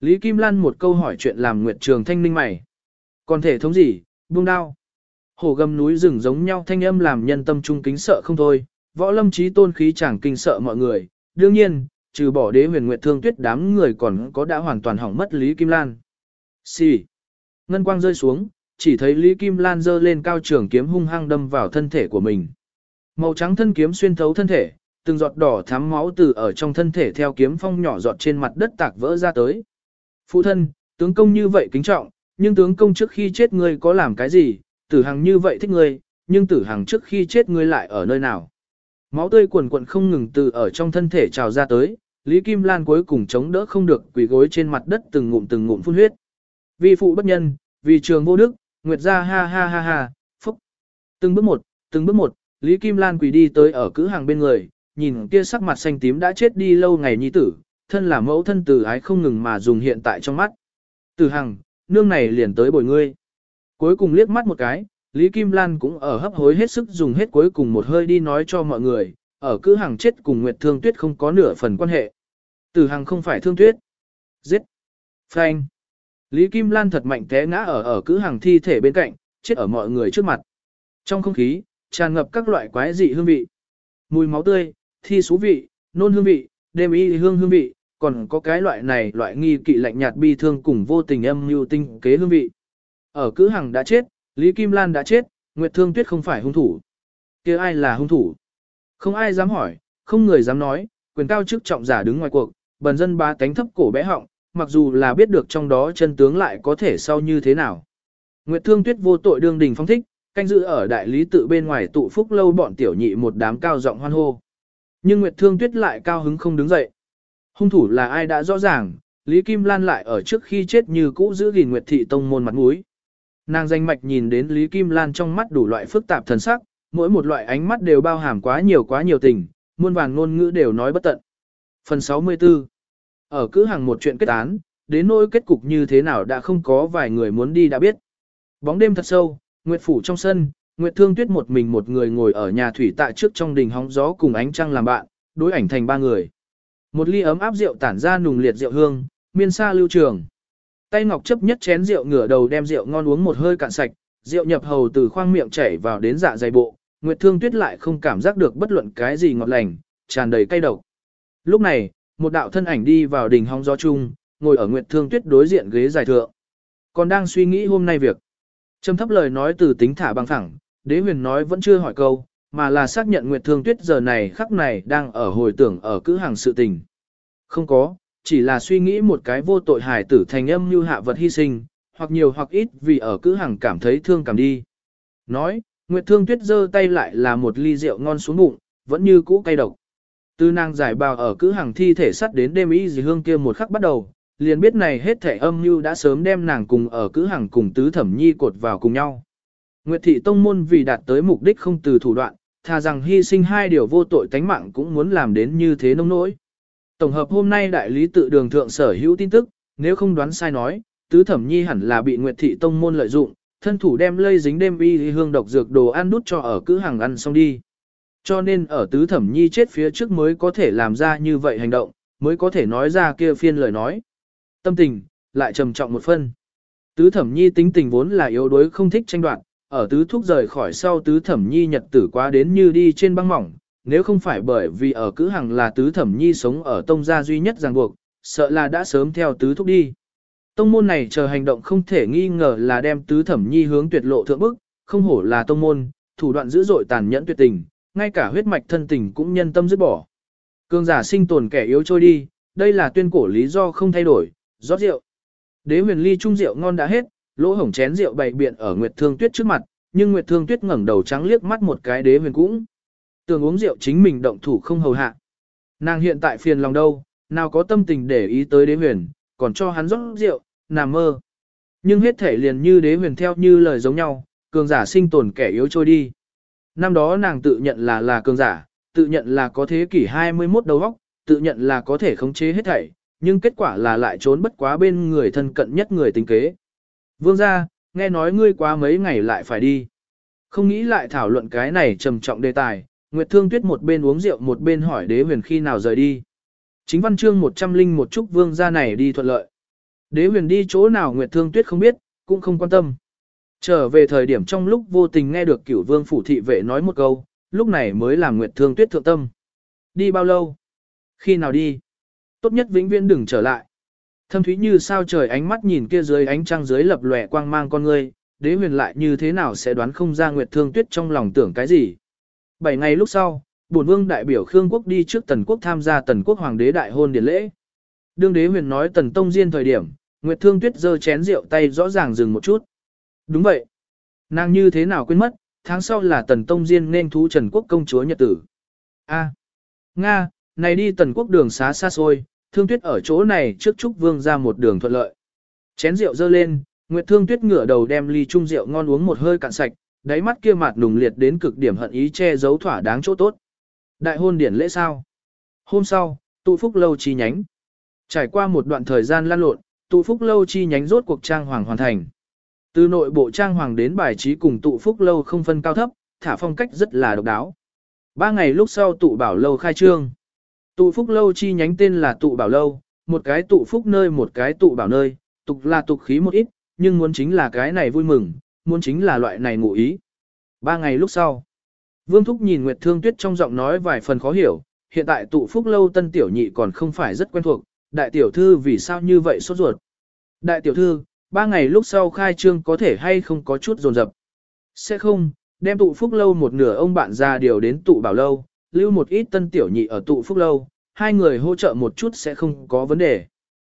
Lý Kim Lan một câu hỏi chuyện làm Nguyệt Trường Thanh ninh mày. Còn thể thống gì, buông đao. Hổ gầm núi rừng giống nhau thanh âm làm nhân tâm trung kính sợ không thôi, võ lâm trí tôn khí chẳng kinh sợ mọi người. Đương nhiên, trừ bỏ đế huyền nguyệt thương tuyết đám người còn có đã hoàn toàn hỏng mất Lý Kim Lan. Xì. Ngân quang rơi xuống, chỉ thấy Lý Kim Lan giơ lên cao trường kiếm hung hăng đâm vào thân thể của mình. Màu trắng thân kiếm xuyên thấu thân thể, từng giọt đỏ thắm máu từ ở trong thân thể theo kiếm phong nhỏ giọt trên mặt đất tạc vỡ ra tới. Phụ thân, tướng công như vậy kính trọng, nhưng tướng công trước khi chết ngươi có làm cái gì, tử hằng như vậy thích ngươi, nhưng tử hằng trước khi chết ngươi lại ở nơi nào. Máu tươi quần quận không ngừng từ ở trong thân thể trào ra tới, Lý Kim Lan cuối cùng chống đỡ không được quỳ gối trên mặt đất từng ngụm từng ngụm phun huyết. Vì phụ bất nhân, vì trường vô đức, Nguyệt gia ha ha ha ha, phúc. Từng bước một, từng bước một, Lý Kim Lan quỳ đi tới ở cữ hàng bên người, nhìn kia sắc mặt xanh tím đã chết đi lâu ngày nhi tử, thân là mẫu thân tử ái không ngừng mà dùng hiện tại trong mắt. Tử hằng, nương này liền tới bồi ngươi. Cuối cùng liếc mắt một cái, Lý Kim Lan cũng ở hấp hối hết sức dùng hết cuối cùng một hơi đi nói cho mọi người, ở cữ hàng chết cùng Nguyệt Thương Tuyết không có nửa phần quan hệ. Tử hằng không phải Thương Tuyết. Giết. Frank. Lý Kim Lan thật mạnh té ngã ở ở cứ hàng thi thể bên cạnh, chết ở mọi người trước mặt. Trong không khí, tràn ngập các loại quái dị hương vị. Mùi máu tươi, thi số vị, nôn hương vị, đêm y hương hương vị, còn có cái loại này loại nghi kỵ lạnh nhạt bi thương cùng vô tình âm mưu tinh kế hương vị. Ở cứ hàng đã chết, Lý Kim Lan đã chết, Nguyệt Thương Tuyết không phải hung thủ. kia ai là hung thủ? Không ai dám hỏi, không người dám nói, quyền cao chức trọng giả đứng ngoài cuộc, bần dân ba cánh thấp cổ bé họng, mặc dù là biết được trong đó chân tướng lại có thể sau như thế nào. Nguyệt Thương Tuyết vô tội đương đình phong thích, canh giữ ở đại lý tự bên ngoài tụ phúc lâu bọn tiểu nhị một đám cao giọng hoan hô. Nhưng Nguyệt Thương Tuyết lại cao hứng không đứng dậy. Hung thủ là ai đã rõ ràng, Lý Kim Lan lại ở trước khi chết như cũ giữ gìn Nguyệt Thị Tông môn mặt mũi. Nàng danh mạch nhìn đến Lý Kim Lan trong mắt đủ loại phức tạp thần sắc, mỗi một loại ánh mắt đều bao hàm quá nhiều quá nhiều tình, muôn vàng ngôn ngữ đều nói bất tận. Phần 64 ở cứ hàng một chuyện kết án, đến nỗi kết cục như thế nào đã không có vài người muốn đi đã biết. Bóng đêm thật sâu, Nguyệt Phủ trong sân, Nguyệt Thương Tuyết một mình một người ngồi ở nhà thủy tại trước trong đình hóng gió cùng ánh trăng làm bạn, đối ảnh thành ba người. Một ly ấm áp rượu tản ra nùng liệt rượu hương, miên xa lưu trường. Tay ngọc chấp nhất chén rượu ngửa đầu đem rượu ngon uống một hơi cạn sạch, rượu nhập hầu từ khoang miệng chảy vào đến dạ dày bộ, Nguyệt Thương Tuyết lại không cảm giác được bất luận cái gì ngọt lành, tràn đầy cay độc. Lúc này, một đạo thân ảnh đi vào đỉnh hóng gió chung, ngồi ở Nguyệt Thương Tuyết đối diện ghế dài thượng. Còn đang suy nghĩ hôm nay việc. Trầm thấp lời nói từ tính thả bằng thẳng, đế huyền nói vẫn chưa hỏi câu, mà là xác nhận Nguyệt Thương Tuyết giờ này khắc này đang ở hồi tưởng ở cữ hàng sự tình. Không có, chỉ là suy nghĩ một cái vô tội hài tử thành âm như hạ vật hy sinh, hoặc nhiều hoặc ít vì ở cữ hàng cảm thấy thương cảm đi. Nói, Nguyệt Thương Tuyết giơ tay lại là một ly rượu ngon xuống bụng, vẫn như cũ cay độc. Từ nàng giải bào ở cứ hàng thi thể sắt đến đêm ý dì hương kia một khắc bắt đầu, liền biết này hết thể âm mưu đã sớm đem nàng cùng ở cứ hàng cùng tứ thẩm nhi cột vào cùng nhau. Nguyệt thị tông môn vì đạt tới mục đích không từ thủ đoạn, thà rằng hy sinh hai điều vô tội tánh mạng cũng muốn làm đến như thế nông nỗi. Tổng hợp hôm nay đại lý tự đường thượng sở hữu tin tức, nếu không đoán sai nói, tứ thẩm nhi hẳn là bị Nguyệt thị tông môn lợi dụng, thân thủ đem lây dính đêm y hương độc dược đồ ăn đút cho ở cứ hàng ăn xong đi. Cho nên ở tứ thẩm nhi chết phía trước mới có thể làm ra như vậy hành động, mới có thể nói ra kia phiên lời nói. Tâm tình, lại trầm trọng một phân. Tứ thẩm nhi tính tình vốn là yếu đuối không thích tranh đoạt, ở tứ thúc rời khỏi sau tứ thẩm nhi nhật tử quá đến như đi trên băng mỏng, nếu không phải bởi vì ở cữ hàng là tứ thẩm nhi sống ở tông gia duy nhất ràng buộc, sợ là đã sớm theo tứ thúc đi. Tông môn này chờ hành động không thể nghi ngờ là đem tứ thẩm nhi hướng tuyệt lộ thượng bức, không hổ là tông môn, thủ đoạn dữ dội tàn nhẫn tuyệt tình, ngay cả huyết mạch thân tình cũng nhân tâm dứt bỏ. cường giả sinh tồn kẻ yếu trôi đi, đây là tuyên cổ lý do không thay đổi, rót rượu. Đế huyền ly trung rượu ngon đã hết, lỗ hổng chén rượu bày biện ở Nguyệt Thương Tuyết trước mặt, nhưng Nguyệt Thương Tuyết ngẩng đầu trắng liếc mắt một cái đế huyền cũng. tường uống rượu chính mình động thủ không hầu hạ. Nàng hiện tại phiền lòng đâu, nào có tâm tình để ý tới đế huyền, còn cho hắn rót rượu, nằm mơ. Nhưng hết thể liền như đế huyền theo như lời giống nhau, cường giả sinh tồn kẻ yếu trôi đi. Năm đó nàng tự nhận là là cường giả, tự nhận là có thế kỷ 21 đầu óc, tự nhận là có thể khống chế hết thảy, nhưng kết quả là lại trốn bất quá bên người thân cận nhất người tính kế. Vương gia, nghe nói ngươi quá mấy ngày lại phải đi. Không nghĩ lại thảo luận cái này trầm trọng đề tài, Nguyệt Thương Tuyết một bên uống rượu một bên hỏi đế huyền khi nào rời đi. Chính văn chương một trăm linh một chúc vương gia này đi thuận lợi. Đế huyền đi chỗ nào Nguyệt Thương Tuyết không biết, cũng không quan tâm. Trở về thời điểm trong lúc vô tình nghe được cửu vương phủ thị vệ nói một câu, lúc này mới làm Nguyệt Thương Tuyết thượng tâm. Đi bao lâu? Khi nào đi? Tốt nhất vĩnh viễn đừng trở lại. Thâm thúy như sao trời ánh mắt nhìn kia dưới ánh trăng dưới lập lòe quang mang con ngươi, đế huyền lại như thế nào sẽ đoán không ra Nguyệt Thương Tuyết trong lòng tưởng cái gì. Bảy ngày lúc sau, bổn vương đại biểu Khương quốc đi trước Tần quốc tham gia Tần quốc hoàng đế đại hôn điển lễ. Đương đế huyền nói Tần Tông Diên thời điểm, Nguyệt Thương Tuyết giơ chén rượu tay rõ ràng dừng một chút. Đúng vậy. Nàng như thế nào quên mất, tháng sau là Tần Tông Diên nên thú Trần Quốc công chúa nhật tử. A. Nga, này đi Tần Quốc đường xá xa xôi, Thương Tuyết ở chỗ này trước chúc vương ra một đường thuận lợi. Chén rượu dơ lên, Nguyệt Thương Tuyết ngửa đầu đem ly chung rượu ngon uống một hơi cạn sạch, đáy mắt kia mạt nùng liệt đến cực điểm hận ý che giấu thỏa đáng chỗ tốt. Đại hôn điển lễ sao? Hôm sau, tụ phúc lâu chi nhánh. Trải qua một đoạn thời gian lan lộn, tụ phúc lâu chi nhánh rốt cuộc trang hoàng hoàn thành. Từ nội bộ trang hoàng đến bài trí cùng tụ phúc lâu không phân cao thấp, thả phong cách rất là độc đáo. Ba ngày lúc sau tụ bảo lâu khai trương. Tụ phúc lâu chi nhánh tên là tụ bảo lâu, một cái tụ phúc nơi một cái tụ bảo nơi, tục là tục khí một ít, nhưng muốn chính là cái này vui mừng, muốn chính là loại này ngụ ý. Ba ngày lúc sau, Vương Thúc nhìn Nguyệt Thương Tuyết trong giọng nói vài phần khó hiểu, hiện tại tụ phúc lâu tân tiểu nhị còn không phải rất quen thuộc, đại tiểu thư vì sao như vậy sốt ruột. Đại tiểu thư, ba ngày lúc sau khai trương có thể hay không có chút dồn dập. Sẽ không, đem tụ phúc lâu một nửa ông bạn già điều đến tụ bảo lâu, lưu một ít tân tiểu nhị ở tụ phúc lâu, hai người hỗ trợ một chút sẽ không có vấn đề.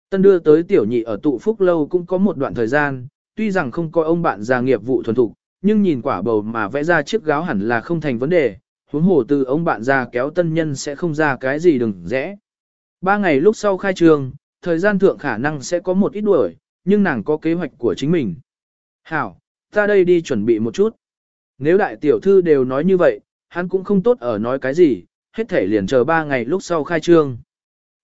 Tân đưa tới tiểu nhị ở tụ phúc lâu cũng có một đoạn thời gian, tuy rằng không có ông bạn già nghiệp vụ thuần thục, nhưng nhìn quả bầu mà vẽ ra chiếc gáo hẳn là không thành vấn đề, huống hồ từ ông bạn già kéo tân nhân sẽ không ra cái gì đừng rẽ. Ba ngày lúc sau khai trường, thời gian thượng khả năng sẽ có một ít đuổi, nhưng nàng có kế hoạch của chính mình. Hảo, ta đây đi chuẩn bị một chút. Nếu đại tiểu thư đều nói như vậy, hắn cũng không tốt ở nói cái gì, hết thể liền chờ ba ngày lúc sau khai trương.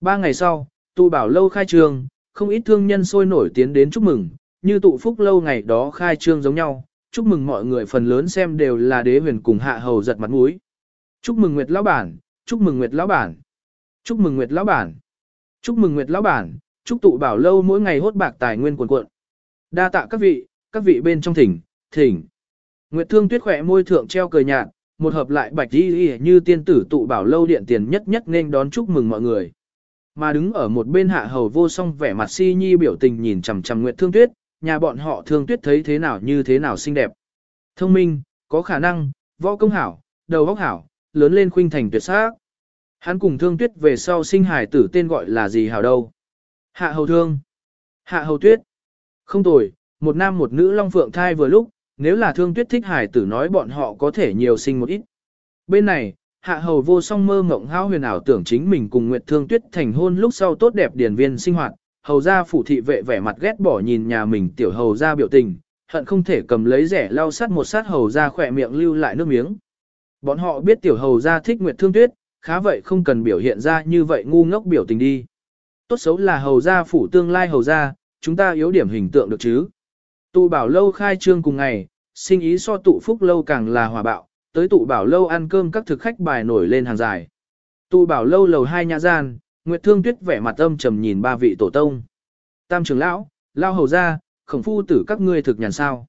Ba ngày sau, tụ bảo lâu khai trương, không ít thương nhân sôi nổi tiến đến chúc mừng, như tụ phúc lâu ngày đó khai trương giống nhau, chúc mừng mọi người phần lớn xem đều là đế huyền cùng hạ hầu giật mặt mũi. Chúc mừng Nguyệt lão bản, chúc mừng Nguyệt lão bản, chúc mừng Nguyệt lão bản, chúc mừng Nguyệt lão bản, chúc tụ bảo lâu mỗi ngày hốt bạc tài nguyên cuồn cuộn. Đa tạ các vị, các vị bên trong thỉnh, thỉnh. Nguyệt Thương Tuyết khỏe môi thượng treo cười nhạt, một hợp lại bạch y như tiên tử tụ bảo lâu điện tiền nhất nhất nên đón chúc mừng mọi người. Mà đứng ở một bên hạ hầu vô song vẻ mặt si nhi biểu tình nhìn chằm chằm Nguyệt Thương Tuyết, nhà bọn họ Thương Tuyết thấy thế nào như thế nào xinh đẹp. Thông minh, có khả năng, võ công hảo, đầu óc hảo, lớn lên khuynh thành tuyệt sắc. Hắn cùng Thương Tuyết về sau sinh hài tử tên gọi là gì hảo đâu? Hạ hầu thương. Hạ hầu tuyết. Không tồi, một nam một nữ long phượng thai vừa lúc, nếu là thương tuyết thích hải tử nói bọn họ có thể nhiều sinh một ít. Bên này, hạ hầu vô song mơ mộng hao huyền ảo tưởng chính mình cùng Nguyệt Thương Tuyết thành hôn lúc sau tốt đẹp điển viên sinh hoạt, hầu gia phủ thị vệ vẻ mặt ghét bỏ nhìn nhà mình tiểu hầu gia biểu tình, hận không thể cầm lấy rẻ lau sát một sát hầu gia khỏe miệng lưu lại nước miếng. Bọn họ biết tiểu hầu gia thích Nguyệt Thương Tuyết, khá vậy không cần biểu hiện ra như vậy ngu ngốc biểu tình đi. Tốt xấu là hầu gia phủ tương lai hầu gia, chúng ta yếu điểm hình tượng được chứ. Tụ bảo lâu khai trương cùng ngày, sinh ý so tụ phúc lâu càng là hòa bạo, tới tụ bảo lâu ăn cơm các thực khách bài nổi lên hàng dài. Tụ bảo lâu lầu hai nhà gian, Nguyệt Thương Tuyết vẻ mặt âm trầm nhìn ba vị tổ tông. Tam trưởng lão, lao hầu gia, khổng phu tử các ngươi thực nhàn sao.